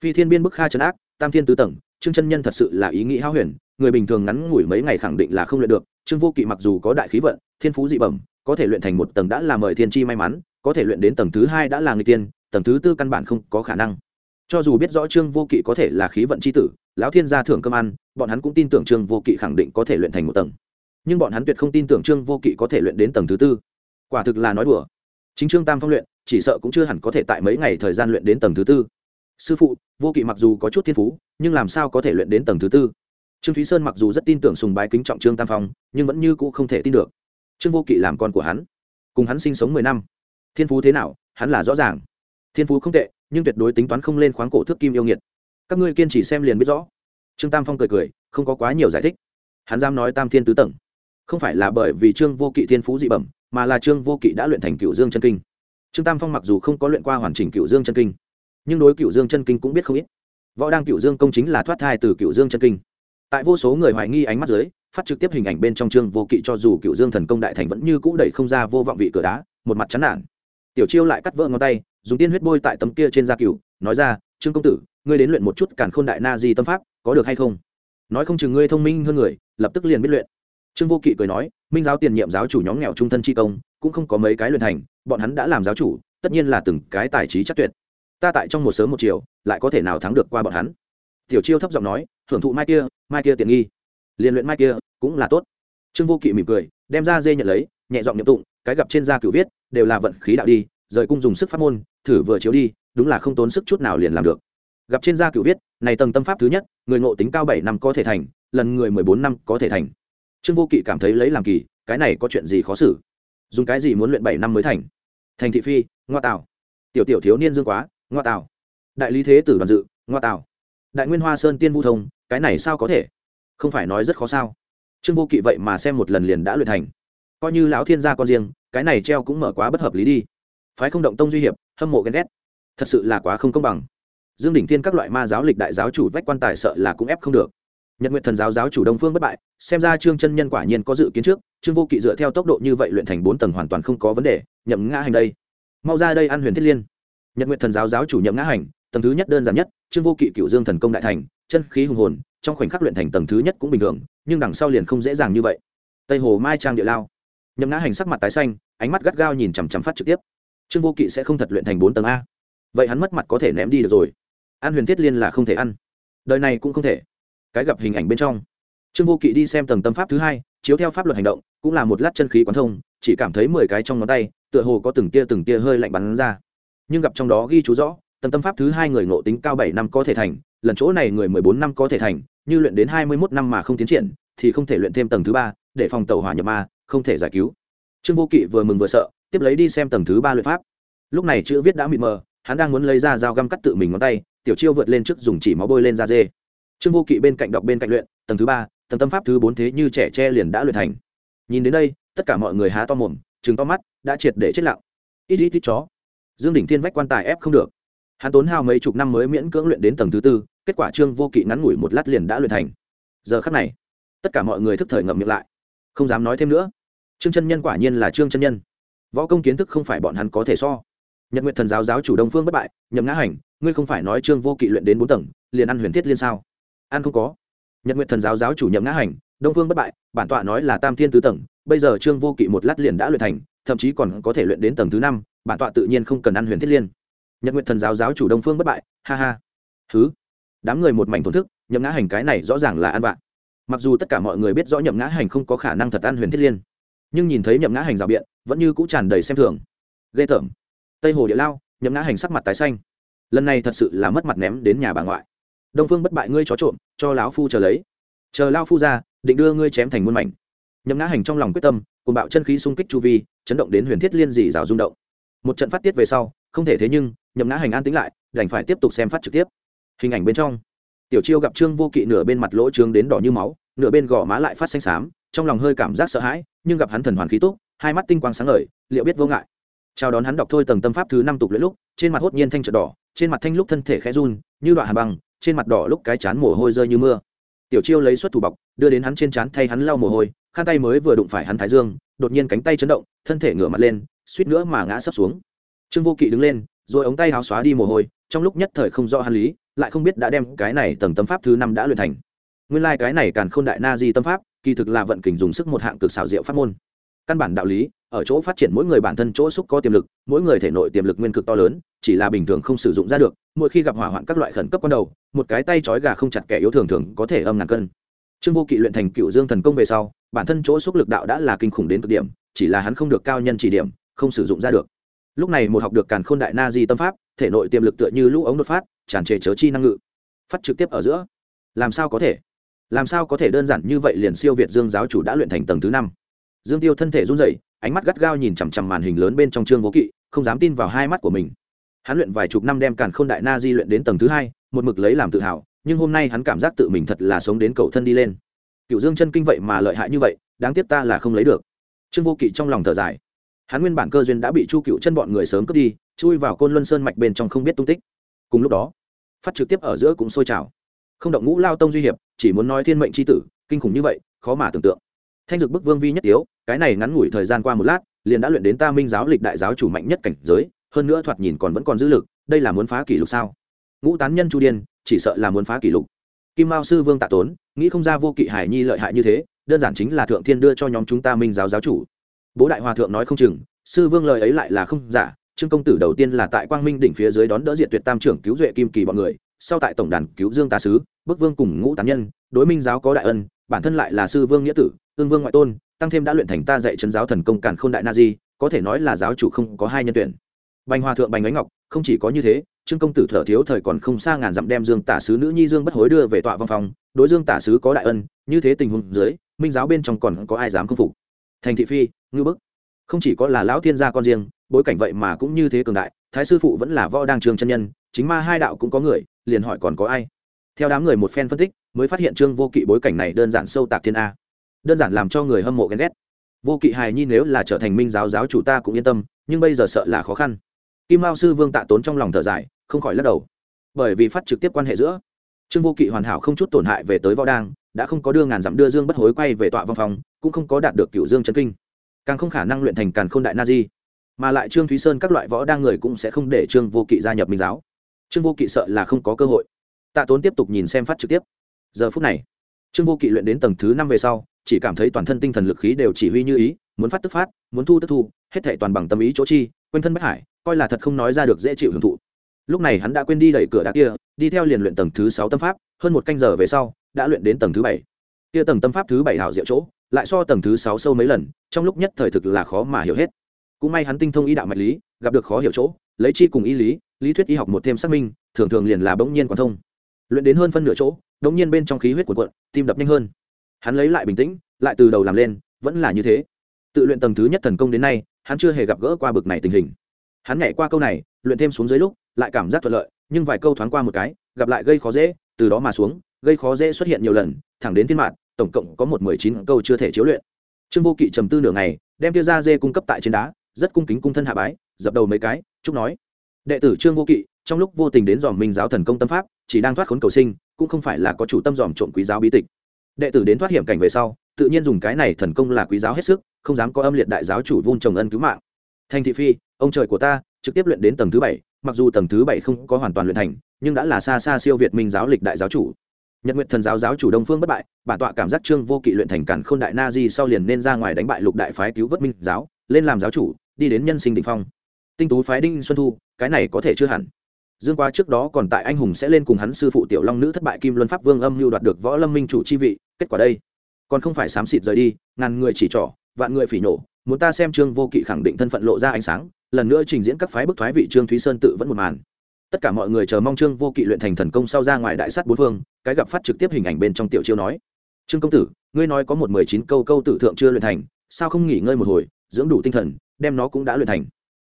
Phi thiên biên bức kha trấn ác, tam thiên tứ tầng, trương chân nhân thật sự là ý nghĩ hao huyền, người bình thường ngắn ngủi mấy ngày khẳng định là không luyện được, trương vô kỵ mặc dù có đại khí vận, thiên phú dị bẩm, có thể luyện thành một tầng đã là mời thiên chi may mắn, có thể luyện đến tầng thứ hai đã là người tiên, tầng thứ tư căn bản không có khả năng. Cho dù biết rõ trương vô kỵ có thể là khí vận c h i tử lão thiên gia thưởng cơm ăn, bọn hắn cũng tin tưởng trương vô kỵ khẳng định có thể luyện thành một tầng. Nhưng bọn hắn tuyệt không tin tưởng trương vô kỵ có thể luyện đến tầng thứ tư. Quả thực là nói đùa. Chính trương tam phong luyện, chỉ sợ cũng chưa hẳn có thể tại mấy ngày thời gian luyện đến tầng thứ tư. Sư phụ, vô kỵ mặc dù có chút thiên phú, nhưng làm sao có thể luyện đến tầng thứ tư? Trương thúy sơn mặc dù rất tin tưởng sùng bái kính trọng trương tam phong, nhưng vẫn như cũ không thể tin được. Trương vô kỵ làm con của hắn. Cùng hắn sinh sống mười năm. Thiên phú thế nào, hắn là rõ ràng. Thiên phú không tệ, nhưng tuyệt đối tính toán không lên khoáng cổ thước kim yêu nghiệt các ngươi kiên trì xem liền biết rõ. Trương tam phong cười cười, không có quá nhiều giải thích. Hắn dám nói tam thiên tứ tầng. Không phải là bởi vì trương vô kỵ thiên phú dị bẩm, mà là trương vô kỵ đã luyện thành cựu dương chân kinh. Trương tam phong mặc dù không có luyện qua hoàn chỉnh cựu dương chân kinh, nhưng đối cựu dương chân kinh cũng biết không ít. Võ đang cựu dương công chính là thoát thai từ cựu dương chân kinh. Tại vô số người hoài nghi ánh mắt dưới, phát trực tiếp hình ảnh bên trong trương vô kỵ cho dù cựu dương thần công đại thành vẫn như cũ đẩy không ra vô vọng vị cửa đá, một mặt chán nản. Tiểu chiêu lại cắt vỡ ngón tay, dùng tiên huyết bôi tại tấm kia trên da cựu nói ra, trương công tử ngươi đến luyện một chút cản khôn đại na di tâm pháp, có được hay không? Nói không chừng ngươi thông minh hơn người, lập tức liền biết luyện. Trương vô kỵ cười nói, minh giáo tiền nhiệm giáo chủ nhóm nghèo trung thân chi công, cũng không có mấy cái luyện thành, bọn hắn đã làm giáo chủ, tất nhiên là từng cái tài trí chắc tuyệt. Ta tại trong một sớm một chiều, lại có thể nào thắng được qua bọn hắn? Tiểu chiêu thấp giọng nói, hưởng thụ mai kia mai kia tiện nghi. Liền luyện mai kia, cũng là tốt. Trương vô kỵ mỉm cười, đem ra dê nhận lấy, nhẹ giọng nhậm tụng, cái gặp trên da cửu viết, đều là vận khí đạo đi, rời cung dùng sức pháp môn, thử vừa chiếu đi, đúng là không tốn sức chút nào liền làm được gặp trên gia cựu viết, này tầng tâm pháp thứ nhất, người ngộ tính cao bảy năm có thể thành, lần người mười bốn năm có thể thành. Trương vô kỵ cảm thấy lấy làm kỳ, cái này có chuyện gì khó xử? Dùng cái gì muốn luyện bảy năm mới thành? Thành thị phi, ngoa tạo. Tiểu tiểu thiếu niên dương quá, ngoa tạo. Đại lý thế tử đoàn dự, ngoa tạo. Đại nguyên hoa sơn tiên vu thông, cái này sao có thể? Không phải nói rất khó sao? Trương vô kỵ vậy mà xem một lần liền đã luyện thành. Coi như lão thiên gia con riêng, cái này treo cũng mở quá bất hợp lý đi. Phái không động tông duy hiệp, hâm mộ ghen ghét. Thật sự là quá không công bằng dương đỉnh thiên các loại ma giáo lịch đại giáo chủ vách quan tài sợ là cũng ép không được. Nhật nguyện thần giáo giáo chủ đông phương bất bại, xem ra trương chân nhân quả nhiên có dự kiến trước, trương vô kỵ dựa theo tốc độ như vậy luyện thành bốn tầng hoàn toàn không có vấn đề, nhậm ngã hành đây. Mau ra đây ăn huyền thiết liên. Nhật nguyện thần giáo giáo chủ nhậm ngã hành, tầng thứ nhất đơn giản nhất, trương vô kỵ cựu dương thần công đại thành, chân khí hùng hồn, trong khoảnh khắc luyện thành tầng thứ nhất cũng bình thường, nhưng đằng sau liền không dễ dàng như vậy. Tây hồ mai trang địa lao. Nhậm ngã hành sắc mặt tái xanh, ánh mắt gắt gao nhìn chằm chằm phát trực tiếp. Trương vô kỵ sẽ không thật luyện thành bốn tầng a. Vậy hắn mất mặt có thể ném đi được rồi ăn huyền thiết liên là không thể ăn. Đời này cũng không thể. Cái gặp hình ảnh bên trong. Trương vô kỵ đi xem tầng tâm pháp thứ hai, chiếu theo pháp luật hành động, cũng là một lát chân khí quán thông, chỉ cảm thấy mười cái trong ngón tay, tựa hồ có từng tia từng tia hơi lạnh bắn ra. Nhưng gặp trong đó ghi chú rõ, tầng tâm pháp thứ hai người ngộ tính cao bảy năm có thể thành, lần chỗ này người mười bốn năm có thể thành, như luyện đến hai mươi mốt năm mà không tiến triển, thì không thể luyện thêm tầng thứ ba, để phòng tàu hỏa nhập ma, không thể giải cứu. Trương vô kỵ vừa mừng vừa sợ, tiếp lấy đi xem tầng thứ ba luyện pháp. Lúc này chữ viết đã mịt mờ, hắn đang muốn lấy ra dao găm cắt tự mình ngón tay tiểu chiêu vượt lên trước dùng chỉ máu bôi lên da dê. Trương vô kỵ bên cạnh đọc bên cạnh luyện, tầng thứ ba, tầng tâm pháp thứ bốn thế như trẻ tre liền đã luyện thành. Nhìn đến đây, tất cả mọi người há to mồm chừng to mắt, đã triệt để chết lặng. Ít ít ít chó. Dương đỉnh thiên vách quan tài ép không được. Hắn tốn hao mấy chục năm mới miễn cưỡng luyện đến tầng thứ tư, kết quả trương vô kỵ ngắn ngủi một lát liền đã luyện thành. Giờ khắc này, tất cả mọi người thức thời ngậm miệng lại. Không dám nói thêm nữa. Trương chân nhân quả nhiên là trương chân nhân. Võ công kiến thức không phải bọn hắn có thể so. Nhật nguyện thần giáo giáo chủ đông phương bất bại, nhậm ngã hành ngươi không phải nói trương vô kỵ luyện đến bốn tầng, liền ăn huyền thiết liên sao? Ăn không có. Nhật nguyện thần giáo giáo chủ nhậm ngã hành, đông phương bất bại, bản tọa nói là tam thiên tứ tầng, bây giờ trương vô kỵ một lát liền đã luyện thành, thậm chí còn có thể luyện đến tầng thứ năm, bản tọa tự nhiên không cần ăn huyền thiết liên. Nhật nguyện thần giáo giáo chủ đông phương bất bại, ha ha. Thứ đám người một mảnh thổn thức, nhậm ngã hành cái này rõ ràng là ăn vạ. Mặc dù tất cả mọi người biết rõ nhậm ngã hành không có khả năng thật ăn huyền thiết liên, nhưng nhìn thấy nhậm ngã hành rào biện, vẫn như cũng tràn đầy xem thường. Ghê tởm. Tây hồ địa lao, nhậm ngã hành sắc mặt tái xanh lần này thật sự là mất mặt ném đến nhà bà ngoại. Đông phương bất bại ngươi chó trộm, cho lão phu chờ lấy. Chờ lao phu ra, định đưa ngươi chém thành muôn mảnh. Nhậm ngã hành trong lòng quyết tâm cùng bạo chân khí xung kích chu vi, chấn động đến huyền thiết liên dì rào rung động. Một trận phát tiết về sau, không thể thế nhưng, nhậm ngã hành an tính lại, đành phải tiếp tục xem phát trực tiếp. Hình ảnh bên trong, tiểu chiêu gặp trương vô kỵ nửa bên mặt lỗ trướng đến đỏ như máu, nửa bên gò má lại phát xanh xám, trong lòng hơi cảm giác sợ hãi, nhưng gặp hắn thần hoàn khí tốt hai mắt tinh quang sáng ngời, liệu biết vô ngại. Chào đón hắn đọc thôi tầng tâm pháp thứ năm tục lưỡi lúc, trên mặt hốt nhiên thanh trợ đỏ trên mặt thanh lúc thân thể khẽ run, như đoạn hà băng, trên mặt đỏ lúc cái chán mồ hôi rơi như mưa. Tiểu chiêu lấy xuất thủ bọc, đưa đến hắn trên chán thay hắn lau mồ hôi, khăn tay mới vừa đụng phải hắn thái dương, đột nhiên cánh tay chấn động, thân thể ngửa mặt lên, suýt nữa mà ngã sấp xuống. Trương vô kỵ đứng lên, rồi ống tay háo xóa đi mồ hôi, trong lúc nhất thời không rõ hắn lý, lại không biết đã đem cái này tầng tâm pháp thứ năm đã luyện thành. Nguyên lai、like、cái này càn k h ô n đại na di tâm pháp, kỳ thực là vận kình dùng sức một hạng cực xảo diệu pháp môn. Căn bản đạo lý ở chỗ phát triển mỗi người bản thân chỗ xúc có tiềm lực, mỗi người thể nội tiềm lực nguyên cực to lớn, chỉ là bình thường không sử dụng ra được, mỗi khi gặp hỏa hoạn các loại khẩn cấp con đầu, một cái tay trói gà không chặt kẻ yếu thường thường có thể âm ngàn cân. Trương vô kỵ luyện thành cựu dương thần công về sau, bản thân chỗ xúc lực đạo đã là kinh khủng đến cực điểm, chỉ là hắn không được cao nhân chỉ điểm, không sử dụng ra được. Lúc này một học được càn khôn đại na di tâm pháp, thể nội tiềm lực tựa như lũ ống đột phát, tràn trề chớ chi năng ngự. Phát trực tiếp ở giữa. Làm sao có thể? Làm sao có thể đơn giản như vậy liền siêu việt dương giáo chủ đã luyện thành tầng thứ năm? Dương tiêu thân thể run rẩy ánh mắt gắt gao nhìn chằm chằm màn hình lớn bên trong trương vô kỵ, không dám tin vào hai mắt của mình. Hắn luyện vài chục năm đem càn khôn đại na di luyện đến tầng thứ hai, một mực lấy làm tự hào, nhưng hôm nay hắn cảm giác tự mình thật là sống đến cầu thân đi lên. Cựu dương chân kinh vậy mà lợi hại như vậy, đáng tiếc ta là không lấy được. Trương vô kỵ trong lòng thở dài. Hắn nguyên bản cơ duyên đã bị chu cựu chân bọn người sớm cướp đi, chui vào côn luân sơn mạch bên trong không biết tung tích. Cùng lúc đó, phát trực tiếp ở giữa cũng sôi trào. Không động ngũ lao tông duy hiệp, chỉ muốn nói thiên mệnh c h i tử, kinh khủng như vậy, khó mà tưởng tượng thanh dực bức vương vi nhất tiếu cái này ngắn ngủi thời gian qua một lát, liền đã luyện đến ta minh giáo lịch đại giáo chủ mạnh nhất cảnh giới, hơn nữa thoạt nhìn còn vẫn còn dữ lực, đây là muốn phá kỷ lục sao? Ngũ tán nhân chu điên, chỉ sợ là muốn phá kỷ lục. Kim mao sư vương tạ tốn, nghĩ không ra vô kỵ hải nhi lợi hại như thế, đơn giản chính là thượng thiên đưa cho nhóm chúng ta minh giáo giáo chủ. Bố đại hòa thượng nói không chừng, sư vương lời ấy lại là không giả, trương công tử đầu tiên là tại quang minh đỉnh phía dưới đón đỡ diệt tuyệt tam trưởng cứu duệ kim kỳ bọn người, sau tại tổng đàn cứu dương tá sứ, bức vương cùng ngũ tán nhân, đối minh giáo có đại ân bản thân lại là sư vương nghĩa tử ương vương ngoại tôn, tăng thêm đã luyện thành ta dạy chân giáo thần công cản k h ô n đại na di, có thể nói là giáo chủ không có hai nhân tuyển. Bành hòa thượng bành ánh ngọc, không chỉ có như thế, trương công tử thở thiếu thời còn không xa ngàn dặm đem dương tả sứ nữ nhi dương bất hối đưa về tọa văn phòng, đối dương tả sứ có đại ân, như thế tình huống dưới, minh giáo bên trong còn có ai dám khâm phục? Thành thị phi, ngư bức. Không chỉ có là lão thiên gia con riêng, bối cảnh vậy mà cũng như thế cường đại, thái sư phụ vẫn là võ đang trường chân nhân, chính ma hai đạo cũng có người, liền hỏi còn có ai? Theo đám người một phen phân tích mới phát hiện trương vô kỵ bối cảnh này đơn giản sâu tạc thiên a. Đơn giản làm cho người hâm mộ ghen ghét. Vô kỵ hài nhi nếu là trở thành minh giáo giáo chủ ta cũng yên tâm, nhưng bây giờ sợ là khó khăn. Kim lao sư vương tạ tốn trong lòng thở dài, không khỏi lắc đầu. Bởi vì phát trực tiếp quan hệ giữa trương vô kỵ hoàn hảo không chút tổn hại về tới võ đang, đã không có đưa ngàn dặm đưa dương bất hối quay về tọa văn phòng, cũng không có đạt được cựu dương chân kinh. Càng không khả năng luyện thành càn k h ô n đại na di, mà lại trương thúy sơn các loại võ đang người cũng sẽ không để trương vô kỵ gia nhập minh giáo. Trương vô kỵ sợ là không có cơ hội. Tạ tốn tiếp tục nhìn xem phát trực tiếp giờ phút này, trương vô kỵ luyện đến tầng thứ năm về sau, chỉ cảm thấy toàn thân tinh thần lực khí đều chỉ huy như ý, muốn phát tức phát, muốn thu tức thu, hết thệ toàn bằng tâm ý chỗ chi, quanh thân bất hải, coi là thật không nói ra được dễ chịu hưởng thụ. Lúc này hắn đã quên đi đẩy cửa đá kia, đi theo liền luyện tầng thứ sáu tâm pháp, hơn một canh giờ về sau, đã luyện đến tầng thứ bảy. Kia tầng tâm pháp thứ bảy hảo diệu chỗ, lại so tầng thứ sáu sâu mấy lần, trong lúc nhất thời thực là khó mà hiểu hết. Cũng may hắn tinh thông y đạo mạch lý, gặp được khó hiểu chỗ, lấy chi cùng y lý lý thuyết y học một thêm xác minh, thường thường liền là bỗng nhiên quan thông. Luyện đến hơn phân nửa chỗ đống nhiên bên trong khí huyết cuộn cuộn, tim đập nhanh hơn. Hắn lấy lại bình tĩnh, lại từ đầu làm lên, vẫn là như thế. Tự luyện tầng thứ nhất thần công đến nay, hắn chưa hề gặp gỡ qua bực này tình hình. Hắn nhảy qua câu này, luyện thêm xuống dưới lúc, lại cảm giác thuận lợi, nhưng vài câu thoáng qua một cái, gặp lại gây khó dễ, từ đó mà xuống, gây khó dễ xuất hiện nhiều lần, thẳng đến thiên mạng tổng cộng có một mười chín câu chưa thể chiếu luyện. Trương vô kỵ trầm tư nửa ngày, đem tia ra dê cung cấp tại trên đá, rất cung kính cung thân hạ bái, dập đầu mấy cái, chúc nói. Đệ tử trương vô kỵ, trong lúc vô tình đến dòm minh giáo thần công tâm pháp, chỉ đang thoát khốn cầu sinh cũng không phải là có chủ tâm dòm trộm quý giáo bí tịch. Đệ tử đến thoát hiểm cảnh về sau, tự nhiên dùng cái này thần công là quý giáo hết sức, không dám có âm liệt đại giáo chủ vun trồng ân cứu mạng. Thanh thị phi, ông trời của ta, trực tiếp luyện đến tầng thứ bảy, mặc dù tầng thứ bảy không có hoàn toàn luyện thành, nhưng đã là xa xa siêu việt minh giáo lịch đại giáo chủ. Nhật nguyện thần giáo giáo chủ đông phương bất bại, bản tọa cảm giác trương vô kỵ luyện thành cản k h ô n đại na di sau liền nên ra ngoài đánh bại lục đại phái cứu vớt minh giáo, lên làm giáo chủ, đi đến nhân sinh định phong. Tinh tú phái đinh xuân thu, cái này có thể chưa hẳn dương quá trước đó còn tại anh hùng sẽ lên cùng hắn sư phụ tiểu long nữ thất bại kim luân pháp vương âm mưu đoạt được võ lâm minh chủ chi vị, kết quả đây. Còn không phải xám xịt rời đi, ngàn người chỉ trỏ, vạn người phỉ nổ, muốn ta xem trương vô kỵ khẳng định thân phận lộ ra ánh sáng, lần nữa trình diễn các phái bức thoái vị trương thúy sơn tự vẫn một màn. Tất cả mọi người chờ mong trương vô kỵ luyện thành thần công sau ra ngoài đại sắt bốn phương, cái gặp phát trực tiếp hình ảnh bên trong tiểu chiêu nói. Trương công tử, ngươi nói có một mười chín câu câu tử thượng chưa luyện thành, sao không nghỉ ngơi một hồi, dưỡng đủ tinh thần, đem nó cũng đã luyện thành?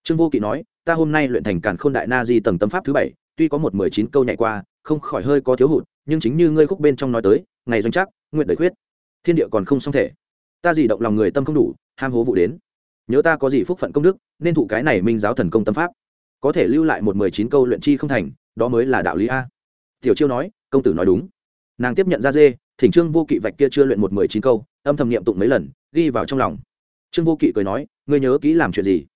Trương vô kỵ nói ta hôm nay luyện thành càn khôn đại na di tầng tâm pháp thứ bảy, tuy có một mười chín câu nhảy qua, không khỏi hơi có thiếu hụt, nhưng chính như ngươi khúc bên trong nói tới, ngày doanh chắc nguyện đời khuyết. Thiên địa còn không xong thể. Ta gì động lòng người tâm không đủ, ham hố vụ đến. Nhớ ta có gì phúc phận công đức, nên thụ cái này minh giáo thần công tâm pháp. Có thể lưu lại một mười chín câu luyện chi không thành, đó mới là đạo lý a. Tiểu chiêu nói, công tử nói đúng. Nàng tiếp nhận ra dê, thỉnh trương vô kỵ vạch kia chưa luyện một mười chín câu, âm thầm niệm tụng mấy lần, ghi vào trong lòng. Trương vô kỵ cười nói, ngươi nhớ kỹ làm chuyện gì?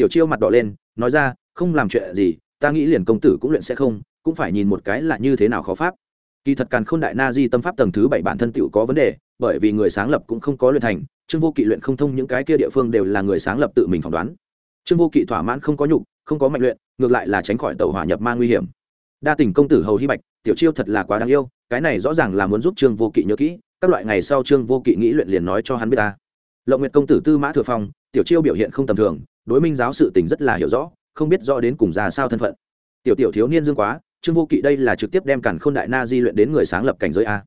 Tiểu chiêu mặt đỏ lên, nói ra, không làm chuyện gì, ta nghĩ liền công tử cũng luyện sẽ không, cũng phải nhìn một cái là như thế nào khó pháp. Kỳ thật càn khôn đại na di tâm pháp tầng thứ bảy bản thân tựu có vấn đề, bởi vì người sáng lập cũng không có luyện thành, trương vô kỵ luyện không thông những cái kia địa phương đều là người sáng lập tự mình phỏng đoán. Trương vô kỵ thỏa mãn không có nhục, không có mạnh luyện, ngược lại là tránh khỏi tàu hỏa nhập ma nguy hiểm. Đa tình công tử hầu hy bạch, tiểu chiêu thật là quá đáng yêu, cái này rõ ràng là muốn giúp trương vô kỵ nhớ kỹ, các loại ngày sau trương vô kỵ nghĩ luyện liền nói cho hắn biết ta. Lộng nguyệt công tử tư mã thừa phong, tiểu chiêu biểu hiện không tầm thường đối minh giáo sự tình rất là hiểu rõ, không biết rõ đến cùng ra sao thân phận. Tiểu tiểu thiếu niên dương quá, trương vô kỵ đây là trực tiếp đem cản k h ô n đại na di luyện đến người sáng lập cảnh giới a.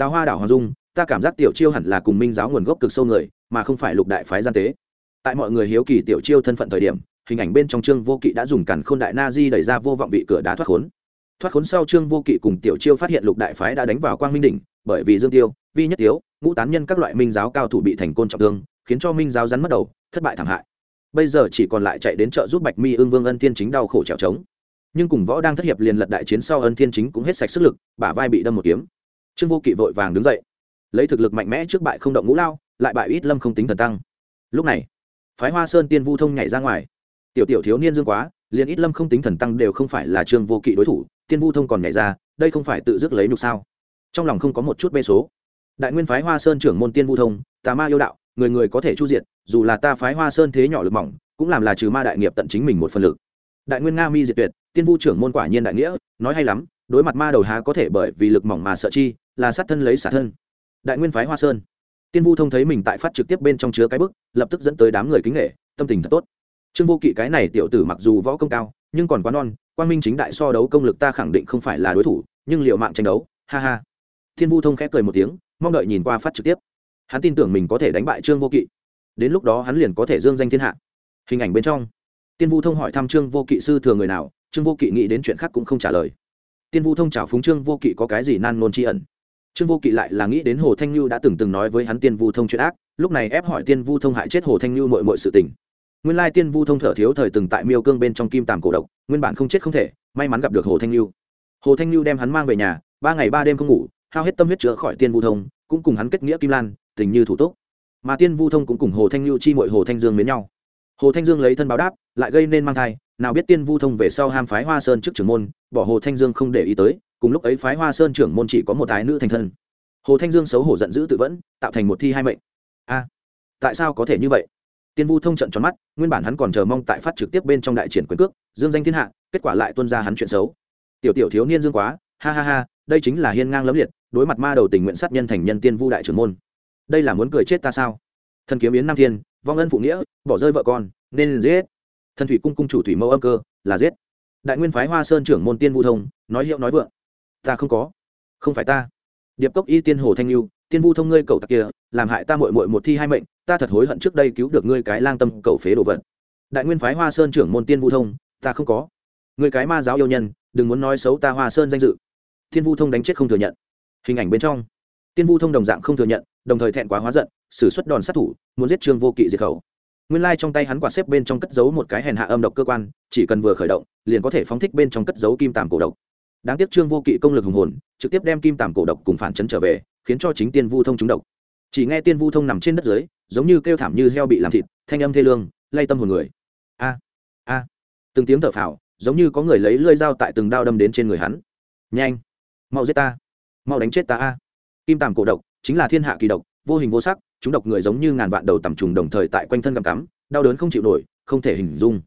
Đào hoa đảo hoàng dung, ta cảm giác tiểu chiêu hẳn là cùng minh giáo nguồn gốc cực sâu người, mà không phải lục đại phái gian tế. Tại mọi người hiếu kỳ tiểu chiêu thân phận thời điểm, hình ảnh bên trong trương vô kỵ đã dùng cản k h ô n đại na di đẩy ra vô vọng vị cửa đá thoát khốn. Thoát khốn sau trương vô kỵ cùng tiểu chiêu phát hiện lục đại phái đã đánh vào quang minh đỉnh, bởi vì dương tiêu, vi nhất tiếu, ngũ tán nhân các loại minh giáo cao thủ bị thành côn trọng thương, khiến cho minh giáo rắn mất đầu, thất bại thảm hại bây giờ chỉ còn lại chạy đến chợ giúp bạch mi ương vương ân thiên chính đau khổ trèo trống. Nhưng cùng võ đang thất hiệp liền lật đại chiến sau ân thiên chính cũng hết sạch sức lực, bả vai bị đâm một kiếm. Trương vô kỵ vội vàng đứng dậy. Lấy thực lực mạnh mẽ trước bại không động ngũ lao, lại bại ít lâm không tính thần tăng. Lúc này, phái hoa sơn tiên vu thông nhảy ra ngoài. Tiểu tiểu thiếu niên dương quá, liền ít lâm không tính thần tăng đều không phải là trương vô kỵ đối thủ, tiên vu thông còn nhảy ra, đây không phải tự dứt lấy nhục sao? Trong lòng không có một chút bê số. Đại nguyên phái hoa sơn trưởng môn tiên vu thông, tà ma yêu đạo người người có thể chu diệt, dù là ta phái hoa sơn thế nhỏ lực mỏng, cũng làm là trừ ma đại nghiệp tận chính mình một phần lực. Đại nguyên nga mi diệt tuyệt, tiên vu trưởng môn quả nhiên đại nghĩa, nói hay lắm, đối mặt ma đầu há có thể bởi vì lực mỏng mà sợ chi, là sát thân lấy xả thân. Đại nguyên phái hoa sơn. Tiên vu thông thấy mình tại phát trực tiếp bên trong chứa cái bức, lập tức dẫn tới đám người kính nghệ tâm tình thật tốt. Trương vô kỵ cái này tiểu tử mặc dù võ công cao, nhưng còn quá non quan minh chính đại so đấu công lực ta khẳng định không phải là đối thủ, nhưng liệu mạng tranh đấu, ha ha. Thiên vu thông khẽ cười một tiếng, mong đợi nhìn qua phát trực tiếp hắn tin tưởng mình có thể đánh bại trương vô kỵ. Đến lúc đó hắn liền có thể dương danh thiên hạ. Hình ảnh bên trong, tiên vu thông hỏi thăm trương vô kỵ sư thừa người nào, trương vô kỵ nghĩ đến chuyện khác cũng không trả lời. Tiên vu thông chào phúng trương vô kỵ có cái gì nan nôn tri ẩn. Trương vô kỵ lại là nghĩ đến hồ thanh lưu đã từng từng nói với hắn tiên vu thông chuyện ác, lúc này ép hỏi tiên vu thông hại chết hồ thanh lưu mội mội sự tình. Nguyên lai tiên vu thông thở thiếu thời từng tại miêu cương bên trong kim tàm cổ độc, nguyên bản không chết không thể, may mắn gặp được hồ thanh lưu hồ thanh lưu đem hắn mang về nhà, ba ngày ba đêm không ngủ, hao hết tâm huyết chữa khỏi tiên vu thông, cũng cùng hắn kết nghĩa kim lan tình như thủ túc. Mà tiên vu thông cũng cùng hồ thanh lưu chi mội hồ thanh dương mến nhau. Hồ thanh dương lấy thân báo đáp, lại gây nên mang thai, nào biết tiên vu thông về sau ham phái hoa sơn trước trưởng môn, bỏ hồ thanh dương không để ý tới, cùng lúc ấy phái hoa sơn trưởng môn chỉ có một ái nữ thành thân. Hồ thanh dương xấu hổ giận dữ tự vẫn, tạo thành một thi hai mệnh. A, tại sao có thể như vậy? Tiên vu thông trận tròn mắt, nguyên bản hắn còn chờ mong tại phát trực tiếp bên trong đại triển quyền cước, dương danh thiên hạ, kết quả lại tuân ra hắn chuyện xấu. Tiểu tiểu thiếu niên dương quá, ha ha ha, đây chính là hiên ngang lấm liệt, đối mặt ma đầu tình nguyện sát nhân thành nhân tiên vu đại trưởng môn đây là muốn cười chết ta sao? Thần kiếm yến nam thiên, vong ân phụ nghĩa, bỏ rơi vợ con, nên giết. Thần thủy cung cung chủ thủy mẫu âm cơ, là giết. Đại nguyên phái hoa sơn trưởng môn tiên vu thông, nói hiệu nói vượng. Ta không có. Không phải ta. Điệp cốc y tiên hồ thanh lưu tiên vu thông ngươi cầu tặc kia, làm hại ta mội mội một thi hai mệnh, ta thật hối hận trước đây cứu được ngươi cái lang tâm cầu phế đồ vật. Đại nguyên phái hoa sơn trưởng môn tiên vu thông, ta không có. Ngươi cái ma giáo yêu nhân, đừng muốn nói xấu ta hoa sơn danh dự. Tiên vu thông đánh chết không thừa nhận. Hình ảnh bên trong. Tiên vu thông đồng dạng không thừa nhận đồng thời thẹn quá hóa giận xử suất đòn sát thủ, muốn giết trương vô kỵ diệt khẩu. Nguyên lai trong tay hắn quạt xếp bên trong cất giấu một cái hèn hạ âm độc cơ quan, chỉ cần vừa khởi động, liền có thể phóng thích bên trong cất giấu kim tàm cổ độc. Đáng tiếc trương vô kỵ công lực hùng hồn, trực tiếp đem kim tàm cổ độc cùng phản chấn trở về, khiến cho chính tiên vu thông trúng độc. Chỉ nghe tiên vu thông nằm trên đất dưới, giống như kêu thảm như heo bị làm thịt, thanh âm thê lương, lay tâm hồn người. A a. Từng tiếng thở phào, giống như có người lấy lưỡi dao tại từng đao đâm đến trên người hắn. Nhanh, mau giết ta. Mau đánh chết ta a. Kim tàm cổ độc chính là thiên hạ kỳ độc, vô hình vô sắc, chúng độc người giống như ngàn vạn đầu tầm trùng đồng thời tại quanh thân cầm cắm, đau đớn không chịu nổi, không thể hình dung.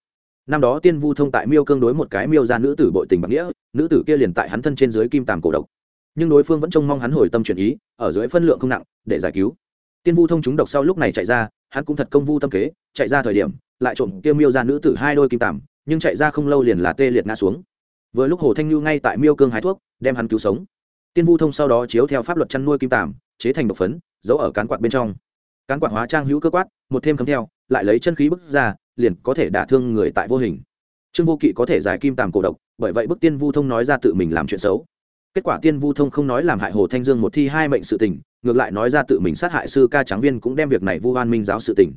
Năm đó tiên vu thông tại miêu cương đối một cái miêu ra nữ tử bội tình bạc nghĩa, nữ tử kia liền tại hắn thân trên dưới kim tàm cổ độc. Nhưng đối phương vẫn trông mong hắn hồi tâm chuyển ý, ở dưới phân lượng không nặng, để giải cứu. Tiên vu thông chúng độc sau lúc này chạy ra, hắn cũng thật công vu tâm kế, chạy ra thời điểm, lại trộm kia miêu ra nữ tử hai đôi kim tàm, nhưng chạy ra không lâu liền là tê liệt ngã xuống. Vừa lúc hồ thanh nhu ngay tại miêu cương hái thuốc, đem hắn cứu sống. Tiên vu thông sau đó chiếu theo pháp luật chăn nuôi kim tàm chế thành độc phấn, giấu ở cán quạt bên trong. Cán quạt hóa trang hữu cơ quát, một thêm cấm theo, lại lấy chân khí bức ra, liền có thể đả thương người tại vô hình. Trương vô kỵ có thể giải kim tàm cổ độc, bởi vậy bức tiên vu thông nói ra tự mình làm chuyện xấu. Kết quả tiên vu thông không nói làm hại hồ thanh dương một thi hai mệnh sự tình, ngược lại nói ra tự mình sát hại sư ca tráng viên cũng đem việc này vu hoan minh giáo sự tình.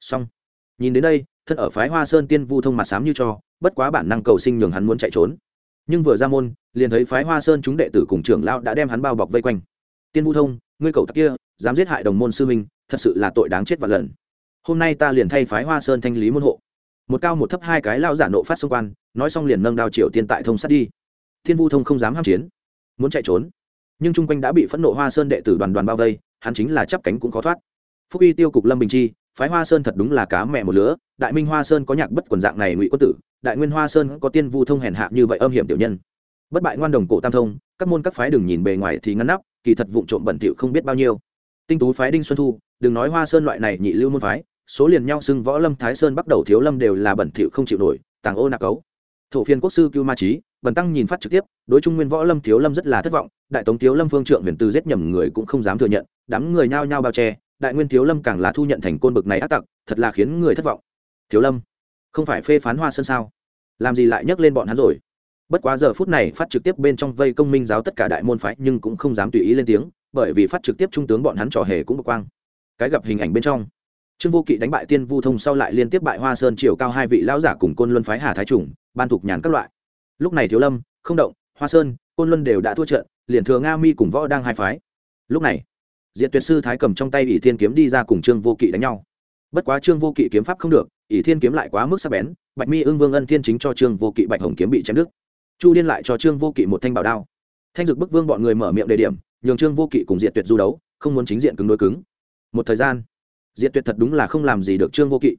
Xong. Nhìn đến đây, thân ở phái hoa sơn tiên vu thông mặt sám như cho, bất quá bản năng cầu sinh nhường hắn muốn chạy trốn. Nhưng vừa ra môn, liền thấy phái hoa sơn chúng đệ tử cùng trưởng lao đã đem hắn bao bọc vây quanh tiên vu thông, ngươi cầu tặc kia, dám giết hại đồng môn sư minh thật sự là tội đáng chết vạn lần. Hôm nay ta liền thay phái hoa sơn thanh lý môn hộ. Một cao một thấp hai cái lao giả nộ phát xung quan nói xong liền nâng đao triệu tiên tại thông sát đi. Thiên vu thông không dám ham chiến, muốn chạy trốn. Nhưng chung quanh đã bị phẫn nộ hoa sơn đệ tử đoàn đoàn bao vây, hắn chính là chắp cánh cũng khó thoát. Phúc y tiêu cục lâm bình chi, phái hoa sơn thật đúng là cá mẹ một lứa, đại minh hoa sơn có nhạc bất quần dạng này ngụy quân tử, đại nguyên hoa sơn có tiên vu thông hèn hạ như vậy âm hiểm tiểu nhân. Bất bại ngoan đồng cổ tam thông, các môn các phái đừng nhìn bề ngoài thì ngăn nắp kỳ thật vụng trộm bẩn thỉu không biết bao nhiêu. Tinh tú phái đinh xuân thu, đừng nói hoa sơn loại này nhị lưu môn phái, số liền nhau xưng võ lâm thái sơn bắt đầu thiếu lâm đều là bẩn thỉu không chịu nổi, tàng ô nạc cấu. Thổ phiên quốc sư cưu ma trí bần tăng nhìn phát trực tiếp, đối trung nguyên võ lâm thiếu lâm rất là thất vọng, đại tống thiếu lâm phương trượng huyền từ giết nhầm người cũng không dám thừa nhận, đám người nhao nhao bao che, đại nguyên thiếu lâm càng là thu nhận thành côn bực này ác tặc, thật là khiến người thất vọng. Thiếu lâm, không phải phê phán hoa sơn sao? Làm gì lại nhắc lên bọn hắn rồi? Bất quá giờ phút này phát trực tiếp bên trong vây công minh giáo tất cả đại môn phái nhưng cũng không dám tùy ý lên tiếng, bởi vì phát trực tiếp trung tướng bọn hắn trò hề cũng bực quang. Cái gặp hình ảnh bên trong, trương vô kỵ đánh bại tiên vu thông sau lại liên tiếp bại hoa sơn chiều cao hai vị lão giả cùng côn luân phái hà thái trùng, ban thục nhàn các loại. Lúc này thiếu lâm, không động, hoa sơn, côn luân đều đã thua trận, liền thừa nga mi cùng võ đang hai phái. Lúc này diện tuyệt sư thái cầm trong tay ỷ thiên kiếm đi ra cùng trương vô kỵ đánh nhau. Bất quá trương vô kỵ kiếm pháp không được, ỷ thiên kiếm lại quá mức sắc bén, bạch mi ưng vương ân thiên chính cho trương vô kỵ bạch hồng kiếm bị chém đứt chu điên lại cho trương vô kỵ một thanh bảo đao. Thanh dực bức vương bọn người mở miệng đề điểm, nhường trương vô kỵ cùng diệt tuyệt du đấu, không muốn chính diện cứng đối cứng. Một thời gian, diệt tuyệt thật đúng là không làm gì được trương vô kỵ.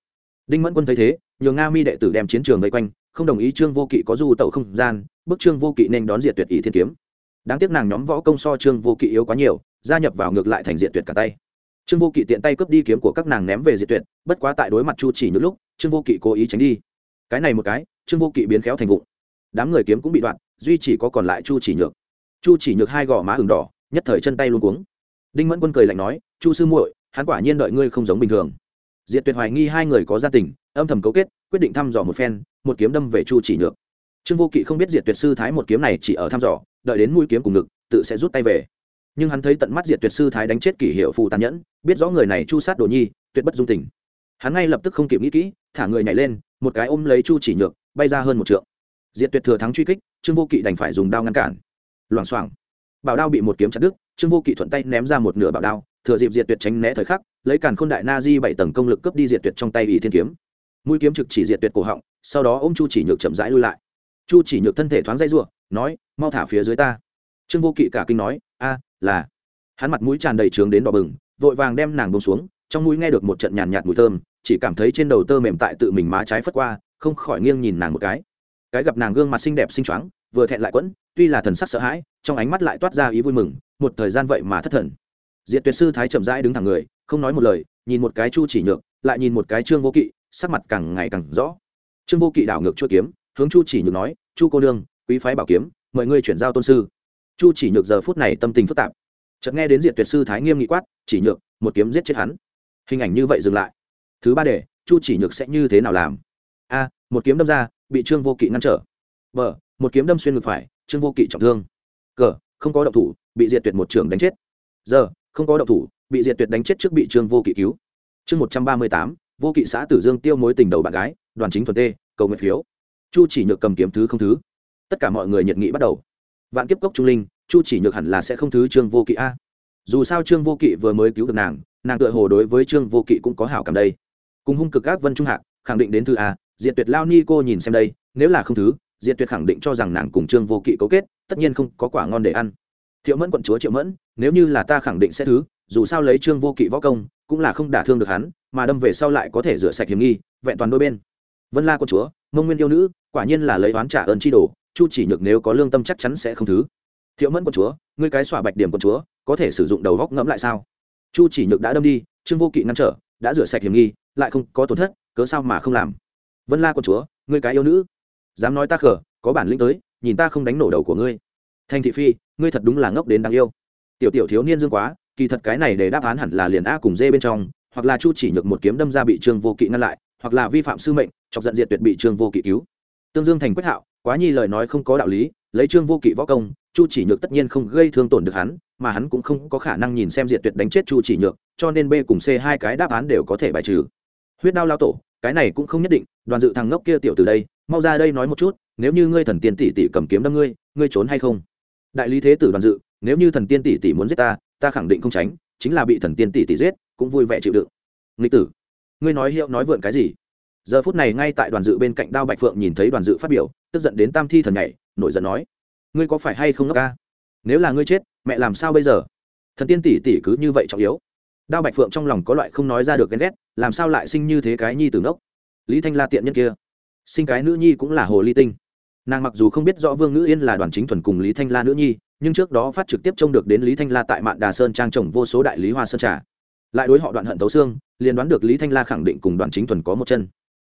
Đinh mẫn quân thấy thế, nhường nga mi đệ tử đem chiến trường vây quanh, không đồng ý trương vô kỵ có du tẩu không gian bức trương vô kỵ nên đón diệt tuyệt ý thiên kiếm. Đáng tiếc nàng nhóm võ công so trương vô kỵ yếu quá nhiều, gia nhập vào ngược lại thành diệt tuyệt cả tay. Trương vô kỵ tiện tay cướp đi kiếm của các nàng ném về diệt tuyệt, bất quá tại đối mặt chu chỉ những lúc, trương vô kỵ cố ý tránh đi. Cái này một cái, trương vô kỵ biến khéo thành vụng đám người kiếm cũng bị đoạn duy chỉ có còn lại chu chỉ nhược. Chu chỉ nhược hai gò má ửng đỏ, nhất thời chân tay luôn cuống. Đinh mẫn quân cười lạnh nói, chu sư muội, hắn quả nhiên đợi ngươi không giống bình thường. Diệt tuyệt hoài nghi hai người có gia tình, âm thầm cấu kết, quyết định thăm dò một phen, một kiếm đâm về chu chỉ nhược. Trương vô kỵ không biết diệt tuyệt sư thái một kiếm này chỉ ở thăm dò, đợi đến mũi kiếm cùng ngực, tự sẽ rút tay về. Nhưng hắn thấy tận mắt diệt tuyệt sư thái đánh chết kỷ hiệu phù tàn nhẫn, biết rõ người này chu sát đồ nhi, tuyệt bất dung tình. Hắn ngay lập tức không kịp nghĩ kỹ, thả người nhảy lên, một cái ôm lấy chu chỉ nhược, bay ra hơn một trượng diệt tuyệt thừa thắng truy kích, trương vô kỵ đành phải dùng đao ngăn cản. Loảng xoảng. Bảo đao bị một kiếm chặt đứt, trương vô kỵ thuận tay ném ra một nửa bảo đao, thừa dịp diệt tuyệt tránh né thời khắc, lấy càn khôn đại na di bảy tầng công lực cướp đi diệt tuyệt trong tay ỷ thiên kiếm. Mũi kiếm trực chỉ diệt tuyệt cổ họng, sau đó ô m chu chỉ nhược chậm rãi lui lại. Chu chỉ nhược thân thể thoáng dây r u ộ nói, mau thả phía dưới ta. Trương vô kỵ cả kinh nói, a, là. Hắn mặt mũi tràn đầy trướng đến đỏ bừng, vội vàng đem nàng bông xuống, trong mũi nghe được một trận nhàn nhạt mùi thơm, chỉ cảm thấy trên đầu tơ mềm tại tự mình má trái phất qua, không khỏi nghiêng nhìn nàng một cái cái gặp nàng gương mặt xinh đẹp xinh choáng, vừa thẹn lại quẫn, tuy là thần sắc sợ hãi, trong ánh mắt lại toát ra ý vui mừng, một thời gian vậy mà thất thần. Diệt tuyệt sư thái chậm rãi đứng thẳng người, không nói một lời, nhìn một cái chu chỉ nhược, lại nhìn một cái trương vô kỵ, sắc mặt càng ngày càng rõ. Trương vô kỵ đảo ngược chuỗi kiếm, hướng chu chỉ nhược nói, chu cô nương, quý phái bảo kiếm, mời ngươi chuyển giao tôn sư. Chu chỉ nhược giờ phút này tâm tình phức tạp. Chợt nghe đến diệt tuyệt sư thái nghiêm nghị quát, chỉ nhược, một kiếm giết chết hắn. Hình ảnh như vậy dừng lại. Thứ ba để chu chỉ nhược sẽ như thế nào làm? A, một kiếm đâm ra bị trương vô kỵ ngăn trở. B một kiếm đâm xuyên ngực phải, trương vô kỵ trọng thương. Cờ, không có động thủ, bị diệt tuyệt một trường đánh chết. Giờ, không có động thủ, bị diệt tuyệt đánh chết trước bị trương vô kỵ cứu. Chương một trăm ba mươi tám, vô kỵ xã tử dương tiêu mối tình đầu bạn gái, đoàn chính thuần tê, cầu nguyện phiếu. Chu chỉ nhược cầm kiếm thứ không thứ. Tất cả mọi người nhiệt nghị bắt đầu. Vạn kiếp cốc trung linh, chu chỉ nhược hẳn là sẽ không thứ trương vô kỵ a. Dù sao trương vô kỵ vừa mới cứu được nàng nàng tựa hồ đối với trương vô kỵ cũng có hảo cảm đây. Cùng hung cực các vân trung hạc, khẳng định đến thứ a diệt tuyệt lao ni cô nhìn xem đây, nếu là không thứ, diệt tuyệt khẳng định cho rằng nàng cùng trương vô kỵ cấu kết, tất nhiên không có quả ngon để ăn. Thiệu mẫn quận chúa triệu mẫn, nếu như là ta khẳng định sẽ thứ, dù sao lấy trương vô kỵ võ công, cũng là không đả thương được hắn, mà đâm về sau lại có thể rửa sạch hiểm nghi, vẹn toàn đôi bên. Vân la quận chúa, mông nguyên yêu nữ, quả nhiên là lấy oán trả ơn chi đồ, chu chỉ nhược nếu có lương tâm chắc chắn sẽ không thứ. Thiệu mẫn quận chúa, ngươi cái xỏa bạch điểm quận chúa, có thể sử dụng đầu góc ngẫm lại sao? Chu chỉ nhược đã đâm đi, trương vô kỵ ngăn trở, đã rửa sạch hiểm nghi, lại không có tổn thất, cớ sao mà không làm? Vân la con chúa ngươi cái yêu nữ dám nói ta khở có bản lĩnh tới nhìn ta không đánh nổ đầu của ngươi thanh thị phi ngươi thật đúng là ngốc đến đáng yêu tiểu tiểu thiếu niên dương quá kỳ thật cái này để đáp án hẳn là liền a cùng dê bên trong hoặc là chu chỉ nhược một kiếm đâm ra bị trương vô kỵ ngăn lại hoặc là vi phạm sư mệnh chọc giận diệt tuyệt bị trương vô kỵ cứu tương dương thành quyết hạo quá nhi lời nói không có đạo lý lấy trương vô kỵ võ công chu chỉ nhược tất nhiên không gây thương tổn được hắn mà hắn cũng không có khả năng nhìn xem diệt tuyệt đánh chết chu chỉ nhược cho nên b cùng c hai cái đáp án đều có thể bài trừ huyết đao lao tổ cái này cũng không nhất định, đoàn dự thằng ngốc kia tiểu từ đây, mau ra đây nói một chút, nếu như ngươi thần tiên tỷ tỷ cầm kiếm đâm ngươi ngươi trốn hay không? Đại lý thế tử đoàn dự, nếu như thần tiên tỷ tỷ muốn giết ta ta khẳng định không tránh, chính là bị thần tiên tỷ tỷ giết, cũng vui vẻ chịu đựng. Nghịch tử, ngươi nói hiệu nói vượn cái gì? Giờ phút này ngay tại đoàn dự bên cạnh đao bạch phượng nhìn thấy đoàn dự phát biểu, tức giận đến tam thi thần nhảy, nổi giận nói, ngươi có phải hay không ngốc ca? Nếu là ngươi chết, mẹ làm sao bây giờ? Thần tiên tỷ tỷ cứ như vậy trọng yếu đao bạch phượng trong lòng có loại không nói ra được ghen ghét, làm sao lại sinh như thế cái nhi từ ngốc? Lý thanh la tiện nhân kia, sinh cái nữ nhi cũng là hồ ly tinh. Nàng mặc dù không biết rõ vương ngữ yên là đoàn chính thuần cùng lý thanh la nữ nhi, nhưng trước đó phát trực tiếp trông được đến lý thanh la tại mạn đà sơn trang trồng vô số đại lý hoa sơn trà. Lại đối họ đoạn hận tấu xương, liền đoán được lý thanh la khẳng định cùng đoàn chính thuần có một chân.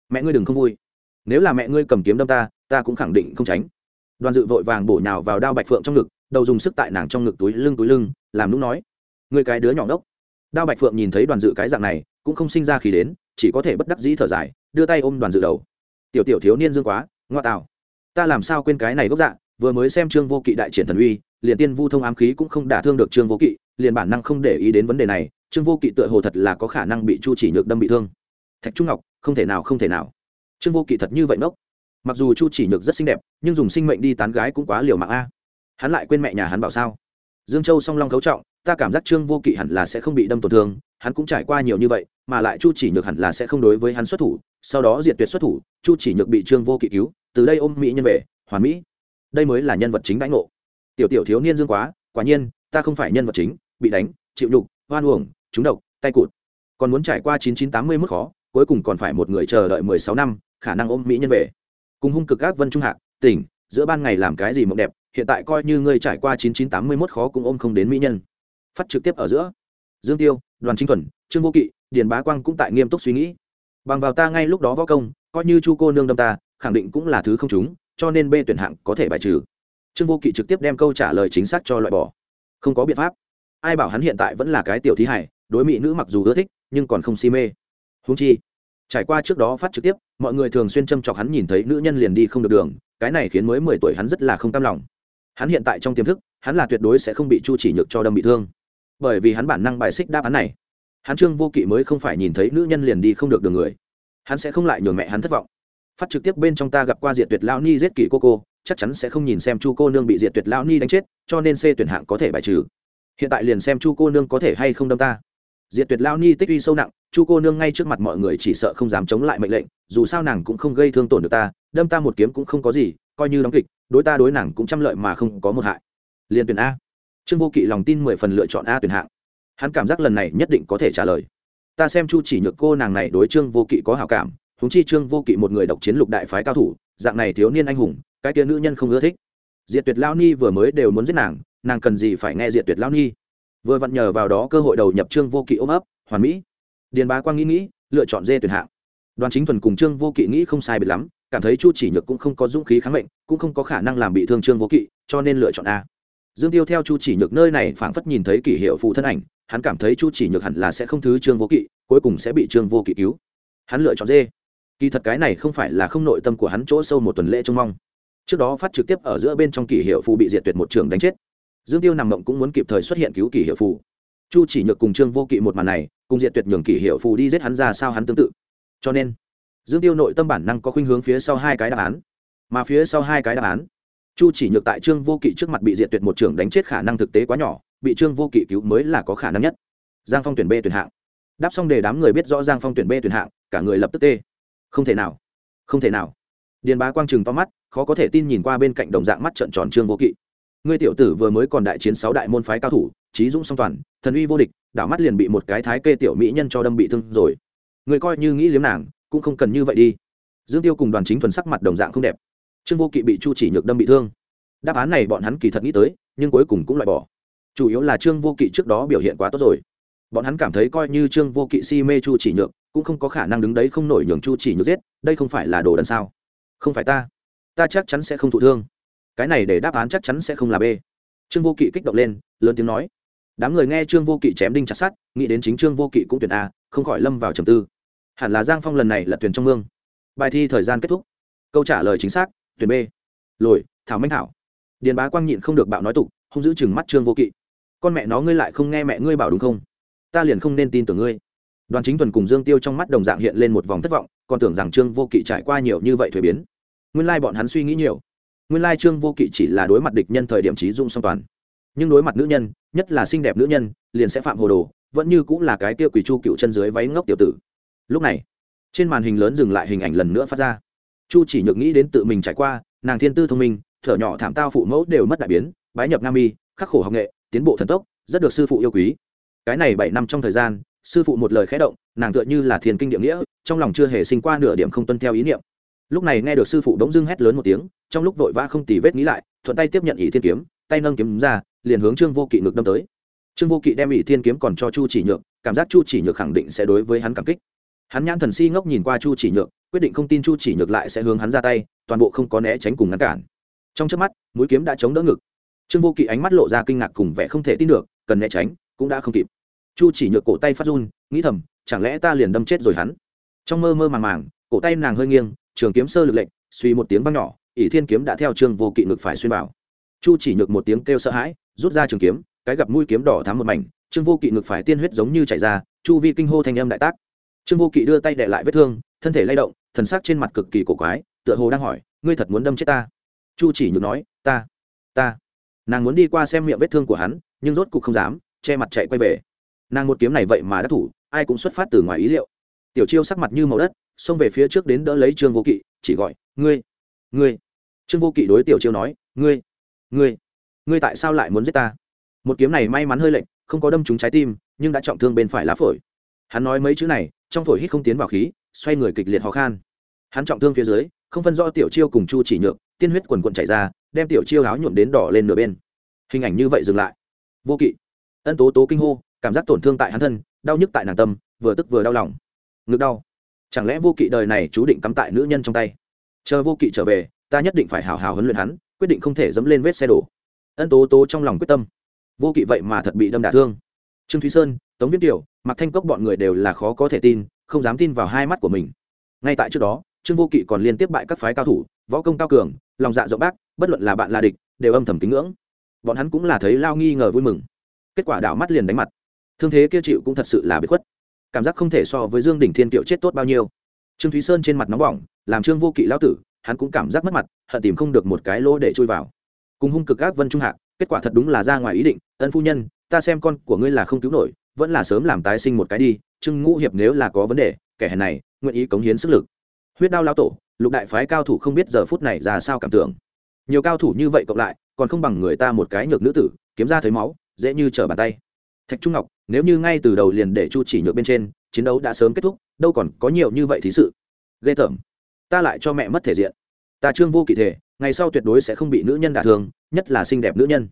Mẹ ngươi đừng không vui. Nếu là mẹ ngươi cầm kiếm đâm ta ta cũng khẳng định không tránh. Đoàn dự vội vàng bổ nhào vào đao bạch phượng trong ngực, đầu dùng sức tại nàng trong ngực túi lưng túi lưng, làm lúc nói, ngươi cái đứa nhỏ đốc đao bạch phượng nhìn thấy đoàn dự cái dạng này, cũng không sinh ra khí đến, chỉ có thể bất đắc dĩ thở dài, đưa tay ôm đoàn dự đầu. Tiểu tiểu thiếu niên dương quá, ngoa tạo ta làm sao quên cái này gốc dạ vừa mới xem trương vô kỵ đại triển thần uy, liền tiên vu thông ám khí cũng không đả thương được trương vô kỵ, liền bản năng không để ý đến vấn đề này, trương vô kỵ tựa hồ thật là có khả năng bị chu chỉ nhược đâm bị thương. Thạch trung ngọc, không thể nào, không thể nào. Trương vô kỵ thật như vậy ngốc. Mặc dù chu chỉ nhược rất xinh đẹp, nhưng dùng sinh mệnh đi tán gái cũng quá liều mạng a. Hắn lại quên mẹ nhà hắn bảo sao? Dương châu song long cấu trọng ta cảm giác trương vô kỵ hẳn là sẽ không bị đâm tổn thương, hắn cũng trải qua nhiều như vậy, mà lại chu chỉ nhược hẳn là sẽ không đối với hắn xuất thủ, sau đó diệt tuyệt xuất thủ, chu chỉ nhược bị trương vô kỵ cứu, từ đây ôm mỹ nhân về, hoàn mỹ. Đây mới là nhân vật chính đãi ngộ. Tiểu tiểu thiếu niên dương quá, quả nhiên, ta không phải nhân vật chính, bị đánh, chịu nhục hoan uổng, trúng độc, tay cụt. Còn muốn trải qua chín chín tám mươi mức khó, cuối cùng còn phải một người chờ đợi mười sáu năm, khả năng ôm mỹ nhân về. Cùng hung cực các vân trung hạ tỉnh, giữa ban ngày làm cái gì mộng đẹp, hiện tại coi như ngươi trải qua chín chín tám mươi mốt khó cũng ôm không đến mỹ nhân phát trực tiếp ở giữa. Dương tiêu, đoàn chính thuần, trương vô kỵ, điền bá quang cũng tại nghiêm túc suy nghĩ. Bằng vào ta ngay lúc đó võ công, coi như chu cô nương đâm ta, khẳng định cũng là thứ không chúng cho nên b tuyển hạng có thể bài trừ. Trương vô kỵ trực tiếp đem câu trả lời chính xác cho loại bỏ. Không có biện pháp. Ai bảo hắn hiện tại vẫn là cái tiểu thí hải đối mỹ nữ mặc dù ưa thích, nhưng còn không si mê. Húng chi, trải qua trước đó phát trực tiếp, mọi người thường xuyên châm chọc hắn nhìn thấy nữ nhân liền đi không được đường, cái này khiến mới mười tuổi hắn rất là không tam lòng. Hắn hiện tại trong tiềm thức, hắn là tuyệt đối sẽ không bị chu chỉ nhược cho đâm bị thương bởi vì hắn bản năng bài xích đáp án này. Hắn trương vô kỵ mới không phải nhìn thấy nữ nhân liền đi không được đường người. Hắn sẽ không lại nhường mẹ hắn thất vọng. Phát trực tiếp bên trong ta gặp qua diệt tuyệt lao ni giết kỷ cô cô, chắc chắn sẽ không nhìn xem chu cô nương bị diệt tuyệt lao ni đánh chết, cho nên c tuyển hạng có thể bài trừ. Hiện tại liền xem chu cô nương có thể hay không đâm ta. Diệt tuyệt lao ni tích uy sâu nặng, chu cô nương ngay trước mặt mọi người chỉ sợ không dám chống lại mệnh lệnh, dù sao nàng cũng không gây thương tổn được ta, đâm ta một kiếm cũng không có gì, coi như đóng kịch, đối ta đối nàng cũng trăm lợi mà không có một hại. Liền tuyển a trương vô kỵ lòng tin mười phần lựa chọn a tuyển hạng. Hắn cảm giác lần này nhất định có thể trả lời. Ta xem chu chỉ nhược cô nàng này đối trương vô kỵ có hảo cảm húng chi trương vô kỵ một người độc chiến lục đại phái cao thủ, dạng này thiếu niên anh hùng, cái tia nữ nhân không ưa thích. Diệt tuyệt lao ni vừa mới đều muốn giết nàng nàng cần gì phải nghe diệt tuyệt lao ni? Vừa vặn nhờ vào đó cơ hội đầu nhập trương vô kỵ ôm ấp, hoàn mỹ. Điền bá quang nghĩ nghĩ, lựa chọn dê tuyển hạng. Đoàn chính thuần cùng trương vô kỵ nghĩ không sai biệt lắm, cảm thấy chu chỉ nhược cũng không có dũng khí kháng mệnh, cũng không có khả năng làm bị thương trương vô kỵ, cho nên lựa chọn a dương tiêu theo chu chỉ nhược nơi này phảng phất nhìn thấy kỷ hiệu phụ thân ảnh, hắn cảm thấy chu chỉ nhược hẳn là sẽ không thứ trương vô kỵ, cuối cùng sẽ bị trương vô kỵ cứu. Hắn lựa chọn dê. Kỳ thật cái này không phải là không nội tâm của hắn chỗ sâu một tuần lễ trông mong. Trước đó phát trực tiếp ở giữa bên trong kỷ hiệu phù bị diệt tuyệt một trường đánh chết. Dương tiêu nằm mộng cũng muốn kịp thời xuất hiện cứu kỷ hiệu phù chu chỉ nhược cùng trương vô kỵ một màn này, cùng diệt tuyệt nhường kỷ hiệu phù đi giết hắn ra sao hắn tương tự. Cho nên, dương tiêu nội tâm bản năng có khuynh hướng phía sau hai cái đáp án. Mà phía sau hai cái đáp án chu chỉ nhược tại trương vô kỵ trước mặt bị diệt tuyệt một trưởng đánh chết khả năng thực tế quá nhỏ, bị trương vô kỵ cứu mới là có khả năng nhất. Giang phong tuyển b tuyển hạng. Đáp xong để đám người biết rõ giang phong tuyển b tuyển hạng, cả người lập tức tê. Không thể nào, không thể nào. Điền bá quang trừng to mắt, khó có thể tin nhìn qua bên cạnh đồng dạng mắt trợn tròn trương vô kỵ. Ngươi tiểu tử vừa mới còn đại chiến sáu đại môn phái cao thủ, trí dũng song toàn, thần uy vô địch, đảo mắt liền bị một cái thái kê tiểu mỹ nhân cho đâm bị thương rồi. Người coi như nghĩ liếm nàng, cũng không cần như vậy đi. Dương tiêu cùng đoàn chính thuần sắc mặt đồng dạng không đẹp trương vô kỵ bị chu chỉ nhược đâm bị thương. Đáp án này bọn hắn kỳ thật nghĩ tới, nhưng cuối cùng cũng loại bỏ. Chủ yếu là trương vô kỵ trước đó biểu hiện quá tốt rồi. Bọn hắn cảm thấy coi như trương vô kỵ si mê chu chỉ nhược, cũng không có khả năng đứng đấy không nổi nhường chu chỉ nhược giết, đây không phải là đồ đần sao? Không phải ta. Ta chắc chắn sẽ không thụ thương. Cái này để đáp án chắc chắn sẽ không là b. Trương vô kỵ kích động lên, lớn tiếng nói. Đám người nghe trương vô kỵ chém đinh chặt sát nghĩ đến chính trương vô kỵ cũng tuyển a, không khỏi lâm vào trầm tư. Hẳn là giang phong lần này là tuyển trong mương. Bài thi thời gian kết thúc. Câu trả lời chính xác tuyển b. Lồi, thảo minh thảo. Điền bá quang nhịn không được bạo nói tục không giữ chừng mắt trương vô kỵ. Con mẹ nó ngươi lại không nghe mẹ ngươi bảo đúng không? Ta liền không nên tin tưởng ngươi. Đoàn chính thuần cùng dương tiêu trong mắt đồng dạng hiện lên một vòng thất vọng, còn tưởng rằng trương vô kỵ trải qua nhiều như vậy thuế biến. Nguyên lai bọn hắn suy nghĩ nhiều. Nguyên lai trương vô kỵ chỉ là đối mặt địch nhân thời điểm trí dung song toàn. Nhưng đối mặt nữ nhân, nhất là xinh đẹp nữ nhân, liền sẽ phạm hồ đồ, vẫn như cũng là cái tiêu quỷ chu cựu chân dưới váy ngốc tiểu tử. Lúc này, trên màn hình lớn dừng lại hình ảnh lần nữa phát ra chu chỉ nhược nghĩ đến tự mình trải qua, nàng thiên tư thông minh, thở nhỏ thảm tao phụ mẫu đều mất đại biến, bái nhập nam mi, khắc khổ học nghệ, tiến bộ thần tốc, rất được sư phụ yêu quý. Cái này bảy năm trong thời gian, sư phụ một lời khẽ động, nàng tựa như là thiền kinh địa nghĩa, trong lòng chưa hề sinh qua nửa điểm không tuân theo ý niệm. Lúc này nghe được sư phụ bỗng dưng hét lớn một tiếng, trong lúc vội vã không tì vết nghĩ lại, thuận tay tiếp nhận ỷ thiên kiếm, tay nâng kiếm ra, liền hướng trương vô kỵ ngực đâm tới. Trương vô kỵ đem ỷ thiên kiếm còn cho chu chỉ nhược, cảm giác chu chỉ nhược khẳng định sẽ đối với hắn cảm kích. Hắn nhãn thần si ngốc nhìn qua chu chỉ nhược quyết định không tin chu chỉ nhược lại sẽ hướng hắn ra tay, toàn bộ không có né tránh cùng ngăn cản. Trong trước mắt, mũi kiếm đã chống đỡ ngực. Trương vô kỵ ánh mắt lộ ra kinh ngạc cùng vẻ không thể tin được, cần né tránh cũng đã không kịp. Chu chỉ nhược cổ tay phát run, nghĩ thầm, chẳng lẽ ta liền đâm chết rồi hắn? Trong mơ mơ màng màng, cổ tay nàng hơi nghiêng, trường kiếm sơ lực lệnh, suy một tiếng văng nhỏ, ỷ thiên kiếm đã theo trương vô kỵ ngực phải xuyên vào. Chu chỉ nhược một tiếng kêu sợ hãi, rút ra trường kiếm, cái gặp mũi kiếm đỏ thắm một mảnh, trương vô kỵ ngực phải tiên huyết giống như chảy ra, chu vi kinh hô thanh âm đại tác. Trương vô kỵ đưa tay đệ lại vết thương, thân thể lay động thần sắc trên mặt cực kỳ cổ quái, tựa hồ đang hỏi, ngươi thật muốn đâm chết ta? Chu chỉ nhược nói, ta ta. Nàng muốn đi qua xem miệng vết thương của hắn, nhưng rốt cục không dám, che mặt chạy quay về. Nàng một kiếm này vậy mà đã thủ, ai cũng xuất phát từ ngoài ý liệu. Tiểu chiêu sắc mặt như màu đất, xông về phía trước đến đỡ lấy trương vô kỵ, chỉ gọi, ngươi ngươi. Trương vô kỵ đối tiểu chiêu nói, ngươi ngươi ngươi tại sao lại muốn giết ta? Một kiếm này may mắn hơi lệnh không có đâm trúng trái tim, nhưng đã trọng thương bên phải lá phổi. Hắn nói mấy chữ này, trong phổi hít không tiến vào khí xoay người kịch liệt ho khan. Hắn trọng thương phía dưới, không phân rõ tiểu chiêu cùng chu chỉ nhược, tiên huyết quần quần chảy ra, đem tiểu chiêu áo nhuộm đến đỏ lên nửa bên. Hình ảnh như vậy dừng lại. Vô kỵ. Ân tố tố kinh hô, cảm giác tổn thương tại hắn thân, đau nhức tại nàng tâm, vừa tức vừa đau lòng. Ngực đau. Chẳng lẽ vô kỵ đời này chú định cắm tại nữ nhân trong tay? Chờ vô kỵ trở về, ta nhất định phải hào hào huấn luyện hắn, quyết định không thể dẫm lên vết xe đổ. Ân tố tố trong lòng quyết tâm. Vô kỵ vậy mà thật bị đâm đả thương. Trương thúy sơn, tống viết tiểu mặc thanh cốc bọn người đều là khó có thể tin không dám tin vào hai mắt của mình. Ngay tại trước đó, trương vô kỵ còn liên tiếp bại các phái cao thủ, võ công cao cường, lòng dạ rộng bác, bất luận là bạn là địch, đều âm thầm kính ngưỡng. Bọn hắn cũng là thấy lao nghi ngờ vui mừng. Kết quả đảo mắt liền đánh mặt. Thương thế kia chịu cũng thật sự là bị khuất. Cảm giác không thể so với dương đỉnh thiên kiệu chết tốt bao nhiêu. Trương thúy sơn trên mặt nóng bỏng, làm trương vô kỵ lao tử, hắn cũng cảm giác mất mặt, hận tìm không được một cái lỗ để chui vào. Cùng hung cực ác vân trung hạ kết quả thật đúng là ra ngoài ý định, ân phu nhân, ta xem con của ngươi là không cứu nổi, vẫn là sớm làm tái sinh một cái đi trương ngũ hiệp nếu là có vấn đề, kẻ hèn này, nguyện ý cống hiến sức lực. Huyết đao lao tổ, lục đại phái cao thủ không biết giờ phút này ra sao cảm tưởng. Nhiều cao thủ như vậy cộng lại, còn không bằng người ta một cái nhược nữ tử, kiếm ra thấy máu, dễ như trở bàn tay. Thạch trung ngọc, nếu như ngay từ đầu liền để chu chỉ nhược bên trên, chiến đấu đã sớm kết thúc, đâu còn có nhiều như vậy thí sự. Ghê tởm. Ta lại cho mẹ mất thể diện. Ta trương vô kỵ thể, ngày sau tuyệt đối sẽ không bị nữ nhân đả thương, nhất là xinh đẹp nữ nhân.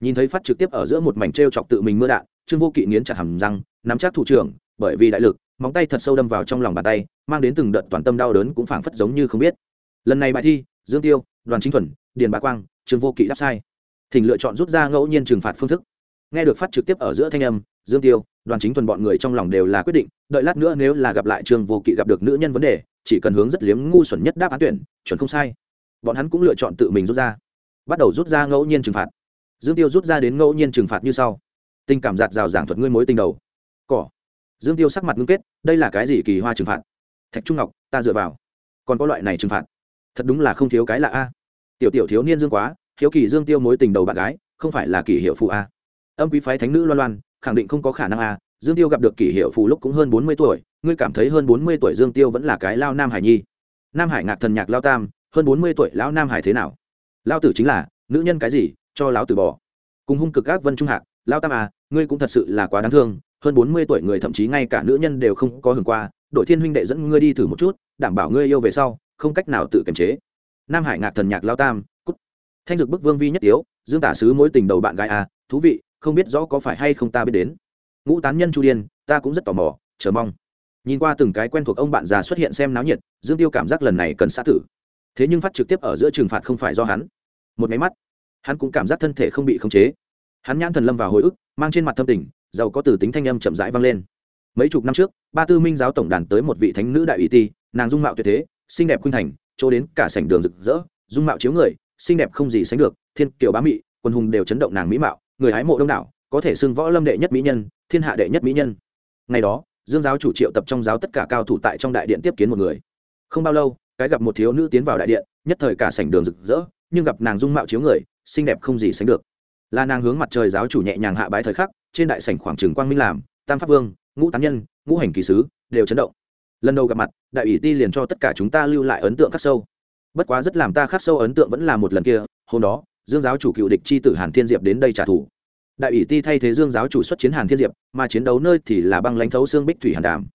Nhìn thấy phát trực tiếp ở giữa một mảnh t r e o chọc tự mình mưa đạn, trương vô kỵ nghiến chặt hầm răng, nắm chắc thủ trưởng bởi vì đại lực, móng tay thật sâu đâm vào trong lòng bàn tay, mang đến từng đợt toàn tâm đau đớn cũng phảng phất giống như không biết. Lần này bài thi, dương tiêu, đoàn chính thuần, điền bá quang trương vô kỵ đáp sai. Thỉnh lựa chọn rút ra ngẫu nhiên trừng phạt phương thức. Nghe được phát trực tiếp ở giữa thanh âm, dương tiêu, đoàn chính thuần bọn người trong lòng đều là quyết định, đợi lát nữa nếu là gặp lại trương vô kỵ gặp được nữ nhân vấn đề, chỉ cần hướng rất liếm ngu xuẩn nhất đáp án tuyển, chuẩn không sai. Bọn hắn cũng lựa chọn tự mình rút ra. Bắt đầu rút ra ngẫu nhiên trừng phạt. Dương tiêu rút ra đến ngẫu nhiên trừng phạt như sau. Tình cảm giạt rào giảng thuật ngươi mối tình đầu. Cỏ dương tiêu sắc mặt ngưng kết, đây là cái gì kỳ hoa trừng phạt? Thạch trung ngọc, ta dựa vào. Còn có loại này trừng phạt? Thật đúng là không thiếu cái là a. Tiểu tiểu thiếu niên dương quá, hiếu kỳ dương tiêu mối tình đầu bạn gái, không phải là kỳ hiệu phụ a. Âm quý phái thánh nữ loan loan, khẳng định không có khả năng a. Dương tiêu gặp được kỷ hiệu phụ lúc cũng hơn bốn mươi tuổi, ngươi cảm thấy hơn bốn mươi tuổi dương tiêu vẫn là cái lao nam hải nhi. Nam hải ngạc thần nhạc lao tam, hơn bốn mươi tuổi lão nam hải thế nào? Lao tử chính là, nữ nhân cái gì, cho lão tử bỏ. Cùng hung cực các vân trung hạc, lao tam à ngươi cũng thật sự là quá đáng thương hơn bốn mươi tuổi người thậm chí ngay cả nữ nhân đều không có hưởng qua, đội thiên huynh đệ dẫn ngươi đi thử một chút, đảm bảo ngươi yêu về sau, không cách nào tự kiềm chế. Nam hải ngạc thần nhạc lao tam, cút. Thanh dực bức vương vi nhất tiếu, dương tả sứ mối tình đầu bạn gái à thú vị, không biết rõ có phải hay không ta biết đến. Ngũ tán nhân chu điên, ta cũng rất tò mò, chờ mong. Nhìn qua từng cái quen thuộc ông bạn già xuất hiện xem náo nhiệt, dương tiêu cảm giác lần này cần xã tử. Thế nhưng phát trực tiếp ở giữa trừng phạt không phải do hắn. Một máy mắt, hắn cũng cảm giác thân thể không bị khống chế. Hắn nhãn thần lâm vào hồi ức, mang trên mặt thâm tình giàu có từ tính thanh âm chậm rãi vang lên. Mấy chục năm trước, ba tư minh giáo tổng đàn tới một vị thánh nữ đại ủy ti, nàng dung mạo tuyệt thế, xinh đẹp khuynh thành, chỗ đến cả sảnh đường rực rỡ, dung mạo chiếu người, xinh đẹp không gì sánh được, thiên kiều bá mị quân hùng đều chấn động nàng mỹ mạo, người hái mộ đông đảo, có thể xưng võ lâm đệ nhất mỹ nhân, thiên hạ đệ nhất mỹ nhân. Ngày đó, dương giáo chủ triệu tập trong giáo tất cả cao thủ tại trong đại điện tiếp kiến một người. Không bao lâu, cái gặp một thiếu nữ tiến vào đại điện, nhất thời cả sảnh đường rực rỡ, nhưng gặp nàng dung mạo chiếu người, xinh đẹp không gì sánh được. Là nàng hướng mặt trời giáo chủ nhẹ nhàng hạ bái thời khắc trên đại sảnh khoảng trường quang minh làm, tam pháp vương, ngũ tán nhân, ngũ hành kỳ sứ, đều chấn động. Lần đầu gặp mặt, đại ủy ti liền cho tất cả chúng ta lưu lại ấn tượng khắc sâu. Bất quá rất làm ta khắc sâu ấn tượng vẫn là một lần kia, hôm đó, dương giáo chủ cựu địch c h i tử hàn thiên diệp đến đây trả thù. Đại ủy ti thay thế dương giáo chủ xuất chiến hàn thiên diệp, mà chiến đấu nơi thì là băng lãnh thấu xương bích thủy hàn đàm.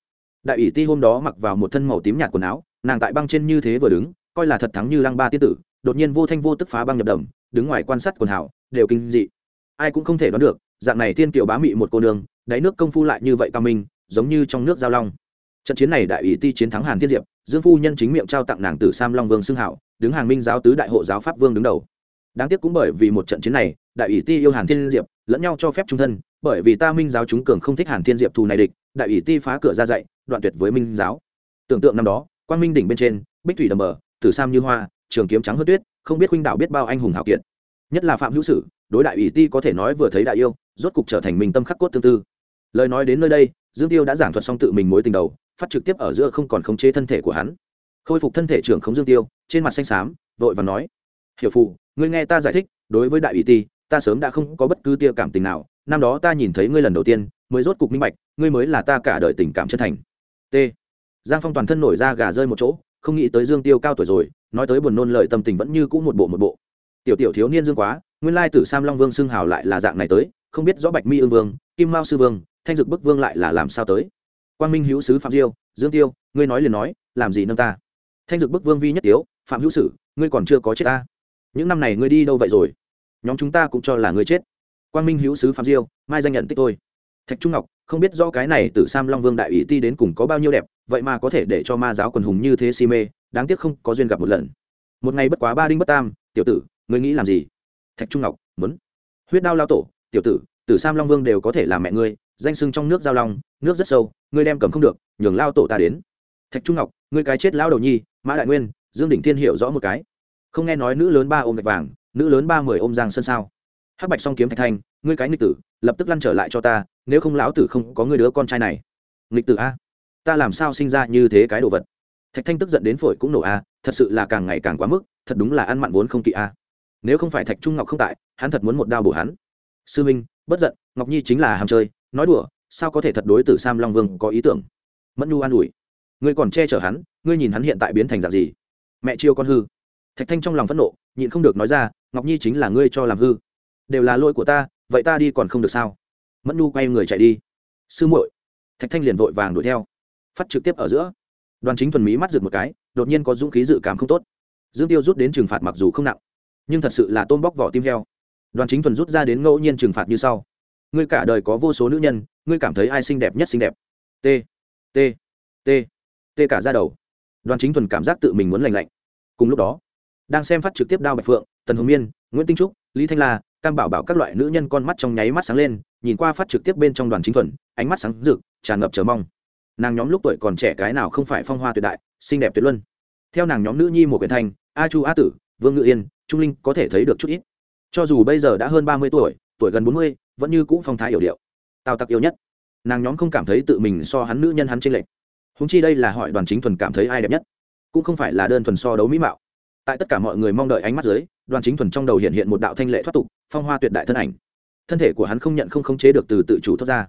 Đại ủy ti hôm đó mặc vào một thân màu tím nhạt quần áo, nàng tại băng trên như thế vừa đứng, coi là thật thắng như lăng ba tiên tử, đột nhiên vô thanh vô tức phá băng nhập đầm, đứng ngoài quan sát quần hảo đều kinh dị ai cũng không thể đoán được, dạng này tiên kiều bá mị một cô nương, đáy nước công phu lại như vậy cao minh, giống như trong nước giao long. Trận chiến này đại ủy ti chiến thắng hàn thiên diệp, dương phu nhân chính miệng trao tặng nàng tử sam long vương xưng hảo, đứng hàng minh giáo tứ đại hộ giáo pháp vương đứng đầu. Đáng tiếc cũng bởi vì một trận chiến này, đại ủy ti yêu hàn thiên diệp, lẫn nhau cho phép trung thân, bởi vì ta minh giáo chúng cường không thích hàn thiên diệp thù này địch, đại ủy ti phá cửa ra dậy đoạn tuyệt với minh giáo. Tưởng tượng năm đó, quang minh đỉnh bên trên, bích thủy đầm bờ, tử sam như hoa, trường kiếm trắng hơn tuyết, không biết huynh đạo biết bao anh hùng hào kiệt nhất là phạm hữu sử, đối đại ủy ti có thể nói vừa thấy đại yêu, rốt cục trở thành mình tâm khắc cốt tương tư. Lời nói đến nơi đây, dương tiêu đã giảng thuật xong tự mình mối tình đầu, phát trực tiếp ở giữa không còn khống chế thân thể của hắn. Khôi phục thân thể trưởng khống dương tiêu, trên mặt xanh xám, vội và nói, hiểu phụ ngươi nghe ta giải thích, đối với đại ủy ti, ta sớm đã không có bất cứ tia cảm tình nào, năm đó ta nhìn thấy ngươi lần đầu tiên, mới rốt cục minh bạch, ngươi mới là ta cả đời tình cảm chân thành. T. Giang phong toàn thân nổi ra gà rơi một chỗ, không nghĩ tới dương tiêu cao tuổi rồi, nói tới buồn nôn lời tâm tình vẫn như cũ một bộ một bộ tiểu tiểu thiếu niên dương quá, nguyên lai tử sam long vương xưng hào lại là dạng này tới, không biết rõ bạch mi ương vương, kim mao sư vương, thanh dực bức vương lại là làm sao tới. Quang minh hữu sứ phạm diêu, dương tiêu, ngươi nói liền nói, làm gì nâng ta? Thanh dực bức vương vi nhất tiếu, phạm hữu sử, ngươi còn chưa có chết ta. Những năm này ngươi đi đâu vậy rồi? Nhóm chúng ta cũng cho là ngươi chết. Quang minh hữu sứ phạm diêu, mai danh nhận tích tôi thạch trung ngọc, không biết rõ cái này từ sam long vương đại ủy ti đến cùng có bao nhiêu đẹp, vậy mà có thể để cho ma giáo quần hùng như thế si mê, đáng tiếc không có duyên gặp một lần. Một ngày bất quá ba đinh bất tam, tiểu tử ngươi nghĩ làm gì? Thạch trung ngọc, muốn. Huyết đao lao tổ, tiểu tử tử sam long vương đều có thể làm mẹ ngươi, danh sưng trong nước giao long, nước rất sâu, ngươi đem cầm không được, nhường lao tổ ta đến. Thạch trung ngọc, ngươi cái chết lao đầu nhi, mã đại nguyên, dương đỉnh thiên hiểu rõ một cái. Không nghe nói nữ lớn ba ôm gạch vàng, nữ lớn ba mười ôm giang sơn sao? Hắc bạch song kiếm thạch thanh ngươi cái nghịch tử, lập tức lăn trở lại cho ta, nếu không lão tử không có người đứa con trai này. Nghịch tử a? Ta làm sao sinh ra như thế cái đồ vật? Thạch thanh tức giận đến phổi cũng nổ a, thật sự là càng ngày càng quá mức, thật đúng là ăn mặn vốn không kỵ a nếu không phải thạch trung ngọc không tại, hắn thật muốn một đao bổ hắn. Sư minh, bất giận, ngọc nhi chính là ham chơi, nói đùa, sao có thể thật đối tử sam long vương có ý tưởng? Mẫn nhu an ủi, ngươi còn che chở hắn, ngươi nhìn hắn hiện tại biến thành dạng gì? Mẹ chiêu con hư. Thạch thanh trong lòng phẫn nộ, nhịn không được nói ra, ngọc nhi chính là ngươi cho làm hư. Đều là lỗi của ta, vậy ta đi còn không được sao? Mẫn nhu quay người chạy đi. Sư muội. Thạch thanh liền vội vàng đuổi theo. Phát trực tiếp ở giữa. Đoàn chính thuần mỹ mắt rực một cái, đột nhiên có dũng khí dự cảm không tốt. Dương tiêu rút đến trừng phạt mặc dù không nặng nhưng thật sự là tôm bóc vỏ tim heo. Đoàn chính thuần rút ra đến ngẫu nhiên trừng phạt như sau. Ngươi cả đời có vô số nữ nhân, ngươi cảm thấy ai xinh đẹp nhất xinh đẹp? T t t t cả ra đầu. Đoàn chính thuần cảm giác tự mình muốn lành lạnh. Cùng lúc đó, đang xem phát trực tiếp đao bạch phượng, tần hồng miên, nguyễn tinh trúc, lý thanh la, cam bảo bảo các loại nữ nhân con mắt trong nháy mắt sáng lên, nhìn qua phát trực tiếp bên trong đoàn chính thuần, ánh mắt sáng rực, tràn ngập chờ mong. Nàng nhóm lúc tuổi còn trẻ cái nào không phải phong hoa tuyệt đại, xinh đẹp tuyệt luân. Theo nàng nhóm nữ nhi một quyền thanh a chu a tử, vương ngự yên trung linh có thể thấy được chút ít. Cho dù bây giờ đã hơn ba mươi tuổi tuổi gần bốn mươi, vẫn như cũ phong thái hiểu điệu. Tào tặc yêu nhất. Nàng nhóm không cảm thấy tự mình so hắn nữ nhân hắn tranh lệch. Húng chi đây là hỏi đoàn chính thuần cảm thấy ai đẹp nhất. Cũng không phải là đơn thuần so đấu mỹ mạo. Tại tất cả mọi người mong đợi ánh mắt dưới, đoàn chính thuần trong đầu hiện hiện một đạo thanh lệ thoát tục, phong hoa tuyệt đại thân ảnh. Thân thể của hắn không nhận không khống chế được từ tự chủ thoát ra.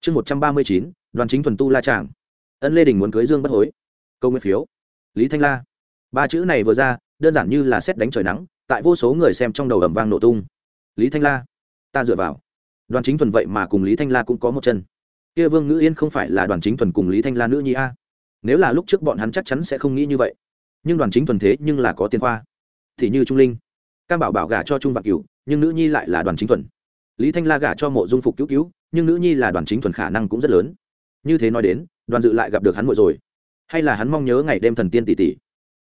Chương một trăm ba mươi chín, đoàn chính thuần tu la tràng ân lê đình muốn cưới dương bất hối. Câu nguyên phiếu. Lý thanh la. Ba chữ này vừa ra đơn giản như là xét đánh trời nắng, tại vô số người xem trong đầu ẩm vang nổ tung. Lý thanh la, ta dựa vào. Đoàn chính thuần vậy mà cùng lý thanh la cũng có một chân. Kia vương ngữ yên không phải là đoàn chính thuần cùng lý thanh la nữ nhi a? Nếu là lúc trước bọn hắn chắc chắn sẽ không nghĩ như vậy. Nhưng đoàn chính thuần thế nhưng là có tiền khoa. Thì như trung linh. Cam bảo bảo gả cho trung vạn cửu, nhưng nữ nhi lại là đoàn chính thuần. Lý thanh la gả cho mộ dung phục cứu cứu, nhưng nữ nhi là đoàn chính thuần khả năng cũng rất lớn. Như thế nói đến, đoàn dự lại gặp được hắn muội rồi. Hay là hắn mong nhớ ngày đêm thần tiên tỷ tỷ.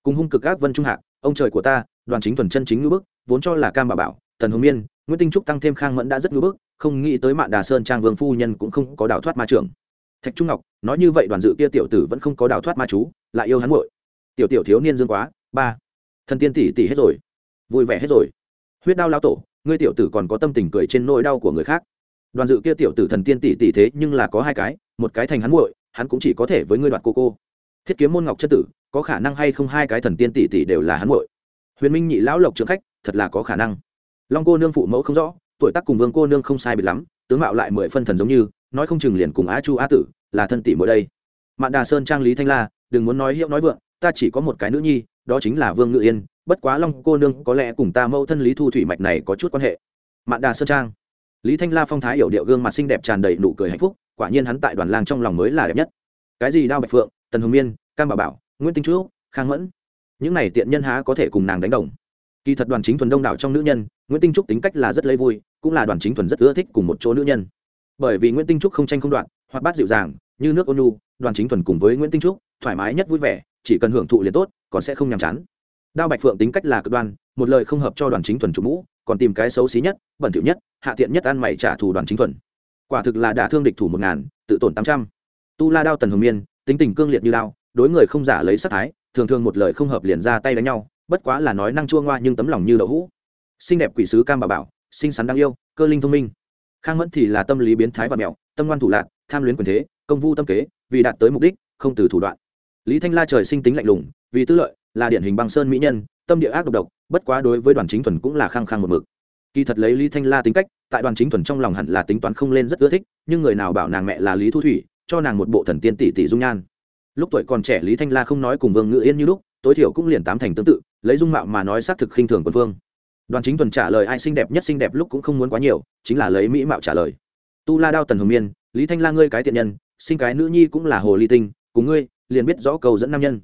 Cùng hung cực ác vân trung hạc ông trời của ta, đoàn chính thuần chân chính ngữ bức, vốn cho là cam bảo bảo, tần hồng miên, nguyễn tinh trúc tăng thêm khang mẫn đã rất ngữ bức, không nghĩ tới mạn đà sơn trang vương phu nhân cũng không có đào thoát ma trưởng thạch trung ngọc, nói như vậy đoàn dự kia tiểu tử vẫn không có đào thoát ma chú, lại yêu hắn vội tiểu tiểu thiếu niên dương quá, ba. Thần tiên tỷ tỷ hết rồi. Vui vẻ hết rồi. Huyết đau lao tổ, ngươi tiểu tử còn có tâm tình cười trên nỗi đau của người khác. Đoàn dự kia tiểu tử thần tiên tỷ tỷ thế nhưng là có hai cái, một cái thành hắn muội, hắn cũng chỉ có thể với ngươi đoạt cô cô. Thiết kiếm môn ngọc chất tử có khả năng hay không hai cái thần tiên tỷ tỷ đều là hắn muội. Huyền minh nhị lão lộc trưởng khách, thật là có khả năng. Long cô nương phụ mẫu không rõ, tuổi tác cùng vương cô nương không sai biệt lắm, tướng mạo lại mười phân thần giống như, nói không chừng liền cùng á chu á tử là thân tỷ mỗi đây. Mạn đà sơn trang lý thanh la, đừng muốn nói hiệu nói vượng, ta chỉ có một cái nữ nhi, đó chính là vương ngự yên, bất quá long cô nương có lẽ cùng ta mẫu thân lý thu thủy mạch này có chút quan hệ. Mạn đà sơn trang. Lý thanh la phong thái hiểu điệu gương mặt xinh đẹp tràn đầy nụ cười hạnh phúc, quả nhiên hắn tại đoàn lang trong lòng mới là đẹp nhất. Cái gì đao bạch phượng, tần hồng miên, cam bảo bảo nguyễn tinh trúc, khang mẫn. Những này tiện nhân há có thể cùng nàng đánh đồng. Kỳ thật đoàn chính thuần đông đảo trong nữ nhân nguyễn tinh trúc tính cách là rất lấy vui, cũng là đoàn chính thuần rất ưa thích cùng một chỗ nữ nhân. Bởi vì nguyễn tinh trúc không tranh không đoạn hoặc bát dịu dàng, như nước ôn nhu, đoàn chính thuần cùng với nguyễn tinh trúc, thoải mái nhất vui vẻ, chỉ cần hưởng thụ liền tốt, còn sẽ không nhàm chán. Đao bạch phượng tính cách là cực đoan, một lời không hợp cho đoàn chính thuần chủ mũ, còn tìm cái xấu xí nhất, bẩn thỉu nhất, hạ tiện nhất ăn mày trả thù đoàn chính thuần. Quả thực là đả thương địch thủ một ngàn, tự tổn tám trăm. Tu la đao tần hồng miên, tính tình cương liệt như đao đối người không giả lấy sát thái, thường thường một lời không hợp liền ra tay đánh nhau, bất quá là nói năng chua ngoa nhưng tấm lòng như đậu hũ. Xinh đẹp quỷ sứ cam bà bảo, xinh xắn đáng yêu, cơ linh thông minh. Khang mẫn thì là tâm lý biến thái và mẹo, tâm ngoan thủ lạc tham luyến quyền thế, công vu tâm kế, vì đạt tới mục đích, không từ thủ đoạn. Lý thanh la trời sinh tính lạnh lùng, vì tư lợi, là điển hình băng sơn mỹ nhân, tâm địa ác độc độc, bất quá đối với đoàn chính thuần cũng là khăng khăng một mực. Kỳ thật lấy lý thanh la tính cách, tại đoàn chính thuần trong lòng hẳn là tính toán không lên rất ưa thích, nhưng người nào bảo nàng mẹ là lý thu thủy, cho nàng một bộ thần tiên tỷ tỷ dung nhan lúc tuổi còn trẻ lý thanh la không nói cùng vương ngự yên như lúc, tối thiểu cũng liền tám thành tương tự, lấy dung mạo mà nói xác thực khinh thường quân vương. Đoàn chính thuần trả lời ai xinh đẹp nhất xinh đẹp lúc cũng không muốn quá nhiều, chính là lấy mỹ mạo trả lời. Tu la đao tần hồng miên, lý thanh la ngươi cái tiện nhân sinh cái nữ nhi cũng là hồ ly tinh, cùng ngươi, liền biết rõ cầu dẫn nam nhân.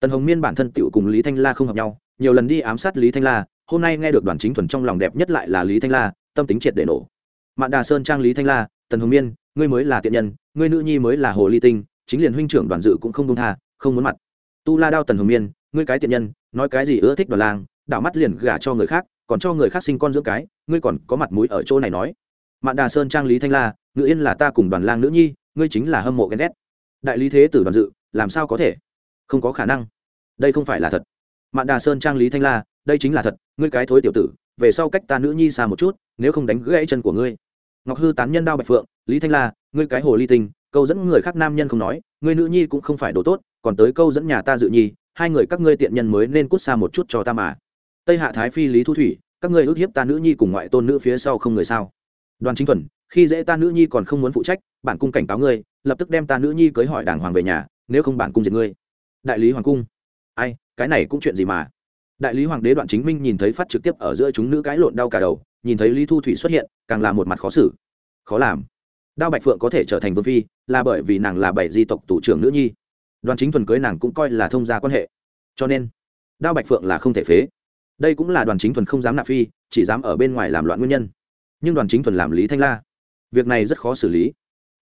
Tần hồng miên bản thân tựu cùng lý thanh la không hợp nhau, nhiều lần đi ám sát lý thanh la, hôm nay nghe được đoàn chính thuần trong lòng đẹp nhất lại là lý thanh la, tâm tính triệt để nổ. Mạn đà sơn trang lý thanh la, tần hồng miên, ngươi mới là tiện nhân, ngươi nữ nhi mới là hồ ly tinh chính liền huynh trưởng đoàn dự cũng không đông tha, không muốn mặt. Tu la đao tần hồng miên, ngươi cái tiện nhân, nói cái gì ưa thích đoàn lang đảo mắt liền gả cho người khác, còn cho người khác sinh con dưỡng cái, ngươi còn có mặt mũi ở chỗ này nói. Mạn đà sơn trang lý thanh la, ngự yên là ta cùng đoàn lang nữ nhi, ngươi chính là hâm mộ ghen ghét. Đại lý thế tử đoàn dự, làm sao có thể? Không có khả năng. Đây không phải là thật. Mạn đà sơn trang lý thanh la, đây chính là thật, ngươi cái thối tiểu tử, về sau cách ta nữ nhi xa một chút, nếu không đánh gãy chân của ngươi. Ngọc hư tán nhân đao bạch phượng, lý thanh la, ngươi cái hồ ly tinh câu dẫn người khác nam nhân không nói, người nữ nhi cũng không phải đồ tốt, còn tới câu dẫn nhà ta dự nhi, hai người các ngươi tiện nhân mới nên cút xa một chút cho ta mà. Tây hạ thái phi lý thu thủy, các ngươi ước hiếp ta nữ nhi cùng ngoại tôn nữ phía sau không người sao? Đoàn chính thuần, khi dễ ta nữ nhi còn không muốn phụ trách, bản cung cảnh cáo ngươi, lập tức đem ta nữ nhi cưới hỏi đàng hoàng về nhà, nếu không bản cung diệt ngươi. Đại lý hoàng cung. Ai, cái này cũng chuyện gì mà? Đại lý hoàng đế đoạn chính minh nhìn thấy phát trực tiếp ở giữa chúng nữ cãi lộn đau cả đầu, nhìn thấy lý thu thủy xuất hiện, càng là một mặt khó xử. Khó làm đao bạch phượng có thể trở thành vương phi, là bởi vì nàng là bảy di tộc thủ trưởng nữ nhi. Đoàn chính thuần cưới nàng cũng coi là thông gia quan hệ. Cho nên, đao bạch phượng là không thể phế. Đây cũng là đoàn chính thuần không dám nạp phi, chỉ dám ở bên ngoài làm loạn nguyên nhân. Nhưng đoàn chính thuần làm lý thanh la. Việc này rất khó xử lý.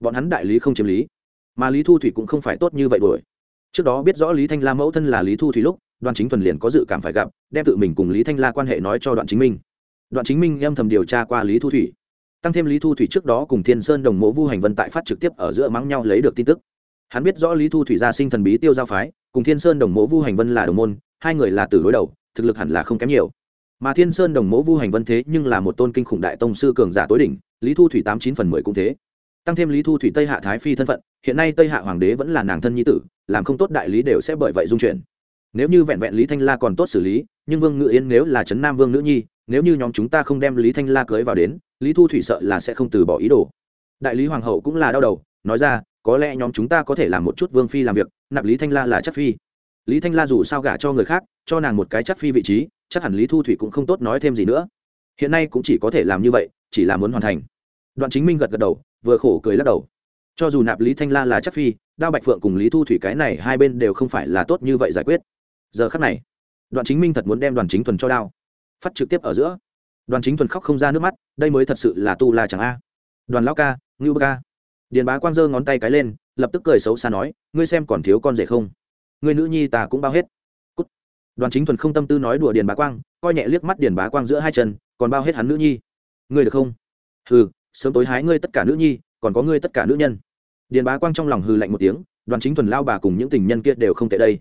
Bọn hắn đại lý không chiếm lý. Mà lý thu thủy cũng không phải tốt như vậy đuổi. Trước đó biết rõ lý thanh la mẫu thân là lý thu thủy lúc, đoàn chính thuần liền có dự cảm phải gặp, đem tự mình cùng lý thanh la quan hệ nói cho Đoàn chính minh. Đoàn chính minh âm thầm điều tra qua lý thu thủy tăng thêm lý thu thủy trước đó cùng thiên sơn đồng mộ vu hành vân tại phát trực tiếp ở giữa mắng nhau lấy được tin tức. Hắn biết rõ lý thu thủy gia sinh thần bí tiêu giao phái, cùng thiên sơn đồng mộ vu hành vân là đồng môn, hai người là tử đối đầu, thực lực hẳn là không kém nhiều. Mà thiên sơn đồng mộ vu hành vân thế nhưng là một tôn kinh khủng đại tông sư cường giả tối đỉnh, lý thu thủy tám chín phần mười cũng thế. Tăng thêm lý thu thủy tây hạ thái phi thân phận, hiện nay tây hạ hoàng đế vẫn là nàng thân nhi tử, làm không tốt đại lý đều sẽ bởi vậy dung chuyển. Nếu như vẹn vẹn lý thanh la còn tốt xử lý, nhưng vương ngự yên nếu là trấn nam vương nữ nhi, nếu như nhóm chúng ta không đem lý thanh la cưới vào đến lý thu thủy sợ là sẽ không từ bỏ ý đồ. Đại lý hoàng hậu cũng là đau đầu, nói ra, có lẽ nhóm chúng ta có thể làm một chút vương phi làm việc, nạp lý thanh la là chắc phi. Lý thanh la dù sao gả cho người khác, cho nàng một cái chắc phi vị trí, chắc hẳn lý thu thủy cũng không tốt nói thêm gì nữa. Hiện nay cũng chỉ có thể làm như vậy, chỉ là muốn hoàn thành. Đoạn chính minh gật gật đầu, vừa khổ cười lắc đầu. Cho dù nạp lý thanh la là chắc phi, đao bạch phượng cùng lý thu thủy cái này hai bên đều không phải là tốt như vậy giải quyết. Giờ khắc này, đoạn chính minh thật muốn đem đoàn chính thuần cho đao. Phát trực tiếp ở giữa đoàn chính thuần khóc không ra nước mắt, đây mới thật sự là tu la chẳng a. Đoàn lão ca, ngưu bơ ca. Điền bá quang giơ ngón tay cái lên, lập tức cười xấu xa nói, ngươi xem còn thiếu con rể không? Ngươi nữ nhi ta cũng bao hết. Cút. đoàn chính thuần không tâm tư nói đùa điền bá quang, coi nhẹ liếc mắt điền bá quang giữa hai chân, còn bao hết hắn nữ nhi. Ngươi được không? Hừ, sớm tối hái ngươi tất cả nữ nhi, còn có ngươi tất cả nữ nhân. Điền bá quang trong lòng hừ lạnh một tiếng, đoàn chính thuần lao bà cùng những tình nhân kia đều không tệ đây.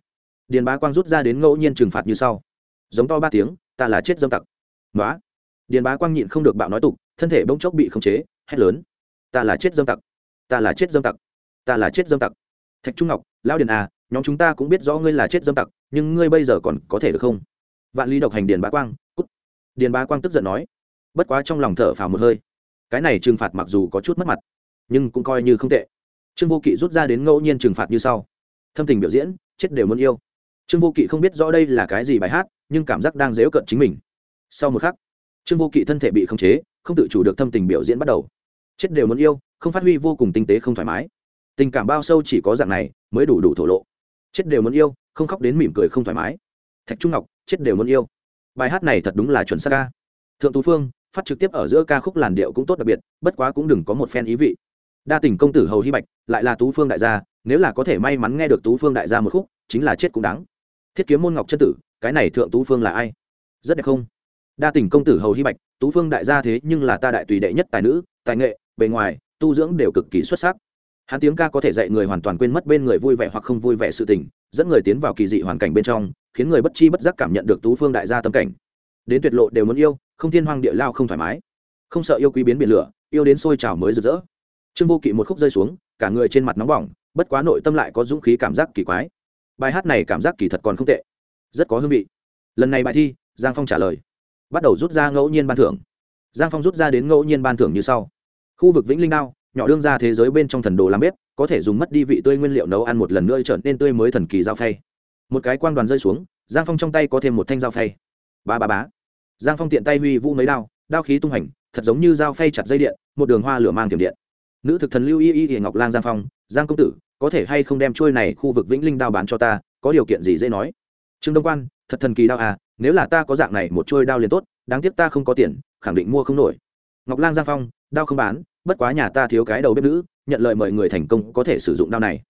Điền bá quang rút ra đến ngẫu nhiên trừng phạt như sau. Giống to ba tiếng, ta là chết dâm tặc. Nói điền bá quang nhịn không được bạo nói tục, thân thể bỗng chốc bị khống chế, hét lớn. Ta là chết dâm tặc, ta là chết dâm tặc, ta là chết dâm tặc. Thạch trung ngọc lao điền à nhóm chúng ta cũng biết rõ ngươi là chết dâm tặc, nhưng ngươi bây giờ còn có thể được không? Vạn lý độc hành điền bá quang, cút. Điền bá quang tức giận nói. Bất quá trong lòng thở phào một hơi. Cái này trừng phạt mặc dù có chút mất mặt, nhưng cũng coi như không tệ. Trương vô kỵ rút ra đến ngẫu nhiên trừng phạt như sau. Thâm tình biểu diễn, chết đều muốn yêu. Trương vô kỵ không biết rõ đây là cái gì bài hát, nhưng cảm giác đang dếu cận chính mình. Sau một khắc trương vô kỵ thân thể bị khống chế, không tự chủ được thâm tình biểu diễn bắt đầu. Chết đều muốn yêu, không phát huy vô cùng tinh tế không thoải mái. Tình cảm bao sâu chỉ có dạng này, mới đủ đủ thổ lộ. Chết đều muốn yêu, không khóc đến mỉm cười không thoải mái. Thạch trung ngọc, chết đều muốn yêu. Bài hát này thật đúng là chuẩn xác ca. Thượng tú phương, phát trực tiếp ở giữa ca khúc làn điệu cũng tốt đặc biệt, bất quá cũng đừng có một phen ý vị. Đa tình công tử hầu hy bạch, lại là tú phương đại gia, nếu là có thể may mắn nghe được tú phương đại gia một khúc, chính là chết cũng đáng. Thiết kiếm môn ngọc chân tử, cái này thượng tú phương là ai? Rất đẹp không? Đa tình công tử hầu hy bạch, tú phương đại gia thế nhưng là ta đại tùy đệ nhất tài nữ, tài nghệ, bề ngoài, tu dưỡng đều cực kỳ xuất sắc. Hắn tiếng ca có thể dạy người hoàn toàn quên mất bên người vui vẻ hoặc không vui vẻ sự tình, dẫn người tiến vào kỳ dị hoàn cảnh bên trong, khiến người bất chi bất giác cảm nhận được tú phương đại gia tâm cảnh. Đến tuyệt lộ đều muốn yêu, không thiên hoang địa lao không thoải mái. Không sợ yêu quý biến biển lửa, yêu đến sôi trào mới rực rỡ. Trương vô kỵ một khúc rơi xuống, cả người trên mặt nóng bỏng, bất quá nội tâm lại có dũng khí cảm giác kỳ quái. Bài hát này cảm giác kỳ thật còn không tệ, rất có hương vị. Lần này bài thi, giang phong trả lời bắt đầu rút ra ngẫu nhiên ban thưởng. Giang phong rút ra đến ngẫu nhiên ban thưởng như sau. Khu vực vĩnh linh đao, nhỏ đương ra thế giới bên trong thần đồ làm bếp, có thể dùng mất đi vị tươi nguyên liệu nấu ăn một lần nữa trở nên tươi mới thần kỳ dao phay. Một cái quang đoàn rơi xuống, giang phong trong tay có thêm một thanh dao phay. Ba ba bá giang phong tiện tay huy vũ mấy đao đao khí tung hành, thật giống như dao phay chặt dây điện, một đường hoa lửa mang tiềm điện. Nữ thực thần lưu y y y ngọc lang giang phong, giang công tử, có thể hay không đem trôi này khu vực vĩnh linh đao bán cho ta, có điều kiện gì dễ nói? Trương đông quan, thật thần kỳ đao à nếu là ta có dạng này một trôi đao liền tốt, đáng tiếc ta không có tiền, khẳng định mua không nổi. Ngọc lang giang phong, đao không bán, bất quá nhà ta thiếu cái đầu bếp nữ, nhận lời mời người thành công có thể sử dụng đao này.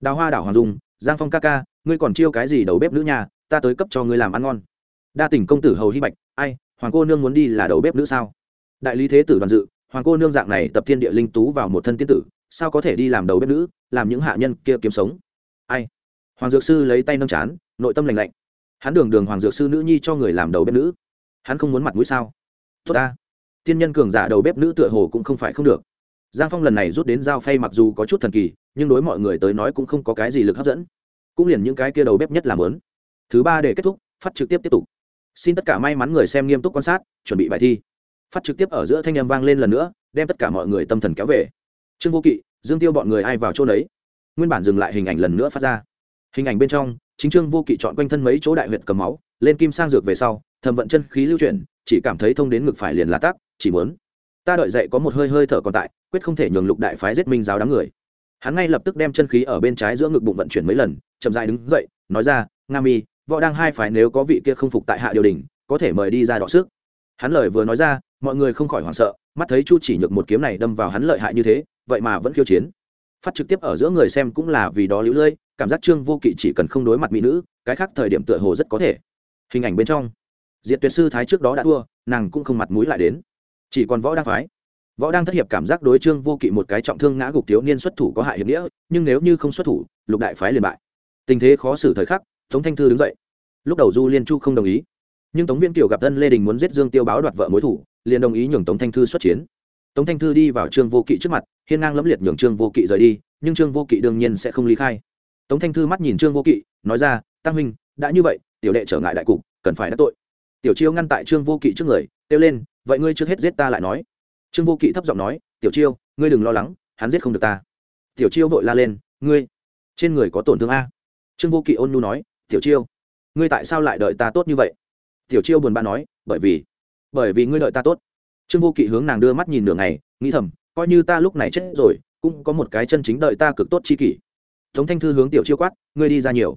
Đào hoa đảo hoàng dung, giang phong ca ca, ngươi còn chiêu cái gì đầu bếp nữ nhà, ta tới cấp cho ngươi làm ăn ngon. Đa tình công tử hầu hy bạch, ai, hoàng cô nương muốn đi là đầu bếp nữ sao? Đại lý thế tử đoàn dự, hoàng cô nương dạng này tập thiên địa linh tú vào một thân tiên tử, sao có thể đi làm đầu bếp nữ, làm những hạ nhân kia kiếm sống? Ai? Hoàng dược sư lấy tay nâng chán, nội tâm lành lạnh hắn đường đường hoàng dược sư nữ nhi cho người làm đầu bếp nữ. Hắn không muốn mặt mũi sao? Tốt ta. Tiên nhân cường giả đầu bếp nữ tựa hồ cũng không phải không được. Giang phong lần này rút đến dao phay mặc dù có chút thần kỳ, nhưng đối mọi người tới nói cũng không có cái gì lực hấp dẫn. Cũng liền những cái kia đầu bếp nhất làm lớn. Thứ ba để kết thúc, phát trực tiếp tiếp tục. Xin tất cả may mắn người xem nghiêm túc quan sát, chuẩn bị bài thi. Phát trực tiếp ở giữa thanh â m vang lên lần nữa, đem tất cả mọi người tâm thần kéo về. Trương vô kỵ, dương tiêu bọn người ai vào chỗ đấy? Nguyên bản dừng lại hình ảnh lần nữa phát ra. Hình ảnh bên trong chính trương vô kỵ chọn quanh thân mấy chỗ đại huyệt cầm máu, lên kim sang dược về sau, thầm vận chân khí lưu chuyển, chỉ cảm thấy thông đến ngực phải liền là tắc, chỉ muốn. Ta đợi dậy có một hơi hơi thở còn tại, quyết không thể nhường lục đại phái giết minh giáo đám người. Hắn ngay lập tức đem chân khí ở bên trái giữa ngực bụng vận chuyển mấy lần, chậm dài đứng dậy, nói ra, nga mi, võ đang hai phái nếu có vị kia không phục tại hạ điều đình, có thể mời đi ra đọ sức. Hắn lời vừa nói ra, mọi người không khỏi hoảng sợ, mắt thấy chu chỉ nhược một kiếm này đâm vào hắn lợi hại như thế, vậy mà vẫn khiêu chiến. Phát trực tiếp ở giữa người xem cũng là vì đó lũ lưỡi cảm giác trương vô kỵ chỉ cần không đối mặt mỹ nữ, cái khác thời điểm tựa hồ rất có thể. Hình ảnh bên trong, diệt tuyệt sư thái trước đó đã thua, nàng cũng không mặt mũi lại đến. Chỉ còn võ đang phái. Võ đang thất hiệp cảm giác đối trương vô kỵ một cái trọng thương ngã gục thiếu niên xuất thủ có hại hiệp nghĩa, nhưng nếu như không xuất thủ, lục đại phái liền bại. Tình thế khó xử thời khắc, tống thanh thư đứng dậy. Lúc đầu du liên chu không đồng ý, nhưng tống viên kiều gặp tân lê đình muốn giết dương tiêu báo đoạt vợ mối thủ, liền đồng ý nhường tống thanh thư xuất chiến. Tống thanh thư đi vào trương vô kỵ trước mặt, hiên ngang lẫm liệt nhường trương vô kỵ rời đi, nhưng trương vô kỵ đương nhiên sẽ không ly khai tống thanh thư mắt nhìn trương vô kỵ, nói ra tăng huynh, đã như vậy, tiểu đệ trở ngại đại cục, cần phải đắc tội. Tiểu chiêu ngăn tại trương vô kỵ trước người, kêu lên, vậy ngươi trước hết giết ta lại nói. Trương vô kỵ thấp giọng nói, tiểu chiêu, ngươi đừng lo lắng, hắn giết không được ta. Tiểu chiêu vội la lên, ngươi, trên người có tổn thương a? Trương vô kỵ ôn nhu nói, tiểu chiêu, ngươi tại sao lại đợi ta tốt như vậy? Tiểu chiêu buồn bã nói, bởi vì bởi vì ngươi đợi ta tốt. Trương vô kỵ hướng nàng đưa mắt nhìn nửa ngày, nghĩ thầm, coi như ta lúc này chết rồi, cũng có một cái chân chính đợi ta cực tốt chi kỷ tống thanh thư hướng tiểu chiêu quát, ngươi đi ra nhiều.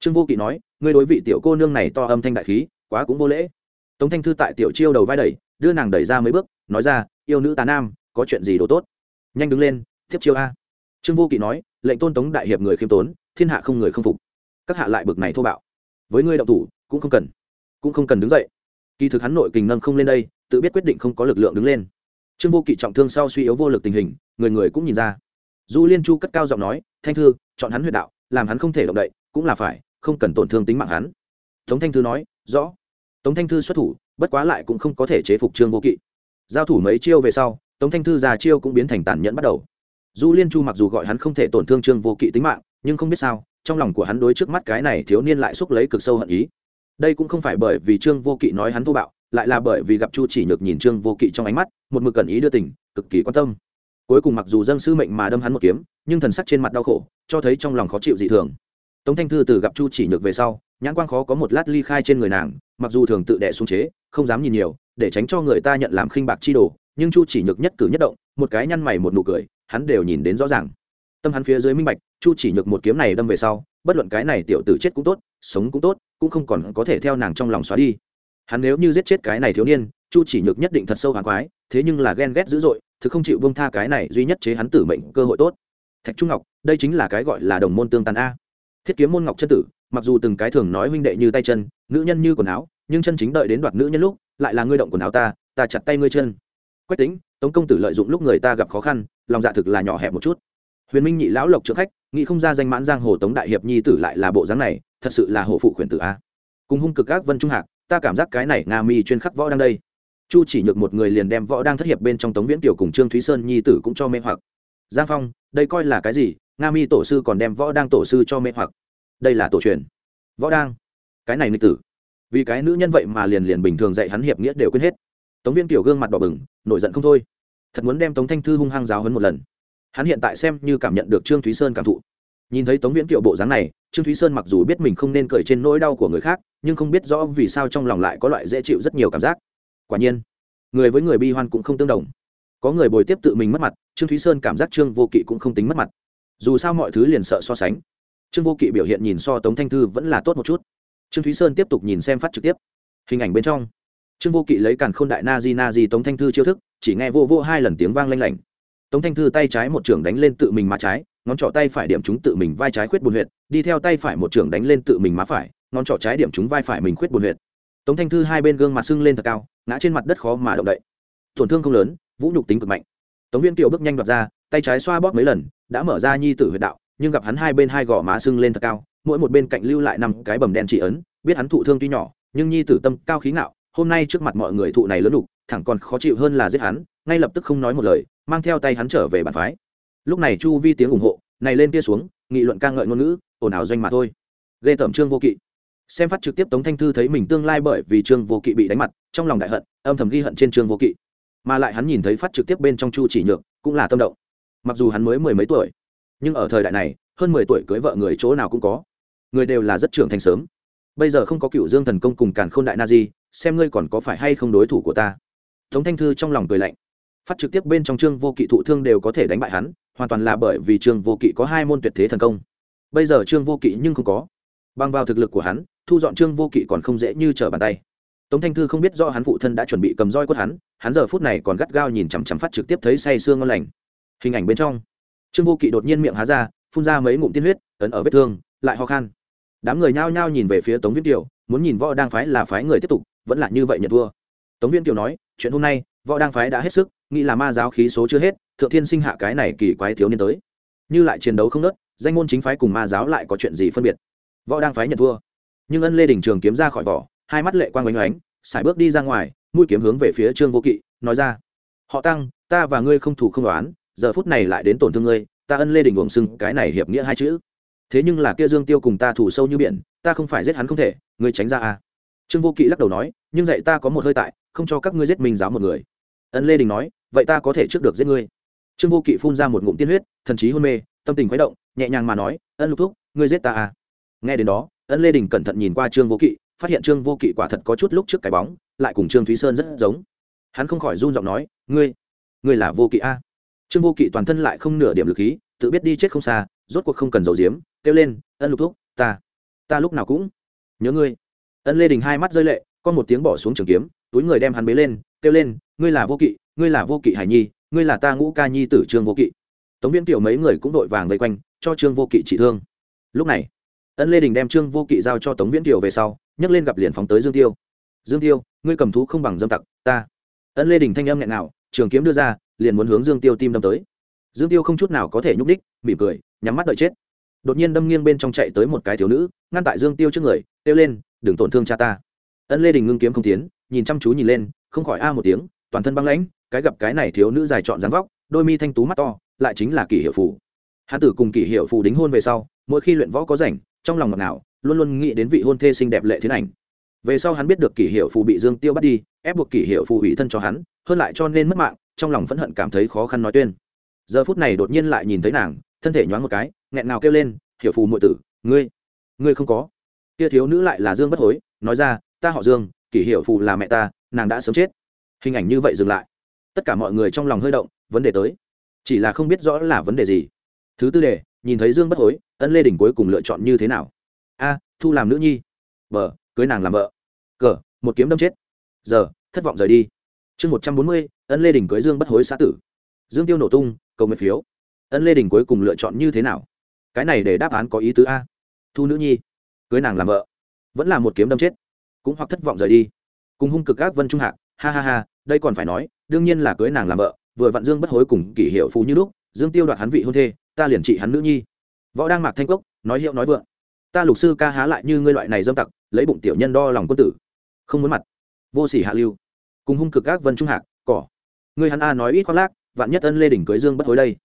Trương vô kỵ nói, ngươi đối vị tiểu cô nương này to âm thanh đại khí, quá cũng vô lễ. Tống thanh thư tại tiểu chiêu đầu vai đẩy, đưa nàng đẩy ra mấy bước, nói ra, yêu nữ tà nam, có chuyện gì đồ tốt? Nhanh đứng lên, tiếp chiêu a. Trương vô kỵ nói, lệnh tôn tống đại hiệp người khiêm tốn, thiên hạ không người không phục. Các hạ lại bực này thô bạo. Với ngươi động thủ, cũng không cần, cũng không cần đứng dậy. Kỳ thực hắn nội kình nâng không lên đây, tự biết quyết định không có lực lượng đứng lên. Trương vô kỵ trọng thương sau suy yếu vô lực tình hình, người người cũng nhìn ra du liên chu cất cao giọng nói, thanh thư, chọn hắn huyệt đạo, làm hắn không thể động đậy, cũng là phải, không cần tổn thương tính mạng hắn. Tống thanh thư nói, rõ. Tống thanh thư xuất thủ, bất quá lại cũng không có thể chế phục trương vô kỵ. Giao thủ mấy chiêu về sau, tống thanh thư già chiêu cũng biến thành tàn nhẫn bắt đầu. Du liên chu mặc dù gọi hắn không thể tổn thương trương vô kỵ tính mạng, nhưng không biết sao, trong lòng của hắn đối trước mắt cái này thiếu niên lại xúc lấy cực sâu hận ý. Đây cũng không phải bởi vì trương vô kỵ nói hắn thô bạo, lại là bởi vì gặp chu chỉ nhược nhìn trương vô kỵ trong ánh mắt, một mực cần ý đưa tình, cực kỳ quan tâm cuối cùng mặc dù dân sư mệnh mà đâm hắn một kiếm, nhưng thần sắc trên mặt đau khổ, cho thấy trong lòng khó chịu dị thường. Tống thanh thư từ gặp chu chỉ nhược về sau, nhãn quang khó có một lát ly khai trên người nàng, mặc dù thường tự đẻ xuống chế, không dám nhìn nhiều, để tránh cho người ta nhận làm khinh bạc chi đồ, nhưng chu chỉ nhược nhất cử nhất động, một cái nhăn mày một nụ cười, hắn đều nhìn đến rõ ràng. Tâm hắn phía dưới minh bạch, chu chỉ nhược một kiếm này đâm về sau, bất luận cái này tiểu tử chết cũng tốt, sống cũng tốt, cũng không còn có thể theo nàng trong lòng xóa đi. Hắn nếu như giết chết cái này thiếu niên, chu chỉ nhược nhất định thật sâu hàng quái thế nhưng là ghen ghét dữ dội thực không chịu bông tha cái này duy nhất chế hắn tử mệnh cơ hội tốt. Thạch trung ngọc, đây chính là cái gọi là đồng môn tương tàn a. Thiết kiếm môn ngọc chân tử, mặc dù từng cái thường nói huynh đệ như tay chân, nữ nhân như quần áo, nhưng chân chính đợi đến đoạt nữ nhân lúc, lại là ngươi động quần áo ta ta chặt tay ngươi chân. Quách tính tống công tử lợi dụng lúc người ta gặp khó khăn, lòng dạ thực là nhỏ hẹp một chút. Huyền minh nhị lão lộc trượng khách, nghĩ không ra danh mãn giang hồ tống đại hiệp nhi tử lại là bộ dáng này, thật sự là hổ phụ khuyển tử a. Cùng hung cực các vân trung hạc, ta cảm giác cái này nga mi chuyên khắc võ đang đây chu chỉ nhược một người liền đem võ đang thất hiệp bên trong tống viễn kiều cùng trương thúy sơn nhi tử cũng cho mê hoặc. Giang phong, đây coi là cái gì? Nga mi tổ sư còn đem võ đang tổ sư cho mê hoặc. Đây là tổ truyền. Võ đang, cái này nghịch tử. Vì cái nữ nhân vậy mà liền liền bình thường dạy hắn hiệp nghĩa đều quên hết. Tống viên tiểu gương mặt đỏ bừng, nổi giận không thôi. Thật muốn đem tống thanh thư hung hăng giáo hấn một lần. Hắn hiện tại xem như cảm nhận được trương thúy sơn cảm thụ. Nhìn thấy tống viễn kiệu bộ dáng này, trương thúy sơn mặc dù biết mình không nên cởi trên nỗi đau của người khác, nhưng không biết rõ vì sao trong lòng lại có loại dễ chịu rất nhiều cảm giác quả nhiên, người với người bi hoan cũng không tương đồng. Có người bồi tiếp tự mình mất mặt, trương thúy sơn cảm giác trương vô kỵ cũng không tính mất mặt. Dù sao mọi thứ liền sợ so sánh. Trương vô kỵ biểu hiện nhìn so tống thanh thư vẫn là tốt một chút. Trương thúy sơn tiếp tục nhìn xem phát trực tiếp. Hình ảnh bên trong, trương vô kỵ lấy càn k h ô n đại na di na di tống thanh thư chiêu thức, chỉ nghe vô vô hai lần tiếng vang lanh lảnh. Tống thanh thư tay trái một trưởng đánh lên tự mình má trái, ngón trỏ tay phải điểm chúng tự mình vai trái khuyết bùn huyện đi theo tay phải một trưởng đánh lên tự mình má phải, ngón trỏ trái điểm chúng vai phải mình khuyết bùn huyện tống thanh thư hai bên gương mặt sưng lên thật cao, ngã trên mặt đất khó mà động đậy. Tổn thương không lớn, vũ nhục tính cực mạnh. Tống viên kiều bước nhanh đoạt ra, tay trái xoa bóp mấy lần, đã mở ra nhi tử huyệt đạo, nhưng gặp hắn hai bên hai gò má sưng lên thật cao, mỗi một bên cạnh lưu lại năm cái bầm đen chỉ ấn, biết hắn thụ thương tuy nhỏ, nhưng nhi tử tâm cao khí ngạo, hôm nay trước mặt mọi người thụ này lớn đục, thẳng còn khó chịu hơn là giết hắn, ngay lập tức không nói một lời, mang theo tay hắn trở về bản phái. Lúc này chu vi tiếng ủng hộ, này lên kia xuống, nghị luận ca ngợi ngôn ngữ, ồn ào doanh mà thôi. Ghê tởm trương vô kỵ xem phát trực tiếp tống thanh thư thấy mình tương lai bởi vì trương vô kỵ bị đánh mặt, trong lòng đại hận, âm thầm ghi hận trên trương vô kỵ. Mà lại hắn nhìn thấy phát trực tiếp bên trong chu chỉ nhược, cũng là tâm động. Mặc dù hắn mới mười mấy tuổi, nhưng ở thời đại này, hơn mười tuổi cưới vợ người chỗ nào cũng có. Người đều là rất trưởng thành sớm. Bây giờ không có cựu dương thần công cùng càn k h ô n đại na di, xem ngươi còn có phải hay không đối thủ của ta. Tống thanh thư trong lòng cười lạnh. Phát trực tiếp bên trong trương vô kỵ thụ thương đều có thể đánh bại hắn, hoàn toàn là bởi vì trương vô kỵ có hai môn tuyệt thế thần công. Bây giờ trương vô kỵ nhưng không có. Bằng vào thực lực của hắn thu dọn trương vô kỵ còn không dễ như trở bàn tay. Tống thanh thư không biết do hắn phụ thân đã chuẩn bị cầm roi quất hắn hắn giờ phút này còn gắt gao nhìn chằm chằm phát trực tiếp thấy say sương ngon lành. Hình ảnh bên trong trương vô kỵ đột nhiên miệng há ra, phun ra mấy ngụm tiên huyết, ấn ở vết thương, lại ho khan. Đám người nhao nhao nhìn về phía tống viên kiều, muốn nhìn võ đang phái là phái người tiếp tục, vẫn là như vậy nhận thua. Tống viên kiều nói, chuyện hôm nay, võ đang phái đã hết sức, nghĩ là ma giáo khí số chưa hết, thượng thiên sinh hạ cái này kỳ quái thiếu niên tới. Như lại chiến đấu không nớt danh môn chính phái cùng ma giáo lại có chuyện gì phân biệt? Võ đang phái nhận thua nhưng ân lê đình trường kiếm ra khỏi vỏ, hai mắt lệ quang oanh oánh sải bước đi ra ngoài, mũi kiếm hướng về phía trương vô kỵ, nói ra, họ tăng, ta và ngươi không thủ không đoán, giờ phút này lại đến tổn thương ngươi, ta ân lê đình uổng sưng, cái này hiệp nghĩa hai chữ. Thế nhưng là kia dương tiêu cùng ta thủ sâu như biển, ta không phải giết hắn không thể, ngươi tránh ra à. Trương vô kỵ lắc đầu nói, nhưng dạy ta có một hơi tại, không cho các ngươi giết mình giáo một người. Ân lê đình nói, vậy ta có thể trước được giết ngươi. Trương vô kỵ phun ra một ngụm tiên huyết, thần trí hôn mê, tâm tình khuấy động, nhẹ nhàng mà nói, ân lục thúc, ngươi giết ta à? Nghe đến đó ân lê đình cẩn thận nhìn qua trương vô kỵ, phát hiện trương vô kỵ quả thật có chút lúc trước cái bóng, lại cùng trương thúy sơn rất giống. Hắn không khỏi run giọng nói, ngươi ngươi là vô kỵ a? À? trương vô kỵ toàn thân lại không nửa điểm lực khí, tự biết đi chết không xa, rốt cuộc không cần dầu diếm kêu lên, ân lục thúc, ta ta lúc nào cũng nhớ ngươi. Ân lê đình hai mắt rơi lệ con một tiếng bỏ xuống trường kiếm, túi người đem hắn bế lên, kêu lên, ngươi là vô kỵ, ngươi là vô kỵ hải nhi, ngươi là ta ngũ ca nhi tử trương vô kỵ. Tống viễn tiểu mấy người cũng đội vàng vây quanh, cho trương vô kỵ trị thương. Lúc này ân lê đình đem trương vô kỵ giao cho tống viễn kiều về sau, nhấc lên gặp liền phóng tới dương tiêu. Dương tiêu, ngươi cầm thú không bằng dâm tặc, ta. Ân lê đình thanh âm nghẹn nào trường kiếm đưa ra, liền muốn hướng dương tiêu tim đâm tới. Dương tiêu không chút nào có thể nhúc đích mỉm cười, nhắm mắt đợi chết. Đột nhiên đâm nghiêng bên trong chạy tới một cái thiếu nữ, ngăn tại dương tiêu trước người, kêu lên, đừng tổn thương cha ta. Ân lê đình ngưng kiếm không tiến, nhìn chăm chú nhìn lên, không khỏi a một tiếng, toàn thân băng lãnh, cái gặp cái này thiếu nữ dài trọn dáng vóc, đôi mi thanh tú mắt to, lại chính là kỷ hiệu phù. Hán tử cùng kỷ hiệu phù đính hôn về sau, mỗi khi luyện võ có rảnh trong lòng ngọt nào luôn luôn nghĩ đến vị hôn thê xinh đẹp lệ thiên ảnh. Về sau hắn biết được kỷ hiệu phù bị dương tiêu bắt đi, ép buộc kỷ hiệu phù hủy thân cho hắn, hơn lại cho nên mất mạng, trong lòng phẫn hận cảm thấy khó khăn nói tuyên. Giờ phút này đột nhiên lại nhìn thấy nàng, thân thể nhoáng một cái, nghẹn nào kêu lên, hiểu phù muội tử, ngươi ngươi không có. Kia thiếu nữ lại là dương bất hối, nói ra, ta họ dương, kỷ hiệu phù là mẹ ta, nàng đã sớm chết. Hình ảnh như vậy dừng lại. Tất cả mọi người trong lòng hơi động, vấn đề tới. Chỉ là không biết rõ là vấn đề gì. Thứ tư đề nhìn thấy dương bất hối, ân lê đình cuối cùng lựa chọn như thế nào? A, thu làm nữ nhi. B, cưới nàng làm vợ. Cờ một kiếm đâm chết. Giờ thất vọng rời đi. Chương một trăm bốn mươi, ân lê đình cưới dương bất hối xã tử. Dương tiêu nổ tung, cầu nguyện phiếu. Ân lê đình cuối cùng lựa chọn như thế nào? Cái này để đáp án có ý tứ a. Thu nữ nhi, cưới nàng làm vợ. Vẫn là một kiếm đâm chết. Cũng hoặc thất vọng rời đi. Cùng hung cực các vân trung hạc. Ha ha ha, đây còn phải nói, đương nhiên là cưới nàng làm vợ. Vừa vặn dương bất hối cùng kỷ hiệu phú như lúc, dương tiêu đoạt hắn vị hôn thê ta liền trị hắn nữ nhi. Võ đang mạc thanh cốc, nói hiệu nói vượng. Ta lục sư ca há lại như ngươi loại này dâm tặc, lấy bụng tiểu nhân đo lòng quân tử. Không muốn mặt. Vô sỉ hạ lưu. Cùng hung cực các vân trung hạc, cỏ. Ngươi hắn a nói ít khoác lác, vạn nhất ân lê đỉnh cưới dương bất hối đây.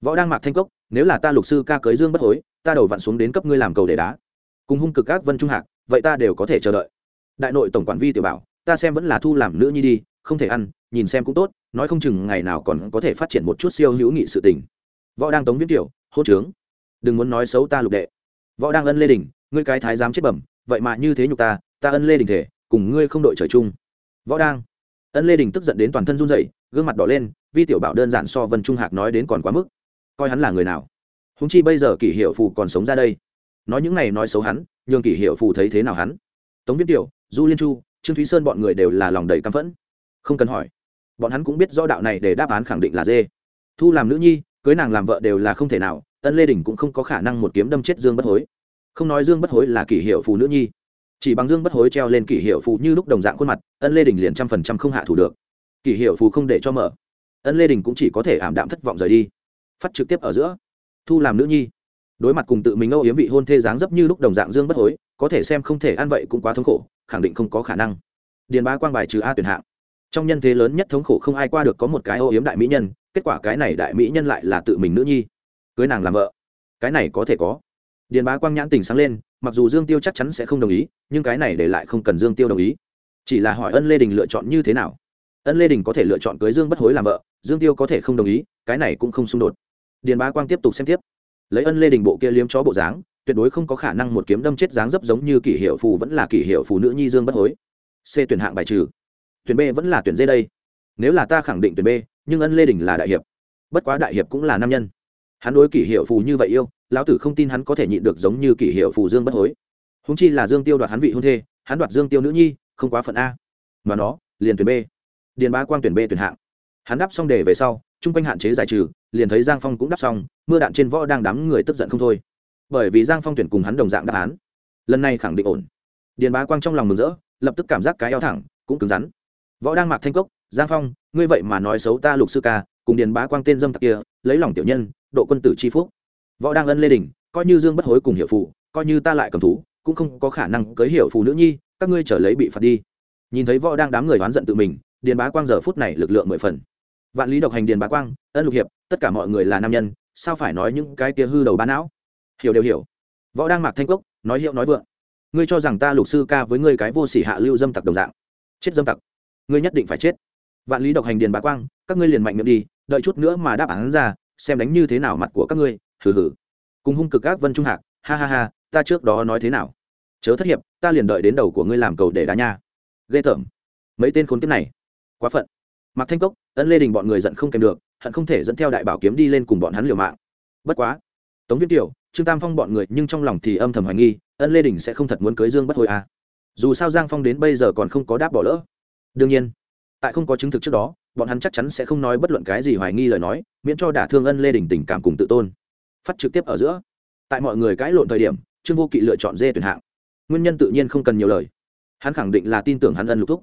Võ đang mạc thanh cốc, nếu là ta lục sư ca cưới dương bất hối, ta đầu vặn xuống đến cấp ngươi làm cầu để đá. Cùng hung cực các vân trung hạc, vậy ta đều có thể chờ đợi. Đại nội tổng quản vi tiểu bảo, ta xem vẫn là thu làm nữ nhi đi, không thể ăn, nhìn xem cũng tốt, nói không chừng ngày nào còn có thể phát triển một chút siêu hữu nghị sự tình võ đang tống viết tiểu hôn trướng. Đừng muốn nói xấu ta lục đệ. Võ đang ân lê đình, ngươi cái thái dám chết bẩm, vậy mà như thế nhục ta ta ân lê đình thể, cùng ngươi không đội trời chung. Võ đang. Ân lê đình tức giận đến toàn thân run rẩy, gương mặt đỏ lên, vi tiểu bảo đơn giản so vân trung hạc nói đến còn quá mức. Coi hắn là người nào? Húng chi bây giờ kỷ hiệu phù còn sống ra đây. Nói những này nói xấu hắn, nhường kỷ hiệu phù thấy thế nào hắn? Tống viết tiểu du liên chu, trương thúy sơn bọn người đều là lòng đầy căm phẫn. Không cần hỏi. Bọn hắn cũng biết rõ đạo này để đáp án khẳng định là dê. Thu làm nữ nhi cưới nàng làm vợ đều là không thể nào, ân lê đình cũng không có khả năng một kiếm đâm chết dương bất hối. Không nói dương bất hối là kỷ hiệu phù nữ nhi, chỉ bằng dương bất hối treo lên kỷ hiệu phù như lúc đồng dạng khuôn mặt, ân lê đình liền trăm phần trăm không hạ thủ được. Kỷ hiệu phù không để cho mở, ân lê đình cũng chỉ có thể ảm đạm thất vọng rời đi. Phát trực tiếp ở giữa, thu làm nữ nhi. Đối mặt cùng tự mình âu yếm vị hôn thê dáng dấp như lúc đồng dạng dương bất hối, có thể xem không thể ăn vậy cũng quá thống khổ, khẳng định không có khả năng. Điền bá quang bài trừ a tuyển hạng. Trong nhân thế lớn nhất thống khổ không ai qua được có một cái âu yếm đại mỹ nhân kết quả cái này đại mỹ nhân lại là tự mình nữ nhi. Cưới nàng làm vợ. Cái này có thể có. Điền bá quang nhãn tình sáng lên, mặc dù dương tiêu chắc chắn sẽ không đồng ý, nhưng cái này để lại không cần dương tiêu đồng ý. Chỉ là hỏi ân lê đình lựa chọn như thế nào. Ân lê đình có thể lựa chọn cưới dương bất hối làm vợ, dương tiêu có thể không đồng ý, cái này cũng không xung đột. Điền bá quang tiếp tục xem tiếp. Lấy ân lê đình bộ kia liếm chó bộ dáng, tuyệt đối không có khả năng một kiếm đâm chết dáng dấp giống như kỷ hiệu phù vẫn là kỷ hiệu phù nữ nhi dương bất hối. C tuyển hạng bài trừ. Tuyển b vẫn là tuyển d đây. Nếu là ta khẳng định tuyển b nhưng ân lê đình là đại hiệp. Bất quá đại hiệp cũng là nam nhân. Hắn đối kỷ hiệu phù như vậy yêu, lão tử không tin hắn có thể nhịn được giống như kỷ hiệu phù dương bất hối. Húng chi là dương tiêu đoạt hắn vị hôn thê, hắn đoạt dương tiêu nữ nhi, không quá phận a. Mà nó, liền tuyển b. Điền bá quang tuyển b tuyển hạng. Hắn đáp xong đề về sau, chung quanh hạn chế giải trừ, liền thấy giang phong cũng đáp xong, mưa đạn trên võ đang đám người tức giận không thôi. Bởi vì giang phong tuyển cùng hắn đồng dạng đáp án. Lần này khẳng định ổn. Điền bá quang trong lòng mừng rỡ, lập tức cảm giác cái eo thẳng, cũng cứng rắn. Võ đang mặc thanh cốc giang phong, ngươi vậy mà nói xấu ta lục sư ca, cùng điền bá quang tên dâm tặc kia, lấy lòng tiểu nhân, độ quân tử c phúc. Võ đang ân lê đình, coi như dương bất hối cùng hiệu phụ coi như ta lại cầm thú, cũng không có khả năng cưới hiệu phụ nữ nhi, các ngươi trở lấy bị phạt đi. Nhìn thấy võ đang đám người oán giận tự mình, điền bá quang giờ phút này lực lượng mười phần. Vạn lý độc hành điền bá quang, ân lục hiệp, tất cả mọi người là nam nhân, sao phải nói những cái kia hư đầu bá não? Hiểu đều hiểu. Võ đang mạc thanh cốc, nói hiệu nói vượng. Ngươi cho rằng ta lục sư ca với ngươi cái vô sỉ hạ lưu dâm tặc đồng dạng. Chết dâm tặc. Ngươi nhất định phải chết vạn lý độc hành điền bà quang, các ngươi liền mạnh miệng đi, đợi chút nữa mà đáp án ra, xem đánh như thế nào mặt của các ngươi. Hừ hừ. Cùng hung cực các vân trung hạc, ha ha ha, ta trước đó nói thế nào? Chớ thất hiệp, ta liền đợi đến đầu của ngươi làm cầu để đá nha. Ghê tởm. Mấy tên khốn kiếp này. Quá phận. Mặc thanh cốc, ân lê đình bọn người giận không kèm được, hận không thể dẫn theo đại bảo kiếm đi lên cùng bọn hắn liều mạng. Bất quá. Tống viết tiểu, trương tam phong bọn người nhưng trong lòng thì âm thầm hoài nghi, ân lê đình sẽ không thật muốn cưới dương bất hồi à. dù sao giang phong đến bây giờ còn không có đáp bỏ lỡ. Đương nhiên tại không có chứng thực trước đó, bọn hắn chắc chắn sẽ không nói bất luận cái gì hoài nghi lời nói, miễn cho đả thương ân lê đình tình cảm cùng tự tôn. Phát trực tiếp ở giữa, tại mọi người cãi lộn thời điểm, trương vô kỵ lựa chọn dê tuyển hạng. Nguyên nhân tự nhiên không cần nhiều lời. Hắn khẳng định là tin tưởng hắn ân lục thúc.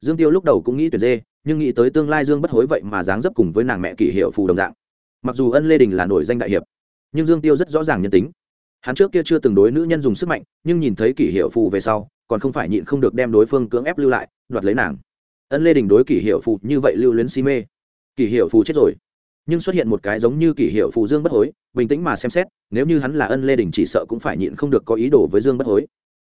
Dương tiêu lúc đầu cũng nghĩ tuyển dê, nhưng nghĩ tới tương lai dương bất hối vậy mà dáng dấp cùng với nàng mẹ kỷ hiệu phù đồng dạng. Mặc dù ân lê đình là nổi danh đại hiệp, nhưng dương tiêu rất rõ ràng nhân tính. Hắn trước kia chưa từng đối nữ nhân dùng sức mạnh, nhưng nhìn thấy kỷ hiệu phù về sau, còn không phải nhịn không được đem đối phương cưỡng ép lưu lại, đoạt lấy nàng ân lê đình đối kỷ hiệu phụ như vậy lưu luyến si mê. Kỷ hiệu phụ chết rồi. Nhưng xuất hiện một cái giống như kỷ hiệu phụ dương bất hối, bình tĩnh mà xem xét, nếu như hắn là ân lê đình chỉ sợ cũng phải nhịn không được có ý đồ với dương bất hối.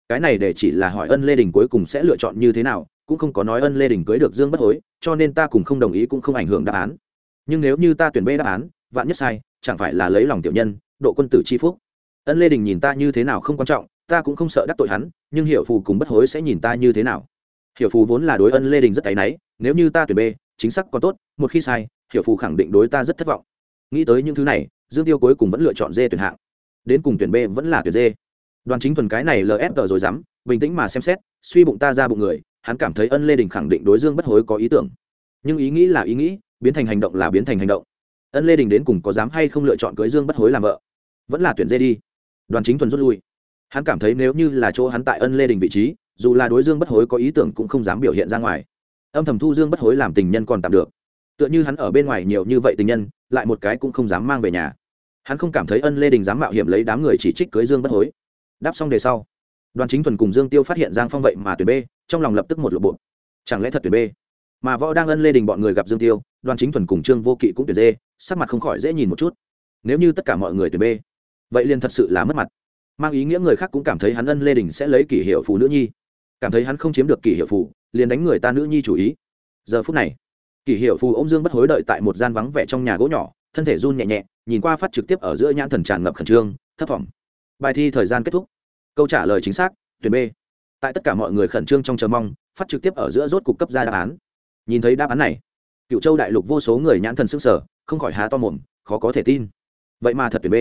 Cái này để chỉ là hỏi ân lê đình cuối cùng sẽ lựa chọn như thế nào, cũng không có nói ân lê đình cưới được dương bất hối, cho nên ta cùng không đồng ý cũng không ảnh hưởng đáp án. Nhưng nếu như ta tuyển b đáp án, vạn nhất sai, chẳng phải là lấy lòng tiểu nhân, độ quân tử c h i phúc. Ân lê đình nhìn ta như thế nào không quan trọng, ta cũng không sợ đắc tội hắn, nhưng hiệu phù cùng bất hối sẽ nhìn ta như thế nào hiểu phù vốn là đối ân lê đình rất áy náy, nếu như ta tuyển b, chính xác còn tốt, một khi sai, hiểu phù khẳng định đối ta rất thất vọng. Nghĩ tới những thứ này, dương tiêu cuối cùng vẫn lựa chọn d tuyển hạng. Đến cùng tuyển b vẫn là tuyển d. Đoàn chính thuần cái này lfg rồi dám, bình tĩnh mà xem xét, suy bụng ta ra bụng người, hắn cảm thấy ân lê đình khẳng định đối dương bất hối có ý tưởng. Nhưng ý nghĩ là ý nghĩ, biến thành hành động là biến thành hành động. Ân lê đình đến cùng có dám hay không lựa chọn cưới dương bất hối làm vợ? Vẫn là tuyển dê đi. Đoàn chính thuần rút lui. Hắn cảm thấy nếu như là chỗ hắn tại ân lê đình vị trí dù là đối dương bất hối có ý tưởng cũng không dám biểu hiện ra ngoài. Âm thầm thu dương bất hối làm tình nhân còn tạm được. Tựa như hắn ở bên ngoài nhiều như vậy tình nhân, lại một cái cũng không dám mang về nhà. Hắn không cảm thấy ân lê đình dám mạo hiểm lấy đám người chỉ trích cưới dương bất hối. Đáp xong đề sau, đoàn chính thuần cùng dương tiêu phát hiện giang phong vậy mà tuyển b trong lòng lập tức một lộ bộ. Chẳng lẽ thật tuyển b mà võ đang ân lê đình bọn người gặp dương tiêu, đoàn chính thuần cùng trương vô kỵ cũng tuyển d sắc mặt không khỏi dễ nhìn một chút. Nếu như tất cả mọi người tuyển b vậy liền thật sự là mất mặt. Mang ý nghĩa người khác cũng cảm thấy hắn ân lê đình sẽ lấy kỷ hiệu phù nữ nhi cảm thấy hắn không chiếm được kỷ hiệu phù, liền đánh người ta nữ nhi chủ ý. Giờ phút này, kỷ hiệu phù ông dương bất hối đợi tại một gian vắng vẻ trong nhà gỗ nhỏ, thân thể run nhẹ nhẹ, nhìn qua phát trực tiếp ở giữa nhãn thần tràn ngập khẩn trương thất vọng bài thi thời gian kết thúc. Câu trả lời chính xác, tuyển b. Tại tất cả mọi người khẩn trương trong chờ mong, phát trực tiếp ở giữa rốt cục cấp ra đáp án. Nhìn thấy đáp án này cựu châu đại lục vô số người nhãn thần s ư n g sở không khỏi há to mồm, khó có thể tin. Vậy mà thật tuyển b.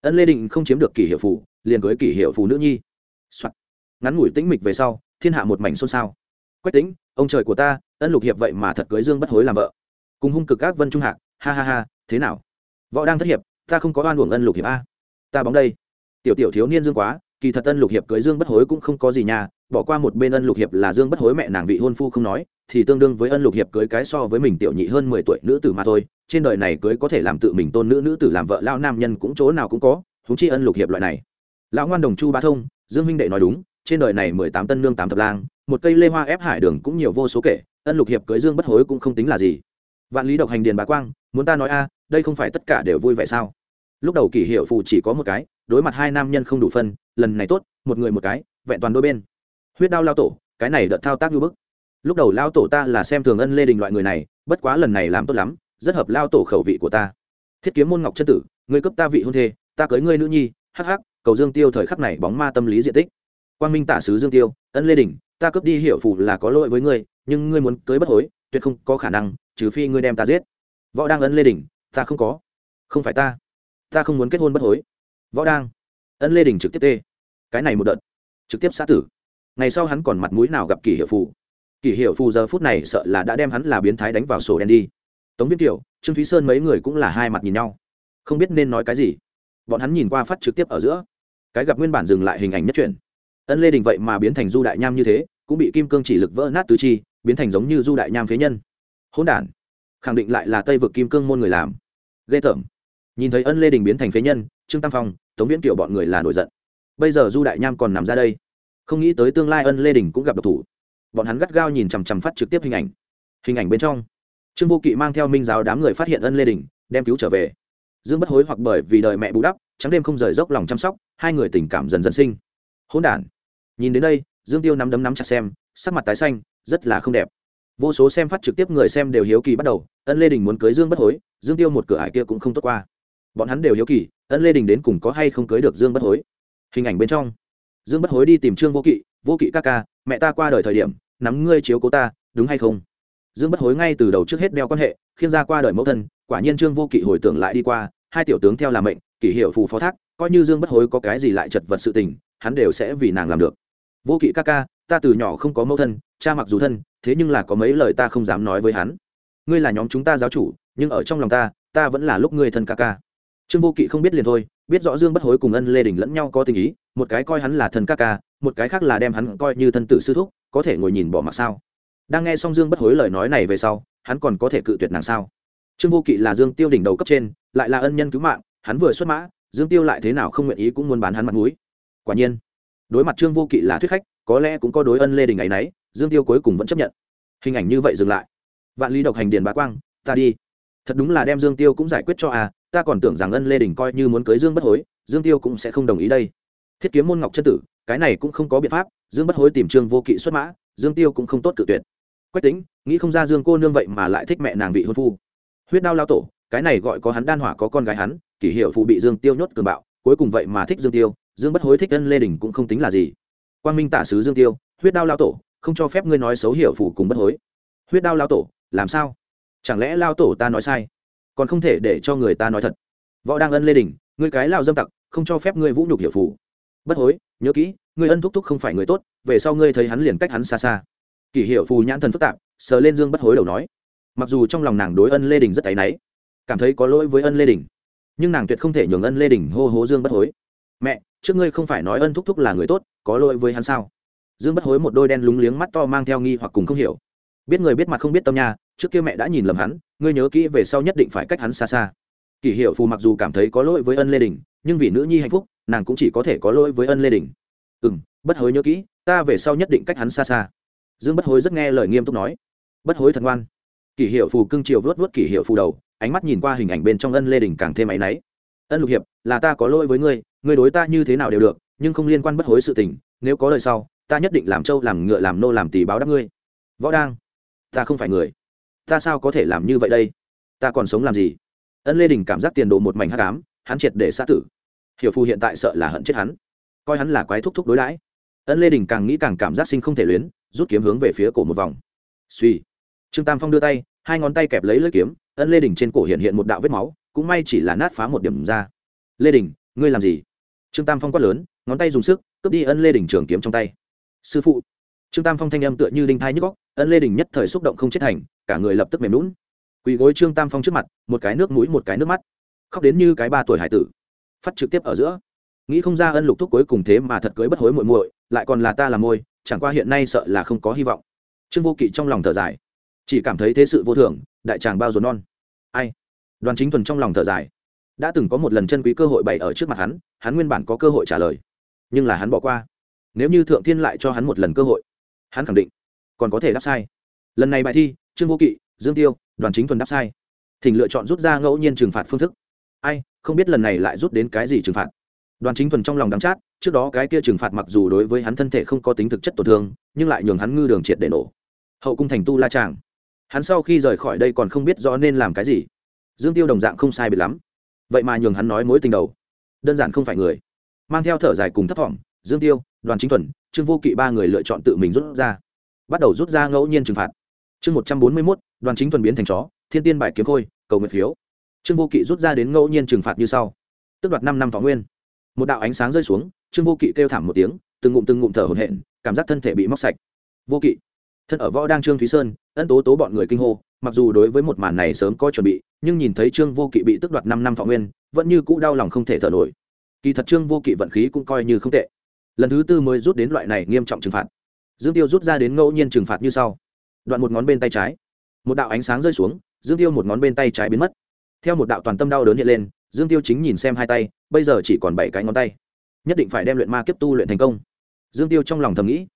Ân lê định không chiếm được kỷ hiệu phủ liền với kỷ hiệu phù nữ nhi、Soạn. ngắn ngủi tĩnh mịch về sau thiên hạ một mảnh xôn xao. Quách tính ông trời của ta, ân lục hiệp vậy mà thật cưới dương bất hối làm vợ. Cùng hung cực các vân trung hạc, ha ha ha, thế nào? Võ đang thất hiệp, ta không có oan uổng ân lục hiệp a. Ta bóng đây. Tiểu tiểu thiếu niên dương quá, kỳ thật ân lục hiệp cưới dương bất hối cũng không có gì nhà bỏ qua một bên ân lục hiệp là dương bất hối mẹ nàng vị hôn phu không nói, thì tương đương với ân lục hiệp cưới cái so với mình tiểu nhị hơn mười tuổi nữ tử mà thôi. Trên đời này cưới có thể làm tự mình tôn nữ nữ tử làm vợ lao nam nhân cũng chỗ nào cũng có thú chi ân lục hiệp loại này. Lão ngoan đồng chu bá thông, dương huynh đệ nói đúng trên đời này mười tám tân nương tám thập lang, một cây lê hoa ép hải đường cũng nhiều vô số kể, ân lục hiệp cưới dương bất hối cũng không tính là gì. Vạn lý độc hành điền bá quang, muốn ta nói a, đây không phải tất cả đều vui vẻ sao? Lúc đầu kỷ hiệu phù chỉ có một cái, đối mặt hai nam nhân không đủ phân, lần này tốt, một người một cái, vẹn toàn đôi bên. Huyết đao lao tổ, cái này đợt thao tác như bức. Lúc đầu lao tổ ta là xem thường ân lê đình loại người này, bất quá lần này làm tốt lắm, rất hợp lao tổ khẩu vị của ta. Thiết kiếm môn ngọc chân tử, ngươi cấp ta vị hôn thê, ta cưới ngươi nữ nhi, hắc hắc, cầu dương tiêu thời khắc này bóng ma tâm lý diện tích quang minh tả sứ dương tiêu, ân lê đình, ta cướp đi hiệu phủ là có lỗi với ngươi, nhưng ngươi muốn cưới bất hối, tuyệt không có khả năng, trừ phi ngươi đem ta giết. Võ đang ân lê đình, ta không có. Không phải ta. Ta không muốn kết hôn bất hối. Võ đang. Ân lê đình trực tiếp tê. Cái này một đợt. Trực tiếp xã tử. Ngày sau hắn còn mặt mũi nào gặp kỷ hiệu phù? Kỷ hiệu phù giờ phút này sợ là đã đem hắn là biến thái đánh vào sổ đen đi. Tống viết kiểu trương thúy sơn mấy người cũng là hai mặt nhìn nhau. Không biết nên nói cái gì. Bọn hắn nhìn qua phát trực tiếp ở giữa. Cái gặp nguyên bản dừng lại hình ảnh nhất truyền ân lê đình vậy mà biến thành du đại nham như thế, cũng bị kim cương chỉ lực vỡ nát tứ chi, biến thành giống như du đại nham phế nhân. Hỗn đản, khẳng định lại là tây vực kim cương môn người làm. Ghê tởm. Nhìn thấy ân lê đình biến thành phế nhân, trương tam phong, tống viễn kiểu bọn người là nổi giận. Bây giờ du đại nham còn nằm ra đây. Không nghĩ tới tương lai ân lê đình cũng gặp độc thủ. Bọn hắn gắt gao nhìn chằm chằm phát trực tiếp hình ảnh. Hình ảnh bên trong, trương vô kỵ mang theo minh giáo đám người phát hiện ân lê đình, đem cứu trở về. Dương bất hối hoặc bởi vì đời mẹ bù đắp, trắng đêm không rời dốc lòng chăm sóc, hai người tình cảm dần dần sinh. Hỗn đản nhìn đến đây, dương tiêu nắm đấm nắm chặt xem, sắc mặt tái xanh, rất là không đẹp. Vô số xem phát trực tiếp người xem đều hiếu kỳ bắt đầu, ân lê đình muốn cưới dương bất hối, dương tiêu một cửa ải kia cũng không tốt qua. Bọn hắn đều hiếu kỳ, ân lê đình đến cùng có hay không cưới được dương bất hối. Hình ảnh bên trong, dương bất hối đi tìm trương vô kỵ vô kỵ ca ca, mẹ ta qua đời thời điểm, nắm ngươi chiếu cố ta, đúng hay không? Dương bất hối ngay từ đầu trước hết đeo quan hệ, khiêng ra qua đời mẫu thân, quả nhiên trương vô kỵ hồi tưởng lại đi qua, hai tiểu tướng theo làm mệnh, kỷ hiệu phù phó thác, coi như dương bất hối có cái gì lại chật vật sự tình, hắn đều sẽ vì nàng làm được vô kỵ ca ca, ta từ nhỏ không có mẫu thân, cha mặc dù thân, thế nhưng là có mấy lời ta không dám nói với hắn. Ngươi là nhóm chúng ta giáo chủ, nhưng ở trong lòng ta ta vẫn là lúc ngươi thân ca ca. Trương vô kỵ không biết liền thôi, biết rõ dương bất hối cùng ân lê đình lẫn nhau có tình ý, một cái coi hắn là thần ca ca, một cái khác là đem hắn coi như thân tử sư thúc, có thể ngồi nhìn bỏ mặc sao? Đang nghe xong dương bất hối lời nói này về sau, hắn còn có thể cự tuyệt nàng sao? Trương vô kỵ là dương tiêu đỉnh đầu cấp trên, lại là ân nhân cứu mạng, hắn vừa xuất mã, dương tiêu lại thế nào không nguyện ý cũng muốn bán hắn mặt mũi. Quả nhiên đối mặt trương vô kỵ là thuyết khách, có lẽ cũng có đối ân lê đình ấy nấy, dương tiêu cuối cùng vẫn chấp nhận. Hình ảnh như vậy dừng lại. Vạn lý độc hành điền bá quang, ta đi. Thật đúng là đem dương tiêu cũng giải quyết cho à ta còn tưởng rằng ân lê đình coi như muốn cưới dương bất hối, dương tiêu cũng sẽ không đồng ý đây. Thiết kiếm môn ngọc chân tử, cái này cũng không có biện pháp, dương bất hối tìm trương vô kỵ xuất mã, dương tiêu cũng không tốt cự tuyệt. Quách tính nghĩ không ra dương cô nương vậy mà lại thích mẹ nàng vị hôn phu. Huyết đao lao tổ, cái này gọi có hắn đan hỏa có con gái hắn, kỷ hiệu phụ bị dương tiêu nhốt cường bạo, cuối cùng vậy mà thích dương tiêu dương bất hối thích ân lê đình cũng không tính là gì. Quang minh tả sứ dương tiêu, huyết đao lao tổ, không cho phép ngươi nói xấu hiểu phủ cùng bất hối. Huyết đao lao tổ, làm sao? Chẳng lẽ lao tổ ta nói sai? Còn không thể để cho người ta nói thật. Võ đang ân lê đình, ngươi cái lao dâm tặc, không cho phép ngươi vũ nhục hiểu phủ. Bất hối, nhớ kỹ, ngươi ân thúc thúc không phải người tốt, về sau ngươi thấy hắn liền cách hắn xa xa. Kỷ hiệu phù nhãn thần phức tạp, sờ lên dương bất hối đầu nói. Mặc dù trong lòng nàng đối ân lê đình rất áy náy, cảm thấy có lỗi với ân lê đình, nhưng nàng tuyệt không thể nhường ân lê đình hô hố dương bất hối mẹ, trước ngươi không phải nói ân thúc thúc là người tốt, có lỗi với hắn sao? Dương bất hối một đôi đen lúng liếng mắt to mang theo nghi hoặc cùng không hiểu. Biết người biết mặt không biết tâm nha, trước kia mẹ đã nhìn lầm hắn, ngươi nhớ kỹ về sau nhất định phải cách hắn xa xa. Kỷ hiệu phù mặc dù cảm thấy có lỗi với ân lê đình, nhưng vì nữ nhi hạnh phúc, nàng cũng chỉ có thể có lỗi với ân lê đình. Ừ m bất hối nhớ kỹ, ta về sau nhất định cách hắn xa xa. Dương bất hối rất nghe lời nghiêm túc nói. Bất hối thật ngoan. Kỷ hiệu phù cưng chiều vớt vớt kỷ hiệu phù đầu, ánh mắt nhìn qua hình ảnh bên trong ân lê đình càng thêm áy náy. Ân lục hiệp, là ta có lỗi với ngươi ngươi đối ta như thế nào đều được, nhưng không liên quan bất hối sự tình, nếu có lời sau, ta nhất định làm trâu, làm ngựa, làm nô, làm tỳ báo đáp ngươi. Võ đang, ta không phải người. Ta sao có thể làm như vậy đây? Ta còn sống làm gì? Ân lê đình cảm giác tiền đồ một mảnh hắc ám, hắn triệt để xa tử. Hiểu phù hiện tại sợ là hận chết hắn. Coi hắn là quái thúc thúc đối đãi. Ân lê đình càng nghĩ càng cảm giác sinh không thể luyến, rút kiếm hướng về phía cổ một vòng. Suy trương tam phong đưa tay, hai ngón tay kẹp lấy lưỡi kiếm, ân lê đình trên cổ hiện hiện một đạo vết máu, cũng may chỉ là nát phá một điểm ra. Lê đình ngươi làm gì? Trương tam phong quát lớn, ngón tay dùng sức, cướp đi ân lê đình trường kiếm trong tay. Sư phụ. Trương tam phong thanh âm tựa như đinh thai nhức góc ân lê đình nhất thời xúc động không chết thành, cả người lập tức mềm lún quỳ gối trương tam phong trước mặt, một cái nước mũi, một cái nước mắt. Khóc đến như cái ba tuổi hải tử. Phát trực tiếp ở giữa. Nghĩ không ra ân lục thúc cuối cùng thế mà thật cưới bất hối muội muội, lại còn là ta làm môi, chẳng qua hiện nay sợ là không có hy vọng. Trương vô kỵ trong lòng thở dài. Chỉ cảm thấy thế sự vô thường, đại tràng bao dồn non. Ai? Đoàn chính thuần trong lòng thở dài đã từng có một lần chân quý cơ hội bày ở trước mặt hắn hắn nguyên bản có cơ hội trả lời. Nhưng là hắn bỏ qua. Nếu như thượng thiên lại cho hắn một lần cơ hội, hắn khẳng định còn có thể đáp sai. Lần này bài thi, trương vô kỵ, dương tiêu, đoàn chính thuần đáp sai. Thỉnh lựa chọn rút ra ngẫu nhiên trừng phạt phương thức. Ai, không biết lần này lại rút đến cái gì trừng phạt. Đoàn chính thuần trong lòng đắm chát, trước đó cái kia trừng phạt mặc dù đối với hắn thân thể không có tính thực chất tổn thương, nhưng lại nhường hắn ngư đường triệt để nổ. Hậu cung thành tu la tràng. Hắn sau khi rời khỏi đây còn không biết rõ nên làm cái gì. Dương tiêu đồng dạng không sai biệt lắm vậy mà nhường hắn nói mối tình đầu. Đơn giản không phải người. Mang theo thở dài cùng thấp thỏm, dương tiêu, đoàn chính thuần, trương vô kỵ ba người lựa chọn tự mình rút ra. Bắt đầu rút ra ngẫu nhiên trừng phạt. Chương một trăm bốn mươi mốt, đoàn chính thuần biến thành chó, thiên tiên bài kiếm khôi, cầu nguyện phiếu. Trương vô kỵ rút ra đến ngẫu nhiên trừng phạt như sau. Tức đoạt năm năm thọ nguyên. Một đạo ánh sáng rơi xuống, trương vô kỵ kêu thảm một tiếng, từng ngụm từng ngụm thở hổn hển, cảm giác thân thể bị móc sạch. Vô kỵ, thân ở võ đang trương thúy sơn, ân tố tố bọn người kinh hô mặc dù đối với một màn này sớm có chuẩn bị, nhưng nhìn thấy trương vô kỵ bị tức đoạt năm năm thọ nguyên, vẫn như cũ đau lòng không thể thở nổi. Kỳ thật trương vô kỵ vận khí cũng coi như không tệ. Lần thứ tư mới rút đến loại này nghiêm trọng trừng phạt. Dương tiêu rút ra đến ngẫu nhiên trừng phạt như sau. Đoạn một ngón bên tay trái. Một đạo ánh sáng rơi xuống, dương tiêu một ngón bên tay trái biến mất. Theo một đạo toàn tâm đau đớn hiện lên, dương tiêu chính nhìn xem hai tay, bây giờ chỉ còn bảy cái ngón tay. Nhất định phải đem luyện ma kiếp tu luyện thành công. Dương tiêu trong lòng thầm nghĩ,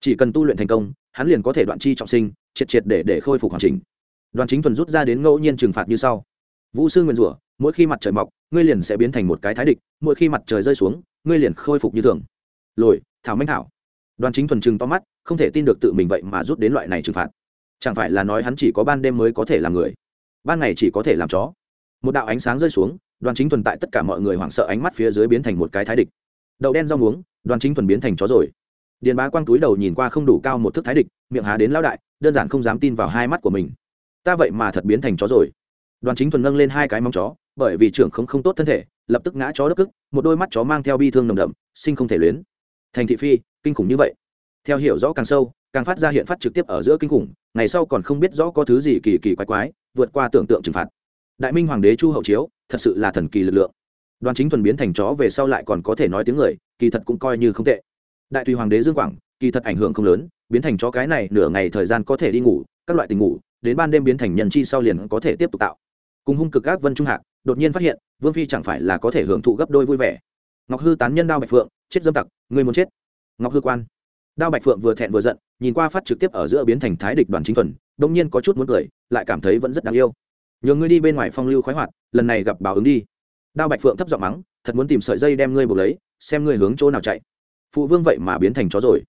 chỉ cần tu luyện thành công, hắn liền có thể đoạn chi trọng sinh, triệt triệt để để khôi phục hoàn chỉnh đoàn chính thuần rút ra đến ngẫu nhiên trừng phạt như sau. Vũ sư nguyên rủa, mỗi khi mặt trời mọc, ngươi liền sẽ biến thành một cái thái địch, mỗi khi mặt trời rơi xuống, ngươi liền khôi phục như thường. Lồi thảo manh thảo. Đoàn chính thuần chừng to mắt, không thể tin được tự mình vậy mà rút đến loại này trừng phạt. Chẳng phải là nói hắn chỉ có ban đêm mới có thể làm người, ban ngày chỉ có thể làm chó. Một đạo ánh sáng rơi xuống, đoàn chính thuần tại tất cả mọi người hoảng sợ ánh mắt phía dưới biến thành một cái thái địch. Đậu đen rau muống, đoàn chính thuần biến thành chó rồi. Điền bá quang túi đầu nhìn qua không đủ cao một thức thái địch, miệng há đến lão đại, đơn giản không dám tin vào hai mắt của mình ta vậy mà thật biến thành chó rồi. Đoàn chính thuần nâng lên hai cái móng chó, bởi vì trưởng không không tốt thân thể, lập tức ngã chó đất cức, một đôi mắt chó mang theo bi thương nồng đậm, sinh không thể luyến. Thành thị phi, kinh khủng như vậy. Theo hiểu rõ càng sâu, càng phát ra hiện phát trực tiếp ở giữa kinh khủng, ngày sau còn không biết rõ có thứ gì kỳ kỳ quái quái, vượt qua tưởng tượng trừng phạt. Đại minh hoàng đế chu hậu chiếu, thật sự là thần kỳ lực lượng. Đoàn chính thuần biến thành chó về sau lại còn có thể nói tiếng người, kỳ thật cũng coi như không tệ. Đại tùy hoàng đế dương quảng, kỳ thật ảnh hưởng không lớn, biến thành chó cái này nửa ngày thời gian có thể đi ngủ, các loại tình ngủ đến ban đêm biến thành nhân chi sau liền có thể tiếp tục tạo. Cùng hung cực các vân trung hạc, đột nhiên phát hiện, vương phi chẳng phải là có thể hưởng thụ gấp đôi vui vẻ. Ngọc hư tán nhân đao bạch phượng, chết dâm tặc người muốn chết. Ngọc hư quan. Đao bạch phượng vừa thẹn vừa giận, nhìn qua phát trực tiếp ở giữa biến thành thái địch đoàn chính thuần, đông nhiên có chút muốn cười, lại cảm thấy vẫn rất đáng yêu. Nhường ngươi đi bên ngoài phong lưu khoái hoạt, lần này gặp báo ứng đi. Đao bạch phượng thấp giọng mắng, thật muốn tìm sợi dây đem ngươi buộc lấy, xem ngươi hướng chỗ nào chạy. Phụ vương vậy mà biến thành chó rồi.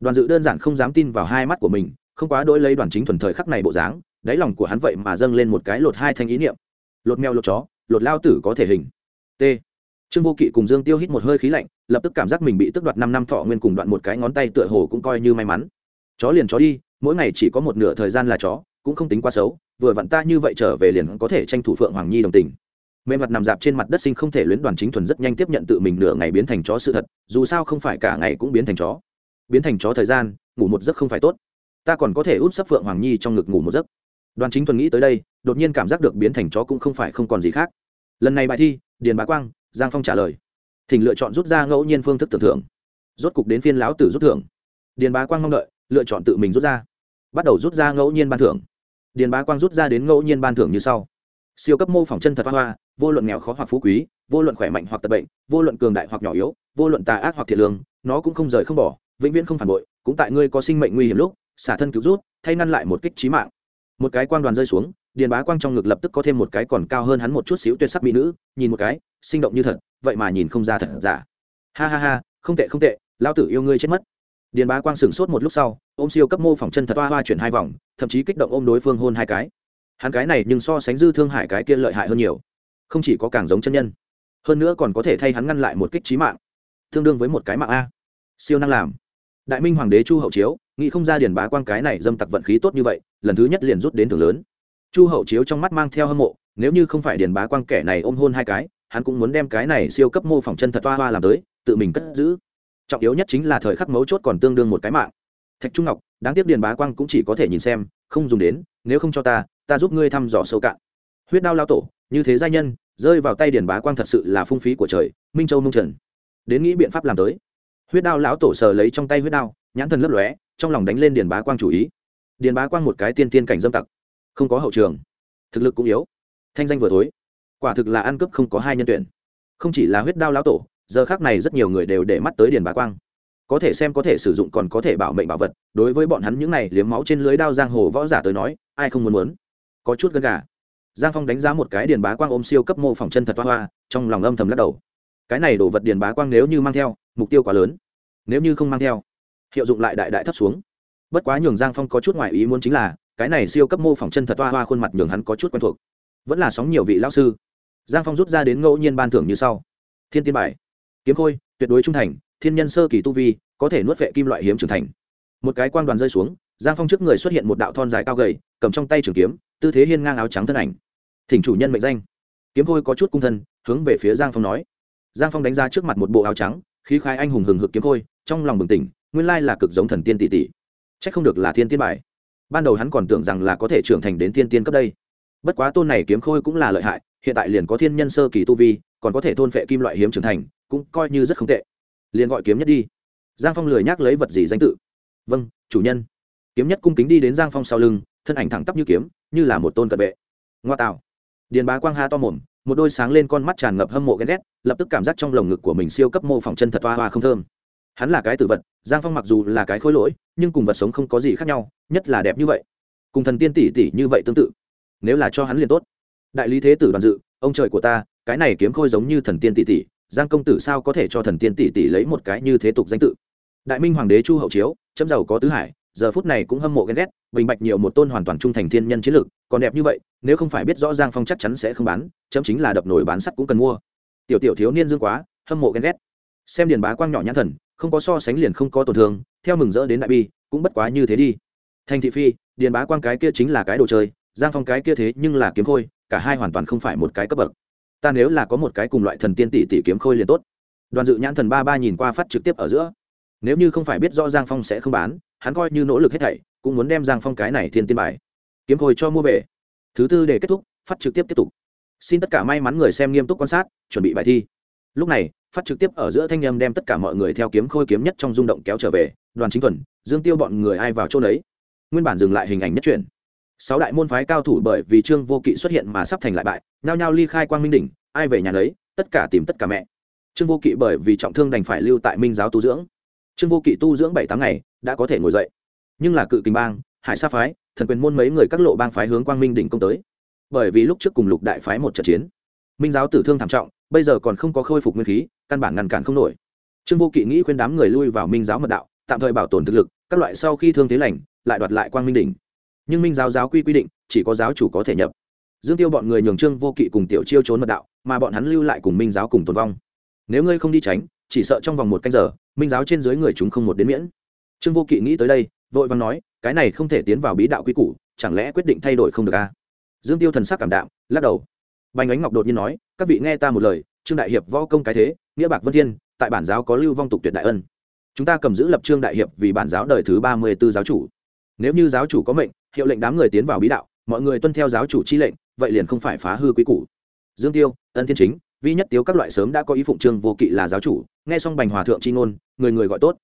Đoàn dự đơn giản không dám tin vào hai mắt của mình không quá đỗi lấy đoàn chính thuần thời khắc này bộ dáng, đáy lòng của hắn vậy mà dâng lên một cái lột hai thanh ý niệm. Lột mèo lột chó, lột lao tử có thể hình. T. Trương vô kỵ cùng dương tiêu hít một hơi khí lạnh, lập tức cảm giác mình bị tức đoạt năm năm thọ nguyên cùng đoạn một cái ngón tay tựa hồ cũng coi như may mắn. Chó liền chó đi, mỗi ngày chỉ có một nửa thời gian là chó, cũng không tính quá xấu, vừa vặn ta như vậy trở về liền có thể tranh thủ phượng hoàng nhi đồng tình. Mẹ mặt nằm dạp trên mặt đất sinh không thể luyến đoàn chính thuần rất nhanh tiếp nhận tự mình nửa ngày biến thành chó sự thật, dù sao không phải cả ngày cũng biến thành chó. Biến thành chó thời gian, ngủ một giấc không phải tốt ta còn có thể út sấp phượng hoàng nhi trong ngực ngủ một giấc. Đoàn chính thuần nghĩ tới đây, đột nhiên cảm giác được biến thành chó cũng không phải không còn gì khác. Lần này bài thi, điền bá quang, giang phong trả lời. Thỉnh lựa chọn rút ra ngẫu nhiên phương thức tưởng thưởng rốt cục đến phiên lão tử rút thưởng. Điền bá quang mong đợi, lựa chọn tự mình rút ra. Bắt đầu rút ra ngẫu nhiên ban thưởng. Điền bá quang rút ra đến ngẫu nhiên ban thưởng như sau. Siêu cấp mô phỏng chân thật hoa hoa, vô luận nghèo khó hoặc phú quý, vô luận khỏe mạnh hoặc tật bệnh, vô luận cường đại hoặc nhỏ yếu, vô luận tà ác hoặc thiệt lương, nó cũng không rời không bỏ, vĩnh viễn không phản bội, cũng tại ngươi có sinh mệnh nguy hiểm lúc xả thân cứu rút, thay ngăn lại một kích trí mạng. Một cái quang đoàn rơi xuống, điền bá quang trong ngực lập tức có thêm một cái còn cao hơn hắn một chút xíu tuyệt sắc mỹ nữ, nhìn một cái, sinh động như thật, vậy mà nhìn không ra thật giả. Ha ha ha, không tệ không tệ lao tử yêu ngươi chết mất. Điền bá quang sửng sốt một lúc sau, ôm siêu cấp mô phỏng chân thật hoa hoa chuyển hai vòng, thậm chí kích động ôm đối phương hôn hai cái. Hắn cái này nhưng so sánh dư thương hải cái kia lợi hại hơn nhiều. Không chỉ có càng giống chân nhân, hơn nữa còn có thể thay hắn ngăn lại một kích trí mạng. Tương đương với một cái mạng a. Siêu năng làm. Đại minh hoàng đế chu hậu chiếu nghĩ không ra điền bá quang cái này dâm tặc vận khí tốt như vậy, lần thứ nhất liền rút đến thưởng lớn. Chu hậu chiếu trong mắt mang theo hâm mộ, nếu như không phải điền bá quang kẻ này ôm hôn hai cái, hắn cũng muốn đem cái này siêu cấp mô phỏng chân thật toa hoa làm tới, tự mình cất giữ. Trọng yếu nhất chính là thời khắc mấu chốt còn tương đương một cái mạng. Thạch trung ngọc, đáng tiếc điền bá quang cũng chỉ có thể nhìn xem, không dùng đến, nếu không cho ta ta giúp ngươi thăm dò sâu cạn. Huyết đao lao tổ, như thế giai nhân, rơi vào tay điền bá quang thật sự là phung phí của trời, minh châu mông trần. Đến nghĩ biện pháp làm tới. Huyết đao lão tổ sờ lấy trong tay huyết đao, nhãn thần lấp lóe trong lòng đánh lên điền bá quang chủ ý. Điền bá quang một cái tiên tiên cảnh dâm tặc, không có hậu trường, thực lực cũng yếu. Thanh danh vừa thối, quả thực là ăn cướp không có hai nhân tuyển. Không chỉ là huyết đao lão tổ, giờ khác này rất nhiều người đều để mắt tới điền bá quang. Có thể xem có thể sử dụng còn có thể bảo mệnh bảo vật, đối với bọn hắn những này liếm máu trên lưới đao giang hồ võ giả tới nói, ai không muốn muốn. Có chút gần gà. Giang phong đánh giá một cái điền bá quang ôm siêu cấp mô phỏng chân thật hoa hoa, trong lòng âm thầm lắc đầu. Cái này đồ vật điền bá quang nếu như mang theo, mục tiêu quá lớn. Nếu như không mang theo hiệu dụng lại đại đại thấp xuống. Bất quá nhường giang phong có chút ngoại ý muốn chính là, cái này siêu cấp mô phỏng chân thật toa hoa khuôn mặt nhường hắn có chút quen thuộc. Vẫn là sóng nhiều vị lão sư. Giang phong rút ra đến ngẫu nhiên ban thưởng như sau. Thiên tiên bài, kiếm khôi, tuyệt đối trung thành, thiên nhân sơ kỳ tu vi, có thể nuốt vệ kim loại hiếm trưởng thành. Một cái quang đoàn rơi xuống, giang phong trước người xuất hiện một đạo thon dài cao gầy, cầm trong tay trường kiếm, tư thế hiên ngang áo trắng thân ảnh. Thỉnh chủ nhân mệnh danh. Kiếm khôi có chút cung thân, hướng về phía giang phong nói. Giang phong đánh ra trước mặt một bộ áo trắng, khí khai anh hùng hừng hực kiếm khôi, trong lòng bừng tỉnh nguyên lai là cực giống thần tiên tỷ tỷ. Trách không được là thiên tiên bài. Ban đầu hắn còn tưởng rằng là có thể trưởng thành đến thiên tiên cấp đây. Bất quá tôn này kiếm khôi cũng là lợi hại, hiện tại liền có thiên nhân sơ kỳ tu vi, còn có thể thôn phệ kim loại hiếm trưởng thành, cũng coi như rất không tệ. Liền gọi kiếm nhất đi. Giang phong lười nhắc lấy vật gì danh tự? Vâng chủ nhân. Kiếm nhất cung kính đi đến giang phong sau lưng, thân ảnh thẳng tắp như kiếm, như là một tôn cận vệ. Ngoa tạo. Điền bá quang ha to mồm, một đôi sáng lên con mắt tràn ngập hâm mộ ghen ghét, lập tức cảm giác trong lồng ngực của mình siêu cấp mô phỏng chân thật hoa hoa không thơm hắn là cái tử vật, giang phong mặc dù là cái khối lỗi, nhưng cùng vật sống không có gì khác nhau, nhất là đẹp như vậy. Cùng thần tiên tỷ tỷ như vậy tương tự. Nếu là cho hắn liền tốt. Đại lý thế tử đoàn dự, ông trời của ta, cái này kiếm khôi giống như thần tiên tỷ tỷ, giang công tử sao có thể cho thần tiên tỷ tỷ lấy một cái như thế tục danh tự? Đại minh hoàng đế chu hậu chiếu, chấm giàu có tứ hải, giờ phút này cũng hâm mộ ghen ghét, bình bạch nhiều một tôn hoàn toàn trung thành thiên nhân chiến lược, còn đẹp như vậy, nếu không phải biết rõ giang phong chắc chắn sẽ không bán, chấm chính là đập nổi bán sắt cũng cần mua. Tiểu tiểu thiếu niên dương quá, hâm mộ ghen ghét. Xem điền bá quang nhỏ nhãn thần không có so sánh liền không có tổn thương, theo mừng rỡ đến đại bi, cũng bất quá như thế đi. Thành thị phi, điền bá quang cái kia chính là cái đồ chơi, giang phong cái kia thế nhưng là kiếm khôi, cả hai hoàn toàn không phải một cái cấp bậc. Ta nếu là có một cái cùng loại thần tiên tỷ tỷ kiếm khôi liền tốt. Đoàn dự nhãn thần ba ba nhìn qua phát trực tiếp ở giữa. Nếu như không phải biết rõ giang phong sẽ không bán, hắn coi như nỗ lực hết thảy, cũng muốn đem giang phong cái này thiên tiên bài, kiếm khôi cho mua về. Thứ tư để kết thúc, phát trực tiếp tiếp tục. Xin tất cả may mắn người xem nghiêm túc quan sát, chuẩn bị bài thi. Lúc này phát trực tiếp ở giữa thanh âm đem tất cả mọi người theo kiếm khôi kiếm nhất trong rung động kéo trở về, đoàn chính thuần dương tiêu bọn người ai vào chỗ đấy nguyên bản dừng lại hình ảnh nhất truyền. sáu đại môn phái cao thủ bởi vì trương vô kỵ xuất hiện mà sắp thành lại bại, nhao nhao ly khai quang minh đỉnh, ai về nhà đấy? tất cả tìm tất cả mẹ trương vô kỵ bởi vì trọng thương đành phải lưu tại minh giáo tu dưỡng trương vô kỵ tu dưỡng bảy tháng ngày, đã có thể ngồi dậy nhưng là cự kình bang, hải sa phái, thần quyền môn mấy người các lộ bang phái hướng quang minh đỉnh công tới bởi vì lúc trước cùng lục đại phái một trận chiến, minh giáo tử thương thảm trọng, bây giờ còn không có khôi phục nguyên khí căn bản ngăn cản không nổi. Trương vô kỵ nghĩ khuyên đám người lui vào minh giáo mật đạo, tạm thời bảo tồn thực lực, các loại sau khi thương thế lành, lại đoạt lại quang minh đỉnh. Nhưng minh giáo giáo quy quy định, chỉ có giáo chủ có thể nhập. Dương tiêu bọn người nhường trương vô kỵ cùng tiểu chiêu trốn mật đạo, mà bọn hắn lưu lại cùng minh giáo cùng tồn vong. Nếu ngươi không đi tránh, chỉ sợ trong vòng một canh giờ, minh giáo trên dưới người chúng không một đến miễn. Trương vô kỵ nghĩ tới đây, vội vàng nói, cái này không thể tiến vào bí đạo quy củ, chẳng lẽ quyết định thay đổi không được a à? dương tiêu thần sắc cảm đạm, lắc đầu. Bành ánh ngọc đột nhiên nói, các vị nghe ta một lời, trương đại hiệp võ công cái thế nghĩa bạc vân thiên, tại bản giáo có lưu vong tục tuyệt đại ân. Chúng ta cầm giữ lập trương đại hiệp vì bản giáo đời thứ ba mươi b ố giáo chủ. Nếu như giáo chủ có mệnh, hiệu lệnh đám người tiến vào bí đạo, mọi người tuân theo giáo chủ chi lệnh, vậy liền không phải phá hư quý củ. Dương tiêu, ân thiên chính, vi nhất tiếu các loại sớm đã có ý phụng trương vô kỵ là giáo chủ, nghe xong bành hòa thượng chi ngôn, người người gọi tốt.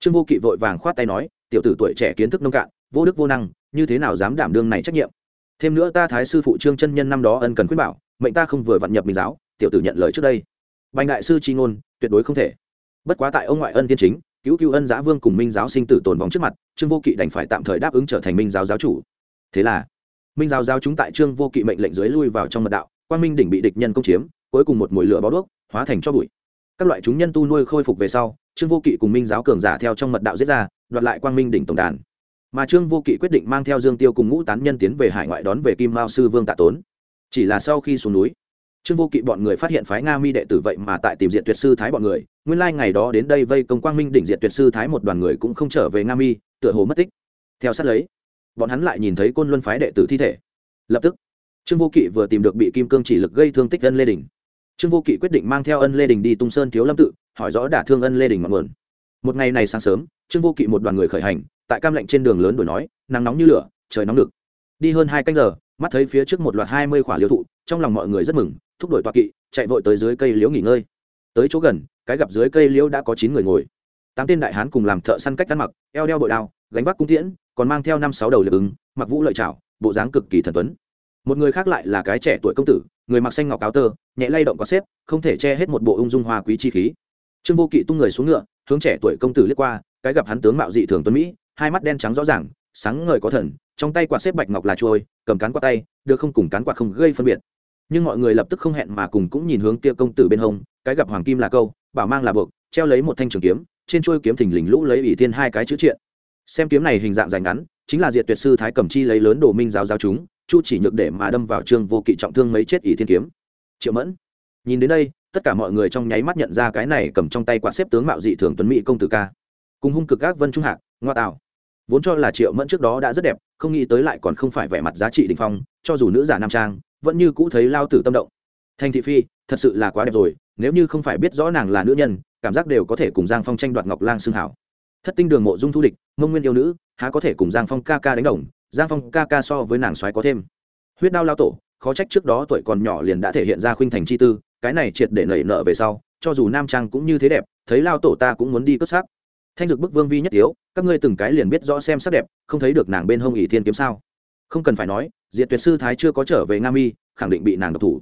Trương vô kỵ vội vàng khoát tay nói, tiểu tử tuổi trẻ kiến thức nông cạn, vô đức vô năng, như thế nào dám đảm đương này trách nhiệm? Thêm nữa ta thái sư phụ trương chân nhân năm đó ân cần khuyết bảo, mệnh ta không vừa vặn nhập minh giáo, tiểu tử nhận lời trước đây bành đại sư chi ngôn, tuyệt đối không thể. Bất quá tại ông ngoại ân thiên chính, cứu cứu ân giá vương cùng minh giáo sinh tử tồn vong trước mặt, trương vô kỵ đành phải tạm thời đáp ứng trở thành minh giáo giáo chủ. Thế là, minh giáo giáo chúng tại trương vô kỵ mệnh lệnh dưới lui vào trong mật đạo quan minh đỉnh bị địch nhân công chiếm, cuối cùng một mùi lửa bó đuốc, hóa thành cho bụi. Các loại chúng nhân tu nuôi khôi phục về sau, trương vô kỵ cùng minh giáo cường giả theo trong mật đạo giết ra, đoạt lại quang minh đỉnh tổng đàn. Mà trương vô kỵ quyết định mang theo dương tiêu cùng ngũ tán nhân tiến về hải ngoại đón về kim mao sư vương tạ tốn. Chỉ là sau khi xuống núi trương vô kỵ bọn người phát hiện phái nga mi đệ tử vậy mà tại tìm diện tuyệt sư thái bọn người, nguyên lai ngày đó đến đây vây công quang minh đỉnh diện tuyệt sư thái một đoàn người cũng không trở về nga mi, tựa hồ mất tích. Theo sát lấy, bọn hắn lại nhìn thấy côn luân phái đệ tử thi thể. Lập tức, trương vô kỵ vừa tìm được bị kim cương chỉ lực gây thương tích ân lê đình. Trương vô kỵ quyết định mang theo ân lê đình đi tung sơn thiếu lâm tự, hỏi rõ đả thương ân lê đình ngọn nguồn. Một ngày này sáng sớm, trương vô kỵ một đoàn người khởi hành, tại cam lệnh trên đường lớn đổi nói, nắng nóng như lửa, trời nóng được đi hơn hai canh giờ, mắt thấy phía trước một loạt hai mươi khỏa liêu thụ, trong lòng mọi người rất mừng thúc đổi toa kỵ, chạy vội tới dưới cây liễu nghỉ ngơi. Tới chỗ gần, cái gặp dưới cây liễu đã có chín người ngồi. Tám tên đại hán cùng làm thợ săn cách ăn mặc, eo đeo bội đao, gánh vác cung tiễn, còn mang theo năm sáu đầu liệp ứng, mặc vũ lợi trảo bộ dáng cực kỳ thần tuấn. Một người khác lại là cái trẻ tuổi công tử, người mặc xanh ngọc áo tơ, nhẹ lay động có xếp, không thể che hết một bộ ung dung hoa quý chi khí. Trương vô kỵ tung người xuống ngựa, hướng trẻ tuổi công tử liếc qua, cái gặp hắn tướng mạo dị thường tuấn mỹ, hai mắt đen trắng rõ ràng, sáng ngời có thần, trong tay quạt xếp bạch ngọc là trôi cầm cán quạt tay, được không cùng cán quạt không gây phân biệt nhưng mọi người lập tức không hẹn mà cùng cũng nhìn hướng kia công tử bên hông, cái gặp hoàng kim là câu, bảo mang là buộc, treo lấy một thanh trường kiếm, trên trôi kiếm thình lình lũ lấy ủy thiên hai cái chữ triện. Xem kiếm này hình dạng dài ngắn, chính là diệt tuyệt sư thái cầm chi lấy lớn đồ minh giáo giáo chúng, chu chỉ nhược để mà đâm vào trương vô kỵ trọng thương mấy chết ủy thiên kiếm. Triệu mẫn, nhìn đến đây, tất cả mọi người trong nháy mắt nhận ra cái này cầm trong tay quạt xếp tướng mạo dị thường tuấn mỹ công tử ca. Cùng hung cực các vân trung hạc, ngoa tạo. Vốn cho là triệu mẫn trước đó đã rất đẹp, không nghĩ tới lại còn không phải vẻ mặt giá trị đình phong, cho dù nữ giả nam trang vẫn như cũ thấy lao tử tâm động. Thanh thị phi, thật sự là quá đẹp rồi, nếu như không phải biết rõ nàng là nữ nhân, cảm giác đều có thể cùng giang phong tranh đoạt ngọc lang xương hảo. Thất tinh đường mộ dung thu địch, mông nguyên yêu nữ, há có thể cùng giang phong ca ca đánh đồng, giang phong ca ca so với nàng soái có thêm. Huyết đao lao tổ, khó trách trước đó tuổi còn nhỏ liền đã thể hiện ra khuynh thành chi tư, cái này triệt để nảy nợ về sau, cho dù nam trang cũng như thế đẹp, thấy lao tổ ta cũng muốn đi cất xác. Thanh dực bức vương vi nhất tiếu, các ngươi từng cái liền biết rõ xem sắc đẹp, không thấy được nàng bên hông ỷ thiên kiếm sao? Không cần phải nói diệt tuyệt sư thái chưa có trở về nga mi, khẳng định bị nàng độc thủ.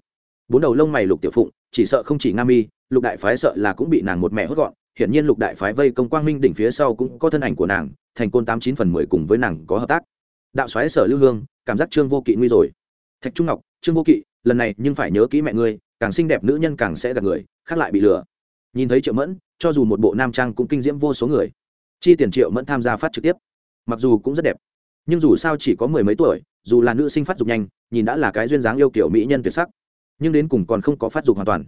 Bốn đầu lông mày lục tiểu phụng, chỉ sợ không chỉ nga mi, lục đại phái sợ là cũng bị nàng một mẹ hốt gọn. Hiển nhiên lục đại phái vây công quang minh đỉnh phía sau cũng có thân ảnh của nàng, thành côn tám chín phần mười cùng với nàng có hợp tác. Đạo xoáy sở lưu hương, cảm giác trương vô kỵ nguy rồi. Thạch trung ngọc, trương vô kỵ, lần này nhưng phải nhớ kỹ mẹ ngươi, càng xinh đẹp nữ nhân càng sẽ gạt người, khác lại bị lừa. Nhìn thấy triệu mẫn, cho dù một bộ nam trang cũng kinh diễm vô số người. Chi tiền triệu mẫn tham gia phát trực tiếp, mặc dù cũng rất đẹp nhưng dù sao chỉ có mười mấy tuổi, dù là nữ sinh phát dục nhanh, nhìn đã là cái duyên dáng yêu kiểu mỹ nhân tuyệt sắc. Nhưng đến cùng còn không có phát dục hoàn toàn.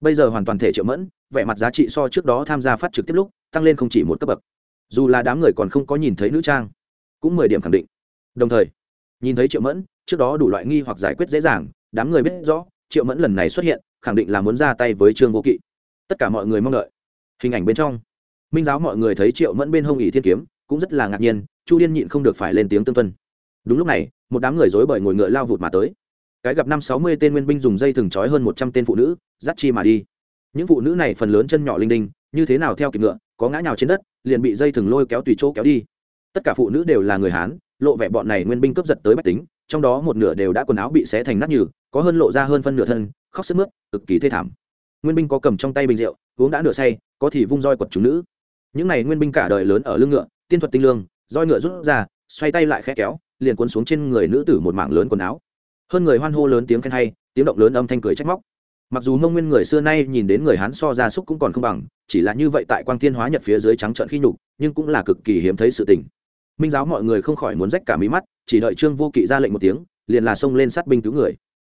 Bây giờ hoàn toàn thể triệu mẫn, vẻ mặt giá trị so trước đó tham gia phát trực tiếp lúc, tăng lên không chỉ một cấp bậc. Dù là đám người còn không có nhìn thấy nữ trang, cũng mười điểm khẳng định. Đồng thời, nhìn thấy triệu mẫn, trước đó đủ loại nghi hoặc giải quyết dễ dàng, đám người biết rõ, triệu mẫn lần này xuất hiện, khẳng định là muốn ra tay với trương vô kỵ. Tất cả mọi người mong đợi. Hình ảnh bên trong, minh giáo mọi người thấy triệu mẫn bên hông ỷ thiên kiếm, cũng rất là ngạc nhiên chu liên nhịn không được phải lên tiếng tương tuân đúng lúc này một đám người dối bởi ngồi ngựa lao vụt mà tới cái gặp năm sáu mươi tên nguyên binh dùng dây thừng trói hơn một trăm tên phụ nữ dắt chi mà đi những phụ nữ này phần lớn chân nhỏ linh đinh như thế nào theo kịp ngựa có ngã nhào trên đất liền bị dây thừng lôi kéo tùy chỗ kéo đi tất cả phụ nữ đều là người hán lộ vẻ bọn này nguyên binh cướp giật tới bách tính trong đó một nửa đều đã quần áo bị xé thành nát nhừ có hơn lộ ra hơn phân nửa thân khóc sức mướt cực kỳ thê thảm nguyên binh có cầm trong tay bình rượu uống đã nửa say có thì vung roi quật chúng nữ những này nguyên binh cả đời lớn ở lưng ngựa tiên thuật tinh lương roi ngựa rút ra, xoay tay lại khẽ kéo, liền cuốn xuống trên người nữ tử một mảng lớn quần áo. Hơn người hoan hô lớn tiếng khen hay, tiếng động lớn âm thanh cười trách móc. Mặc dù mông nguyên người xưa nay nhìn đến người hán so ra súc cũng còn không bằng, chỉ là như vậy tại quang thiên hóa nhật phía dưới trắng trợn khi nhục, nhưng cũng là cực kỳ hiếm thấy sự tình. Minh giáo mọi người không khỏi muốn rách cả mí mắt, chỉ đợi trương vô kỵ ra lệnh một tiếng, liền là xông lên sát binh cứu người.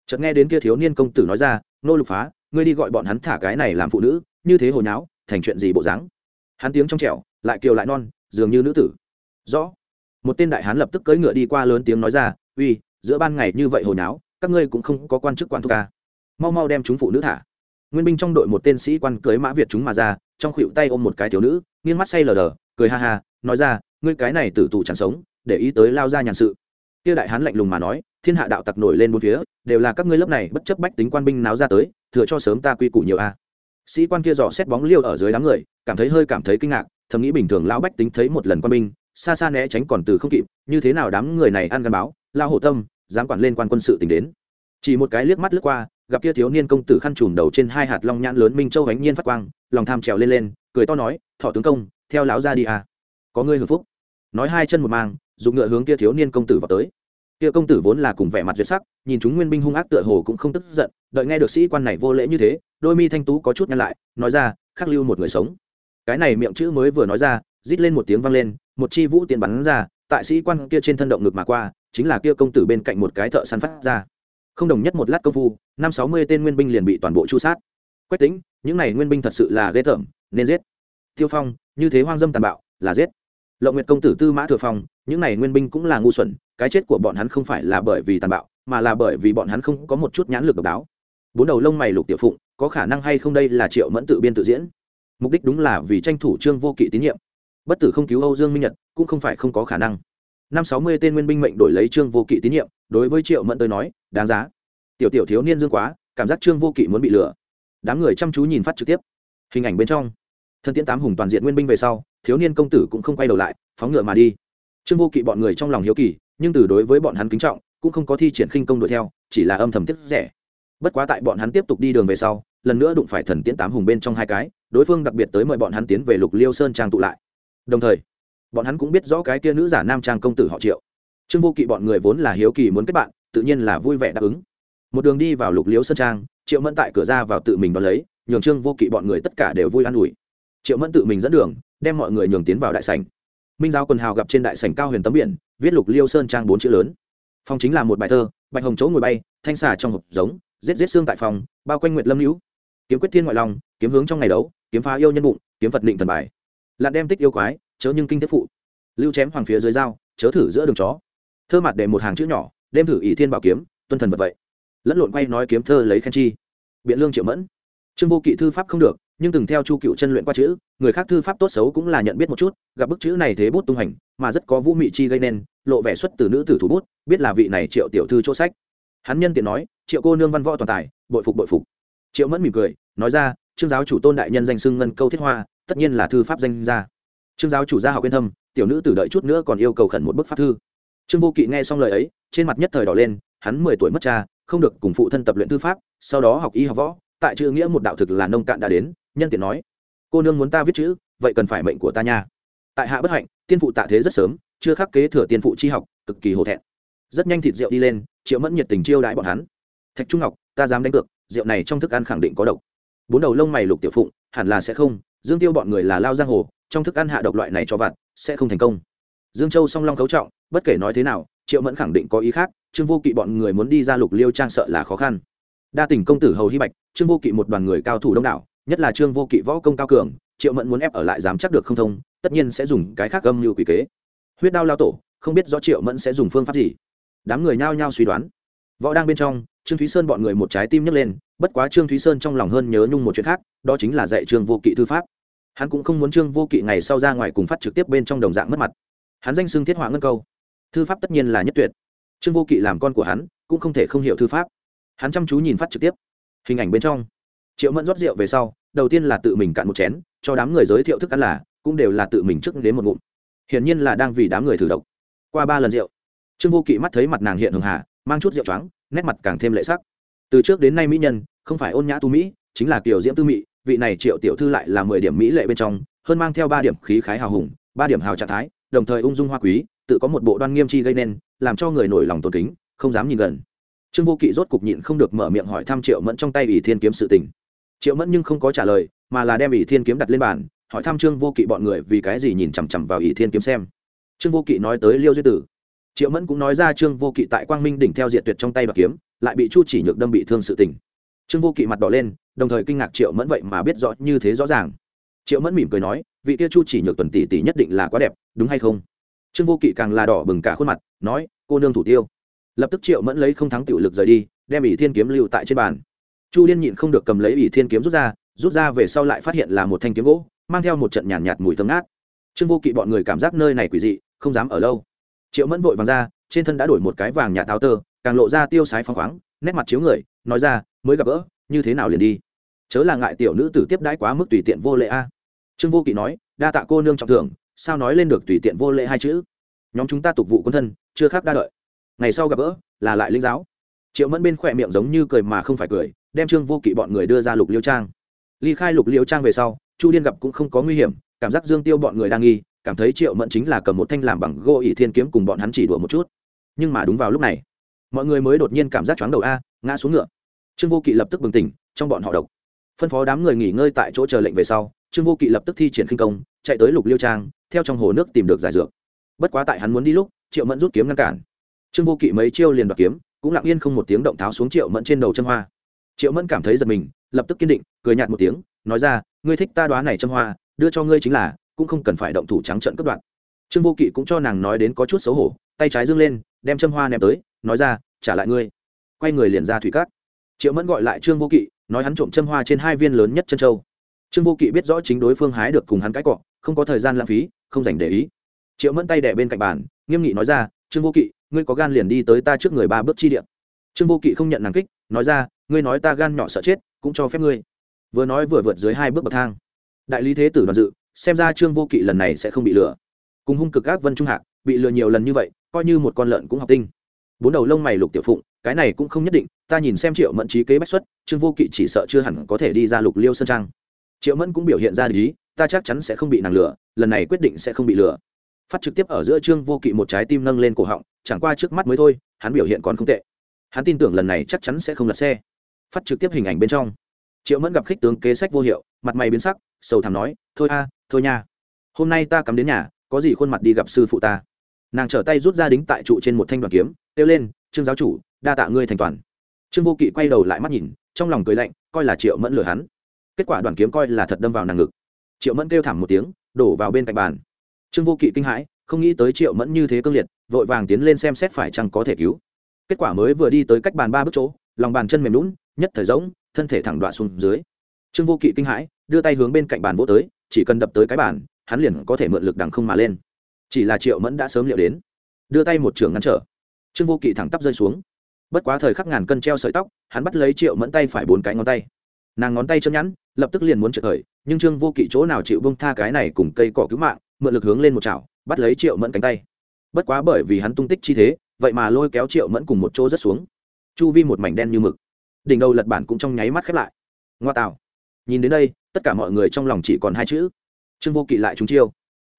Chợt nghe đến kia thiếu niên công tử nói ra, nô lục phá, ngươi đi gọi bọn hắn thả cái này làm phụ nữ, như thế hồi nháo, thành chuyện gì bộ dáng? Hắn tiếng trong trẻo, lại kiều lại non, dường như nữ tử rõ. Một tên đại hán lập tức cưỡi ngựa đi qua lớn tiếng nói ra, uy, giữa ban ngày như vậy hồi náo, các ngươi cũng không có quan chức quan thúc ca. Mau mau đem chúng phụ nữ thả. Nguyên binh trong đội một tên sĩ quan cưới mã việt chúng mà ra, trong khuỵu tay ôm một cái thiếu nữ, nghiêng mắt say lờ đờ, cười ha ha, nói ra, ngươi cái này tử tù chẳng sống, để ý tới lao ra nhàn sự. Kia đại hán lạnh lùng mà nói, thiên hạ đạo tặc nổi lên bốn phía, đều là các ngươi lớp này bất chấp bách tính quan binh náo ra tới, thừa cho sớm ta quy củ nhiều a. Sĩ quan kia dò xét bóng liêu ở dưới đám người, cảm thấy hơi cảm thấy kinh ngạc, thầm nghĩ bình thường lão bách tính thấy một lần quan binh xa xa né tránh còn từ không kịp, như thế nào đám người này ăn gắn báo, lao hổ tâm, dám quản lên quan quân sự tình đến. Chỉ một cái liếc mắt lướt qua, gặp kia thiếu niên công tử khăn trùm đầu trên hai hạt long nhãn lớn minh châu ánh nhiên phát quang, lòng tham trèo lên lên, cười to nói, thọ tướng công, theo lão ra đi à. Có ngươi hưởng phúc. Nói hai chân một mang dùng ngựa hướng kia thiếu niên công tử vào tới. Kia công tử vốn là cùng vẻ mặt duyệt sắc, nhìn chúng nguyên binh hung ác tựa hồ cũng không tức giận, đợi nghe được sĩ quan này vô lễ như thế, đôi mi thanh tú có chút nhăn lại, nói ra, khắc lưu một người sống. Cái này miệng chữ mới vừa nói ra, rít lên một tiếng vang lên một chi vũ tiện bắn ra, tại sĩ quan kia trên thân động ngực mà qua, chính là kia công tử bên cạnh một cái thợ săn phát ra. Không đồng nhất một lát công phu, năm sáu mươi tên nguyên binh liền bị toàn bộ chu sát. Quách tính những này nguyên binh thật sự là ghê tởm, nên giết. Tiêu phong, như thế hoang dâm tàn bạo, là giết. Lộng nguyệt công tử tư mã thừa phong, những này nguyên binh cũng là ngu xuẩn, cái chết của bọn hắn không phải là bởi vì tàn bạo, mà là bởi vì bọn hắn không có một chút nhãn lực độc đáo. Bốn đầu lông mày lục tiểu phụng, có khả năng hay không đây là triệu mẫn tự biên tự diễn. Mục đích đúng là vì tranh thủ trương vô kỵ tín nhiệm bất tử không cứu âu dương minh nhật, cũng không phải không có khả năng. Năm sáu mươi tên nguyên binh mệnh đổi lấy trương vô kỵ tín nhiệm, đối với triệu mẫn tới nói, đáng giá. Tiểu tiểu thiếu niên dương quá, cảm giác trương vô kỵ muốn bị lừa. Đám người chăm chú nhìn phát trực tiếp. Hình ảnh bên trong thân tiễn tám hùng toàn diện nguyên binh về sau, thiếu niên công tử cũng không quay đầu lại, phóng ngựa mà đi. Trương vô kỵ bọn người trong lòng hiếu kỳ, nhưng từ đối với bọn hắn kính trọng, cũng không có thi triển khinh công đuổi theo, chỉ là âm thầm tiếp rẻ. Bất quá tại bọn hắn tiếp tục đi đường về sau, lần nữa đụng phải thần tiễn tám hùng bên trong hai cái, đối phương đặc biệt tới mời bọn hắn tiến về lục liêu sơn trang tụ lại đồng thời, bọn hắn cũng biết rõ cái kia nữ giả nam trang công tử họ triệu. Trương vô kỵ bọn người vốn là hiếu kỳ muốn kết bạn, tự nhiên là vui vẻ đáp ứng. Một đường đi vào lục liếu sơn trang, triệu mẫn tại cửa ra vào tự mình đón lấy, nhường trương vô kỵ bọn người tất cả đều vui an ủi. Triệu mẫn tự mình dẫn đường, đem mọi người nhường tiến vào đại sảnh. Minh giáo quần hào gặp trên đại sảnh cao huyền tấm biển, viết lục liêu sơn trang bốn chữ lớn. Phong chính là một bài thơ, bạch hồng chỗ ngồi bay, thanh xà trong hộp giống, giết giết xương tại phòng, bao quanh nguyệt lâm hữu kiếm quyết thiên ngoại lòng, kiếm hướng trong ngày đấu, kiếm phá yêu nhân bụng, kiếm phật định thần bài lặn đem tích yêu quái, chớ nhưng kinh thế phụ. Lưu chém hoàng phía dưới dao, chớ thử giữa đường chó. Thơ mặt để một hàng chữ nhỏ, đem thử ỷ thiên bảo kiếm, tuân thần vật vậy. Lẫn lộn quay nói kiếm thơ lấy khen chi. Biện lương triệu mẫn. Trương vô kỵ thư pháp không được, nhưng từng theo chu cựu chân luyện qua chữ, người khác thư pháp tốt xấu cũng là nhận biết một chút, gặp bức chữ này thế bút tung hành, mà rất có vũ mị chi gây nên, lộ vẻ xuất từ nữ tử thủ bút, biết là vị này triệu tiểu thư chỗ sách. Hắn nhân tiện nói, triệu cô nương văn võ toàn tài, bội phục bội phục. Triệu mẫn mỉm cười, nói ra, trương giáo chủ tôn đại nhân danh xưng ngân câu thiết hoa tất nhiên là thư pháp danh gia. Trương giáo chủ gia học yên tâm tiểu nữ tử đợi chút nữa còn yêu cầu khẩn một bức pháp thư. Trương vô kỵ nghe xong lời ấy, trên mặt nhất thời đỏ lên, hắn mười tuổi mất cha, không được cùng phụ thân tập luyện thư pháp, sau đó học y học võ, tại chữ nghĩa một đạo thực là nông cạn đã đến, nhân tiện nói, cô nương muốn ta viết chữ, vậy cần phải mệnh của ta nha. Tại hạ bất hạnh, tiên phụ tạ thế rất sớm, chưa khắc kế thừa tiên phụ chi học, cực kỳ hổ thẹn. Rất nhanh thịt rượu đi lên, triệu mẫn nhiệt tình chiêu đãi bọn hắn. Thạch trung ngọc, ta dám đánh cược, rượu này trong thức ăn khẳng định có độc. Bốn đầu lông mày lục tiểu phụng, hẳn là sẽ không dương tiêu bọn người là lao giang hồ, trong thức ăn hạ độc loại này cho vặt, sẽ không thành công. Dương châu song long cấu trọng, bất kể nói thế nào, triệu mẫn khẳng định có ý khác, trương vô kỵ bọn người muốn đi ra lục liêu trang sợ là khó khăn. Đa tình công tử hầu hy bạch, trương vô kỵ một đoàn người cao thủ đông đảo, nhất là trương vô kỵ võ công cao cường, triệu mẫn muốn ép ở lại dám chắc được không thông, tất nhiên sẽ dùng cái khác âm như quỷ kế. Huyết đao lao tổ, không biết rõ triệu mẫn sẽ dùng phương pháp gì. Đám người nhao nhao suy đoán. Võ đang bên trong trương thúy sơn bọn người một trái tim nhấc lên, bất quá trương thúy sơn trong lòng hơn nhớ nhung một chuyện khác, đó chính là dạy trương vô kỵ thư pháp. Hắn cũng không muốn trương vô kỵ ngày sau ra ngoài cùng phát trực tiếp bên trong đồng dạng mất mặt. Hắn danh xưng thiết họa ngân câu. Thư pháp tất nhiên là nhất tuyệt. Trương vô kỵ làm con của hắn, cũng không thể không hiểu thư pháp. Hắn chăm chú nhìn phát trực tiếp. Hình ảnh bên trong. Triệu mẫn rót rượu về sau, đầu tiên là tự mình cạn một chén, cho đám người giới thiệu thức ăn là, cũng đều là tự mình trước đến một ngụm. Hiển nhiên là đang vì đám người thử độc. Qua ba lần rượu, trương vô kỵ mắt thấy mặt nàng hiện hường hà, mang chút rượu trắng nét mặt càng thêm lệ sắc. Từ trước đến nay mỹ nhân, không phải ôn nhã tu mỹ, chính là kiểu diễm tư mỹ vị này triệu tiểu thư lại là mười điểm mỹ lệ bên trong, hơn mang theo ba điểm khí khái hào hùng, ba điểm hào trạng thái, đồng thời ung dung hoa quý, tự có một bộ đoan nghiêm chi gây nên, làm cho người nổi lòng tôn kính, không dám nhìn gần. Trương vô kỵ rốt cục nhịn không được mở miệng hỏi thăm triệu mẫn trong tay ỷ thiên kiếm sự tình. Triệu mẫn nhưng không có trả lời, mà là đem ỷ thiên kiếm đặt lên bàn, hỏi thăm trương vô kỵ bọn người vì cái gì nhìn chằm chằm vào ỷ thiên kiếm xem. Trương vô kỵ nói tới liêu duy tử triệu mẫn cũng nói ra trương vô kỵ tại quang minh đỉnh theo diệt tuyệt trong tay bạc kiếm lại bị chu chỉ nhược đâm bị thương sự tình. Trương vô kỵ mặt đỏ lên đồng thời kinh ngạc triệu mẫn vậy mà biết rõ như thế rõ ràng. Triệu mẫn mỉm cười nói vị kia chu chỉ nhược tuần tỷ tỷ nhất định là quá đẹp đúng hay không? Trương vô kỵ càng là đỏ bừng cả khuôn mặt nói cô nương thủ tiêu. Lập tức triệu mẫn lấy không thắng tiểu lực rời đi đem ỷ thiên kiếm lưu tại trên bàn. Chu liên nhịn không được cầm lấy ỷ thiên kiếm rút ra rút ra về sau lại phát hiện là một thanh kiếm gỗ mang theo một trận nhàn nhạt, nhạt mùi thơm ngát. Trương vô kỵ bọn người cảm giác nơi này quỷ dị không dám ở lâu triệu mẫn vội vàng ra, trên thân đã đổi một cái vàng nhà táo tơ, càng lộ ra tiêu sái phóng khoáng, nét mặt chiếu người, nói ra, mới gặp gỡ, như thế nào liền đi? Chớ là ngại tiểu nữ tử tiếp đãi quá mức tùy tiện vô lệ a. Trương vô kỵ nói, đa tạ cô nương trọng thưởng, sao nói lên được tùy tiện vô lệ hai chữ? Nhóm chúng ta tục vụ quân thân, chưa khác đa đợi. Ngày sau gặp gỡ, là lại linh giáo. Triệu mẫn bên khỏe miệng giống như cười mà không phải cười, đem trương vô kỵ bọn người đưa ra lục liêu trang. Ly khai lục liêu trang về sau, chu điên gặp cũng không có nguy hiểm, cảm giác dương tiêu bọn người đang nghi cảm thấy triệu mẫn chính là cầm một thanh làm bằng gỗ ỷ thiên kiếm cùng bọn hắn chỉ đùa một chút. Nhưng mà đúng vào lúc này, mọi người mới đột nhiên cảm giác chóng đầu a, ngã xuống ngựa. Trương vô kỵ lập tức bừng tỉnh, trong bọn họ độc. Phân phó đám người nghỉ ngơi tại chỗ chờ lệnh về sau, trương vô kỵ lập tức thi triển khinh công, chạy tới lục liêu trang, theo trong hồ nước tìm được giải dược. Bất quá tại hắn muốn đi lúc, triệu mẫn rút kiếm ngăn cản. Trương vô kỵ mấy chiêu liền đoạt kiếm, cũng lặng yên không một tiếng động tháo xuống triệu mẫn trên đầu chân hoa. Triệu mẫn cảm thấy giật mình, lập tức kiên định, cười nhạt một tiếng, nói ra, ngươi thích ta đoá này chân hoa, đưa cho ngươi chính là cũng không cần phải động thủ trắng trận cất đoạn trương vô kỵ cũng cho nàng nói đến có chút xấu hổ, tay trái dương lên, đem châm hoa ném tới, nói ra, trả lại ngươi. Quay người liền ra thủy cát. Triệu mẫn gọi lại trương vô kỵ, nói hắn trộm châm hoa trên hai viên lớn nhất chân châu. Trương vô kỵ biết rõ chính đối phương hái được cùng hắn cãi cọ, không có thời gian lãng phí, không dành để ý. Triệu mẫn tay đẻ bên cạnh bàn, nghiêm nghị nói ra, trương vô kỵ, ngươi có gan liền đi tới ta trước người ba bước chi điện trương vô kỵ không nhận nàng kích, nói ra, ngươi nói ta gan nhỏ sợ chết, cũng cho phép ngươi. Vừa nói vừa vượt dưới hai bước bậc thang. Đại lý thế tử đoàn dự xem ra trương vô kỵ lần này sẽ không bị lừa. Cùng hung cực các vân trung hạc, bị lừa nhiều lần như vậy, coi như một con lợn cũng học tinh. Bốn đầu lông mày lục tiểu phụng, cái này cũng không nhất định, ta nhìn xem triệu mẫn trí kế bách xuất, trương vô kỵ chỉ sợ chưa hẳn có thể đi ra lục liêu sơn trang. Triệu mẫn cũng biểu hiện ra lý, ta chắc chắn sẽ không bị nàng lừa, lần này quyết định sẽ không bị lừa. Phát trực tiếp ở giữa trương vô kỵ một trái tim nâng lên cổ họng, chẳng qua trước mắt mới thôi, hắn biểu hiện còn không tệ. Hắn tin tưởng lần này chắc chắn sẽ không lật xe. Phát trực tiếp hình ảnh bên trong. Triệu mẫn gặp khích tướng kế sách vô hiệu, mặt mày biến sắc, sầu thảm nói, thôi a thôi nha. Hôm nay ta cắm đến nhà, có gì khuôn mặt đi gặp sư phụ ta. Nàng trở tay rút ra đính tại trụ trên một thanh đoàn kiếm, kêu lên, trương giáo chủ, đa tạ ngươi thành toàn. Trương vô kỵ quay đầu lại mắt nhìn, trong lòng cười lạnh, coi là triệu mẫn lừa hắn. Kết quả đoàn kiếm coi là thật đâm vào nàng ngực. Triệu mẫn kêu thảm một tiếng, đổ vào bên cạnh bàn. Trương vô kỵ kinh hãi, không nghĩ tới triệu mẫn như thế cương liệt, vội vàng tiến lên xem xét phải chăng có thể cứu. Kết quả mới vừa đi tới cách bàn ba bước chỗ, lòng bàn chân mềm lún nhất thời rỗng, thân thể thẳng đoạn xuống dưới. Trương vô kỵ kinh hãi đưa tay hướng bên cạnh bàn vỗ tới, chỉ cần đập tới cái bàn, hắn liền có thể mượn lực đằng không mà lên. Chỉ là triệu mẫn đã sớm liệu đến. Đưa tay một trường ngăn trở. Trương vô kỵ thẳng tắp rơi xuống. Bất quá thời khắc ngàn cân treo sợi tóc, hắn bắt lấy triệu mẫn tay phải bốn cái ngón tay. Nàng ngón tay chân nhẵn, lập tức liền muốn trượt thời, nhưng trương vô kỵ chỗ nào chịu bông tha cái này cùng cây cỏ cứu mạng, mượn lực hướng lên một chảo, bắt lấy triệu mẫn cánh tay. Bất quá bởi vì hắn tung tích chi thế, vậy mà lôi kéo triệu mẫn cùng một chỗ rất xuống. Chu vi một mảnh đen như mực. Đỉnh đầu lật bản cũng trong nháy mắt khép lại. Ngoa tạo. Nhìn đến đây tất cả mọi người trong lòng chỉ còn hai chữ. Trương vô kỵ lại trúng chiêu.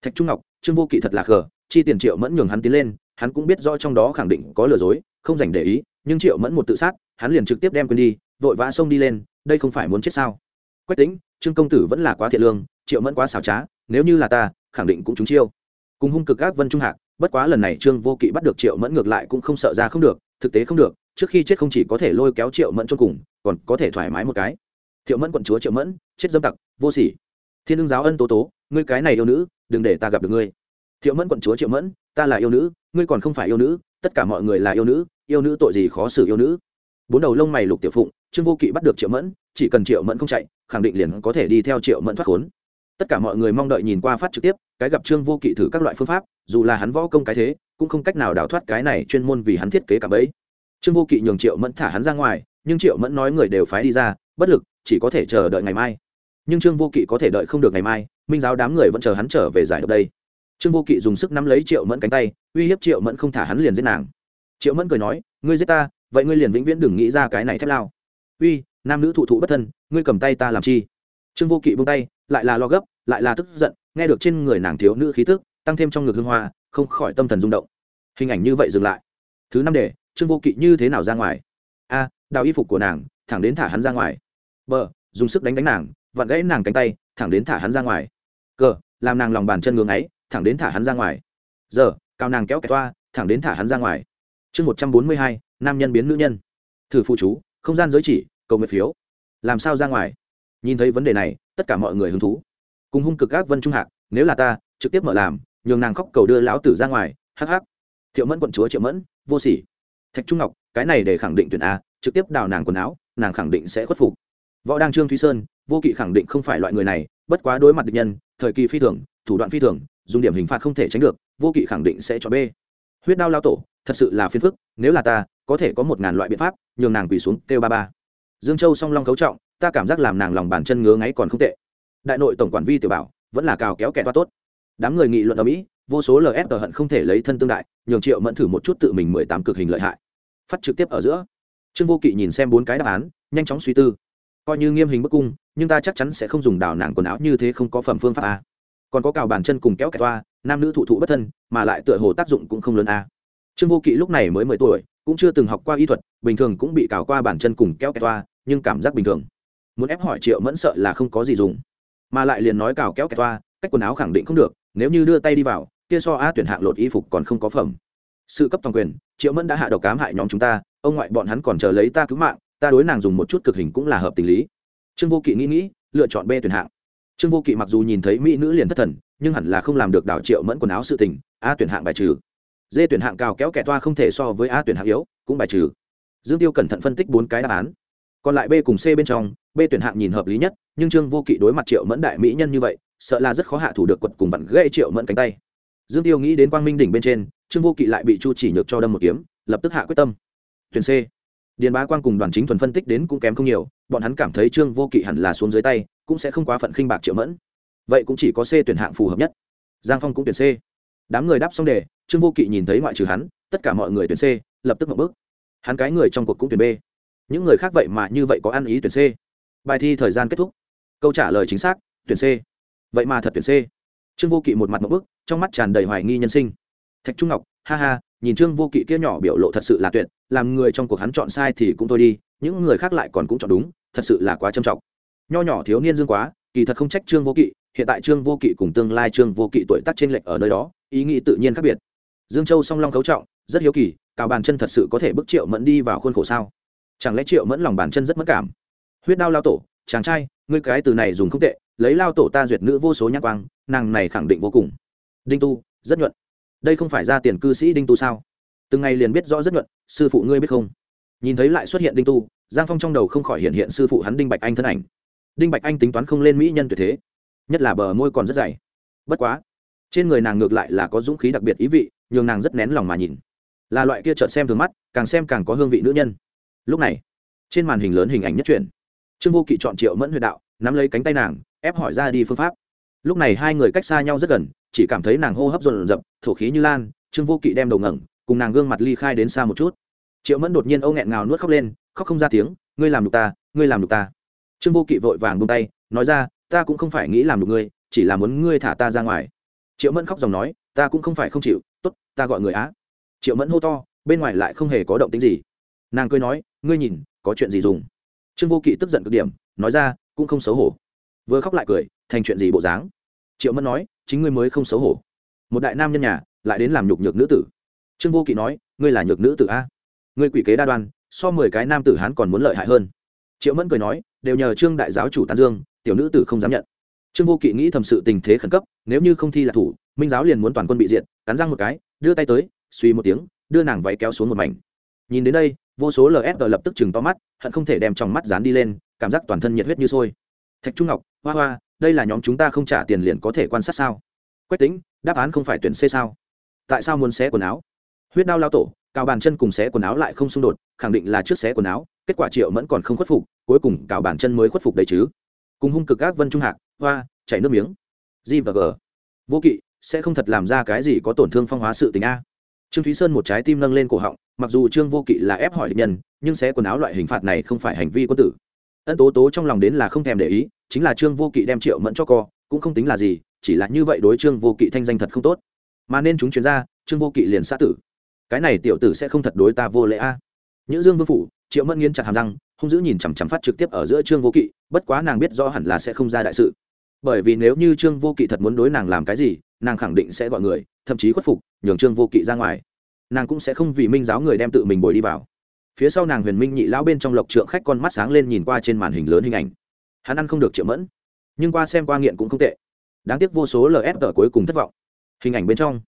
Thạch trung ngọc, trương vô kỵ thật là khờ, chi tiền triệu mẫn nhường hắn tiến lên, hắn cũng biết rõ trong đó khẳng định có lừa dối, không dành để ý, nhưng triệu mẫn một tự sát, hắn liền trực tiếp đem quên đi, vội vã xông đi lên, đây không phải muốn chết sao? Quách tính trương công tử vẫn là quá thiện lương, triệu mẫn quá xảo trá, nếu như là ta, khẳng định cũng trúng chiêu. Cùng hung cực các vân trung hạc, bất quá lần này trương vô kỵ bắt được triệu mẫn ngược lại cũng không sợ ra không được, thực tế không được, trước khi chết không chỉ có thể lôi kéo triệu mẫn cho cùng, còn có thể thoải mái một cái thiệu mẫn quận chúa triệu mẫn, chết dâm tặc, vô sỉ. Thiên ưng giáo ân tố tố, ngươi cái này yêu nữ, đừng để ta gặp được ngươi. Thiệu mẫn quận chúa triệu mẫn, ta là yêu nữ, ngươi còn không phải yêu nữ, tất cả mọi người là yêu nữ yêu nữ tội gì khó xử yêu nữ. Bốn đầu lông mày lục tiểu phụng, trương vô kỵ bắt được triệu mẫn, chỉ cần triệu mẫn không chạy, khẳng định liền có thể đi theo triệu mẫn thoát khốn. Tất cả mọi người mong đợi nhìn qua phát trực tiếp, cái gặp trương vô kỵ thử các loại phương pháp, dù là hắn võ công cái thế, cũng không cách nào đào thoát cái này chuyên môn vì hắn thiết kế cả bấy trương vô kỵ nhường triệu mẫn thả hắn ra ngoài, nhưng triệu mẫn nói người đều phái đi ra, bất lực chỉ có thể chờ đợi ngày mai. Nhưng trương vô kỵ có thể đợi không được ngày mai, minh giáo đám người vẫn chờ hắn trở về giải độc đây. Trương vô kỵ dùng sức nắm lấy triệu mẫn cánh tay, uy hiếp triệu mẫn không thả hắn liền giết nàng. Triệu mẫn cười nói, ngươi giết ta, vậy ngươi liền vĩnh viễn đừng nghĩ ra cái này thép lao. Uy, nam nữ thụ thụ bất thân, ngươi cầm tay ta làm chi? Trương vô kỵ buông tay, lại là lo gấp, lại là tức giận, nghe được trên người nàng thiếu nữ khí tức, tăng thêm trong ngực hương hoa, không khỏi tâm thần rung động. Hình ảnh như vậy dừng lại. Thứ năm để trương vô kỵ như thế nào ra ngoài? A, đào y phục của nàng, thẳng đến thả hắn ra ngoài bờ, dùng sức đánh đánh nàng vặn gãy nàng cánh tay thẳng đến thả hắn ra ngoài. Cờ làm nàng lòng bàn chân ngưỡng ấy thẳng đến thả hắn ra ngoài. Giờ cao nàng kéo kẹt toa thẳng đến thả hắn ra ngoài. Chương một trăm bốn mươi hai nam nhân biến nữ nhân. Thử phụ chú không gian giới chỉ cầu nguyện phiếu. Làm sao ra ngoài? Nhìn thấy vấn đề này tất cả mọi người hứng thú. Cùng hung cực các vân trung hạc nếu là ta trực tiếp mở làm nhường nàng khóc cầu đưa lão tử ra ngoài hắc hắc. Thiệu mẫn quận chúa triệu mẫn vô sỉ. Thạch trung ngọc cái này để khẳng định tuyển a trực tiếp đào nàng quần áo nàng khẳng định sẽ khuất phục võ đăng trương thúy sơn, vô kỵ khẳng định không phải loại người này, bất quá đối mặt địch nhân, thời kỳ phi thường, thủ đoạn phi thường, dùng điểm hình phạt không thể tránh được, vô kỵ khẳng định sẽ cho b. Huyết đao lao tổ, thật sự là phiền phức, nếu là ta, có thể có một ngàn loại biện pháp, nhường nàng quỳ xuống, kêu ba ba. Dương châu song long cấu trọng, ta cảm giác làm nàng lòng bàn chân ngứa ngáy còn không tệ. Đại nội tổng quản vi tiểu bảo, vẫn là cào kéo kẻ toa tốt. Đám người nghị luận ở mỹ, vô số lf hận không thể lấy thân tương đại, nhường triệu mẫn thử một chút tự mình mười tám cực hình lợi hại. Phát trực tiếp ở giữa. Trương vô kỵ nhìn xem bốn cái đáp án, nhanh chóng suy tư coi như nghiêm hình bức cung, nhưng ta chắc chắn sẽ không dùng đào nàng quần áo như thế không có phẩm phương pháp a. Còn có cào bàn chân cùng kéo kẹt toa, nam nữ thụ thụ bất thân, mà lại tựa hồ tác dụng cũng không lớn a. Trương vô kỵ lúc này mới mười tuổi, cũng chưa từng học qua y thuật, bình thường cũng bị cào qua bàn chân cùng kéo kẹt toa, nhưng cảm giác bình thường. Muốn ép hỏi triệu mẫn sợ là không có gì dùng. Mà lại liền nói cào kéo kẹt toa, cách quần áo khẳng định không được, nếu như đưa tay đi vào, kia so a tuyển hạng lột y phục còn không có phẩm. Sự cấp toàn quyền, triệu mẫn đã hạ độc cám hại nhóm chúng ta, ông ngoại bọn hắn còn chờ lấy ta cứu mạng ta đối nàng dùng một chút cực hình cũng là hợp tình lý. Trương vô kỵ nghĩ nghĩ, lựa chọn b tuyển hạng. Trương vô kỵ mặc dù nhìn thấy mỹ nữ liền thất thần, nhưng hẳn là không làm được đảo triệu mẫn quần áo sự tình, a tuyển hạng bài trừ. D tuyển hạng cao kéo kẻ toa không thể so với a tuyển hạng yếu, cũng bài trừ. Dương tiêu cẩn thận phân tích bốn cái đáp án. Còn lại b cùng c bên trong, b tuyển hạng nhìn hợp lý nhất, nhưng trương vô kỵ đối mặt triệu mẫn đại mỹ nhân như vậy, sợ là rất khó hạ thủ được quật cùng vặn gây triệu mẫn cánh tay. Dương tiêu nghĩ đến quang minh đỉnh bên trên, trương vô kỵ lại bị chu chỉ nhược cho đâm một kiếm, lập tức hạ quyết tâm. Tuyển c điền bá quang cùng đoàn chính thuần phân tích đến cũng kém không nhiều, bọn hắn cảm thấy trương vô kỵ hẳn là xuống dưới tay, cũng sẽ không quá phận khinh bạc triệu mẫn. Vậy cũng chỉ có c tuyển hạng phù hợp nhất. Giang phong cũng tuyển c. Đám người đáp xong đề, trương vô kỵ nhìn thấy ngoại trừ hắn, tất cả mọi người tuyển c, lập tức một bước. Hắn cái người trong cuộc cũng tuyển b. Những người khác vậy mà như vậy có ăn ý tuyển c. Bài thi thời gian kết thúc. Câu trả lời chính xác, tuyển c. Vậy mà thật tuyển c. Trương vô kỵ một mặt một bước, trong mắt tràn đầy hoài nghi nhân sinh. Thạch trung ngọc, ha ha nhìn trương vô kỵ kia nhỏ biểu lộ thật sự là tuyệt, làm người trong cuộc hắn chọn sai thì cũng thôi đi, những người khác lại còn cũng chọn đúng, thật sự là quá trầm trọng. Nho nhỏ thiếu niên dương quá, kỳ thật không trách trương vô kỵ, hiện tại trương vô kỵ cùng tương lai trương vô kỵ tuổi tác trên lệch ở nơi đó, ý nghĩ tự nhiên khác biệt. Dương châu song long cấu trọng, rất hiếu kỳ cào bàn chân thật sự có thể bức triệu mẫn đi vào khuôn khổ sao? Chẳng lẽ triệu mẫn lòng bàn chân rất mất cảm? Huyết đao lao tổ, chàng trai, ngươi cái từ này dùng không tệ, lấy lao tổ ta duyệt nữ vô số nhắc quang, nàng này khẳng định vô cùng. Đinh tu, rất nhuận đây không phải ra tiền cư sĩ đinh tu sao? Từng ngày liền biết rõ rất nhuận sư phụ ngươi biết không? Nhìn thấy lại xuất hiện đinh tu giang phong trong đầu không khỏi hiện hiện sư phụ hắn đinh bạch anh thân ảnh. Đinh bạch anh tính toán không lên mỹ nhân tuyệt thế nhất là bờ môi còn rất dày. Bất quá trên người nàng ngược lại là có dũng khí đặc biệt ý vị nhường nàng rất nén lòng mà nhìn. Là loại kia trợn xem thường mắt càng xem càng có hương vị nữ nhân. Lúc này trên màn hình lớn hình ảnh nhất truyền, trương vô kỵ chọn triệu mẫn huyệt đạo nắm lấy cánh tay nàng ép hỏi ra đi phương pháp. Lúc này hai người cách xa nhau rất gần chỉ cảm thấy nàng hô hấp dồn dập thổ khí như lan, trương vô kỵ đem đầu ngẩng, cùng nàng gương mặt ly khai đến xa một chút. Triệu mẫn đột nhiên âu nghẹn ngào nuốt khóc lên, khóc không ra tiếng, ngươi làm được ta, ngươi làm được ta. Trương vô kỵ vội vàng buông tay, nói ra, ta cũng không phải nghĩ làm được ngươi, chỉ là muốn ngươi thả ta ra ngoài. Triệu mẫn khóc dòng nói, ta cũng không phải không chịu t ố t ta gọi người á. Triệu mẫn hô to, bên ngoài lại không hề có động tính gì. Nàng cười nói, ngươi nhìn, có chuyện gì dùng? Trương vô kỵ tức giận cực điểm, nói ra, cũng không xấu hổ. Vừa khóc lại cười, thành chuyện gì bộ dáng? Triệu mẫn nói chính ngươi mới không xấu hổ. Một đại nam nhân nhà, lại đến làm nhục nhược nữ tử. Trương vô kỵ nói, ngươi là nhược nữ tử a? Ngươi quỷ kế đa đoan, so mười cái nam tử hán còn muốn lợi hại hơn. Triệu mẫn cười nói, đều nhờ trương đại giáo chủ tán dương, tiểu nữ tử không dám nhận. Trương vô kỵ nghĩ thầm sự tình thế khẩn cấp, nếu như không thi là thủ, minh giáo liền muốn toàn quân bị diệt, cắn răng một cái, đưa tay tới, suy một tiếng, đưa nàng váy kéo xuống một mảnh. Nhìn đến đây, vô số lsg lập tức chừng to mắt, hận không thể đem trong mắt dán đi lên, cảm giác toàn thân nhiệt huyết như sôi. Thạch trung ngọc, hoa hoa đây là nhóm chúng ta không trả tiền liền có thể quan sát sao? Quách tính đáp án không phải tuyển c sao? Tại sao muốn xé quần áo? Huyết đao lao tổ, cào bàn chân cùng xé quần áo lại không xung đột, khẳng định là trước xé quần áo, kết quả triệu mẫn còn không khuất phục, cuối cùng cào bàn chân mới khuất phục đấy chứ. Cùng hung cực các vân trung hạc, hoa, chảy nước miếng. G và g. Vô kỵ, sẽ không thật làm ra cái gì có tổn thương phong hóa sự tình a. Trương thúy sơn một trái tim nâng lên cổ họng, mặc dù trương vô kỵ là ép hỏi địch nhân, nhưng xé quần áo loại hình phạt này không phải hành vi quân tử ân tố tố trong lòng đến là không thèm để ý, chính là trương vô kỵ đem triệu mẫn cho co, cũng không tính là gì, chỉ là như vậy đối trương vô kỵ thanh danh thật không tốt. Mà nên chúng chuyển gia, trương vô kỵ liền xã tử. Cái này tiểu tử sẽ không thật đối ta vô lễ a. Nữ dương vương phủ, triệu mẫn nghiến chặt hàm răng, hung dữ nhìn chằm chằm phát trực tiếp ở giữa trương vô kỵ, bất quá nàng biết rõ hẳn là sẽ không ra đại sự. Bởi vì nếu như trương vô kỵ thật muốn đối nàng làm cái gì, nàng khẳng định sẽ gọi người, thậm chí khuất phục, nhường trương vô kỵ ra ngoài. Nàng cũng sẽ không vì minh giáo người đem tự mình bồi đi vào phía sau nàng huyền minh nhị lão bên trong lộc trượng khách con mắt sáng lên nhìn qua trên màn hình lớn hình ảnh. Hắn ăn không được triệu mẫn, nhưng qua xem qua nghiện cũng không tệ. Đáng tiếc vô số lf cuối cùng thất vọng. Hình ảnh bên trong,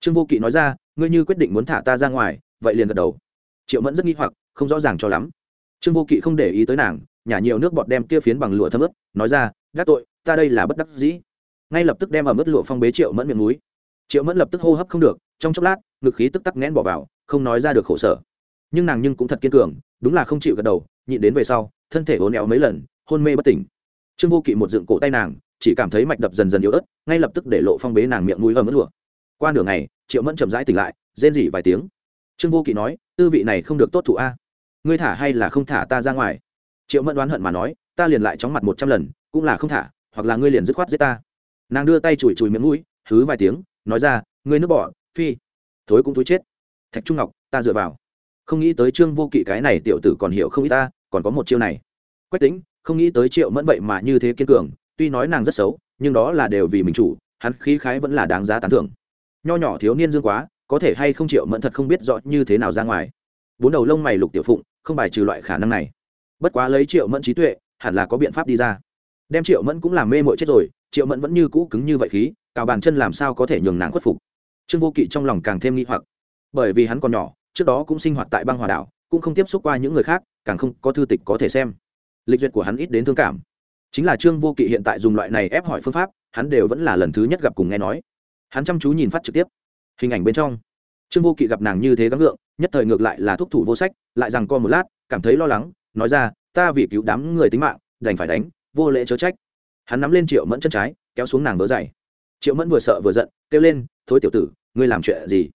trương vô kỵ nói ra, ngươi như quyết định muốn thả ta ra ngoài, vậy liền gật đầu. Triệu mẫn rất nghi hoặc, không rõ ràng cho lắm. Trương vô kỵ không để ý tới nàng, nhả nhiều nước bọt đem kia phiến bằng lụa thấm ướt, nói ra, gác tội, ta đây là bất đắc dĩ. Ngay lập tức đem ở mức lụa phong bế triệu mẫn miệng núi. Triệu mẫn lập tức hô hấp không được, trong chốc lát, ngực khí tức tắc nghẽn bỏ vào, không nói ra được khổ sở nhưng nàng nhưng cũng thật kiên cường, đúng là không chịu gật đầu, nhịn đến về sau, thân thể hố éo mấy lần, hôn mê bất tỉnh. Trương vô kỵ một dựng cổ tay nàng, chỉ cảm thấy mạch đập dần dần yếu ớt, ngay lập tức để lộ phong bế nàng miệng mũi ấm ớt lụa. Qua nửa ngày, triệu mẫn chậm rãi tỉnh lại, rên rỉ vài tiếng. Trương vô kỵ nói, tư vị này không được tốt thủ a. Ngươi thả hay là không thả ta ra ngoài? Triệu mẫn đoán hận mà nói, ta liền lại chóng mặt một trăm lần, cũng là không thả, hoặc là ngươi liền dứt khoát giết ta. Nàng đưa tay chùi chùi miệng mũi, hứ vài tiếng, nói ra, ngươi nước bỏ phi, thối cũng thối chết. Thạch trung ngọc, ta dựa vào không nghĩ tới trương vô kỵ cái này tiểu tử còn hiểu không ít ta, còn có một chiêu này. Quách tính không nghĩ tới triệu mẫn vậy mà như thế kiên cường, tuy nói nàng rất xấu, nhưng đó là đều vì mình chủ, hắn khí khái vẫn là đáng giá tán thưởng. Nho nhỏ thiếu niên dương quá, có thể hay không triệu mẫn thật không biết rõ như thế nào ra ngoài. Bốn đầu lông mày lục tiểu phụng, không bài trừ loại khả năng này. Bất quá lấy triệu mẫn trí tuệ, hẳn là có biện pháp đi ra. Đem triệu mẫn cũng làm mê mội chết rồi, triệu mẫn vẫn như cũ cứng như vậy khí, cào bàn chân làm sao có thể nhường nàng khuất phục. Trương vô kỵ trong lòng càng thêm nghi hoặc, bởi vì hắn còn nhỏ trước đó cũng sinh hoạt tại băng hòa đảo, cũng không tiếp xúc qua những người khác, càng không có thư tịch có thể xem. Lịch duyệt của hắn ít đến thương cảm. Chính là trương vô kỵ hiện tại dùng loại này ép hỏi phương pháp, hắn đều vẫn là lần thứ nhất gặp cùng nghe nói. Hắn chăm chú nhìn phát trực tiếp. Hình ảnh bên trong. Trương vô kỵ gặp nàng như thế gắng ngượng nhất thời ngược lại là thúc thủ vô sách, lại rằng co một lát, cảm thấy lo lắng, nói ra, ta vì cứu đám người tính mạng, đành phải đánh, vô lễ chớ trách. Hắn nắm lên triệu mẫn chân trái, kéo xuống nàng vớ dày triệu mẫn vừa sợ vừa giận, kêu lên, thối tiểu tử, ngươi làm chuyện gì?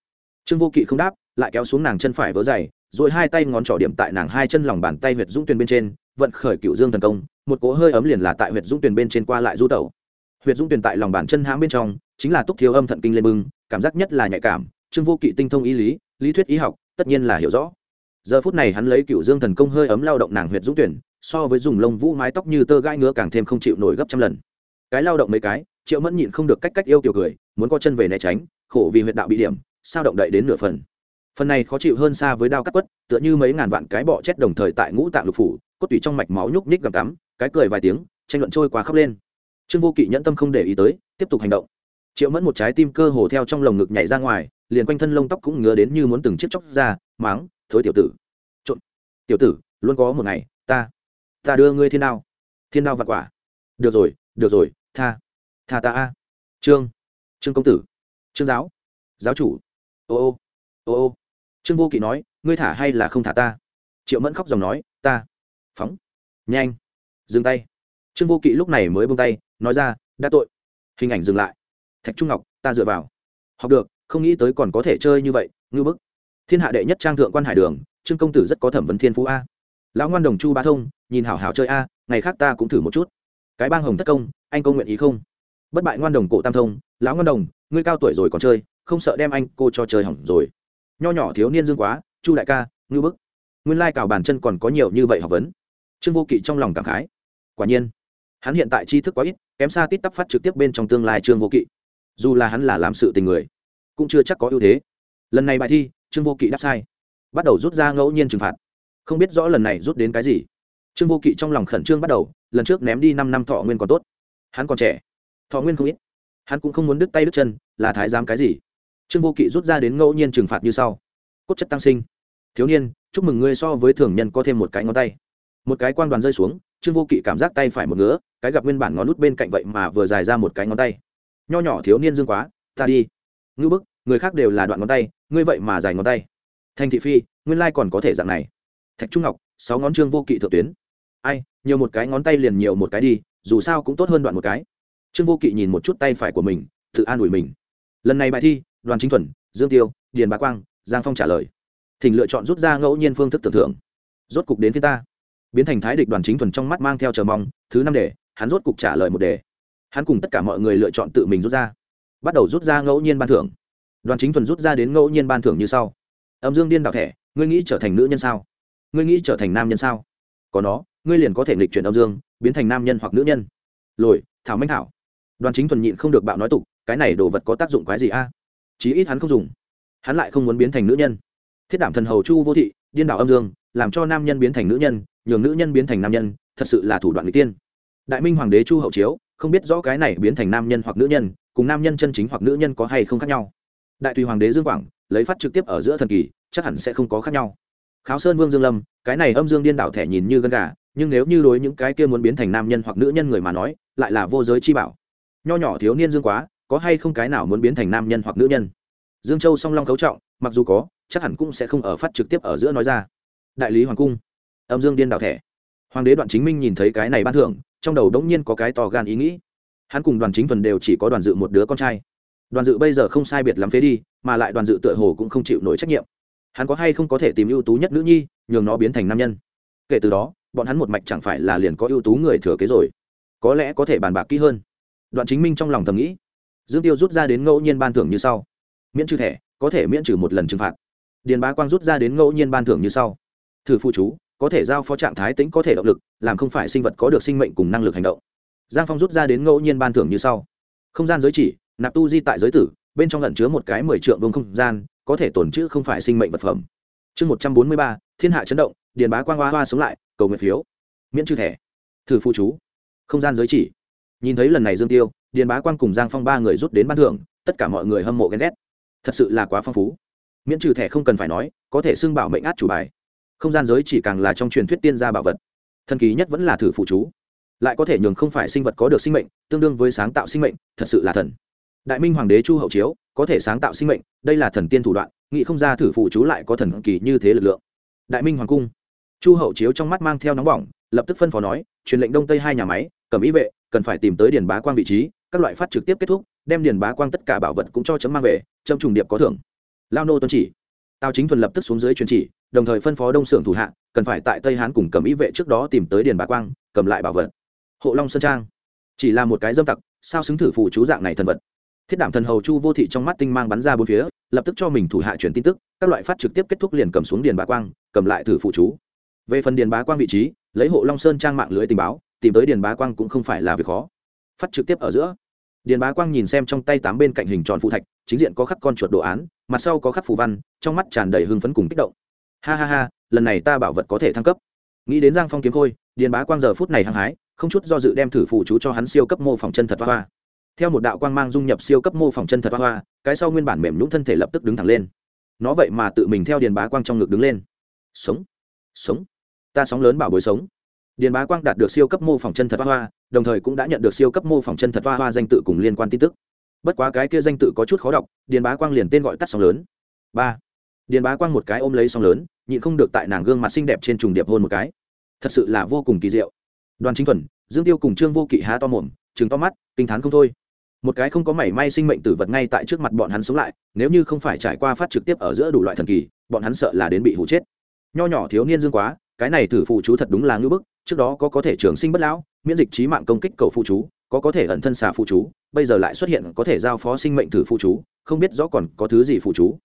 Trương vô kỵ không đáp lại kéo xuống nàng chân phải vớ dày, rồi hai tay ngón trỏ điểm tại nàng hai chân lòng bàn tay huyệt dũng tuyền bên trên, vận khởi cựu dương thần công, một cỗ hơi ấm liền là tại huyệt dũng tuyền bên trên qua lại du tẩu. Huyệt dũng tuyền tại lòng bàn chân hãm bên trong, chính là túc thiếu âm thận kinh lên bưng, cảm giác nhất là nhạy cảm, trương vô kỵ tinh thông ý lý lý thuyết ý học, tất nhiên là hiểu rõ. Giờ phút này hắn lấy cựu dương thần công hơi ấm lao động nàng huyệt dũng tuyển so với dùng lông vũ mái tóc như tơ gai ngứa càng thêm không chịu nổi gấp trăm lần. Cái lao động mấy cái, triệu mẫn nhịn không được cách cách yêu kiểu cười, muốn co chân về né tránh, khổ vì huyệt đạo bị điểm, sao động đậy đến nửa phần phần này khó chịu hơn xa với đao cắt quất, tựa như mấy ngàn vạn cái bọ chết đồng thời tại ngũ tạng lục phủ, cốt tủy trong mạch máu nhúc nhích gầm cắm, cái cười vài tiếng, tranh luận trôi qua khóc lên. Trương vô kỵ nhẫn tâm không để ý tới, tiếp tục hành động. Triệu mẫn một trái tim cơ hồ theo trong lồng ngực nhảy ra ngoài, liền quanh thân lông tóc cũng ngứa đến như muốn từng chiếc chóc ra, máng, thối tiểu tử, trộn. Tiểu tử, luôn có một ngày, ta ta đưa ngươi thiên đao. Thiên đao vặt quả. Được rồi được rồi, tha tha ta a. Trương trương công tử, trương giáo giáo chủ. Ô ô ô ô trương vô kỵ nói, ngươi thả hay là không thả ta? Triệu mẫn khóc dòng nói, ta. Phóng. Nhanh. Dừng tay. Trương vô kỵ lúc này mới bông tay, nói ra, đã tội. Hình ảnh dừng lại. Thạch trung ngọc, ta dựa vào. Học được, không nghĩ tới còn có thể chơi như vậy, ngư bức. Thiên hạ đệ nhất trang thượng quan hải đường, trương công tử rất có thẩm vấn thiên phú a. Lão ngoan đồng chu ba thông, nhìn hảo hảo chơi a, ngày khác ta cũng thử một chút. Cái bang hồng thất công, anh công nguyện ý không? Bất bại ngoan đồng cổ tam thông, lão ngoan đồng, ngươi cao tuổi rồi còn chơi, không sợ đem anh cô cho chơi hỏng rồi nho nhỏ thiếu niên dương quá, chu đại ca, ngưu bức. Nguyên lai cào bàn chân còn có nhiều như vậy học vấn. Trương vô kỵ trong lòng cảm khái. Quả nhiên, hắn hiện tại tri thức quá ít, kém xa tít tắp phát trực tiếp bên trong tương lai trương vô kỵ. Dù là hắn là làm sự tình người, cũng chưa chắc có ưu thế. Lần này bài thi, trương vô kỵ đáp sai. Bắt đầu rút ra ngẫu nhiên trừng phạt. Không biết rõ lần này rút đến cái gì. Trương vô kỵ trong lòng khẩn trương bắt đầu, lần trước ném đi năm năm thọ nguyên còn tốt. Hắn còn trẻ, thọ nguyên không ít. Hắn cũng không muốn đứt tay đứt chân, là thái giám cái gì? Trương vô kỵ rút ra đến ngẫu nhiên trừng phạt như sau. Cốt chất tăng sinh. Thiếu niên, chúc mừng ngươi so với thường nhân có thêm một cái ngón tay. Một cái quan đoàn rơi xuống, trương vô kỵ cảm giác tay phải một ngứa, cái gặp nguyên bản ngón nút bên cạnh vậy mà vừa dài ra một cái ngón tay. Nho nhỏ thiếu niên dương quá, ta đi. Ngư bức, người khác đều là đoạn ngón tay, ngươi vậy mà dài ngón tay. Thành thị phi, nguyên lai còn có thể dạng này. Thạch trung ngọc, sáu ngón trương vô kỵ thượng tuyến. Ai, nhiều một cái ngón tay liền nhiều một cái đi, dù sao cũng tốt hơn đoạn một cái. Trương vô kỵ nhìn một chút tay phải của mình, tự an ủi mình. Lần này bài thi đoàn chính thuần, dương tiêu, điền bá quang, giang phong trả lời. Thỉnh lựa chọn rút ra ngẫu nhiên phương thức tưởng thưởng rốt cục đến phía ta. Biến thành thái địch đoàn chính thuần trong mắt mang theo chờ mong, thứ năm đề, hắn rốt cục trả lời một đề. Hắn cùng tất cả mọi người lựa chọn tự mình rút ra. Bắt đầu rút ra ngẫu nhiên ban thưởng. Đoàn chính thuần rút ra đến ngẫu nhiên ban thưởng như sau. Âm dương điên đạo thẻ, ngươi nghĩ trở thành nữ nhân sao? Ngươi nghĩ trở thành nam nhân sao? Có nó, ngươi liền có thể nghịch chuyển âm dương, biến thành nam nhân hoặc nữ nhân. Lồi, thảo minh thảo. Đoàn chính thuần nhịn không được bạo nói tục, cái này đồ vật có tác dụng quái gì a? Chí ít hắn không dùng. Hắn lại không muốn biến thành nữ nhân. Thiết đảm thần hầu chu vô thị, điên đảo âm dương, làm cho nam nhân biến thành nữ nhân, nhường nữ nhân biến thành nam nhân, thật sự là thủ đoạn người tiên. Đại minh hoàng đế chu hậu chiếu, không biết rõ cái này biến thành nam nhân hoặc nữ nhân, cùng nam nhân chân chính hoặc nữ nhân có hay không khác nhau. Đại tùy hoàng đế dương quảng, lấy phát trực tiếp ở giữa thần kỳ, chắc hẳn sẽ không có khác nhau. Kháo sơn vương dương lâm, cái này âm dương điên đảo thẻ nhìn như gân gà, nhưng nếu như đối những cái kia muốn biến thành nam nhân hoặc nữ nhân người mà nói, lại là vô giới chi bảo. Nho nhỏ thiếu niên dương quá có hay không cái nào muốn biến thành nam nhân hoặc nữ nhân? Dương châu song long cấu trọng, mặc dù có, chắc hẳn cũng sẽ không ở phát trực tiếp ở giữa nói ra. Đại lý hoàng cung, âm dương điên đảo thẻ. Hoàng đế đoạn chính minh nhìn thấy cái này ban thưởng, trong đầu đống nhiên có cái to gan ý nghĩ. Hắn cùng đoàn chính thuần đều chỉ có đoàn dự một đứa con trai. Đoàn dự bây giờ không sai biệt lắm phế đi, mà lại đoàn dự tựa hồ cũng không chịu nổi trách nhiệm. Hắn có hay không có thể tìm ưu tú nhất nữ nhi, nhường nó biến thành nam nhân? Kể từ đó, bọn hắn một mạch chẳng phải là liền có ưu tú người thừa kế rồi. Có lẽ có thể bàn bạc kỹ hơn. Đoạn chính minh trong lòng thầm nghĩ dương tiêu rút ra đến ngẫu nhiên ban thưởng như sau. Miễn trừ thẻ, có thể miễn trừ một lần trừng phạt. Điền bá quang rút ra đến ngẫu nhiên ban thưởng như sau. Thử phụ chú, có thể giao phó trạng thái tính có thể động lực, làm không phải sinh vật có được sinh mệnh cùng năng lực hành động. Giang phong rút ra đến ngẫu nhiên ban thưởng như sau. Không gian giới chỉ, nạp tu di tại giới tử, bên trong lẩn chứa một cái mười triệu vùng không gian, có thể tồn chữ không phải sinh mệnh vật phẩm. Chương một trăm bốn mươi ba, thiên hạ chấn động, điền bá quang hoa hoa sống lại, cầu nguyện phiếu. Miễn trừ thẻ. Thử phụ chú, không gian giới chỉ nhìn thấy lần này dương tiêu, điền bá quang cùng giang phong ba người rút đến ban thưởng, tất cả mọi người hâm mộ ghen ghét. Thật sự là quá phong phú. Miễn trừ thẻ không cần phải nói, có thể xưng bảo mệnh át chủ bài. Không gian giới chỉ càng là trong truyền thuyết tiên gia bảo vật. Thần kỳ nhất vẫn là thử phụ chú. Lại có thể nhường không phải sinh vật có được sinh mệnh, tương đương với sáng tạo sinh mệnh, thật sự là thần. Đại minh hoàng đế chu hậu chiếu, có thể sáng tạo sinh mệnh, đây là thần tiên thủ đoạn nghị không ra thử phụ chú lại có thần kỳ như thế lực lượng. Đại minh hoàng cung. Chu hậu chiếu trong mắt mang theo nóng bỏng, lập tức phân phó nói, truyền lệnh đông tây hai nhà máy, cầm ý vệ cần phải tìm tới điền bá quang vị trí, các loại phát trực tiếp kết thúc, đem điền bá quang tất cả bảo vật cũng cho chấm mang về, chấm trùng điệp có thưởng. Lao nô tuân chỉ. Tào chính thuần lập tức xuống dưới truyền chỉ, đồng thời phân phó đông xưởng thủ hạ, cần phải tại tây hán cùng cầm ý vệ trước đó tìm tới điền bá quang, cầm lại bảo vật. Hộ long sơn trang. Chỉ là một cái dâm tặc, sao xứng thử phù chú dạng này thần vật? Thiết đảm thần hầu chu vô thị trong mắt tinh mang bắn ra bốn phía, lập tức cho mình thủ hạ truyền tin tức, các loại phát trực tiếp kết thúc liền cầm xuống điền bá quang, cầm lại thử phụ chú. Về phần điền bá quang vị trí, lấy hộ long sơn trang mạng lưới tình báo tìm tới điền bá quang cũng không phải là việc khó. Phát trực tiếp ở giữa, điền bá quang nhìn xem trong tay tám bên cạnh hình tròn phụ thạch, chính diện có khắc con chuột đồ án, mặt sau có khắc phù văn, trong mắt tràn đầy hưng phấn cùng kích động. Ha ha ha, lần này ta bảo vật có thể thăng cấp. Nghĩ đến giang phong kiếm khôi, điền bá quang giờ phút này hăng hái, không chút do dự đem thử phụ chú cho hắn siêu cấp mô phỏng chân thật hoa hoa. Theo một đạo quang mang dung nhập siêu cấp mô phỏng chân thật hoa hoa, cái sau nguyên bản mềm nhũng thân thể lập tức đứng thẳng lên. Nó vậy mà tự mình theo điền bá quang trong ngực đứng lên. Sống sống, ta sóng lớn bảo bối sống điền bá quang đạt được siêu cấp mô phỏng chân thật hoa hoa, đồng thời cũng đã nhận được siêu cấp mô phỏng chân thật hoa hoa danh tự cùng liên quan tin tức. Bất quá cái kia danh tự có chút khó đọc, điền bá quang liền tên gọi tắt sóng lớn. Ba. Điền bá quang một cái ôm lấy sóng lớn, nhịn không được tại nàng gương mặt xinh đẹp trên trùng điệp hôn một cái. Thật sự là vô cùng kỳ diệu. Đoàn chính thuần, dương tiêu cùng trương vô kỵ há to mồm chừng to mắt, kinh t h á n không thôi. Một cái không có mảy may sinh mệnh tử vật ngay tại trước mặt bọn hắn sống lại, nếu như không phải trải qua phát trực tiếp ở giữa đủ loại thần kỳ, bọn hắn sợ là đến bị hụ chết. Nho nhỏ thiếu niên dương quá, cái này thử phụ chú thật đúng là ngưỡng bức trước đó có có thể trường sinh bất lão, miễn dịch trí mạng công kích cầu phụ chú, có có thể ẩn thân xà phụ chú, bây giờ lại xuất hiện có thể giao phó sinh mệnh thử phụ chú, không biết rõ còn có thứ gì phụ chú.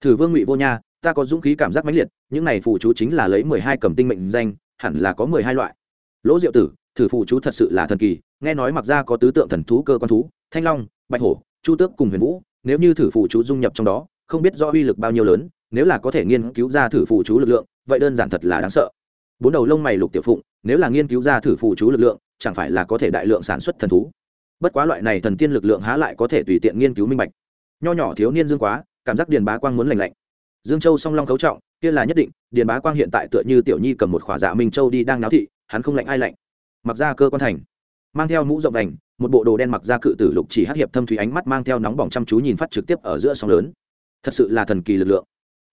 Thử vương ngụy vô nha, ta có dũng khí cảm giác mãnh liệt, những này phụ chú chính là lấy mười hai cầm tinh mệnh danh, hẳn là có mười hai loại. Lỗ diệu tử, thử phụ chú thật sự là thần kỳ, nghe nói mặc ra có tứ tượng thần thú, cơ quan thú, thanh long, bạch hổ, chu tước cùng huyền vũ, nếu như thử phụ chú dung nhập trong đó, không biết do uy lực bao nhiêu lớn, nếu là có thể nghiên cứu ra thử phụ chú lực lượng, vậy đơn giản thật là đáng sợ bốn đầu lông mày lục tiểu phụng, nếu là nghiên cứu ra thử phụ chú lực lượng, chẳng phải là có thể đại lượng sản xuất thần thú. Bất quá loại này thần tiên lực lượng há lại có thể tùy tiện nghiên cứu minh bạch. Nho nhỏ thiếu niên dương quá, cảm giác điền bá quang muốn lành lạnh. Dương châu song long cấu trọng, kia là nhất định, điền bá quang hiện tại tựa như tiểu nhi cầm một khỏa dạ minh châu đi đang náo thị, hắn không lạnh ai lạnh. Mặc ra cơ quan thành, mang theo mũ rộng đành, một bộ đồ đen mặc ra cự tử lục chỉ hát hiệp thâm thủy ánh mắt mang theo nóng bỏng chăm chú nhìn phát trực tiếp ở giữa sóng lớn. Thật sự là thần kỳ lực lượng.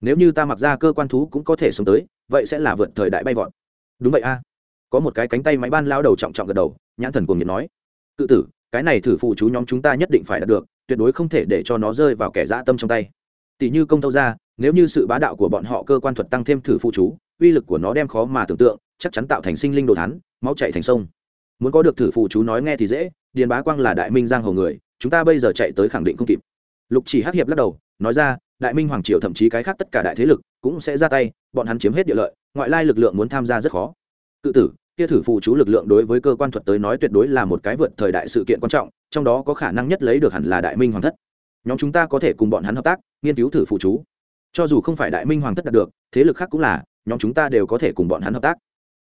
Nếu như ta mặc ra cơ quan thú cũng có thể sống tới, vậy sẽ là vượt thời đại bay vọt đúng vậy a. Có một cái cánh tay máy ban lao đầu trọng trọng gật đầu, nhãn thần cuồng nhiệt nói. Cự tử, cái này thử phụ chú nhóm chúng ta nhất định phải đạt được, tuyệt đối không thể để cho nó rơi vào kẻ dã tâm trong tay. Tỷ như công thâu ra, nếu như sự bá đạo của bọn họ cơ quan thuật tăng thêm thử phụ chú, uy lực của nó đem khó mà tưởng tượng, chắc chắn tạo thành sinh linh đồ thán, máu chạy thành sông. Muốn có được thử phụ chú nói nghe thì dễ, điền bá quang là đại minh giang hồ người, chúng ta bây giờ chạy tới khẳng định không kịp. Lục chỉ hắc hiệp lắc đầu, nói ra đại minh hoàng triều thậm chí cái khác tất cả đại thế lực cũng sẽ ra tay, bọn hắn chiếm hết địa lợi, ngoại lai lực lượng muốn tham gia rất khó. Cự tử, kia thử phụ chú lực lượng đối với cơ quan thuật tới nói tuyệt đối là một cái vượt thời đại sự kiện quan trọng, trong đó có khả năng nhất lấy được hẳn là đại minh hoàng thất. Nhóm chúng ta có thể cùng bọn hắn hợp tác, nghiên cứu thử phụ chú. Cho dù không phải đại minh hoàng thất đạt được, thế lực khác cũng là, nhóm chúng ta đều có thể cùng bọn hắn hợp tác.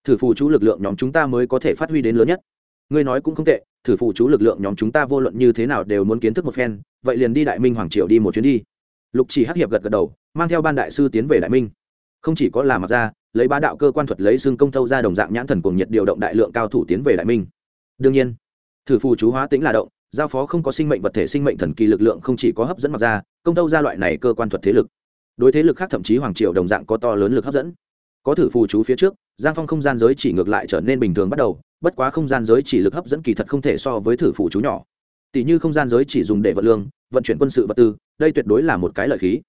Thử phụ chú lực lượng nhóm chúng ta mới có thể phát huy đến lớn nhất. Ngươi nói cũng không tệ, thử phụ chú lực lượng nhóm chúng ta vô luận như thế nào đều muốn kiến thức một phen, vậy liền đi đại minh hoàng triều đi một chuyến đi lục chỉ hắc hiệp gật gật đầu, mang theo ban đại sư tiến về đại minh. Không chỉ có là mặc ra lấy ba đạo cơ quan thuật lấy xương công thâu ra đồng dạng nhãn thần cùng nhiệt điều động đại lượng cao thủ tiến về đại minh. Đương nhiên, thử phù chú hóa tính là động, giao phó không có sinh mệnh vật thể sinh mệnh thần kỳ lực lượng không chỉ có hấp dẫn mặc ra công tâu ra loại này cơ quan thuật thế lực. Đối thế lực khác thậm chí hoàng triều đồng dạng có to lớn lực hấp dẫn. Có thử phù chú phía trước, giang phong không gian giới chỉ ngược lại trở nên bình thường bắt đầu, bất quá không gian giới chỉ lực hấp dẫn kỳ thật không thể so với thử phù chú nhỏ. Tỷ như không gian giới chỉ dùng để vật lương vận chuyển quân sự vật tư, đây tuyệt đối là một cái lợi khí.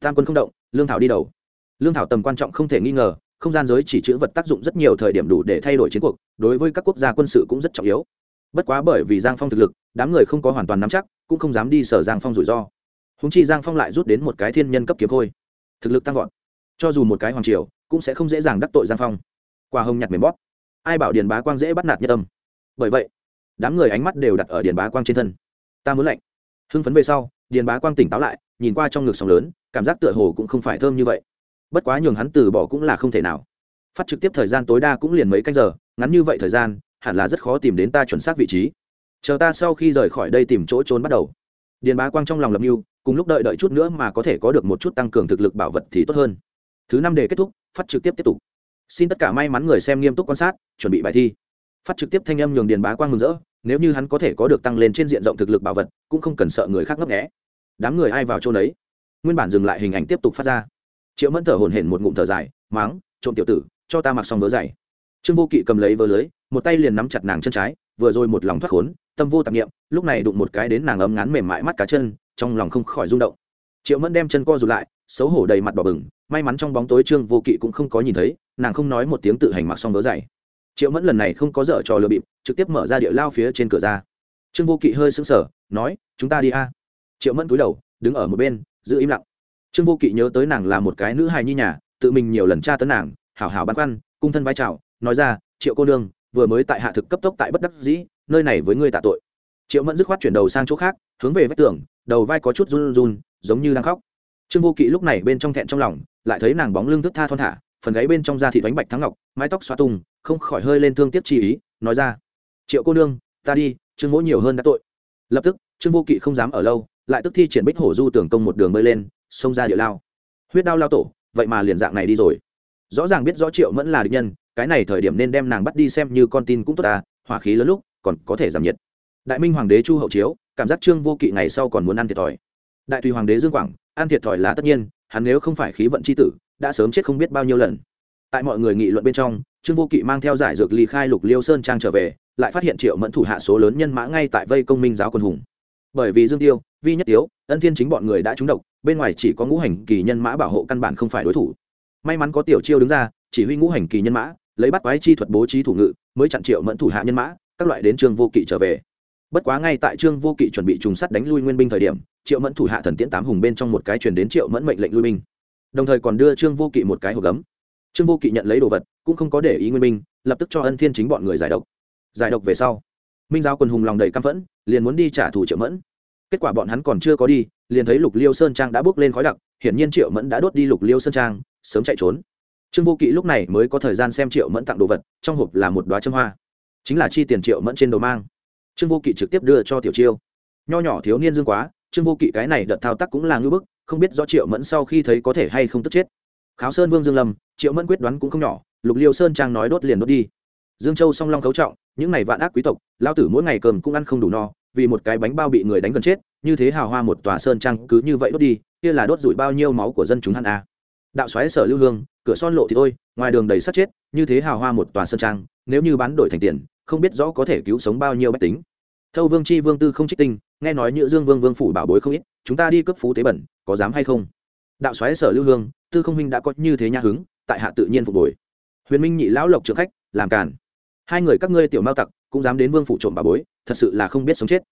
Tam quân không động, lương thảo đi đầu. Lương thảo tầm quan trọng không thể nghi ngờ, không gian giới chỉ chữ vật tác dụng rất nhiều thời điểm đủ để thay đổi chiến cuộc, đối với các quốc gia quân sự cũng rất trọng yếu. Bất quá bởi vì giang phong thực lực, đám người không có hoàn toàn nắm chắc, cũng không dám đi sở giang phong rủi ro. Húng chi giang phong lại rút đến một cái thiên nhân cấp kiếm khôi. Thực lực tăng vọt. Cho dù một cái hoàng triều, cũng sẽ không dễ dàng đắc tội giang phong. Qua hồng nhặt mềm bóp. Ai bảo điền bá quang dễ bắt nạt nhất tâm bởi vậy, đám người ánh mắt đều đặt ở điền bá quang trên thân. Ta muốn lạnh hưng phấn về sau, điền bá quang tỉnh táo lại, nhìn qua trong ngực sóng lớn, cảm giác tựa hồ cũng không phải thơm như vậy. Bất quá nhường hắn từ bỏ cũng là không thể nào. Phát trực tiếp thời gian tối đa cũng liền mấy canh giờ, ngắn như vậy thời gian, hẳn là rất khó tìm đến ta chuẩn xác vị trí. Chờ ta sau khi rời khỏi đây tìm chỗ trốn bắt đầu. Điền bá quang trong lòng lập mưu, cùng lúc đợi đợi chút nữa mà có thể có được một chút tăng cường thực lực bảo vật thì tốt hơn. Thứ năm đề kết thúc, phát trực tiếp tiếp tục. Xin tất cả may mắn người xem nghiêm túc quan sát, chuẩn bị bài thi. Phát trực tiếp thanh âm nhường điền bá quang mừng rỡ nếu như hắn có thể có được tăng lên trên diện rộng thực lực bảo vật, cũng không cần sợ người khác ngấp nghẽ đám người ai vào chỗ đấy nguyên bản dừng lại hình ảnh tiếp tục phát ra. Triệu mẫn thở hổn hển một ngụm thở dài, máng, trộm tiểu tử, cho ta mặc xong vớ dày. Trương vô kỵ cầm lấy vớ lưới, một tay liền nắm chặt nàng chân trái, vừa rồi một lòng thoát khốn, tâm vô tạp nghiệm lúc này đụng một cái đến nàng ấm ngắn mềm mại mắt cá chân, trong lòng không khỏi rung động. Triệu mẫn đem chân co rụt lại, xấu hổ đầy mặt bỏ bừng, may mắn trong bóng tối trương vô kỵ cũng không có nhìn thấy, nàng không nói một tiếng tự hành mặc xong vớ dày triệu mẫn lần này không có dở trò lừa bịp, trực tiếp mở ra địa lao phía trên cửa ra. Trương vô kỵ hơi sững sờ, nói, chúng ta đi a. Triệu mẫn cúi đầu, đứng ở một bên, giữ im lặng. Trương vô kỵ nhớ tới nàng là một cái nữ hài nhi nhà, tự mình nhiều lần tra tấn nàng, hảo hảo băn khoăn, cung thân vai trào, nói ra, triệu cô nương, vừa mới tại hạ thực cấp tốc tại bất đắc dĩ, nơi này với ngươi tạ tội. Triệu mẫn dứt khoát chuyển đầu sang chỗ khác, hướng về vách tường, đầu vai có chút run run, giống như đang khóc. Trương vô kỵ lúc này bên trong thẹn trong lòng, lại thấy nàng bóng lưng thức tha thon thả, phần gáy bên trong da thịt bánh bạch thắng ngọc, mái tóc xoa tung không khỏi hơi lên thương tiếc chi ý, nói ra, triệu cô nương, ta đi, trương mỗ nhiều hơn đã tội. Lập tức, trương vô kỵ không dám ở lâu, lại tức thi triển bích hổ du tưởng công một đường bơi lên, xông ra địa lao. Huyết đao lao tổ, vậy mà liền dạng này đi rồi. Rõ ràng biết rõ triệu mẫn là địch nhân, cái này thời điểm nên đem nàng bắt đi xem như con tin cũng tốt ta, hỏa khí lớn lúc, còn có thể giảm nhiệt. Đại minh hoàng đế chu hậu chiếu, cảm giác trương vô kỵ ngày sau còn muốn ăn thiệt thòi. Đại tùy hoàng đế dương quảng, ăn thiệt thòi là tất nhiên, hắn nếu không phải khí vận c h i tử, đã sớm chết không biết bao nhiêu lần. Tại mọi người nghị luận bên trong trương vô kỵ mang theo giải dược ly khai lục liêu sơn trang trở về, lại phát hiện triệu mẫn thủ hạ số lớn nhân mã ngay tại vây công minh giáo quân hùng. Bởi vì dương tiêu, vi nhất tiếu, ân thiên chính bọn người đã trúng độc, bên ngoài chỉ có ngũ hành kỳ nhân mã bảo hộ căn bản không phải đối thủ. May mắn có tiểu chiêu đứng ra, chỉ huy ngũ hành kỳ nhân mã, lấy bắt quái chi thuật bố trí thủ ngự, mới chặn triệu mẫn thủ hạ nhân mã, các loại đến trương vô kỵ trở về. Bất quá ngay tại trương vô kỵ chuẩn bị trùng sắt đánh lui nguyên binh thời điểm, triệu mẫn thủ hạ thần tiễn tám hùng bên trong một cái truyền đến triệu mẫn mệnh lệnh lui binh. Đồng thời còn đưa trương vô kỵ một cái hộp gấm. Trương vô kỵ nhận lấy đồ vật cũng không có để ý nguyên Minh lập tức cho ân thiên chính bọn người giải độc. Giải độc về sau, minh giáo quân hùng lòng đầy căm phẫn, liền muốn đi trả thù triệu mẫn. Kết quả bọn hắn còn chưa có đi, liền thấy lục liêu sơn trang đã bước lên khói đặc, hiển nhiên triệu mẫn đã đốt đi lục liêu sơn trang, sớm chạy trốn. Trương vô kỵ lúc này mới có thời gian xem triệu mẫn tặng đồ vật, trong hộp là một đoá châm hoa. Chính là chi tiền triệu mẫn trên đầu mang. Trương vô kỵ trực tiếp đưa cho tiểu chiêu. Nho nhỏ thiếu niên dương quá, trương vô kỵ cái này đợt thao tác cũng là ngưỡng bức, không biết rõ triệu mẫn sau khi thấy có thể hay không tức chết. Kháo sơn vương dương lâm, triệu mẫn quyết đoán cũng không nhỏ lục liêu sơn trang nói đốt liền đốt đi. Dương châu song long cấu trọng, những này vạn ác quý tộc lao tử mỗi ngày cơm cũng ăn không đủ no, vì một cái bánh bao bị người đánh gần chết, như thế hào hoa một tòa sơn trang cứ như vậy đốt đi, kia là đốt rủi bao nhiêu máu của dân chúng hắn à. đạo xoáy sở lưu hương, cửa son lộ thì thôi, ngoài đường đầy sắt chết, như thế hào hoa một tòa sơn trang, nếu như bán đổi thành tiền, không biết rõ có thể cứu sống bao nhiêu bách tính. Thâu vương chi vương tư không trích tinh, nghe nói nhựa dương vương vương phủ bảo bối không ít, chúng ta đi cấp phú tế bẩn, có dám hay không? Đạo xoáy sở lưu hương, tư không huynh đã có như thế nha hứng, tại hạ tự nhiên phục hồi huyền minh nhị lão lộc trưởng khách, làm càn. Hai người các ngươi tiểu mao tặc, cũng dám đến vương phủ trộm bà bối, thật sự là không biết sống chết.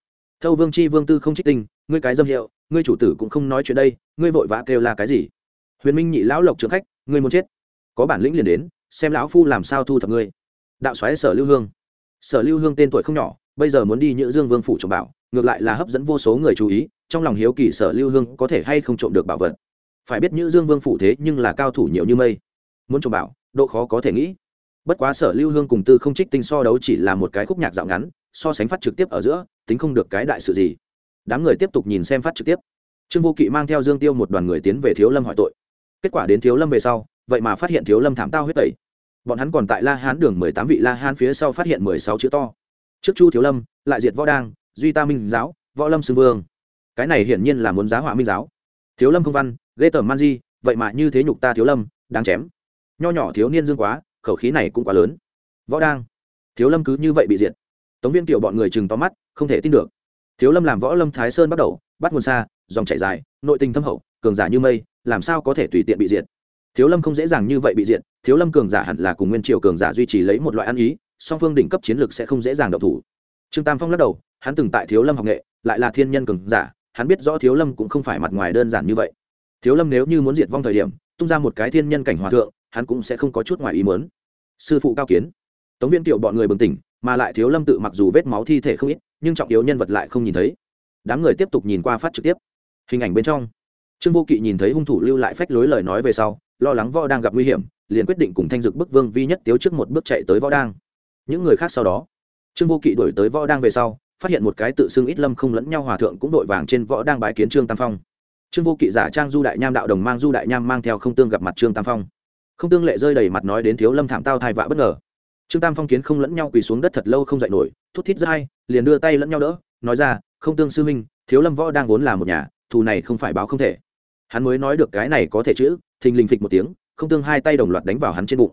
Thâu vương chi vương tư không trích tinh, ngươi cái dâm hiệu, ngươi chủ tử cũng không nói chuyện đây, ngươi vội vã kêu là cái gì? Huyền minh nhị lão lộc trưởng khách, ngươi muốn chết. Có bản lĩnh liền đến, xem lão phu làm sao thu thập ngươi. Đạo xoáy sở lưu hương. Sở lưu hương tên tuổi không nhỏ, bây giờ muốn đi nhữ dương vương phủ trộm bảo, ngược lại là hấp dẫn vô số người chú ý, trong lòng hiếu kỳ sở lưu hương có thể hay không trộm được bảo vật. Phải biết nhữ dương vương phủ thế nhưng là cao thủ nhiều như mây. Muốn trộm bảo độ khó có thể nghĩ. Bất quá sở lưu hương cùng tư không trích tinh so đấu chỉ là một cái khúc nhạc dạo ngắn, so sánh phát trực tiếp ở giữa, tính không được cái đại sự gì. Đám người tiếp tục nhìn xem phát trực tiếp. Trương vô kỵ mang theo dương tiêu một đoàn người tiến về thiếu lâm hỏi tội. Kết quả đến thiếu lâm về sau, vậy mà phát hiện thiếu lâm thảm tao huyết tẩy. Bọn hắn còn tại la hán đường mười tám vị la hán phía sau phát hiện mười sáu chữ to. Trước chu thiếu lâm, lại diệt võ đang, duy ta minh giáo, võ lâm xưng vương. Cái này hiển nhiên là muốn giá họa minh giáo. Thiếu lâm công văn, ghê tởm man di, vậy mà như thế nhục ta thiếu lâm, đáng chém nho nhỏ thiếu niên dương quá, khẩu khí này cũng quá lớn. Võ đang, thiếu lâm cứ như vậy bị diệt. Tống viên tiểu bọn người chừng to mắt, không thể tin được. Thiếu lâm làm võ lâm thái sơn bắt đầu, bắt nguồn xa, dòng chảy dài, nội tình thâm hậu, cường giả như mây, làm sao có thể tùy tiện bị diệt? Thiếu lâm không dễ dàng như vậy bị diệt, thiếu lâm cường giả hẳn là cùng nguyên triều cường giả duy trì lấy một loại ăn ý, song phương đỉnh cấp chiến lược sẽ không dễ dàng độc thủ. Trương tam phong lắc đầu, hắn từng tại thiếu lâm học nghệ, lại là thiên nhân cường giả, hắn biết rõ thiếu lâm cũng không phải mặt ngoài đơn giản như vậy. Thiếu lâm nếu như muốn diệt vong thời điểm, tung ra một cái thiên nhân cảnh hòa thượng hắn cũng sẽ không có chút ngoài ý mớn sư phụ cao kiến. Tống viên tiểu bọn người bừng tỉnh, mà lại thiếu lâm tự mặc dù vết máu thi thể không ít, nhưng trọng yếu nhân vật lại không nhìn thấy. Đám người tiếp tục nhìn qua phát trực tiếp. Hình ảnh bên trong. Trương vô kỵ nhìn thấy hung thủ lưu lại phách lối lời nói về sau, lo lắng võ đang gặp nguy hiểm, liền quyết định cùng thanh dực bức vương vi nhất tiếu trước một bước chạy tới võ đang. Những người khác sau đó. Trương vô kỵ đổi tới võ đang về sau, phát hiện một cái tự xưng ít lâm không lẫn nhau hòa thượng cũng đội vàng trên võ đang bái kiến trương tam phong. Trương vô kỵ giả trang du đại nham đạo đồng mang du đại nham mang theo không tương gặp mặt trương tam phong không tương lệ rơi đầy mặt nói đến thiếu lâm thảm tao thai vạ bất ngờ trương tam phong kiến không lẫn nhau quỳ xuống đất thật lâu không dậy nổi thút thít rất hay, liền đưa tay lẫn nhau đỡ, nói ra, không tương sư minh thiếu lâm võ đang vốn là một nhà, thù này không phải báo không thể. Hắn mới nói được cái này có thể chữ, thình lình phịch một tiếng, không tương hai tay đồng loạt đánh vào hắn trên bụng.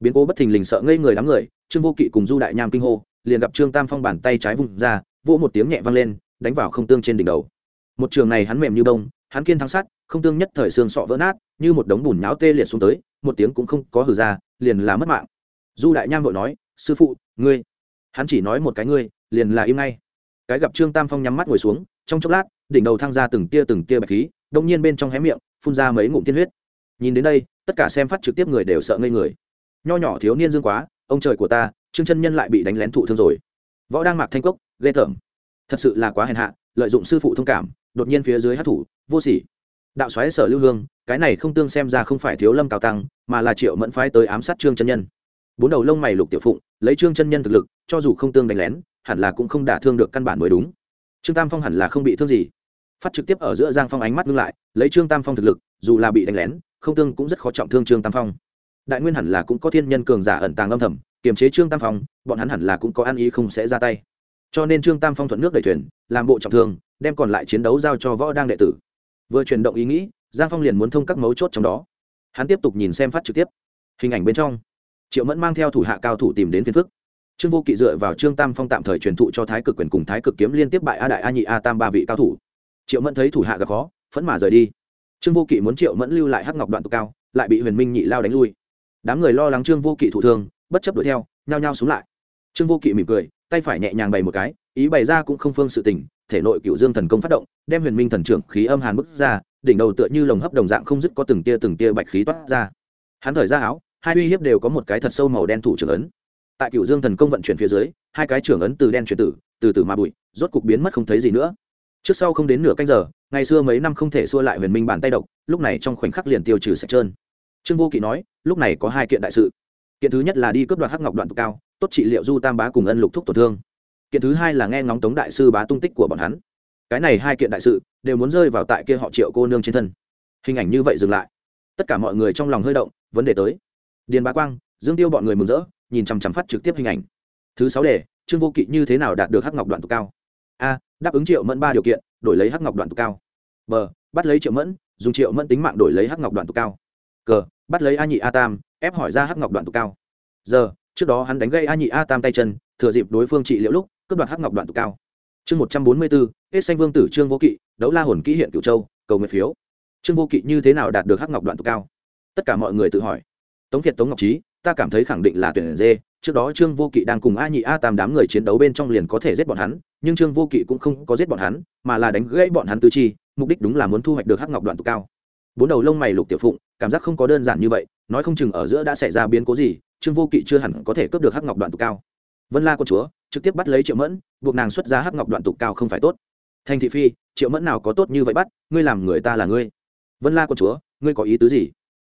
Biến cố bất thình lình sợ ngây người đám người, trương vô kỵ cùng du đại nham kinh hô, liền gặp trương tam phong bàn tay trái vùng ra, vỗ một tiếng nhẹ vang lên, đánh vào không tương trên đỉnh đầu. Một trường này hắn mềm như bông, hắn kiên thắng sát, không tương nhất thời xương sọ vỡ nát, như một đống bùn nháo tê liệt xuống tới một tiếng cũng không có hử ra, liền là mất mạng. Du đại nham vội nói, sư phụ, ngươi. Hắn chỉ nói một cái ngươi liền là im ngay. Cái gặp trương tam phong nhắm mắt ngồi xuống, trong chốc lát, đỉnh đầu thăng ra từng tia từng tia bạch khí, đông nhiên bên trong hé miệng, phun ra mấy ngụm tiên huyết. Nhìn đến đây, tất cả xem phát trực tiếp người đều sợ ngây người. Nho nhỏ thiếu niên dương quá, ông trời của ta, trương chân nhân lại bị đánh lén thụ thương rồi. Võ đang mặc thanh cốc, ghê tởm. Thật sự là quá hèn hạ, lợi dụng sư phụ thông cảm, đột nhiên phía dưới hát thủ, vô sỉ đạo xoáy sở lưu hương, cái này không tương xem ra không phải thiếu lâm cao tăng, mà là triệu mẫn phái tới ám sát trương chân nhân. Bốn đầu lông mày lục tiểu phụng, lấy trương chân nhân thực lực, cho dù không tương đánh lén, hẳn là cũng không đả thương được căn bản mới đúng. Trương tam phong hẳn là không bị thương gì. Phát trực tiếp ở giữa giang phong ánh mắt ngưng lại, lấy trương tam phong thực lực, dù là bị đánh lén, không tương cũng rất khó trọng thương trương tam phong. Đại nguyên hẳn là cũng có thiên nhân cường giả ẩn tàng âm thầm, kiềm chế trương tam phong, bọn hắn hẳn là cũng có ăn ý không sẽ ra tay. Cho nên trương tam phong thuận nước đẩy thuyền, làm bộ trọng thương, đem còn lại chiến đấu giao cho võ đang đệ tử vừa chuyển động ý nghĩ, giang phong liền muốn thông các mấu chốt trong đó. Hắn tiếp tục nhìn xem phát trực tiếp. Hình ảnh bên trong, triệu mẫn mang theo thủ hạ cao thủ tìm đến phiên phức. Trương vô kỵ dựa vào trương tam phong tạm thời truyền thụ cho thái cực quyền cùng thái cực kiếm liên tiếp bại a đại a nhị a tam ba vị cao thủ. Triệu mẫn thấy thủ hạ gặp khó, phẫn mà rời đi. Trương vô kỵ muốn triệu mẫn lưu lại hắc ngọc đoạn tụ cao, lại bị huyền minh nhị lao đánh lui. Đám người lo lắng trương vô kỵ thụ thương, bất chấp đuổi theo, nhao nhao xuống lại. Trương vô kỵ mỉm cười tay phải nhẹ nhàng bày một cái, ý bày ra cũng không phương sự tình, thể nội cựu dương thần công phát động, đem huyền minh thần trưởng khí âm hàn bức ra, đỉnh đầu tựa như lồng hấp đồng dạng không dứt có từng tia từng tia bạch khí toát ra. Hắn thời ra áo, hai uy hiếp đều có một cái thật sâu màu đen thủ trưởng ấn. Tại cựu dương thần công vận chuyển phía dưới, hai cái trưởng ấn từ đen chuyển tử, từ từ mà bụi, rốt cục biến mất không thấy gì nữa. Trước sau không đến nửa canh giờ, ngày xưa mấy năm không thể xua lại huyền minh bàn tay độc, lúc này trong khoảnh khắc liền tiêu trừ sạch trơn. Trương vô kỵ nói, lúc này có hai kiện đại sự. Kiện thứ nhất là đi cướp đoạt hắc ngọc đoạn tụ cao tốt trị liệu du tam bá cùng ân lục thúc tổn thương. Kiện thứ hai là nghe ngóng tống đại sư bá tung tích của bọn hắn. Cái này hai kiện đại sự đều muốn rơi vào tại kia họ triệu cô nương trên thân. Hình ảnh như vậy dừng lại. Tất cả mọi người trong lòng hơi động, vấn đề tới. Điền bá quang, dương tiêu bọn người mừng rỡ, nhìn chằm chằm phát trực tiếp hình ảnh. Thứ sáu đề, trương vô kỵ như thế nào đạt được hắc ngọc đoạn tụ cao? A, đáp ứng triệu mẫn ba điều kiện, đổi lấy hắc ngọc đoạn tụ cao. B, bắt lấy triệu mẫn, dùng triệu mẫn tính mạng đổi lấy hắc ngọc đoạn tụ cao. C, bắt lấy a nhị a tam, ép hỏi ra hắc ngọc đoạn tụ cao. Giờ trước đó hắn đánh gây a nhị a tam tay chân, thừa dịp đối phương trị liệu lúc, cướp đoạt hắc ngọc đoạn tụ cao. Chương một trăm bốn mươi bốn, hết xanh vương tử trương vô kỵ, đấu la hồn kỹ hiện cửu châu, cầu nguyện phiếu. Trương vô kỵ như thế nào đạt được hắc ngọc đoạn tụ cao? Tất cả mọi người tự hỏi. Tống việt, tống ngọc trí ta cảm thấy khẳng định là tuyển dê. Trước đó trương vô kỵ đang cùng a nhị a tam đám người chiến đấu bên trong liền có thể giết bọn hắn, nhưng trương vô kỵ cũng không có giết bọn hắn, mà là đánh gãy bọn hắn tư chi, mục đích đúng là muốn thu hoạch được hắc ngọc đoạn tụ cao. Bốn đầu lông mày lục tiểu phụng, cảm giác không có đơn giản như vậy, nói không chừng ở giữa đã xảy ra biến cố gì trương vô kỵ chưa hẳn có thể cướp được hắc ngọc đoạn tụ cao. Vân la con chúa trực tiếp bắt lấy triệu mẫn, buộc nàng xuất ra hắc ngọc đoạn tụ cao không phải tốt. Thành thị phi, triệu mẫn nào có tốt như vậy bắt, ngươi làm người ta là ngươi. Vân la con chúa, ngươi có ý tứ gì?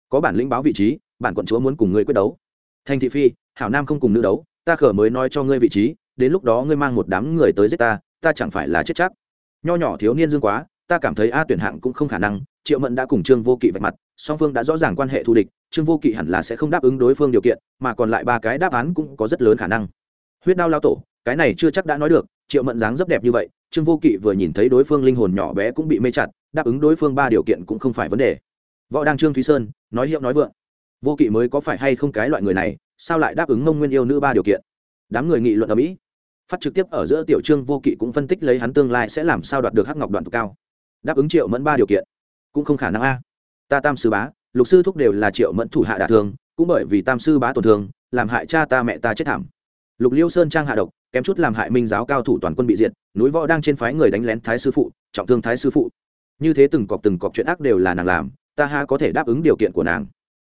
Có bản lĩnh báo vị trí, bản quận chúa muốn cùng ngươi quyết đấu. Thành thị phi, hảo nam không cùng nữ đấu, ta khở mới nói cho ngươi vị trí, đến lúc đó ngươi mang một đám người tới giết ta ta chẳng phải là chết chắc. Nho nhỏ thiếu niên dương quá, ta cảm thấy a tuyển hạng cũng không khả năng, triệu mẫn đã cùng trương vô kỵ vạch mặt, song phương đã rõ ràng quan hệ thù địch trương vô kỵ hẳn là sẽ không đáp ứng đối phương điều kiện, mà còn lại ba cái đáp án cũng có rất lớn khả năng. Huyết đao lao tổ, cái này chưa chắc đã nói được, triệu mẫn dáng rất đẹp như vậy, trương vô kỵ vừa nhìn thấy đối phương linh hồn nhỏ bé cũng bị mê chặt, đáp ứng đối phương ba điều kiện cũng không phải vấn đề. Võ đăng trương thúy sơn, nói hiệu nói vượng. Vô kỵ mới có phải hay không cái loại người này, sao lại đáp ứng mông nguyên yêu nữ ba điều kiện? Đám người nghị luận ở mỹ phát trực tiếp ở giữa tiểu trương vô kỵ cũng phân tích lấy hắn tương lai sẽ làm sao đoạt được hắc ngọc đoạn cao. Đáp ứng triệu mẫn ba điều kiện, cũng không khả năng a. Ta tam sư bá lục sư thúc đều là triệu mẫn thủ hạ đả thương, cũng bởi vì tam sư bá tổn thương, làm hại cha ta mẹ ta chết thảm. Lục liêu sơn trang hạ độc, kém chút làm hại minh giáo cao thủ toàn quân bị diệt, núi võ đang trên phái người đánh lén thái sư phụ, trọng thương thái sư phụ. Như thế từng cọc từng cọc chuyện ác đều là nàng làm, ta ha có thể đáp ứng điều kiện của nàng.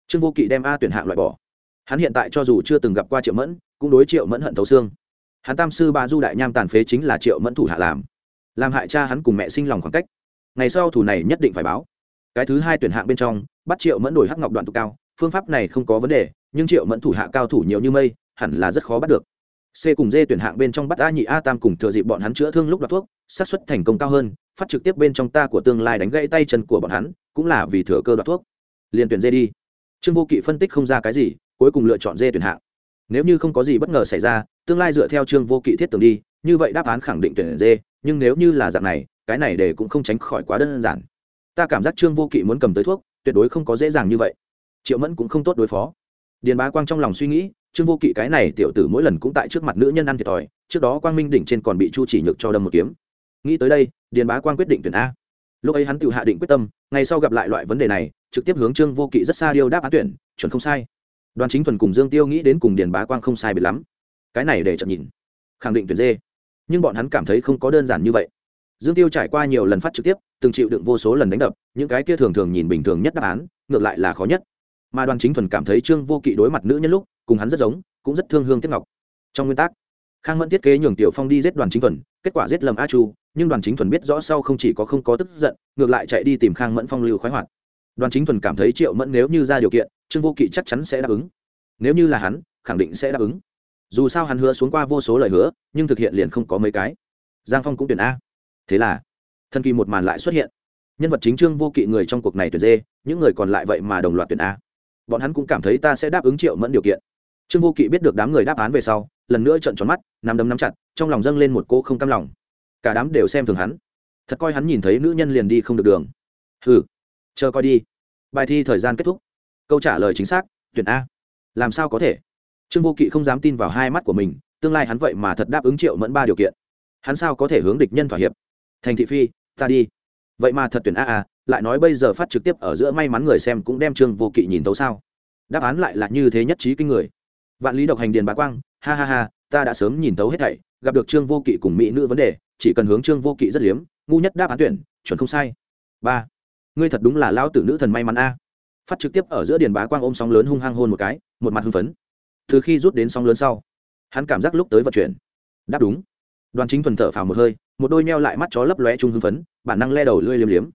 Trương vô kỵ đem a tuyển hạng loại bỏ. Hắn hiện tại cho dù chưa từng gặp qua triệu mẫn, cũng đối triệu mẫn hận thấu xương. Hắn tam sư ba du đại nham tàn phế chính là triệu mẫn thủ hạ làm. Làm hại cha hắn cùng mẹ sinh lòng khoảng cách. Ngày sau thủ này nhất định phải báo. Cái thứ hai tuyển hạng bên trong bắt triệu mẫn đổi hắc ngọc đoạn tụ cao, phương pháp này không có vấn đề, nhưng triệu mẫn thủ hạ cao thủ nhiều như mây, hẳn là rất khó bắt được. C cùng d tuyển hạng bên trong bắt a nhị a tam cùng thừa dịp bọn hắn chữa thương lúc đoạt thuốc, xác suất thành công cao hơn, phát trực tiếp bên trong ta của tương lai đánh gãy tay chân của bọn hắn, cũng là vì thừa cơ đoạt thuốc. Liền tuyển d đi. Trương vô kỵ phân tích không ra cái gì, cuối cùng lựa chọn d tuyển hạng. Nếu như không có gì bất ngờ xảy ra, tương lai dựa theo trương vô kỵ thiết tưởng đi, như vậy đáp án khẳng định tuyển d, nhưng nếu như là dạng này, cái này để cũng không tránh khỏi quá đơn giản. Ta cảm giác trương vô kỵ muốn cầm tới thuốc tuyệt đối không có dễ dàng như vậy. Triệu mẫn cũng không tốt đối phó. Điền bá quang trong lòng suy nghĩ, trương vô kỵ cái này tiểu tử mỗi lần cũng tại trước mặt nữ nhân ăn thiệt thòi, trước đó quang minh đỉnh trên còn bị chu chỉ nhược cho đâm một kiếm. Nghĩ tới đây, điền bá quang quyết định tuyển a. Lúc ấy hắn tự hạ định quyết tâm, ngày sau gặp lại loại vấn đề này, trực tiếp hướng trương vô kỵ rất xa điêu đáp án tuyển, chuẩn không sai. Đoàn chính thuần cùng dương tiêu nghĩ đến cùng điền bá quang không sai biệt lắm. Cái này để chậm nhìn. Khẳng định tuyển dê nhưng bọn hắn cảm thấy không có đơn giản như vậy dương tiêu trải qua nhiều lần phát trực tiếp, từng chịu đựng vô số lần đánh đập, những cái kia thường thường nhìn bình thường nhất đáp án, ngược lại là khó nhất. Mà đoàn chính thuần cảm thấy trương vô kỵ đối mặt nữ nhân lúc, cùng hắn rất giống, cũng rất thương hương tiếc ngọc. Trong nguyên tắc, khang mẫn thiết kế nhường tiểu phong đi giết đoàn chính thuần, kết quả giết lầm a chu, nhưng đoàn chính thuần biết rõ sau không chỉ có không có tức giận, ngược lại chạy đi tìm khang mẫn phong lưu khoái hoạt. Đoàn chính thuần cảm thấy triệu mẫn nếu như ra điều kiện, trương vô kỵ chắc chắn sẽ đáp ứng. Nếu như là hắn, khẳng định sẽ đáp ứng. Dù sao hắn hứa xuống qua vô số lời hứa, nhưng thực hiện liền không có mấy cái. Giang phong cũng tuyển a thế là, thần kỳ một màn lại xuất hiện. Nhân vật chính trương vô kỵ người trong cuộc này tuyển dê, những người còn lại vậy mà đồng loạt tuyển a. Bọn hắn cũng cảm thấy ta sẽ đáp ứng triệu mẫn điều kiện. Trương vô kỵ biết được đám người đáp án về sau, lần nữa trận tròn mắt, nắm đấm nắm chặt, trong lòng dâng lên một cô không cam lòng. Cả đám đều xem thường hắn. Thật coi hắn nhìn thấy nữ nhân liền đi không được đường. Hừ, chờ coi đi. Bài thi thời gian kết thúc. Câu trả lời chính xác, tuyển a. Làm sao có thể? Trương vô kỵ không dám tin vào hai mắt của mình, tương lai hắn vậy mà thật đáp ứng triệu mẫn ba điều kiện. Hắn sao có thể hướng địch nhân thỏa hiệp? Thành thị phi, ta đi. Vậy mà thật tuyển a a, lại nói bây giờ phát trực tiếp ở giữa may mắn người xem cũng đem trương vô kỵ nhìn tấu sao? Đáp án lại là như thế nhất trí kinh người. Vạn lý độc hành điền bá quang, ha ha ha, ta đã sớm nhìn tấu hết thảy, gặp được trương vô kỵ cùng mỹ nữ vấn đề, chỉ cần hướng trương vô kỵ rất liếm, ngu nhất đáp án tuyển, chuẩn không sai. Ba, ngươi thật đúng là lao tử nữ thần may mắn a. Phát trực tiếp ở giữa điền bá quang ôm sóng lớn hung hăng hôn một cái, một mặt hưng phấn. Từ khi rút đến sóng lớn sau, hắn cảm giác lúc tới vận chuyển. Đáp đúng. Đoàn chính thuần thở phào một hơi một đôi neo lại mắt chó lấp lóe trung hưng phấn, bản năng le đầu lươi liếm liếm.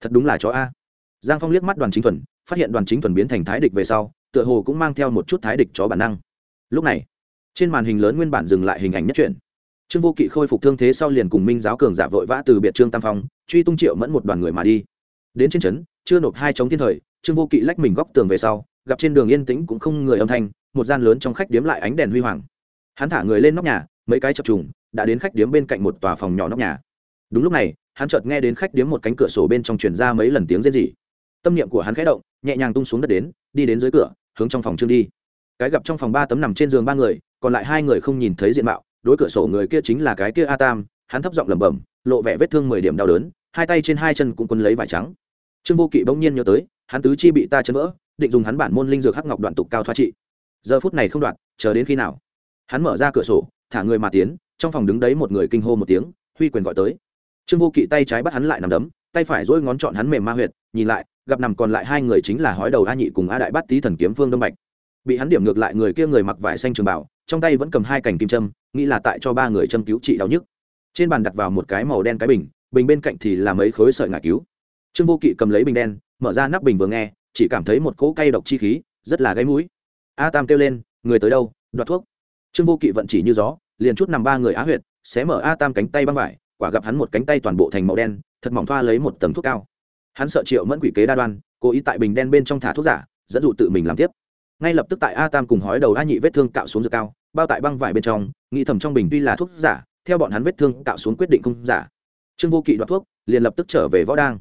Thật đúng là chó a. Giang phong liếc mắt đoàn chính thuần, phát hiện đoàn chính thuần biến thành thái địch về sau, tựa hồ cũng mang theo một chút thái địch chó bản năng. Lúc này, trên màn hình lớn nguyên bản dừng lại hình ảnh nhất truyện. Trương vô kỵ khôi phục thương thế sau liền cùng minh giáo cường giả vội vã từ biệt trương tam phong, truy tung triệu mẫn một đoàn người mà đi. Đến trên trấn, chưa nộp hai chống thiên thời, trương vô kỵ lách mình góc tường về sau, gặp trên đường yên tĩnh cũng không người âm thanh, một gian lớn trong khách điếm lại ánh đèn huy hoàng. Hắn thả người lên nóc nhà, mấy cái chập trùng đã đến khách điếm bên cạnh một tòa phòng nhỏ nóc nhà. Đúng lúc này, hắn chợt nghe đến khách điếm một cánh cửa sổ bên trong truyền ra mấy lần tiếng rên rỉ. Tâm niệm của hắn khẽ động, nhẹ nhàng tung xuống đất đến, đi đến dưới cửa, hướng trong phòng trương đi. Cái gặp trong phòng ba tấm nằm trên giường ba người, còn lại hai người không nhìn thấy diện mạo, đối cửa sổ người kia chính là cái kia a tam hắn thấp giọng lẩm bẩm, lộ vẻ vết thương mười điểm đau đớn, hai tay trên hai chân cũng quấn lấy vải trắng. Trương vô kỵ bỗng nhiên nhớ tới, hắn tứ chi bị ta chấn vỡ, định dùng hắn bản môn linh dược hắc ngọc đoạn tục cao thoa trị. Giờ phút này không đoạn, chờ đến khi nào? Hắn mở ra cửa sổ, thả người mà tiến trong phòng đứng đấy một người kinh hô một tiếng, huy quyền gọi tới. Trương vô kỵ tay trái bắt hắn lại nằm đấm, tay phải dỗi ngón trọn hắn mềm ma huyệt, nhìn lại, gặp nằm còn lại hai người chính là hói đầu a nhị cùng a đại bát tý thần kiếm phương đông bạch. Bị hắn điểm ngược lại người kia người mặc vải xanh trường bảo, trong tay vẫn cầm hai cành kim châm, nghĩ là tại cho ba người châm cứu trị đau nhức. Trên bàn đặt vào một cái màu đen cái bình bình bên cạnh thì là mấy khối sợi ngải cứu. Trương vô kỵ cầm lấy bình đen, mở ra nắp bình vừa nghe, chỉ cảm thấy một cỗ cay độc chi khí, rất là gáy mũi. A tam kêu lên, người tới đâu? Đoạt thuốc. Trương vô kỵ vận chỉ như gió liền chút nằm ba người á huyệt, xé mở a tam cánh tay băng vải, quả gặp hắn một cánh tay toàn bộ thành màu đen, thật mỏng thoa lấy một tầng thuốc cao. Hắn sợ triệu mẫn quỷ kế đa đoan, cố ý tại bình đen bên trong thả thuốc giả, dẫn dụ tự mình làm tiếp. Ngay lập tức tại a tam cùng hói đầu a nhị vết thương cạo xuống dược cao, bao tại băng vải bên trong, nghĩ thầm trong bình tuy là thuốc giả, theo bọn hắn vết thương cạo xuống quyết định không giả. Trương vô kỵ đoạt thuốc, liền lập tức trở về võ đang.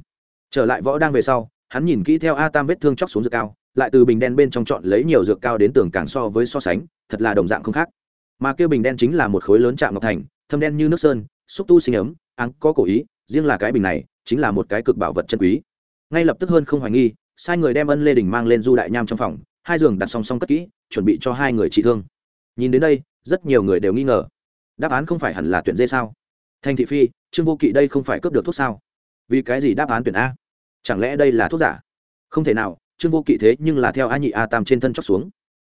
Trở lại võ đang về sau, hắn nhìn kỹ theo a tam vết thương chóc xuống dược cao, lại từ bình đen bên trong chọn lấy nhiều dược cao đến tường càng so với so sánh, thật là đồng dạng không khác mà kêu bình đen chính là một khối lớn chạm ngọc thành, thâm đen như nước sơn, xúc tu sinh ấm, áng có cổ ý, riêng là cái bình này, chính là một cái cực bảo vật chân quý. Ngay lập tức hơn không hoài nghi, sai người đem ân lê đình mang lên du đại nham trong phòng, hai giường đặt song song cất kỹ, chuẩn bị cho hai người trị thương. Nhìn đến đây, rất nhiều người đều nghi ngờ. Đáp án không phải hẳn là tuyển dê sao? Thành thị phi, trương vô kỵ đây không phải cướp được thuốc sao? Vì cái gì đáp án tuyển a? Chẳng lẽ đây là thuốc giả? Không thể nào, trương vô kỵ thế nhưng là theo a nhị a tam trên thân chóc xuống.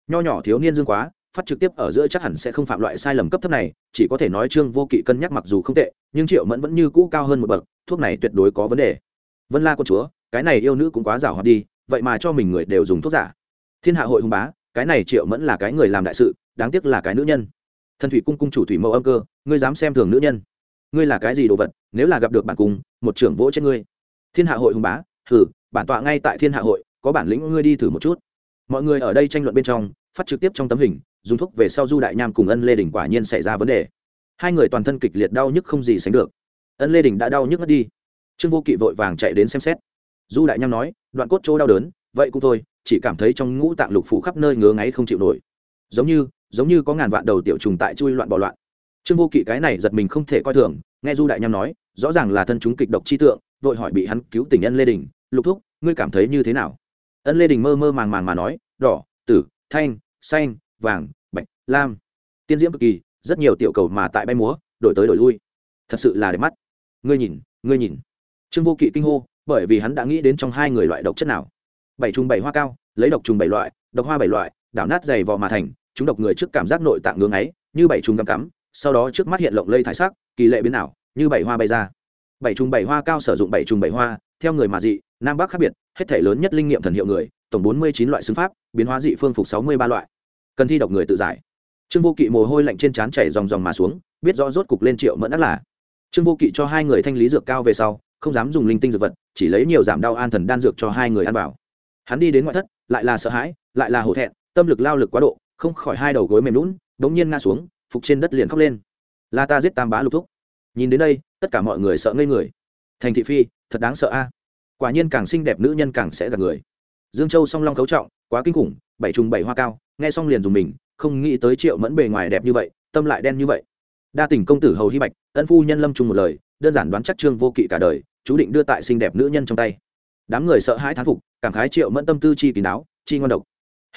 Nho nhỏ thiếu niên dương quá phát trực tiếp ở giữa chắc hẳn sẽ không phạm loại sai lầm cấp thấp này, chỉ có thể nói trương vô kỵ cân nhắc mặc dù không tệ, nhưng triệu mẫn vẫn như cũ cao hơn một bậc, thuốc này tuyệt đối có vấn đề. Vân la con chúa, cái này yêu nữ cũng quá giả hoạt đi, vậy mà cho mình người đều dùng thuốc giả. Thiên hạ hội hùng bá, cái này triệu mẫn là cái người làm đại sự, đáng tiếc là cái nữ nhân. Thần thủy cung cung chủ thủy mẫu âm cơ, ngươi dám xem thường nữ nhân. Ngươi là cái gì đồ vật, nếu là gặp được bản cung, một trưởng vỗ trên ngươi. Thiên hạ hội hùng bá thử bản tọa ngay tại thiên hạ hội, có bản lĩnh ngươi đi thử một chút. Mọi người ở đây tranh luận bên trong, phát trực tiếp trong tấm hình dùng thuốc về sau du đại nham cùng ân lê đình quả nhiên xảy ra vấn đề. Hai người toàn thân kịch liệt đau nhức không gì sánh được. Ân lê đình đã đau nhức mất đi. Trương vô kỵ vội vàng chạy đến xem xét. Du đại nham nói, đoạn cốt chỗ đau đớn, vậy cũng thôi, chỉ cảm thấy trong ngũ tạng lục phủ khắp nơi ngứa ngáy không chịu nổi. Giống như giống như có ngàn vạn đầu tiểu trùng tại chui loạn bỏ loạn. Trương vô kỵ cái này giật mình không thể coi thường, nghe du đại nham nói, rõ ràng là thân chúng kịch độc chi tượng, vội hỏi bị hắn cứu tình ân lê đình, lục thúc, ngươi cảm thấy như thế nào? Ân lê đình mơ mơ màng màng mà nói, đỏ, tử, thanh, xanh vàng, bạch, lam. Tiên diễm cực kỳ, rất nhiều tiểu cầu mà tại bay múa, đổi tới đổi lui. Thật sự là đẹp mắt. Ngươi nhìn ngươi nhìn. Trương vô kỵ kinh hô, bởi vì hắn đã nghĩ đến trong hai người loại độc chất nào. Bảy trùng bảy hoa cao, lấy độc trùng bảy loại, độc hoa bảy loại, đảo nát dày vò mà thành, chúng độc người trước cảm giác nội tạng ngưỡng ấy như bảy trùng cắm cắm, sau đó trước mắt hiện lộng lây thải sắc, kỳ lệ biến ảo, như bảy hoa bay ra. Bảy trùng bảy hoa cao sử dụng bảy trùng bảy hoa, theo người mà dị, nam bắc khác biệt, hết thể lớn nhất linh nghiệm thần hiệu người, tổng bốn mươi chín loại xứng pháp, biến hóa dị phương phục sáu mươi ba loại cần thi độc người tự giải. Trương vô kỵ mồ hôi lạnh trên trán chảy dòng dòng mà xuống, biết rõ rốt cục lên triệu mẫn đắc là. Trương vô kỵ cho hai người thanh lý dược cao về sau, không dám dùng linh tinh dược vật, chỉ lấy nhiều giảm đau an thần đan dược cho hai người ăn vào. Hắn đi đến ngoại thất, lại là sợ hãi, lại là hổ thẹn, tâm lực lao lực quá độ, không khỏi hai đầu gối mềm lún đống nhiên ngã xuống, phục trên đất liền khóc lên. Là ta giết tam bá lục thúc. Nhìn đến đây, tất cả mọi người sợ ngây người. Thành thị phi, thật đáng sợ a. Quả nhiên càng xinh đẹp nữ nhân càng sẽ gặp người dương châu song long cấu trọng, quá kinh khủng, bảy trùng bảy hoa cao, nghe xong liền dùng mình, không nghĩ tới triệu mẫn bề ngoài đẹp như vậy, tâm lại đen như vậy. Đa tình công tử hầu hy bạch, ân phu nhân lâm chung một lời, đơn giản đoán chắc trương vô kỵ cả đời, chú định đưa tại xinh đẹp nữ nhân trong tay. Đám người sợ hãi thán phục, cảm khái triệu mẫn tâm tư chi kín đáo, chi ngon độc.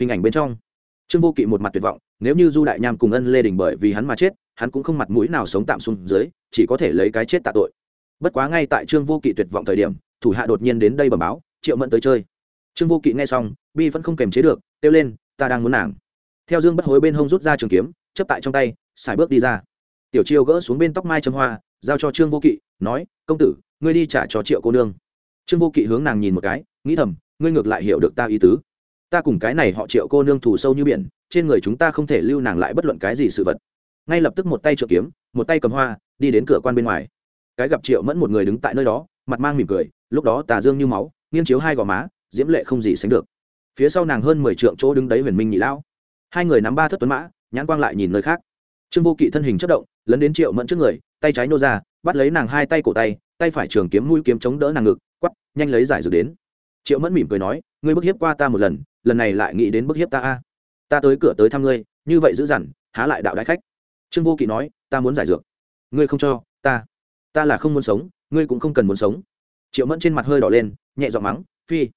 Hình ảnh bên trong, trương vô kỵ một mặt tuyệt vọng, nếu như du đại nham cùng ân lê đình bởi vì hắn mà chết, hắn cũng không mặt mũi nào sống tạm xuống dưới, chỉ có thể lấy cái chết tạ tội. Bất quá ngay tại trương vô kỵ tuyệt vọng thời điểm, thủ hạ đột nhiên đến đây bẩm báo, triệu mẫn tới chơi trương vô kỵ nghe xong, bi vẫn không kềm chế được, kêu lên, ta đang muốn nàng. Theo dương bất hối bên hông rút ra trường kiếm chấp tại trong tay, xài bước đi ra. Tiểu chiêu gỡ xuống bên tóc mai châm hoa, giao cho trương vô kỵ, nói, công tử, ngươi đi trả cho triệu cô nương. Trương vô kỵ hướng nàng nhìn một cái, nghĩ thầm, ngươi ngược lại hiểu được ta ý tứ. Ta cùng cái này họ triệu cô nương thủ sâu như biển, trên người chúng ta không thể lưu nàng lại bất luận cái gì sự vật. Ngay lập tức một tay trợ kiếm, một tay cầm hoa, đi đến cửa quan bên ngoài. Cái gặp triệu mẫn một người đứng tại nơi đó, mặt mang mỉm cười, lúc đó tà dương như máu, nghiêng chiếu hai gò má diễm lệ không gì sánh được. Phía sau nàng hơn mười trượng chỗ đứng đấy huyền minh nhị lão. Hai người nắm ba thất tuấn mã, nhãn quang lại nhìn nơi khác. Trương vô kỵ thân hình chất động, lấn đến triệu mẫn trước người, tay trái nô ra, bắt lấy nàng hai tay cổ tay tay phải trường kiếm mũi kiếm chống đỡ nàng ngực quắp nhanh lấy giải dược đến. Triệu mẫn mỉm cười nói, ngươi bức hiếp qua ta một lần lần này lại nghĩ đến bức hiếp ta a. Ta tới cửa tới thăm ngươi, như vậy dữ dằn, há lại đạo đại khách. Trương vô kỵ nói, ta muốn giải dược. Ngươi không cho, ta ta là không muốn sống, ngươi cũng không cần muốn sống. Triệu mẫn trên mặt hơi đỏ lên, nhẹ giọng mắng, phi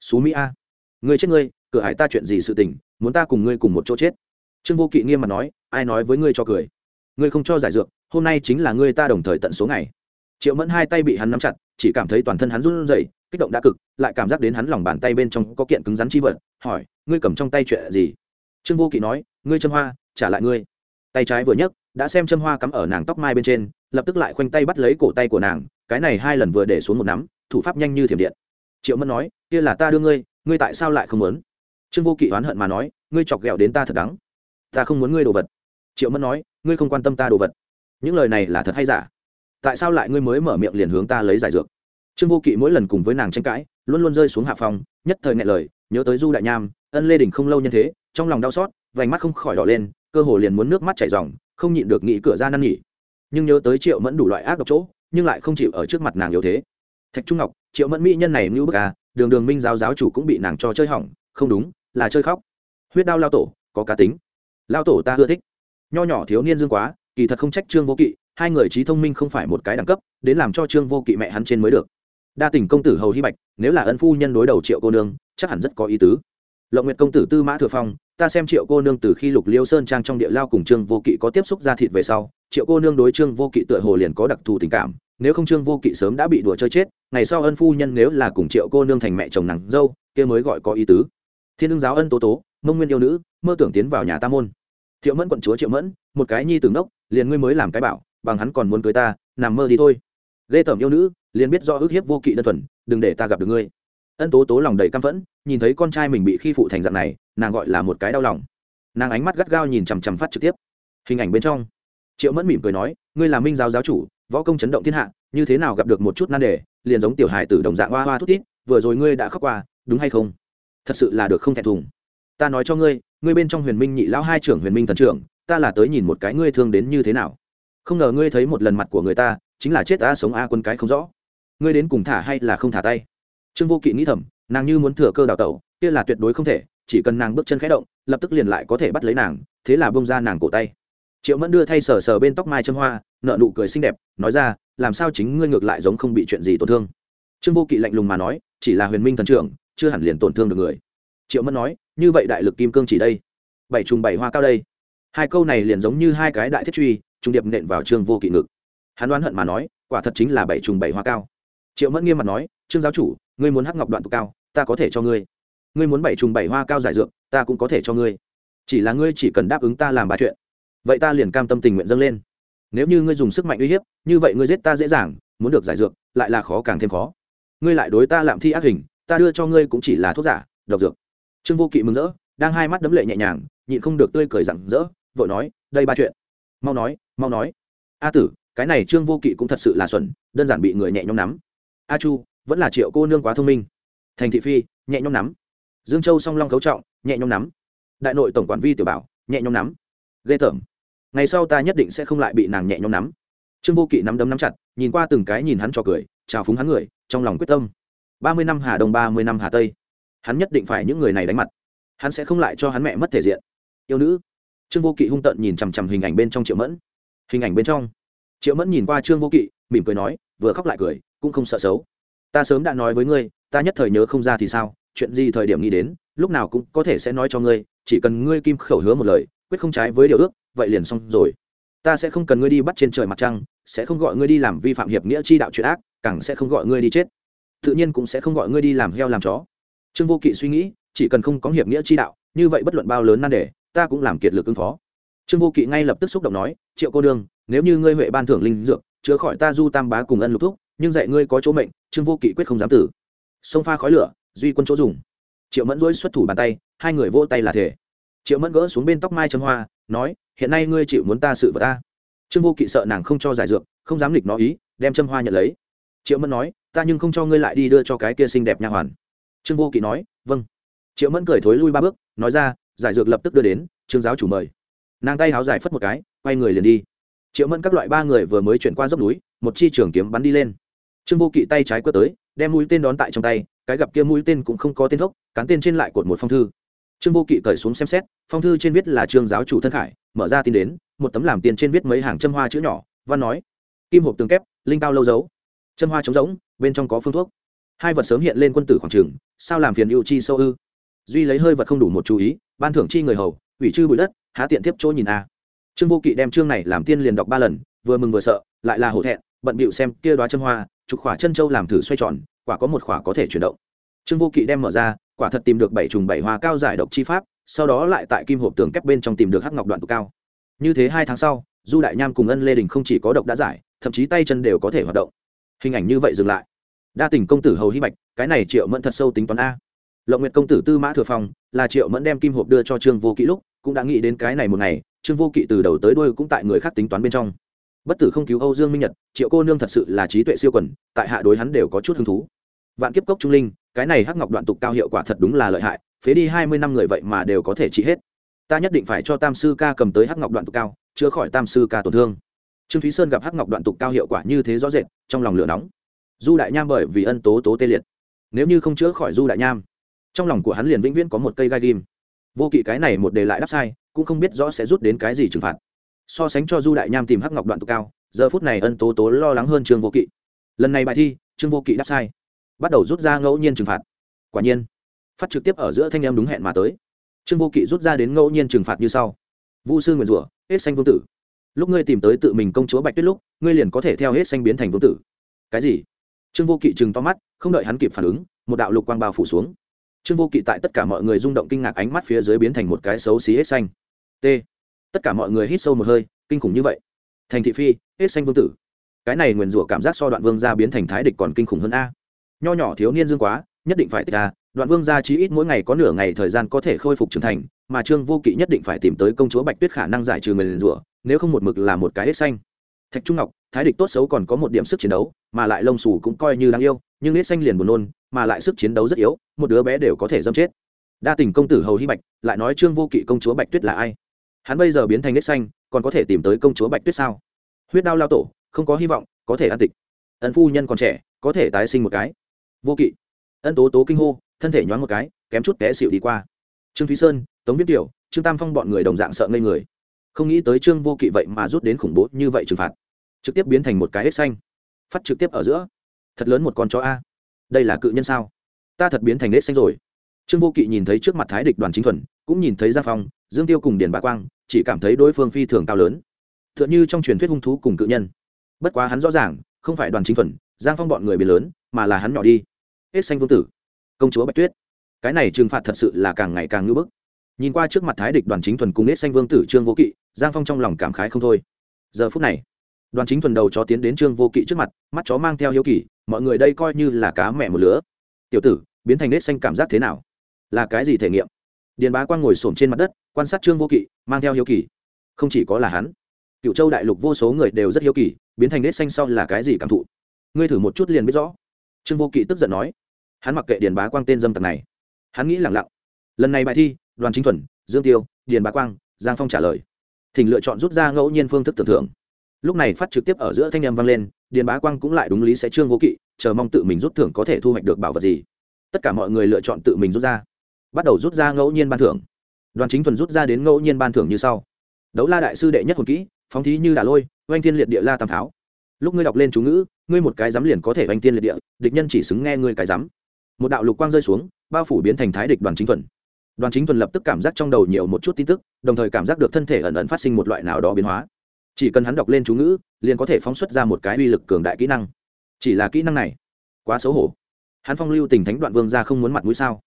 xú mỹ a. Ngươi chết ngươi, cửa hải ta chuyện gì sự tình, muốn ta cùng ngươi cùng một chỗ chết? Trương vô kỵ nghiêm mặt nói, ai nói với ngươi cho cười? Ngươi không cho giải dược, hôm nay chính là ngươi ta đồng thời tận số ngày. Triệu mẫn hai tay bị hắn nắm chặt, chỉ cảm thấy toàn thân hắn run rẩy, kích động đã cực, lại cảm giác đến hắn lòng bàn tay bên trong có kiện cứng rắn chi vật, hỏi, ngươi cầm trong tay chuyện gì? Trương vô kỵ nói, ngươi châm hoa, trả lại ngươi. Tay trái vừa nhấc, đã xem châm hoa cắm ở nàng tóc mai bên trên, lập tức lại khoanh tay bắt lấy cổ tay của nàng, cái này hai lần vừa để xuống một nắm, thủ pháp nhanh như thiểm điện triệu mẫn nói kia là ta đưa ngươi ngươi tại sao lại không muốn? Trương vô kỵ oán hận mà nói ngươi chọc ghẹo đến ta thật đắng. Ta không muốn ngươi đồ vật. Triệu mẫn nói ngươi không quan tâm ta đồ vật. Những lời này là thật hay giả? Tại sao lại ngươi mới mở miệng liền hướng ta lấy giải dược? Trương vô kỵ mỗi lần cùng với nàng tranh cãi luôn luôn rơi xuống hạ phòng nhất thời ngại lời nhớ tới du đại nham ân lê đình không lâu như thế trong lòng đau xót vành mắt không khỏi đỏ lên cơ hồ liền muốn nước mắt chảy ròng không nhịn được nghĩ cửa ra năn nghỉ, nhưng nhớ tới triệu mẫn đủ loại ác độc chỗ nhưng lại không chịu ở trước mặt nàng yếu thế thạch trung ngọc, triệu mẫn mỹ nhân này ngưu bức à đường đường minh giáo giáo chủ cũng bị nàng cho chơi hỏng, không đúng, là chơi khóc. Huyết đao lao tổ, có cá tính. Lao tổ ta ưa thích. Nho nhỏ thiếu niên dương quá, kỳ thật không trách trương vô kỵ, hai người trí thông minh không phải một cái đẳng cấp, đến làm cho trương vô kỵ mẹ hắn trên mới được. Đa tình công tử hầu hy bạch, nếu là ân phu nhân đối đầu triệu cô nương, chắc hẳn rất có ý tứ. Lộng nguyệt công tử tư mã thừa phong, ta xem triệu cô nương từ khi lục liêu sơn trang trong địa lao cùng trương vô kỵ có tiếp xúc ra thịt về sau, triệu cô nương đối trương vô kỵ tựa hồ liền có đặc thù tình cảm nếu không trương vô kỵ sớm đã bị đùa chơi chết, ngày sau ân phu nhân nếu là cùng triệu cô nương thành mẹ chồng nàng dâu, kia mới gọi có ý tứ. Thiên ưng giáo ân tố tố, mông nguyên yêu nữ, mơ tưởng tiến vào nhà ta môn. Thiệu mẫn quận chúa triệu mẫn, một cái nhi từng đốc liền ngươi mới làm cái bảo, bằng hắn còn muốn cưới ta, nằm mơ đi thôi. Lê tởm yêu nữ, liền biết do ước hiếp vô kỵ đơn thuần, đừng để ta gặp được ngươi. Ân tố tố lòng đầy căm phẫn, nhìn thấy con trai mình bị khi phụ thành dạng này, nàng gọi là một cái đau lòng. Nàng ánh mắt gắt gao nhìn chằm chằm phát trực tiếp. Hình ảnh bên trong, triệu mẫn mỉm cười nói, ngươi là minh giáo giáo chủ võ công chấn động thiên hạ, như thế nào gặp được một chút nan đề, liền giống tiểu hài tử đồng dạng hoa hoa thút tít vừa rồi ngươi đã khóc qua, đúng hay không? Thật sự là được không thẹn thùng. Ta nói cho ngươi ngươi bên trong huyền minh nhị lão hai trưởng huyền minh thần trưởng, ta là tới nhìn một cái ngươi thương đến như thế nào. Không ngờ ngươi thấy một lần mặt của người ta, chính là chết a sống a quân cái không rõ. Ngươi đến cùng thả hay là không thả tay? Trương vô kỵ nghĩ thầm, nàng như muốn thừa cơ đào tẩu, kia là tuyệt đối không thể, chỉ cần nàng bước chân khẽ động, lập tức liền lại có thể bắt lấy nàng, thế là bông ra nàng cổ tay. Triệu mẫn đưa thay sờ sờ bên tóc mai châm hoa nợ nụ cười xinh đẹp, nói ra, làm sao chính ngươi ngược lại giống không bị chuyện gì tổn thương? Trương vô kỵ lạnh lùng mà nói, chỉ là huyền minh thần trưởng, chưa hẳn liền tổn thương được người. Triệu mẫn nói, như vậy đại lực kim cương chỉ đây, bảy trùng bảy hoa cao đây. Hai câu này liền giống như hai cái đại thiết truy trung điệp nện vào trương vô kỵ ngực. Hắn đoán hận mà nói, quả thật chính là bảy trùng bảy hoa cao. Triệu mẫn nghiêm mặt nói, trương giáo chủ, ngươi muốn hắc ngọc đoạn tụ cao, ta có thể cho ngươi. Ngươi muốn bảy trùng bảy hoa cao giải dượng ta cũng có thể cho ngươi. Chỉ là ngươi chỉ cần đáp ứng ta làm ba chuyện, vậy ta liền cam tâm tình nguyện dâng lên nếu như ngươi dùng sức mạnh uy hiếp, như vậy ngươi giết ta dễ dàng, muốn được giải dược, lại là khó càng thêm khó. Ngươi lại đối ta lạm thi ác hình, ta đưa cho ngươi cũng chỉ là thuốc giả, độc dược. Trương vô kỵ mừng rỡ, đang hai mắt đấm lệ nhẹ nhàng, nhịn không được tươi cười rặng rỡ, vội nói, đây ba chuyện. Mau nói mau nói. A tử, cái này trương vô kỵ cũng thật sự là xuẩn, đơn giản bị người nhẹ nhõm nắm. A chu, vẫn là triệu cô nương quá thông minh. Thành thị phi, nhẹ nhõm nắm. Dương châu song long cấu trọng, nhẹ nhõm nắm. Đại nội tổng quản vi tiểu bảo, nhẹ nhõm nắm. Ghê tởm ngày sau ta nhất định sẽ không lại bị nàng nhẹ nhõm nắm. Trương vô kỵ nắm đấm nắm chặt, nhìn qua từng cái nhìn hắn cho cười, chào phúng hắn người, trong lòng quyết tâm. Ba mươi năm hà đông, ba mươi năm hà tây. Hắn nhất định phải những người này đánh mặt. Hắn sẽ không lại cho hắn mẹ mất thể diện. Yêu nữ. Trương vô kỵ hung tợn nhìn chằm chằm hình ảnh bên trong triệu mẫn. Hình ảnh bên trong. Triệu mẫn nhìn qua trương vô kỵ, mỉm cười nói, vừa khóc lại cười, cũng không sợ xấu. Ta sớm đã nói với ngươi, ta nhất thời nhớ không ra thì sao, chuyện gì thời điểm nghĩ đến, lúc nào cũng có thể sẽ nói cho ngươi, chỉ cần ngươi kim khẩu hứa một lời, quyết không trái với điều ước vậy liền xong rồi. Ta sẽ không cần ngươi đi bắt trên trời mặt trăng, sẽ không gọi ngươi đi làm vi phạm hiệp nghĩa chi đạo chuyện ác, càng sẽ không gọi ngươi đi chết. Tự nhiên cũng sẽ không gọi ngươi đi làm heo làm chó. Trương vô kỵ suy nghĩ, chỉ cần không có hiệp nghĩa chi đạo, như vậy bất luận bao lớn nan đề, ta cũng làm kiệt lực ứng phó. Trương vô kỵ ngay lập tức xúc động nói, triệu cô đương, nếu như ngươi huệ ban thưởng linh dược, chữa khỏi ta du tam bá cùng ân lục thúc, nhưng dạy ngươi có chỗ mệnh, trương vô kỵ quyết không dám tử. Sông pha khói lửa, duy quân chỗ dùng. Triệu mẫn dối xuất thủ bàn tay, hai người vỗ tay là thể. Triệu mẫn gỡ xuống bên tóc mai châm hoa, nói hiện nay ngươi chịu muốn ta sự vật ta. Trương vô kỵ sợ nàng không cho giải dược, không dám lịch nó ý, đem châm hoa nhận lấy. Triệu mẫn nói, ta nhưng không cho ngươi lại đi đưa cho cái kia xinh đẹp nha hoàn. Trương vô kỵ nói vâng. Triệu mẫn cười thối lui ba bước, nói ra, giải dược lập tức đưa đến, trương giáo chủ mời. Nàng tay háo giải phất một cái, quay người liền đi. Triệu mẫn các loại ba người vừa mới chuyển qua dốc núi, một chi trường kiếm bắn đi lên. Trương vô kỵ tay trái quất tới, đem mũi tên đón tại trong tay, cái gặp kia mũi tên cũng không có tên thốc, cán tên trên lại cột một phong thư. Trương vô kỵ cởi xuống xem xét, phong thư trên viết là trương giáo chủ thân khải mở ra tin đến, một tấm làm tiền trên viết mấy hàng châm hoa chữ nhỏ, văn nói, kim hộp tường kép, linh cao lâu dấu. Châm hoa trống rỗng, bên trong có phương thuốc. Hai vật sớm hiện lên quân tử khoảng trường, sao làm phiền ưu chi sâu ư? Duy lấy hơi vật không đủ một chú ý, ban thưởng chi người hầu, ủy chư bụi đất, há tiện tiếp chỗ nhìn a. Trương vô kỵ đem chương này làm tiên liền đọc ba lần, vừa mừng vừa sợ, lại là hổ thẹn, bận bịu xem kia đoá châm hoa trục khỏa chân châu làm thử xoay tròn, quả có một khỏa có thể chuyển động. Trương vô kỵ đem mở ra, quả thật tìm được bảy trùng bảy hoa cao giải độc chi pháp sau đó lại tại kim hộp tường kép bên trong tìm được hắc ngọc đoạn tụ cao. Như thế hai tháng sau, du đại nham cùng ân lê đình không chỉ có độc đã giải, thậm chí tay chân đều có thể hoạt động. Hình ảnh như vậy dừng lại. Đa tình công tử hầu hy bạch, cái này triệu mẫn thật sâu tính toán a. Lộng nguyệt công tử tư mã thừa phong, là triệu mẫn đem kim hộp đưa cho trương vô kỵ lúc, cũng đã nghĩ đến cái này một ngày, trương vô kỵ từ đầu tới đuôi cũng tại người khác tính toán bên trong. Bất tử không cứu âu dương minh nhật, triệu cô nương thật sự là trí tuệ siêu quần, tại hạ đối hắn đều có chút hứng thú. Vạn kiếp cốc trung linh, cái này hắc ngọc đoạn tục cao hiệu quả thật đúng là lợi hại phế đi hai mươi năm người vậy mà đều có thể trị hết. Ta nhất định phải cho tam sư ca cầm tới hắc ngọc đoạn tục cao, chữa khỏi tam sư ca tổn thương. Trương thúy sơn gặp hắc ngọc đoạn tục cao hiệu quả như thế rõ rệt, trong lòng lửa nóng. Du đại nham bởi vì ân tố tố tê liệt. Nếu như không chữa khỏi du đại nham, trong lòng của hắn liền vĩnh viễn có một cây gai ghim. Vô kỵ cái này một đề lại đáp sai, cũng không biết rõ sẽ rút đến cái gì trừng phạt. So sánh cho du đại nham tìm hắc ngọc đoạn tục cao, giờ phút này ân tố tố lo lắng hơn trương vô kỵ. Lần này bài thi, trương vô kỵ đáp sai. Bắt đầu rút ra ngẫu nhiên trừng phạt. Quả nhiên phát trực tiếp ở giữa thanh em đúng hẹn mà tới. Trương vô kỵ rút ra đến ngẫu nhiên trừng phạt như sau. Vu sư nguyền rủa, hết xanh vương tử. Lúc ngươi tìm tới tự mình công chúa bạch tuyết lúc, ngươi liền có thể theo hết xanh biến thành vương tử. Cái gì? Trương vô kỵ chừng to mắt, không đợi hắn kịp phản ứng, một đạo lục quang bao phủ xuống. Trương vô kỵ tại tất cả mọi người rung động kinh ngạc ánh mắt phía dưới biến thành một cái xấu xí hết xanh. T. Tất cả mọi người hít sâu một hơi, kinh khủng như vậy. Thành thị phi, hết xanh vương tử. Cái này nguyền rủa cảm giác so đoạn vương gia biến thành thái địch còn kinh khủng hơn a. Nho nhỏ thiếu niên dương quá, nhất định phải tích a đoạn vương gia chí ít mỗi ngày có nửa ngày thời gian có thể khôi phục trưởng thành, mà trương vô kỵ nhất định phải tìm tới công chúa bạch tuyết khả năng giải trừ người liền rủa, nếu không một mực là một cái hết xanh. Thạch trung ngọc, thái địch tốt xấu còn có một điểm sức chiến đấu, mà lại lông xù cũng coi như đáng yêu, nhưng hết xanh liền buồn nôn, mà lại sức chiến đấu rất yếu, một đứa bé đều có thể dâm chết. Đa tình công tử hầu hy bạch, lại nói trương vô kỵ công chúa bạch tuyết là ai? Hắn bây giờ biến thành hết xanh, còn có thể tìm tới công chúa bạch tuyết sao? Huyết đao lao tổ, không có hy vọng, có thể an tịch. Ân phu nhân còn trẻ, có thể tái sinh một cái. Vô kỵ. Ân tố tố kinh hô thân thể nhoáng một cái, kém chút té xịu đi qua. Trương thúy sơn, tống viết tiểu trương tam phong bọn người đồng dạng sợ ngây người. Không nghĩ tới trương vô kỵ vậy mà rút đến khủng bố như vậy trừng phạt. Trực tiếp biến thành một cái hết xanh. Phát trực tiếp ở giữa. Thật lớn một con chó a. Đây là cự nhân sao? Ta thật biến thành hết xanh rồi. Trương vô kỵ nhìn thấy trước mặt thái địch đoàn chính thuần, cũng nhìn thấy gia phong, dương tiêu cùng điền bá quang, chỉ cảm thấy đối phương phi thường cao lớn. T h ư ợ n h ư trong truyền thuyết hung thú cùng cự nhân. Bất quá hắn rõ ràng, không phải đoàn chính thuần giang phong bọn người bị lớn, mà là hắn nhỏ đi. Hết xanh vương tử công chúa bạch tuyết. Cái này trừng phạt thật sự là càng ngày càng ngưỡng bức. Nhìn qua trước mặt thái địch đoàn chính thuần cùng nết xanh vương tử trương vô kỵ, giang phong trong lòng cảm khái không thôi. Giờ phút này, đoàn chính thuần đầu chó tiến đến trương vô kỵ trước mặt, mắt chó mang theo hiếu kỳ, mọi người đây coi như là cá mẹ một lứa. Tiểu tử, biến thành nết xanh cảm giác thế nào? Là cái gì thể nghiệm? Điền bá quang ngồi s trên mặt đất, quan sát trương vô kỵ, mang theo hiếu kỳ. Không chỉ có là hắn cựu châu đại lục vô số người đều rất hiếu kỳ, biến thành nết xanh sau là cái gì cảm thụ? Ngươi thử một chút liền biết rõ. Trương vô kỵ tức giận nói hắn mặc kệ điền bá quang tên dâm tặc này. Hắn nghĩ lẳng lặng. Lần này bài thi, đoàn chính thuần, dương tiêu, điền bá quang, giang phong trả lời. Thỉnh lựa chọn rút ra ngẫu nhiên phương thức tưởng thưởng lúc này phát trực tiếp ở giữa thanh â m vang lên, điền bá quang cũng lại đúng lý sẽ trương vô kỵ, chờ mong tự mình rút thưởng có thể thu hoạch được bảo vật gì. Tất cả mọi người lựa chọn tự mình rút ra. Bắt đầu rút ra ngẫu nhiên ban thưởng. Đoàn chính thuần rút ra đến ngẫu nhiên ban thưởng như sau. Đấu la đại sư đệ nhất hồn kỹ, phóng thí như đà lôi, oanh thiên liệt địa la tam tháo. lúc ngươi đọc lên chú ngữ, ngươi một cái dám liền có thể oanh thiên liệt địa, địch nhân chỉ xứng nghe ngươi cái dám một đạo lục quang rơi xuống, bao phủ biến thành thái địch đoàn chính thuần. Đoàn chính thuần lập tức cảm giác trong đầu nhiều một chút tin tức, đồng thời cảm giác được thân thể ẩn ẩn phát sinh một loại nào đó biến hóa. Chỉ cần hắn đọc lên chú ngữ, liền có thể phóng xuất ra một cái uy lực cường đại kỹ năng. Chỉ là kỹ năng này, quá xấu hổ. Hắn phong lưu tình thánh đoạn vương ra không muốn mặt mũi sao?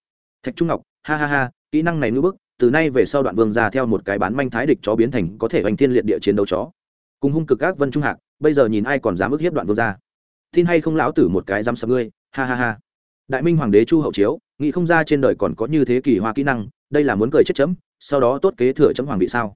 Thạch trung ngọc, ha ha ha, kỹ năng này ngưỡng bức, từ nay về sau đoạn vương ra theo một cái bán manh thái địch chó biến thành có thể hoành thiên liệt địa chiến đấu chó. Cùng hung cực các vân trung hạc, bây giờ nhìn ai còn dám ức hiếp đoạn vương ra tin hay không lão tử một cái dám sập ngươi, ha ha ha đại minh hoàng đế chu hậu chiếu, nghĩ không ra trên đời còn có như thế kỳ hoa kỹ năng, đây là muốn cười chết chấm, sau đó tốt kế thừa chấm hoàng vị sao?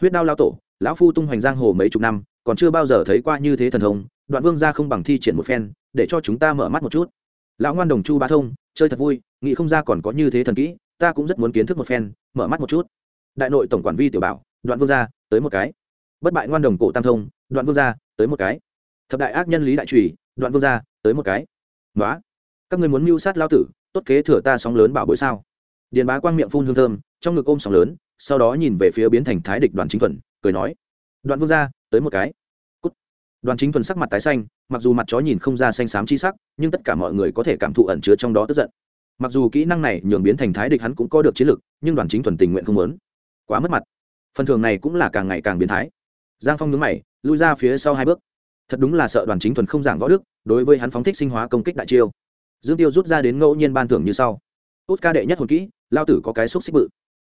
Huyết đao lao tổ, lão phu tung hoành giang hồ mấy chục năm, còn chưa bao giờ thấy qua như thế thần thông, đoạn vương ra không bằng thi triển một phen, để cho chúng ta mở mắt một chút. Lão ngoan đồng chu bá thông, chơi thật vui, nghĩ không ra còn có như thế thần kỹ, ta cũng rất muốn kiến thức một phen, mở mắt một chút. Đại nội tổng quản vi tiểu bảo, đoạn vương gia, tới một cái. Bất bại ngoan đồng cổ tam thông, đoạn vương gia, tới một cái. Thập đại ác nhân lý đại trùy, đoạn vương gia, tới một cái. Nói các ngươi muốn mưu sát lao tử, tốt kế thừa ta sóng lớn bảo bối sao? Điền bá quang miệng phun hương thơm, trong ngực ôm sóng lớn, sau đó nhìn về phía biến thành thái địch đoàn chính thuần, cười nói, đoạn vương gia, tới một cái. Cút. đoàn chính thuần sắc mặt tái xanh, mặc dù mặt chó nhìn không ra xanh xám chi sắc, nhưng tất cả mọi người có thể cảm thụ ẩn chứa trong đó tức giận. Mặc dù kỹ năng này nhường biến thành thái địch hắn cũng có được chiến lược nhưng đoàn chính thuần tình nguyện không lớn quá mất mặt. Phần thường này cũng là càng ngày càng biến thái. Giang phong nhướng mày, lui ra phía sau hai bước. Thật đúng là sợ đoàn chính thuần không giảng võ đức, đối với hắn phóng thích sinh hóa công kích đại chiêu dương tiêu rút ra đến ngẫu nhiên ban thưởng như sau. Tốt ca đệ nhất hồn kỹ, lao tử có cái xúc xích bự.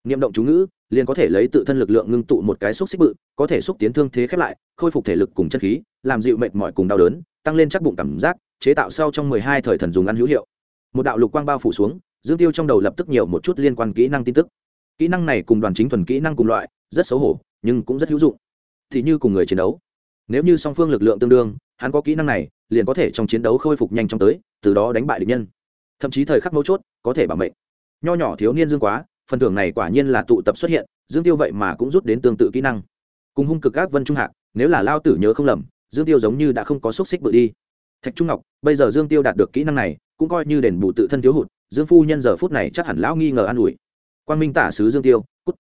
Niệm động chú ngữ, liền có thể lấy tự thân lực lượng ngưng tụ một cái xúc xích bự, có thể xúc tiến thương thế khép lại, khôi phục thể lực cùng chân khí, làm dịu mệt mỏi cùng đau đớn, tăng lên chắc bụng cảm giác, chế tạo sau trong mười hai thời thần dùng ăn hữu hiệu. Một đạo lục quang bao phủ xuống, dương tiêu trong đầu lập tức nhiều một chút liên quan kỹ năng tin tức. Kỹ năng này cùng đoàn chính thuần kỹ năng cùng loại, rất xấu hổ, nhưng cũng rất hữu dụng. Thì như cùng người chiến đấu. Nếu như song phương lực lượng tương đương, hắn có kỹ năng này, liền có thể trong chiến đấu khôi phục nhanh chóng tới từ đó đánh bại địch nhân. Thậm chí thời khắc mấu chốt, có thể bảo mệnh. Nho nhỏ thiếu niên dương quá, phần thưởng này quả nhiên là tụ tập xuất hiện, dương tiêu vậy mà cũng rút đến tương tự kỹ năng. Cùng hung cực các vân trung hạc, nếu là lao tử nhớ không lầm, dương tiêu giống như đã không có xúc xích bự đi. Thạch trung ngọc, bây giờ dương tiêu đạt được kỹ năng này, cũng coi như đền bù tự thân thiếu hụt, dương phu nhân giờ phút này chắc hẳn lão nghi ngờ an ủi. Quan minh tả sứ dương tiêu, cút.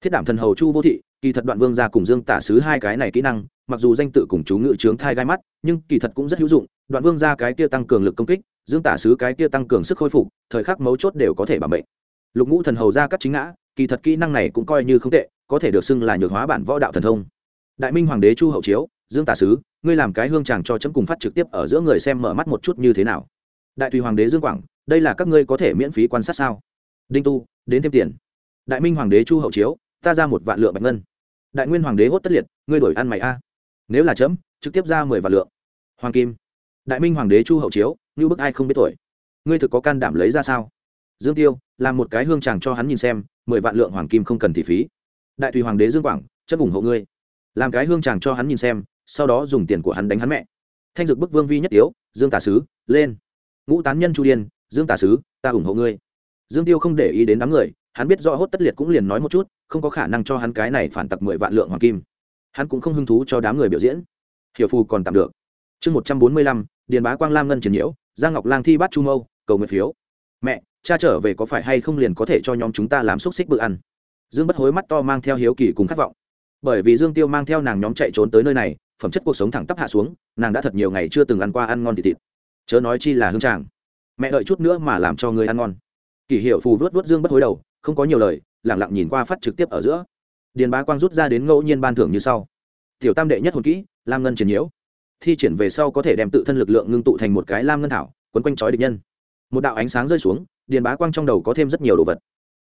Thiết đảm thần hầu chu vô thị kỳ thật đoạn vương gia cùng dương tả sứ hai cái này kỹ năng, mặc dù danh tự cùng chú ngự trướng thai gai mắt, nhưng kỳ thật cũng rất hữu dụng. Đoạn vương gia cái kia tăng cường lực công kích, dương tả sứ cái kia tăng cường sức khôi phục, thời khắc mấu chốt đều có thể bảo mệnh. Lục ngũ thần hầu ra cắt chính ngã, kỳ thật kỹ năng này cũng coi như không tệ, có thể được xưng là nhược hóa bản võ đạo thần thông. Đại minh hoàng đế chu hậu chiếu, dương tả sứ, ngươi làm cái hương chàng cho chấm cùng phát trực tiếp ở giữa người xem mở mắt một chút như thế nào? Đại tùy hoàng đế dương quảng, đây là các ngươi có thể miễn phí quan sát sao? Đinh tu, đến thêm tiền. Đại minh hoàng đế chu hậu chiếu, ta ra một vạn lượng bạch ngân đại nguyên hoàng đế hốt tất liệt, ngươi đổi ăn mày a. Nếu là chấm, trực tiếp ra mười vạn lượng. Hoàng kim, đại minh hoàng đế chu hậu chiếu, như bức ai không biết tuổi. Ngươi thực có can đảm lấy ra sao? Dương tiêu, làm một cái hương chàng cho hắn nhìn xem, mười vạn lượng hoàng kim không cần thị phí. Đại tùy hoàng đế dương quảng chấp ủng hộ ngươi. Làm cái hương chàng cho hắn nhìn xem, sau đó dùng tiền của hắn đánh hắn mẹ. Thanh dược bức vương vi nhất tiếu, dương tả sứ, lên. Ngũ tán nhân chu điên, dương tả sứ, ta ủng hộ ngươi dương tiêu không để ý đến đám người, hắn biết rõ hốt tất liệt cũng liền nói một chút, không có khả năng cho hắn cái này phản tặc mười vạn lượng hoàng kim. Hắn cũng không hứng thú cho đám người biểu diễn. Hiểu phù còn tạm được. Chương một trăm bốn mươi lăm, điền bá quang lam ngân triển nhiễu, giang ngọc lang thi bắt chu mâu, cầu nguyện phiếu. Mẹ, cha trở về có phải hay không liền có thể cho nhóm chúng ta làm xúc xích bữa ăn? Dương bất hối mắt to mang theo hiếu kỳ cùng khát vọng. Bởi vì dương tiêu mang theo nàng nhóm chạy trốn tới nơi này, phẩm chất cuộc sống thẳng tắp hạ xuống, nàng đã thật nhiều ngày chưa từng ăn qua ăn ngon thịt thịt. Chớ nói chi là hương tràng. Mẹ đợi chút nữa mà làm cho người ăn ngon kỷ hiệu phù vớt vớt dương bất hối đầu, không có nhiều lời, lẳng lặng nhìn qua phát trực tiếp ở giữa. Điền bá quang rút ra đến ngẫu nhiên ban thưởng như sau. Tiểu tam đệ nhất hồn kỹ, lam ngân triển nhiễu. Thi triển về sau có thể đem tự thân lực lượng ngưng tụ thành một cái lam ngân thảo, quấn quanh trói địch nhân. Một đạo ánh sáng rơi xuống, điền bá quang trong đầu có thêm rất nhiều đồ vật.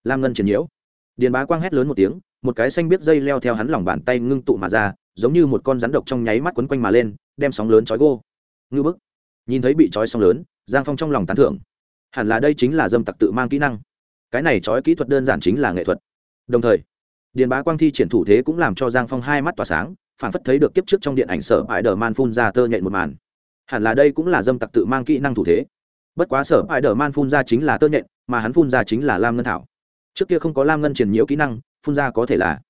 Lam ngân triển nhiễu. Điền bá quang hét lớn một tiếng, một cái xanh biết dây leo theo hắn lòng bàn tay ngưng tụ mà ra, giống như một con rắn độc trong nháy mắt quấn quanh mà lên, đem sóng lớn trói gô. Ngư bức. Nhìn thấy bị trói sóng lớn, giang phong trong lòng tán thưởng hẳn là đây chính là dâm tặc tự mang kỹ năng. Cái này trói kỹ thuật đơn giản chính là nghệ thuật. Đồng thời, điền bá quang thi triển thủ thế cũng làm cho giang phong hai mắt tỏa sáng, phản phất thấy được kiếp trước trong điện ảnh sở ải đờ man phun ra tơ nhện một màn. Hẳn là đây cũng là dâm tặc tự mang kỹ năng thủ thế. Bất quá sở ải đờ man phun ra chính là tơ nhện, mà hắn phun ra chính là lam ngân thảo. Trước kia không có lam ngân triển nhiễu kỹ năng, phun ra có thể là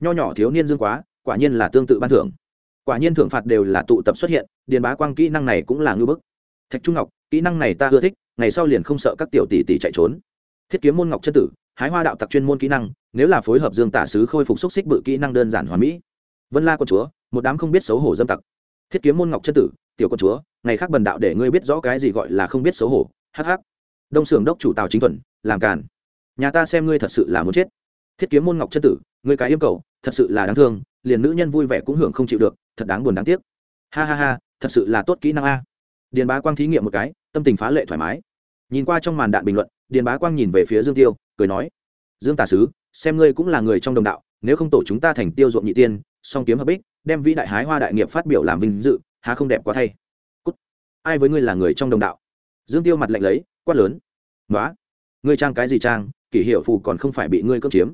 nho nhỏ thiếu niên dương quá, quả nhiên là tương tự ban thưởng. Quả nhiên thưởng phạt đều là tụ tập xuất hiện, điền bá quang kỹ năng này cũng là ngư bức. Thạch trung ngọc, kỹ năng này ta ưa thích ngày sau liền không sợ các tiểu tỷ tỷ chạy trốn. Thiết kiếm môn ngọc chân tử, hái hoa đạo tặc chuyên môn kỹ năng, nếu là phối hợp dương tả sứ khôi phục xúc xích bự kỹ năng đơn giản hoàn mỹ. Vân la con chúa, một đám không biết xấu hổ dâm tặc. Thiết kiếm môn ngọc chân tử, tiểu con chúa, ngày khác bần đạo để ngươi biết rõ cái gì gọi là không biết xấu hổ hh đông xưởng đốc chủ tào chính thuần, làm càn. Nhà ta xem ngươi thật sự là muốn chết. Thiết kiếm môn ngọc chân tử, ngươi cái yêu cầu, thật sự là đáng thương, liền nữ nhân vui vẻ cũng hưởng không chịu được, thật đáng buồn đáng tiếc. Ha ha ha, thật sự là tốt kỹ năng a điền bá quang thí nghiệm một cái, tâm tình phá lệ thoải mái. Nhìn qua trong màn đạn bình luận, điền bá quang nhìn về phía dương tiêu, cười nói, dương tà sứ, xem ngươi cũng là người trong đồng đạo, nếu không tổ chúng ta thành tiêu ruộng nhị tiên, song kiếm hợp bích, đem vĩ đại hái hoa đại nghiệp phát biểu làm vinh dự, há không đẹp quá thay. Cút. ai với ngươi là người trong đồng đạo? Dương tiêu mặt lạnh lấy, quát lớn nói ngươi trang cái gì trang, kỷ hiệu phù còn không phải bị ngươi cưỡng chiếm.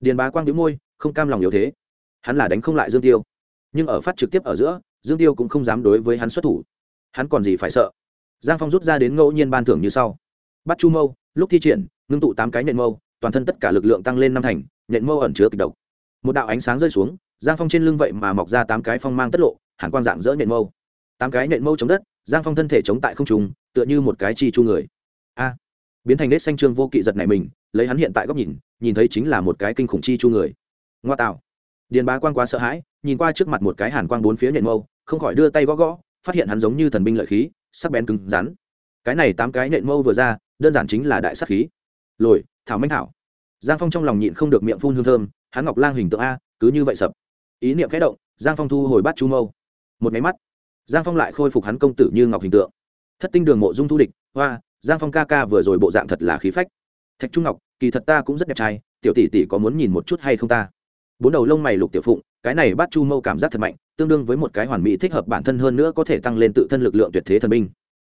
Điền bá quang đĩu môi, không cam lòng yếu thế. Hắn là đánh không lại dương tiêu. Nhưng ở phát trực tiếp ở giữa, dương tiêu cũng không dám đối với hắn xuất thủ hắn còn gì phải sợ? Giang phong rút ra đến ngẫu nhiên ban thưởng như sau. Bắt chu mâu, lúc thi triển, ngưng tụ tám cái nện mâu, toàn thân tất cả lực lượng tăng lên năm thành, nện mâu ẩn chứa kịch độc. Một đạo ánh sáng rơi xuống, giang phong trên lưng vậy mà mọc ra tám cái phong mang tất lộ, hàn quang dạng dỡ nện mâu. Tám cái nện mâu chống đất, giang phong thân thể chống tại không trùng tựa như một cái chi chu người. A! Biến thành nết xanh trương vô kỵ giật này mình, lấy hắn hiện tại góc nhìn nhìn thấy chính là một cái kinh khủng chi chu người. Ngoa tạo. Điền bá quang quá sợ hãi, nhìn qua trước mặt một cái hàn quang bốn phía nhện mâu, không khỏi đưa tay gõ gõ phát hiện hắn giống như thần binh lợi khí, sắc bén cứng rắn. Cái này tám cái nện mâu vừa ra, đơn giản chính là đại sắc khí. Lồi, thảo manh thảo. Giang phong trong lòng nhịn không được miệng phun hương thơm, hắn ngọc lang hình tượng a, cứ như vậy sập. Ý niệm khẽ động, giang phong thu hồi bắt chu mâu. Một máy mắt, giang phong lại khôi phục hắn công tử như ngọc hình tượng. Thất tinh đường mộ dung thu địch, hoa, giang phong ca ca vừa rồi bộ dạng thật là khí phách. Thạch trung ngọc, kỳ thật ta cũng rất đẹp trai, tiểu tỷ tỷ có muốn nhìn một chút hay không ta? Bốn đầu lông mày lục tiểu phụng, cái này bắt chu mâu cảm giác thật mạnh tương đương với một cái hoàn mỹ thích hợp bản thân hơn nữa có thể tăng lên tự thân lực lượng tuyệt thế thần binh.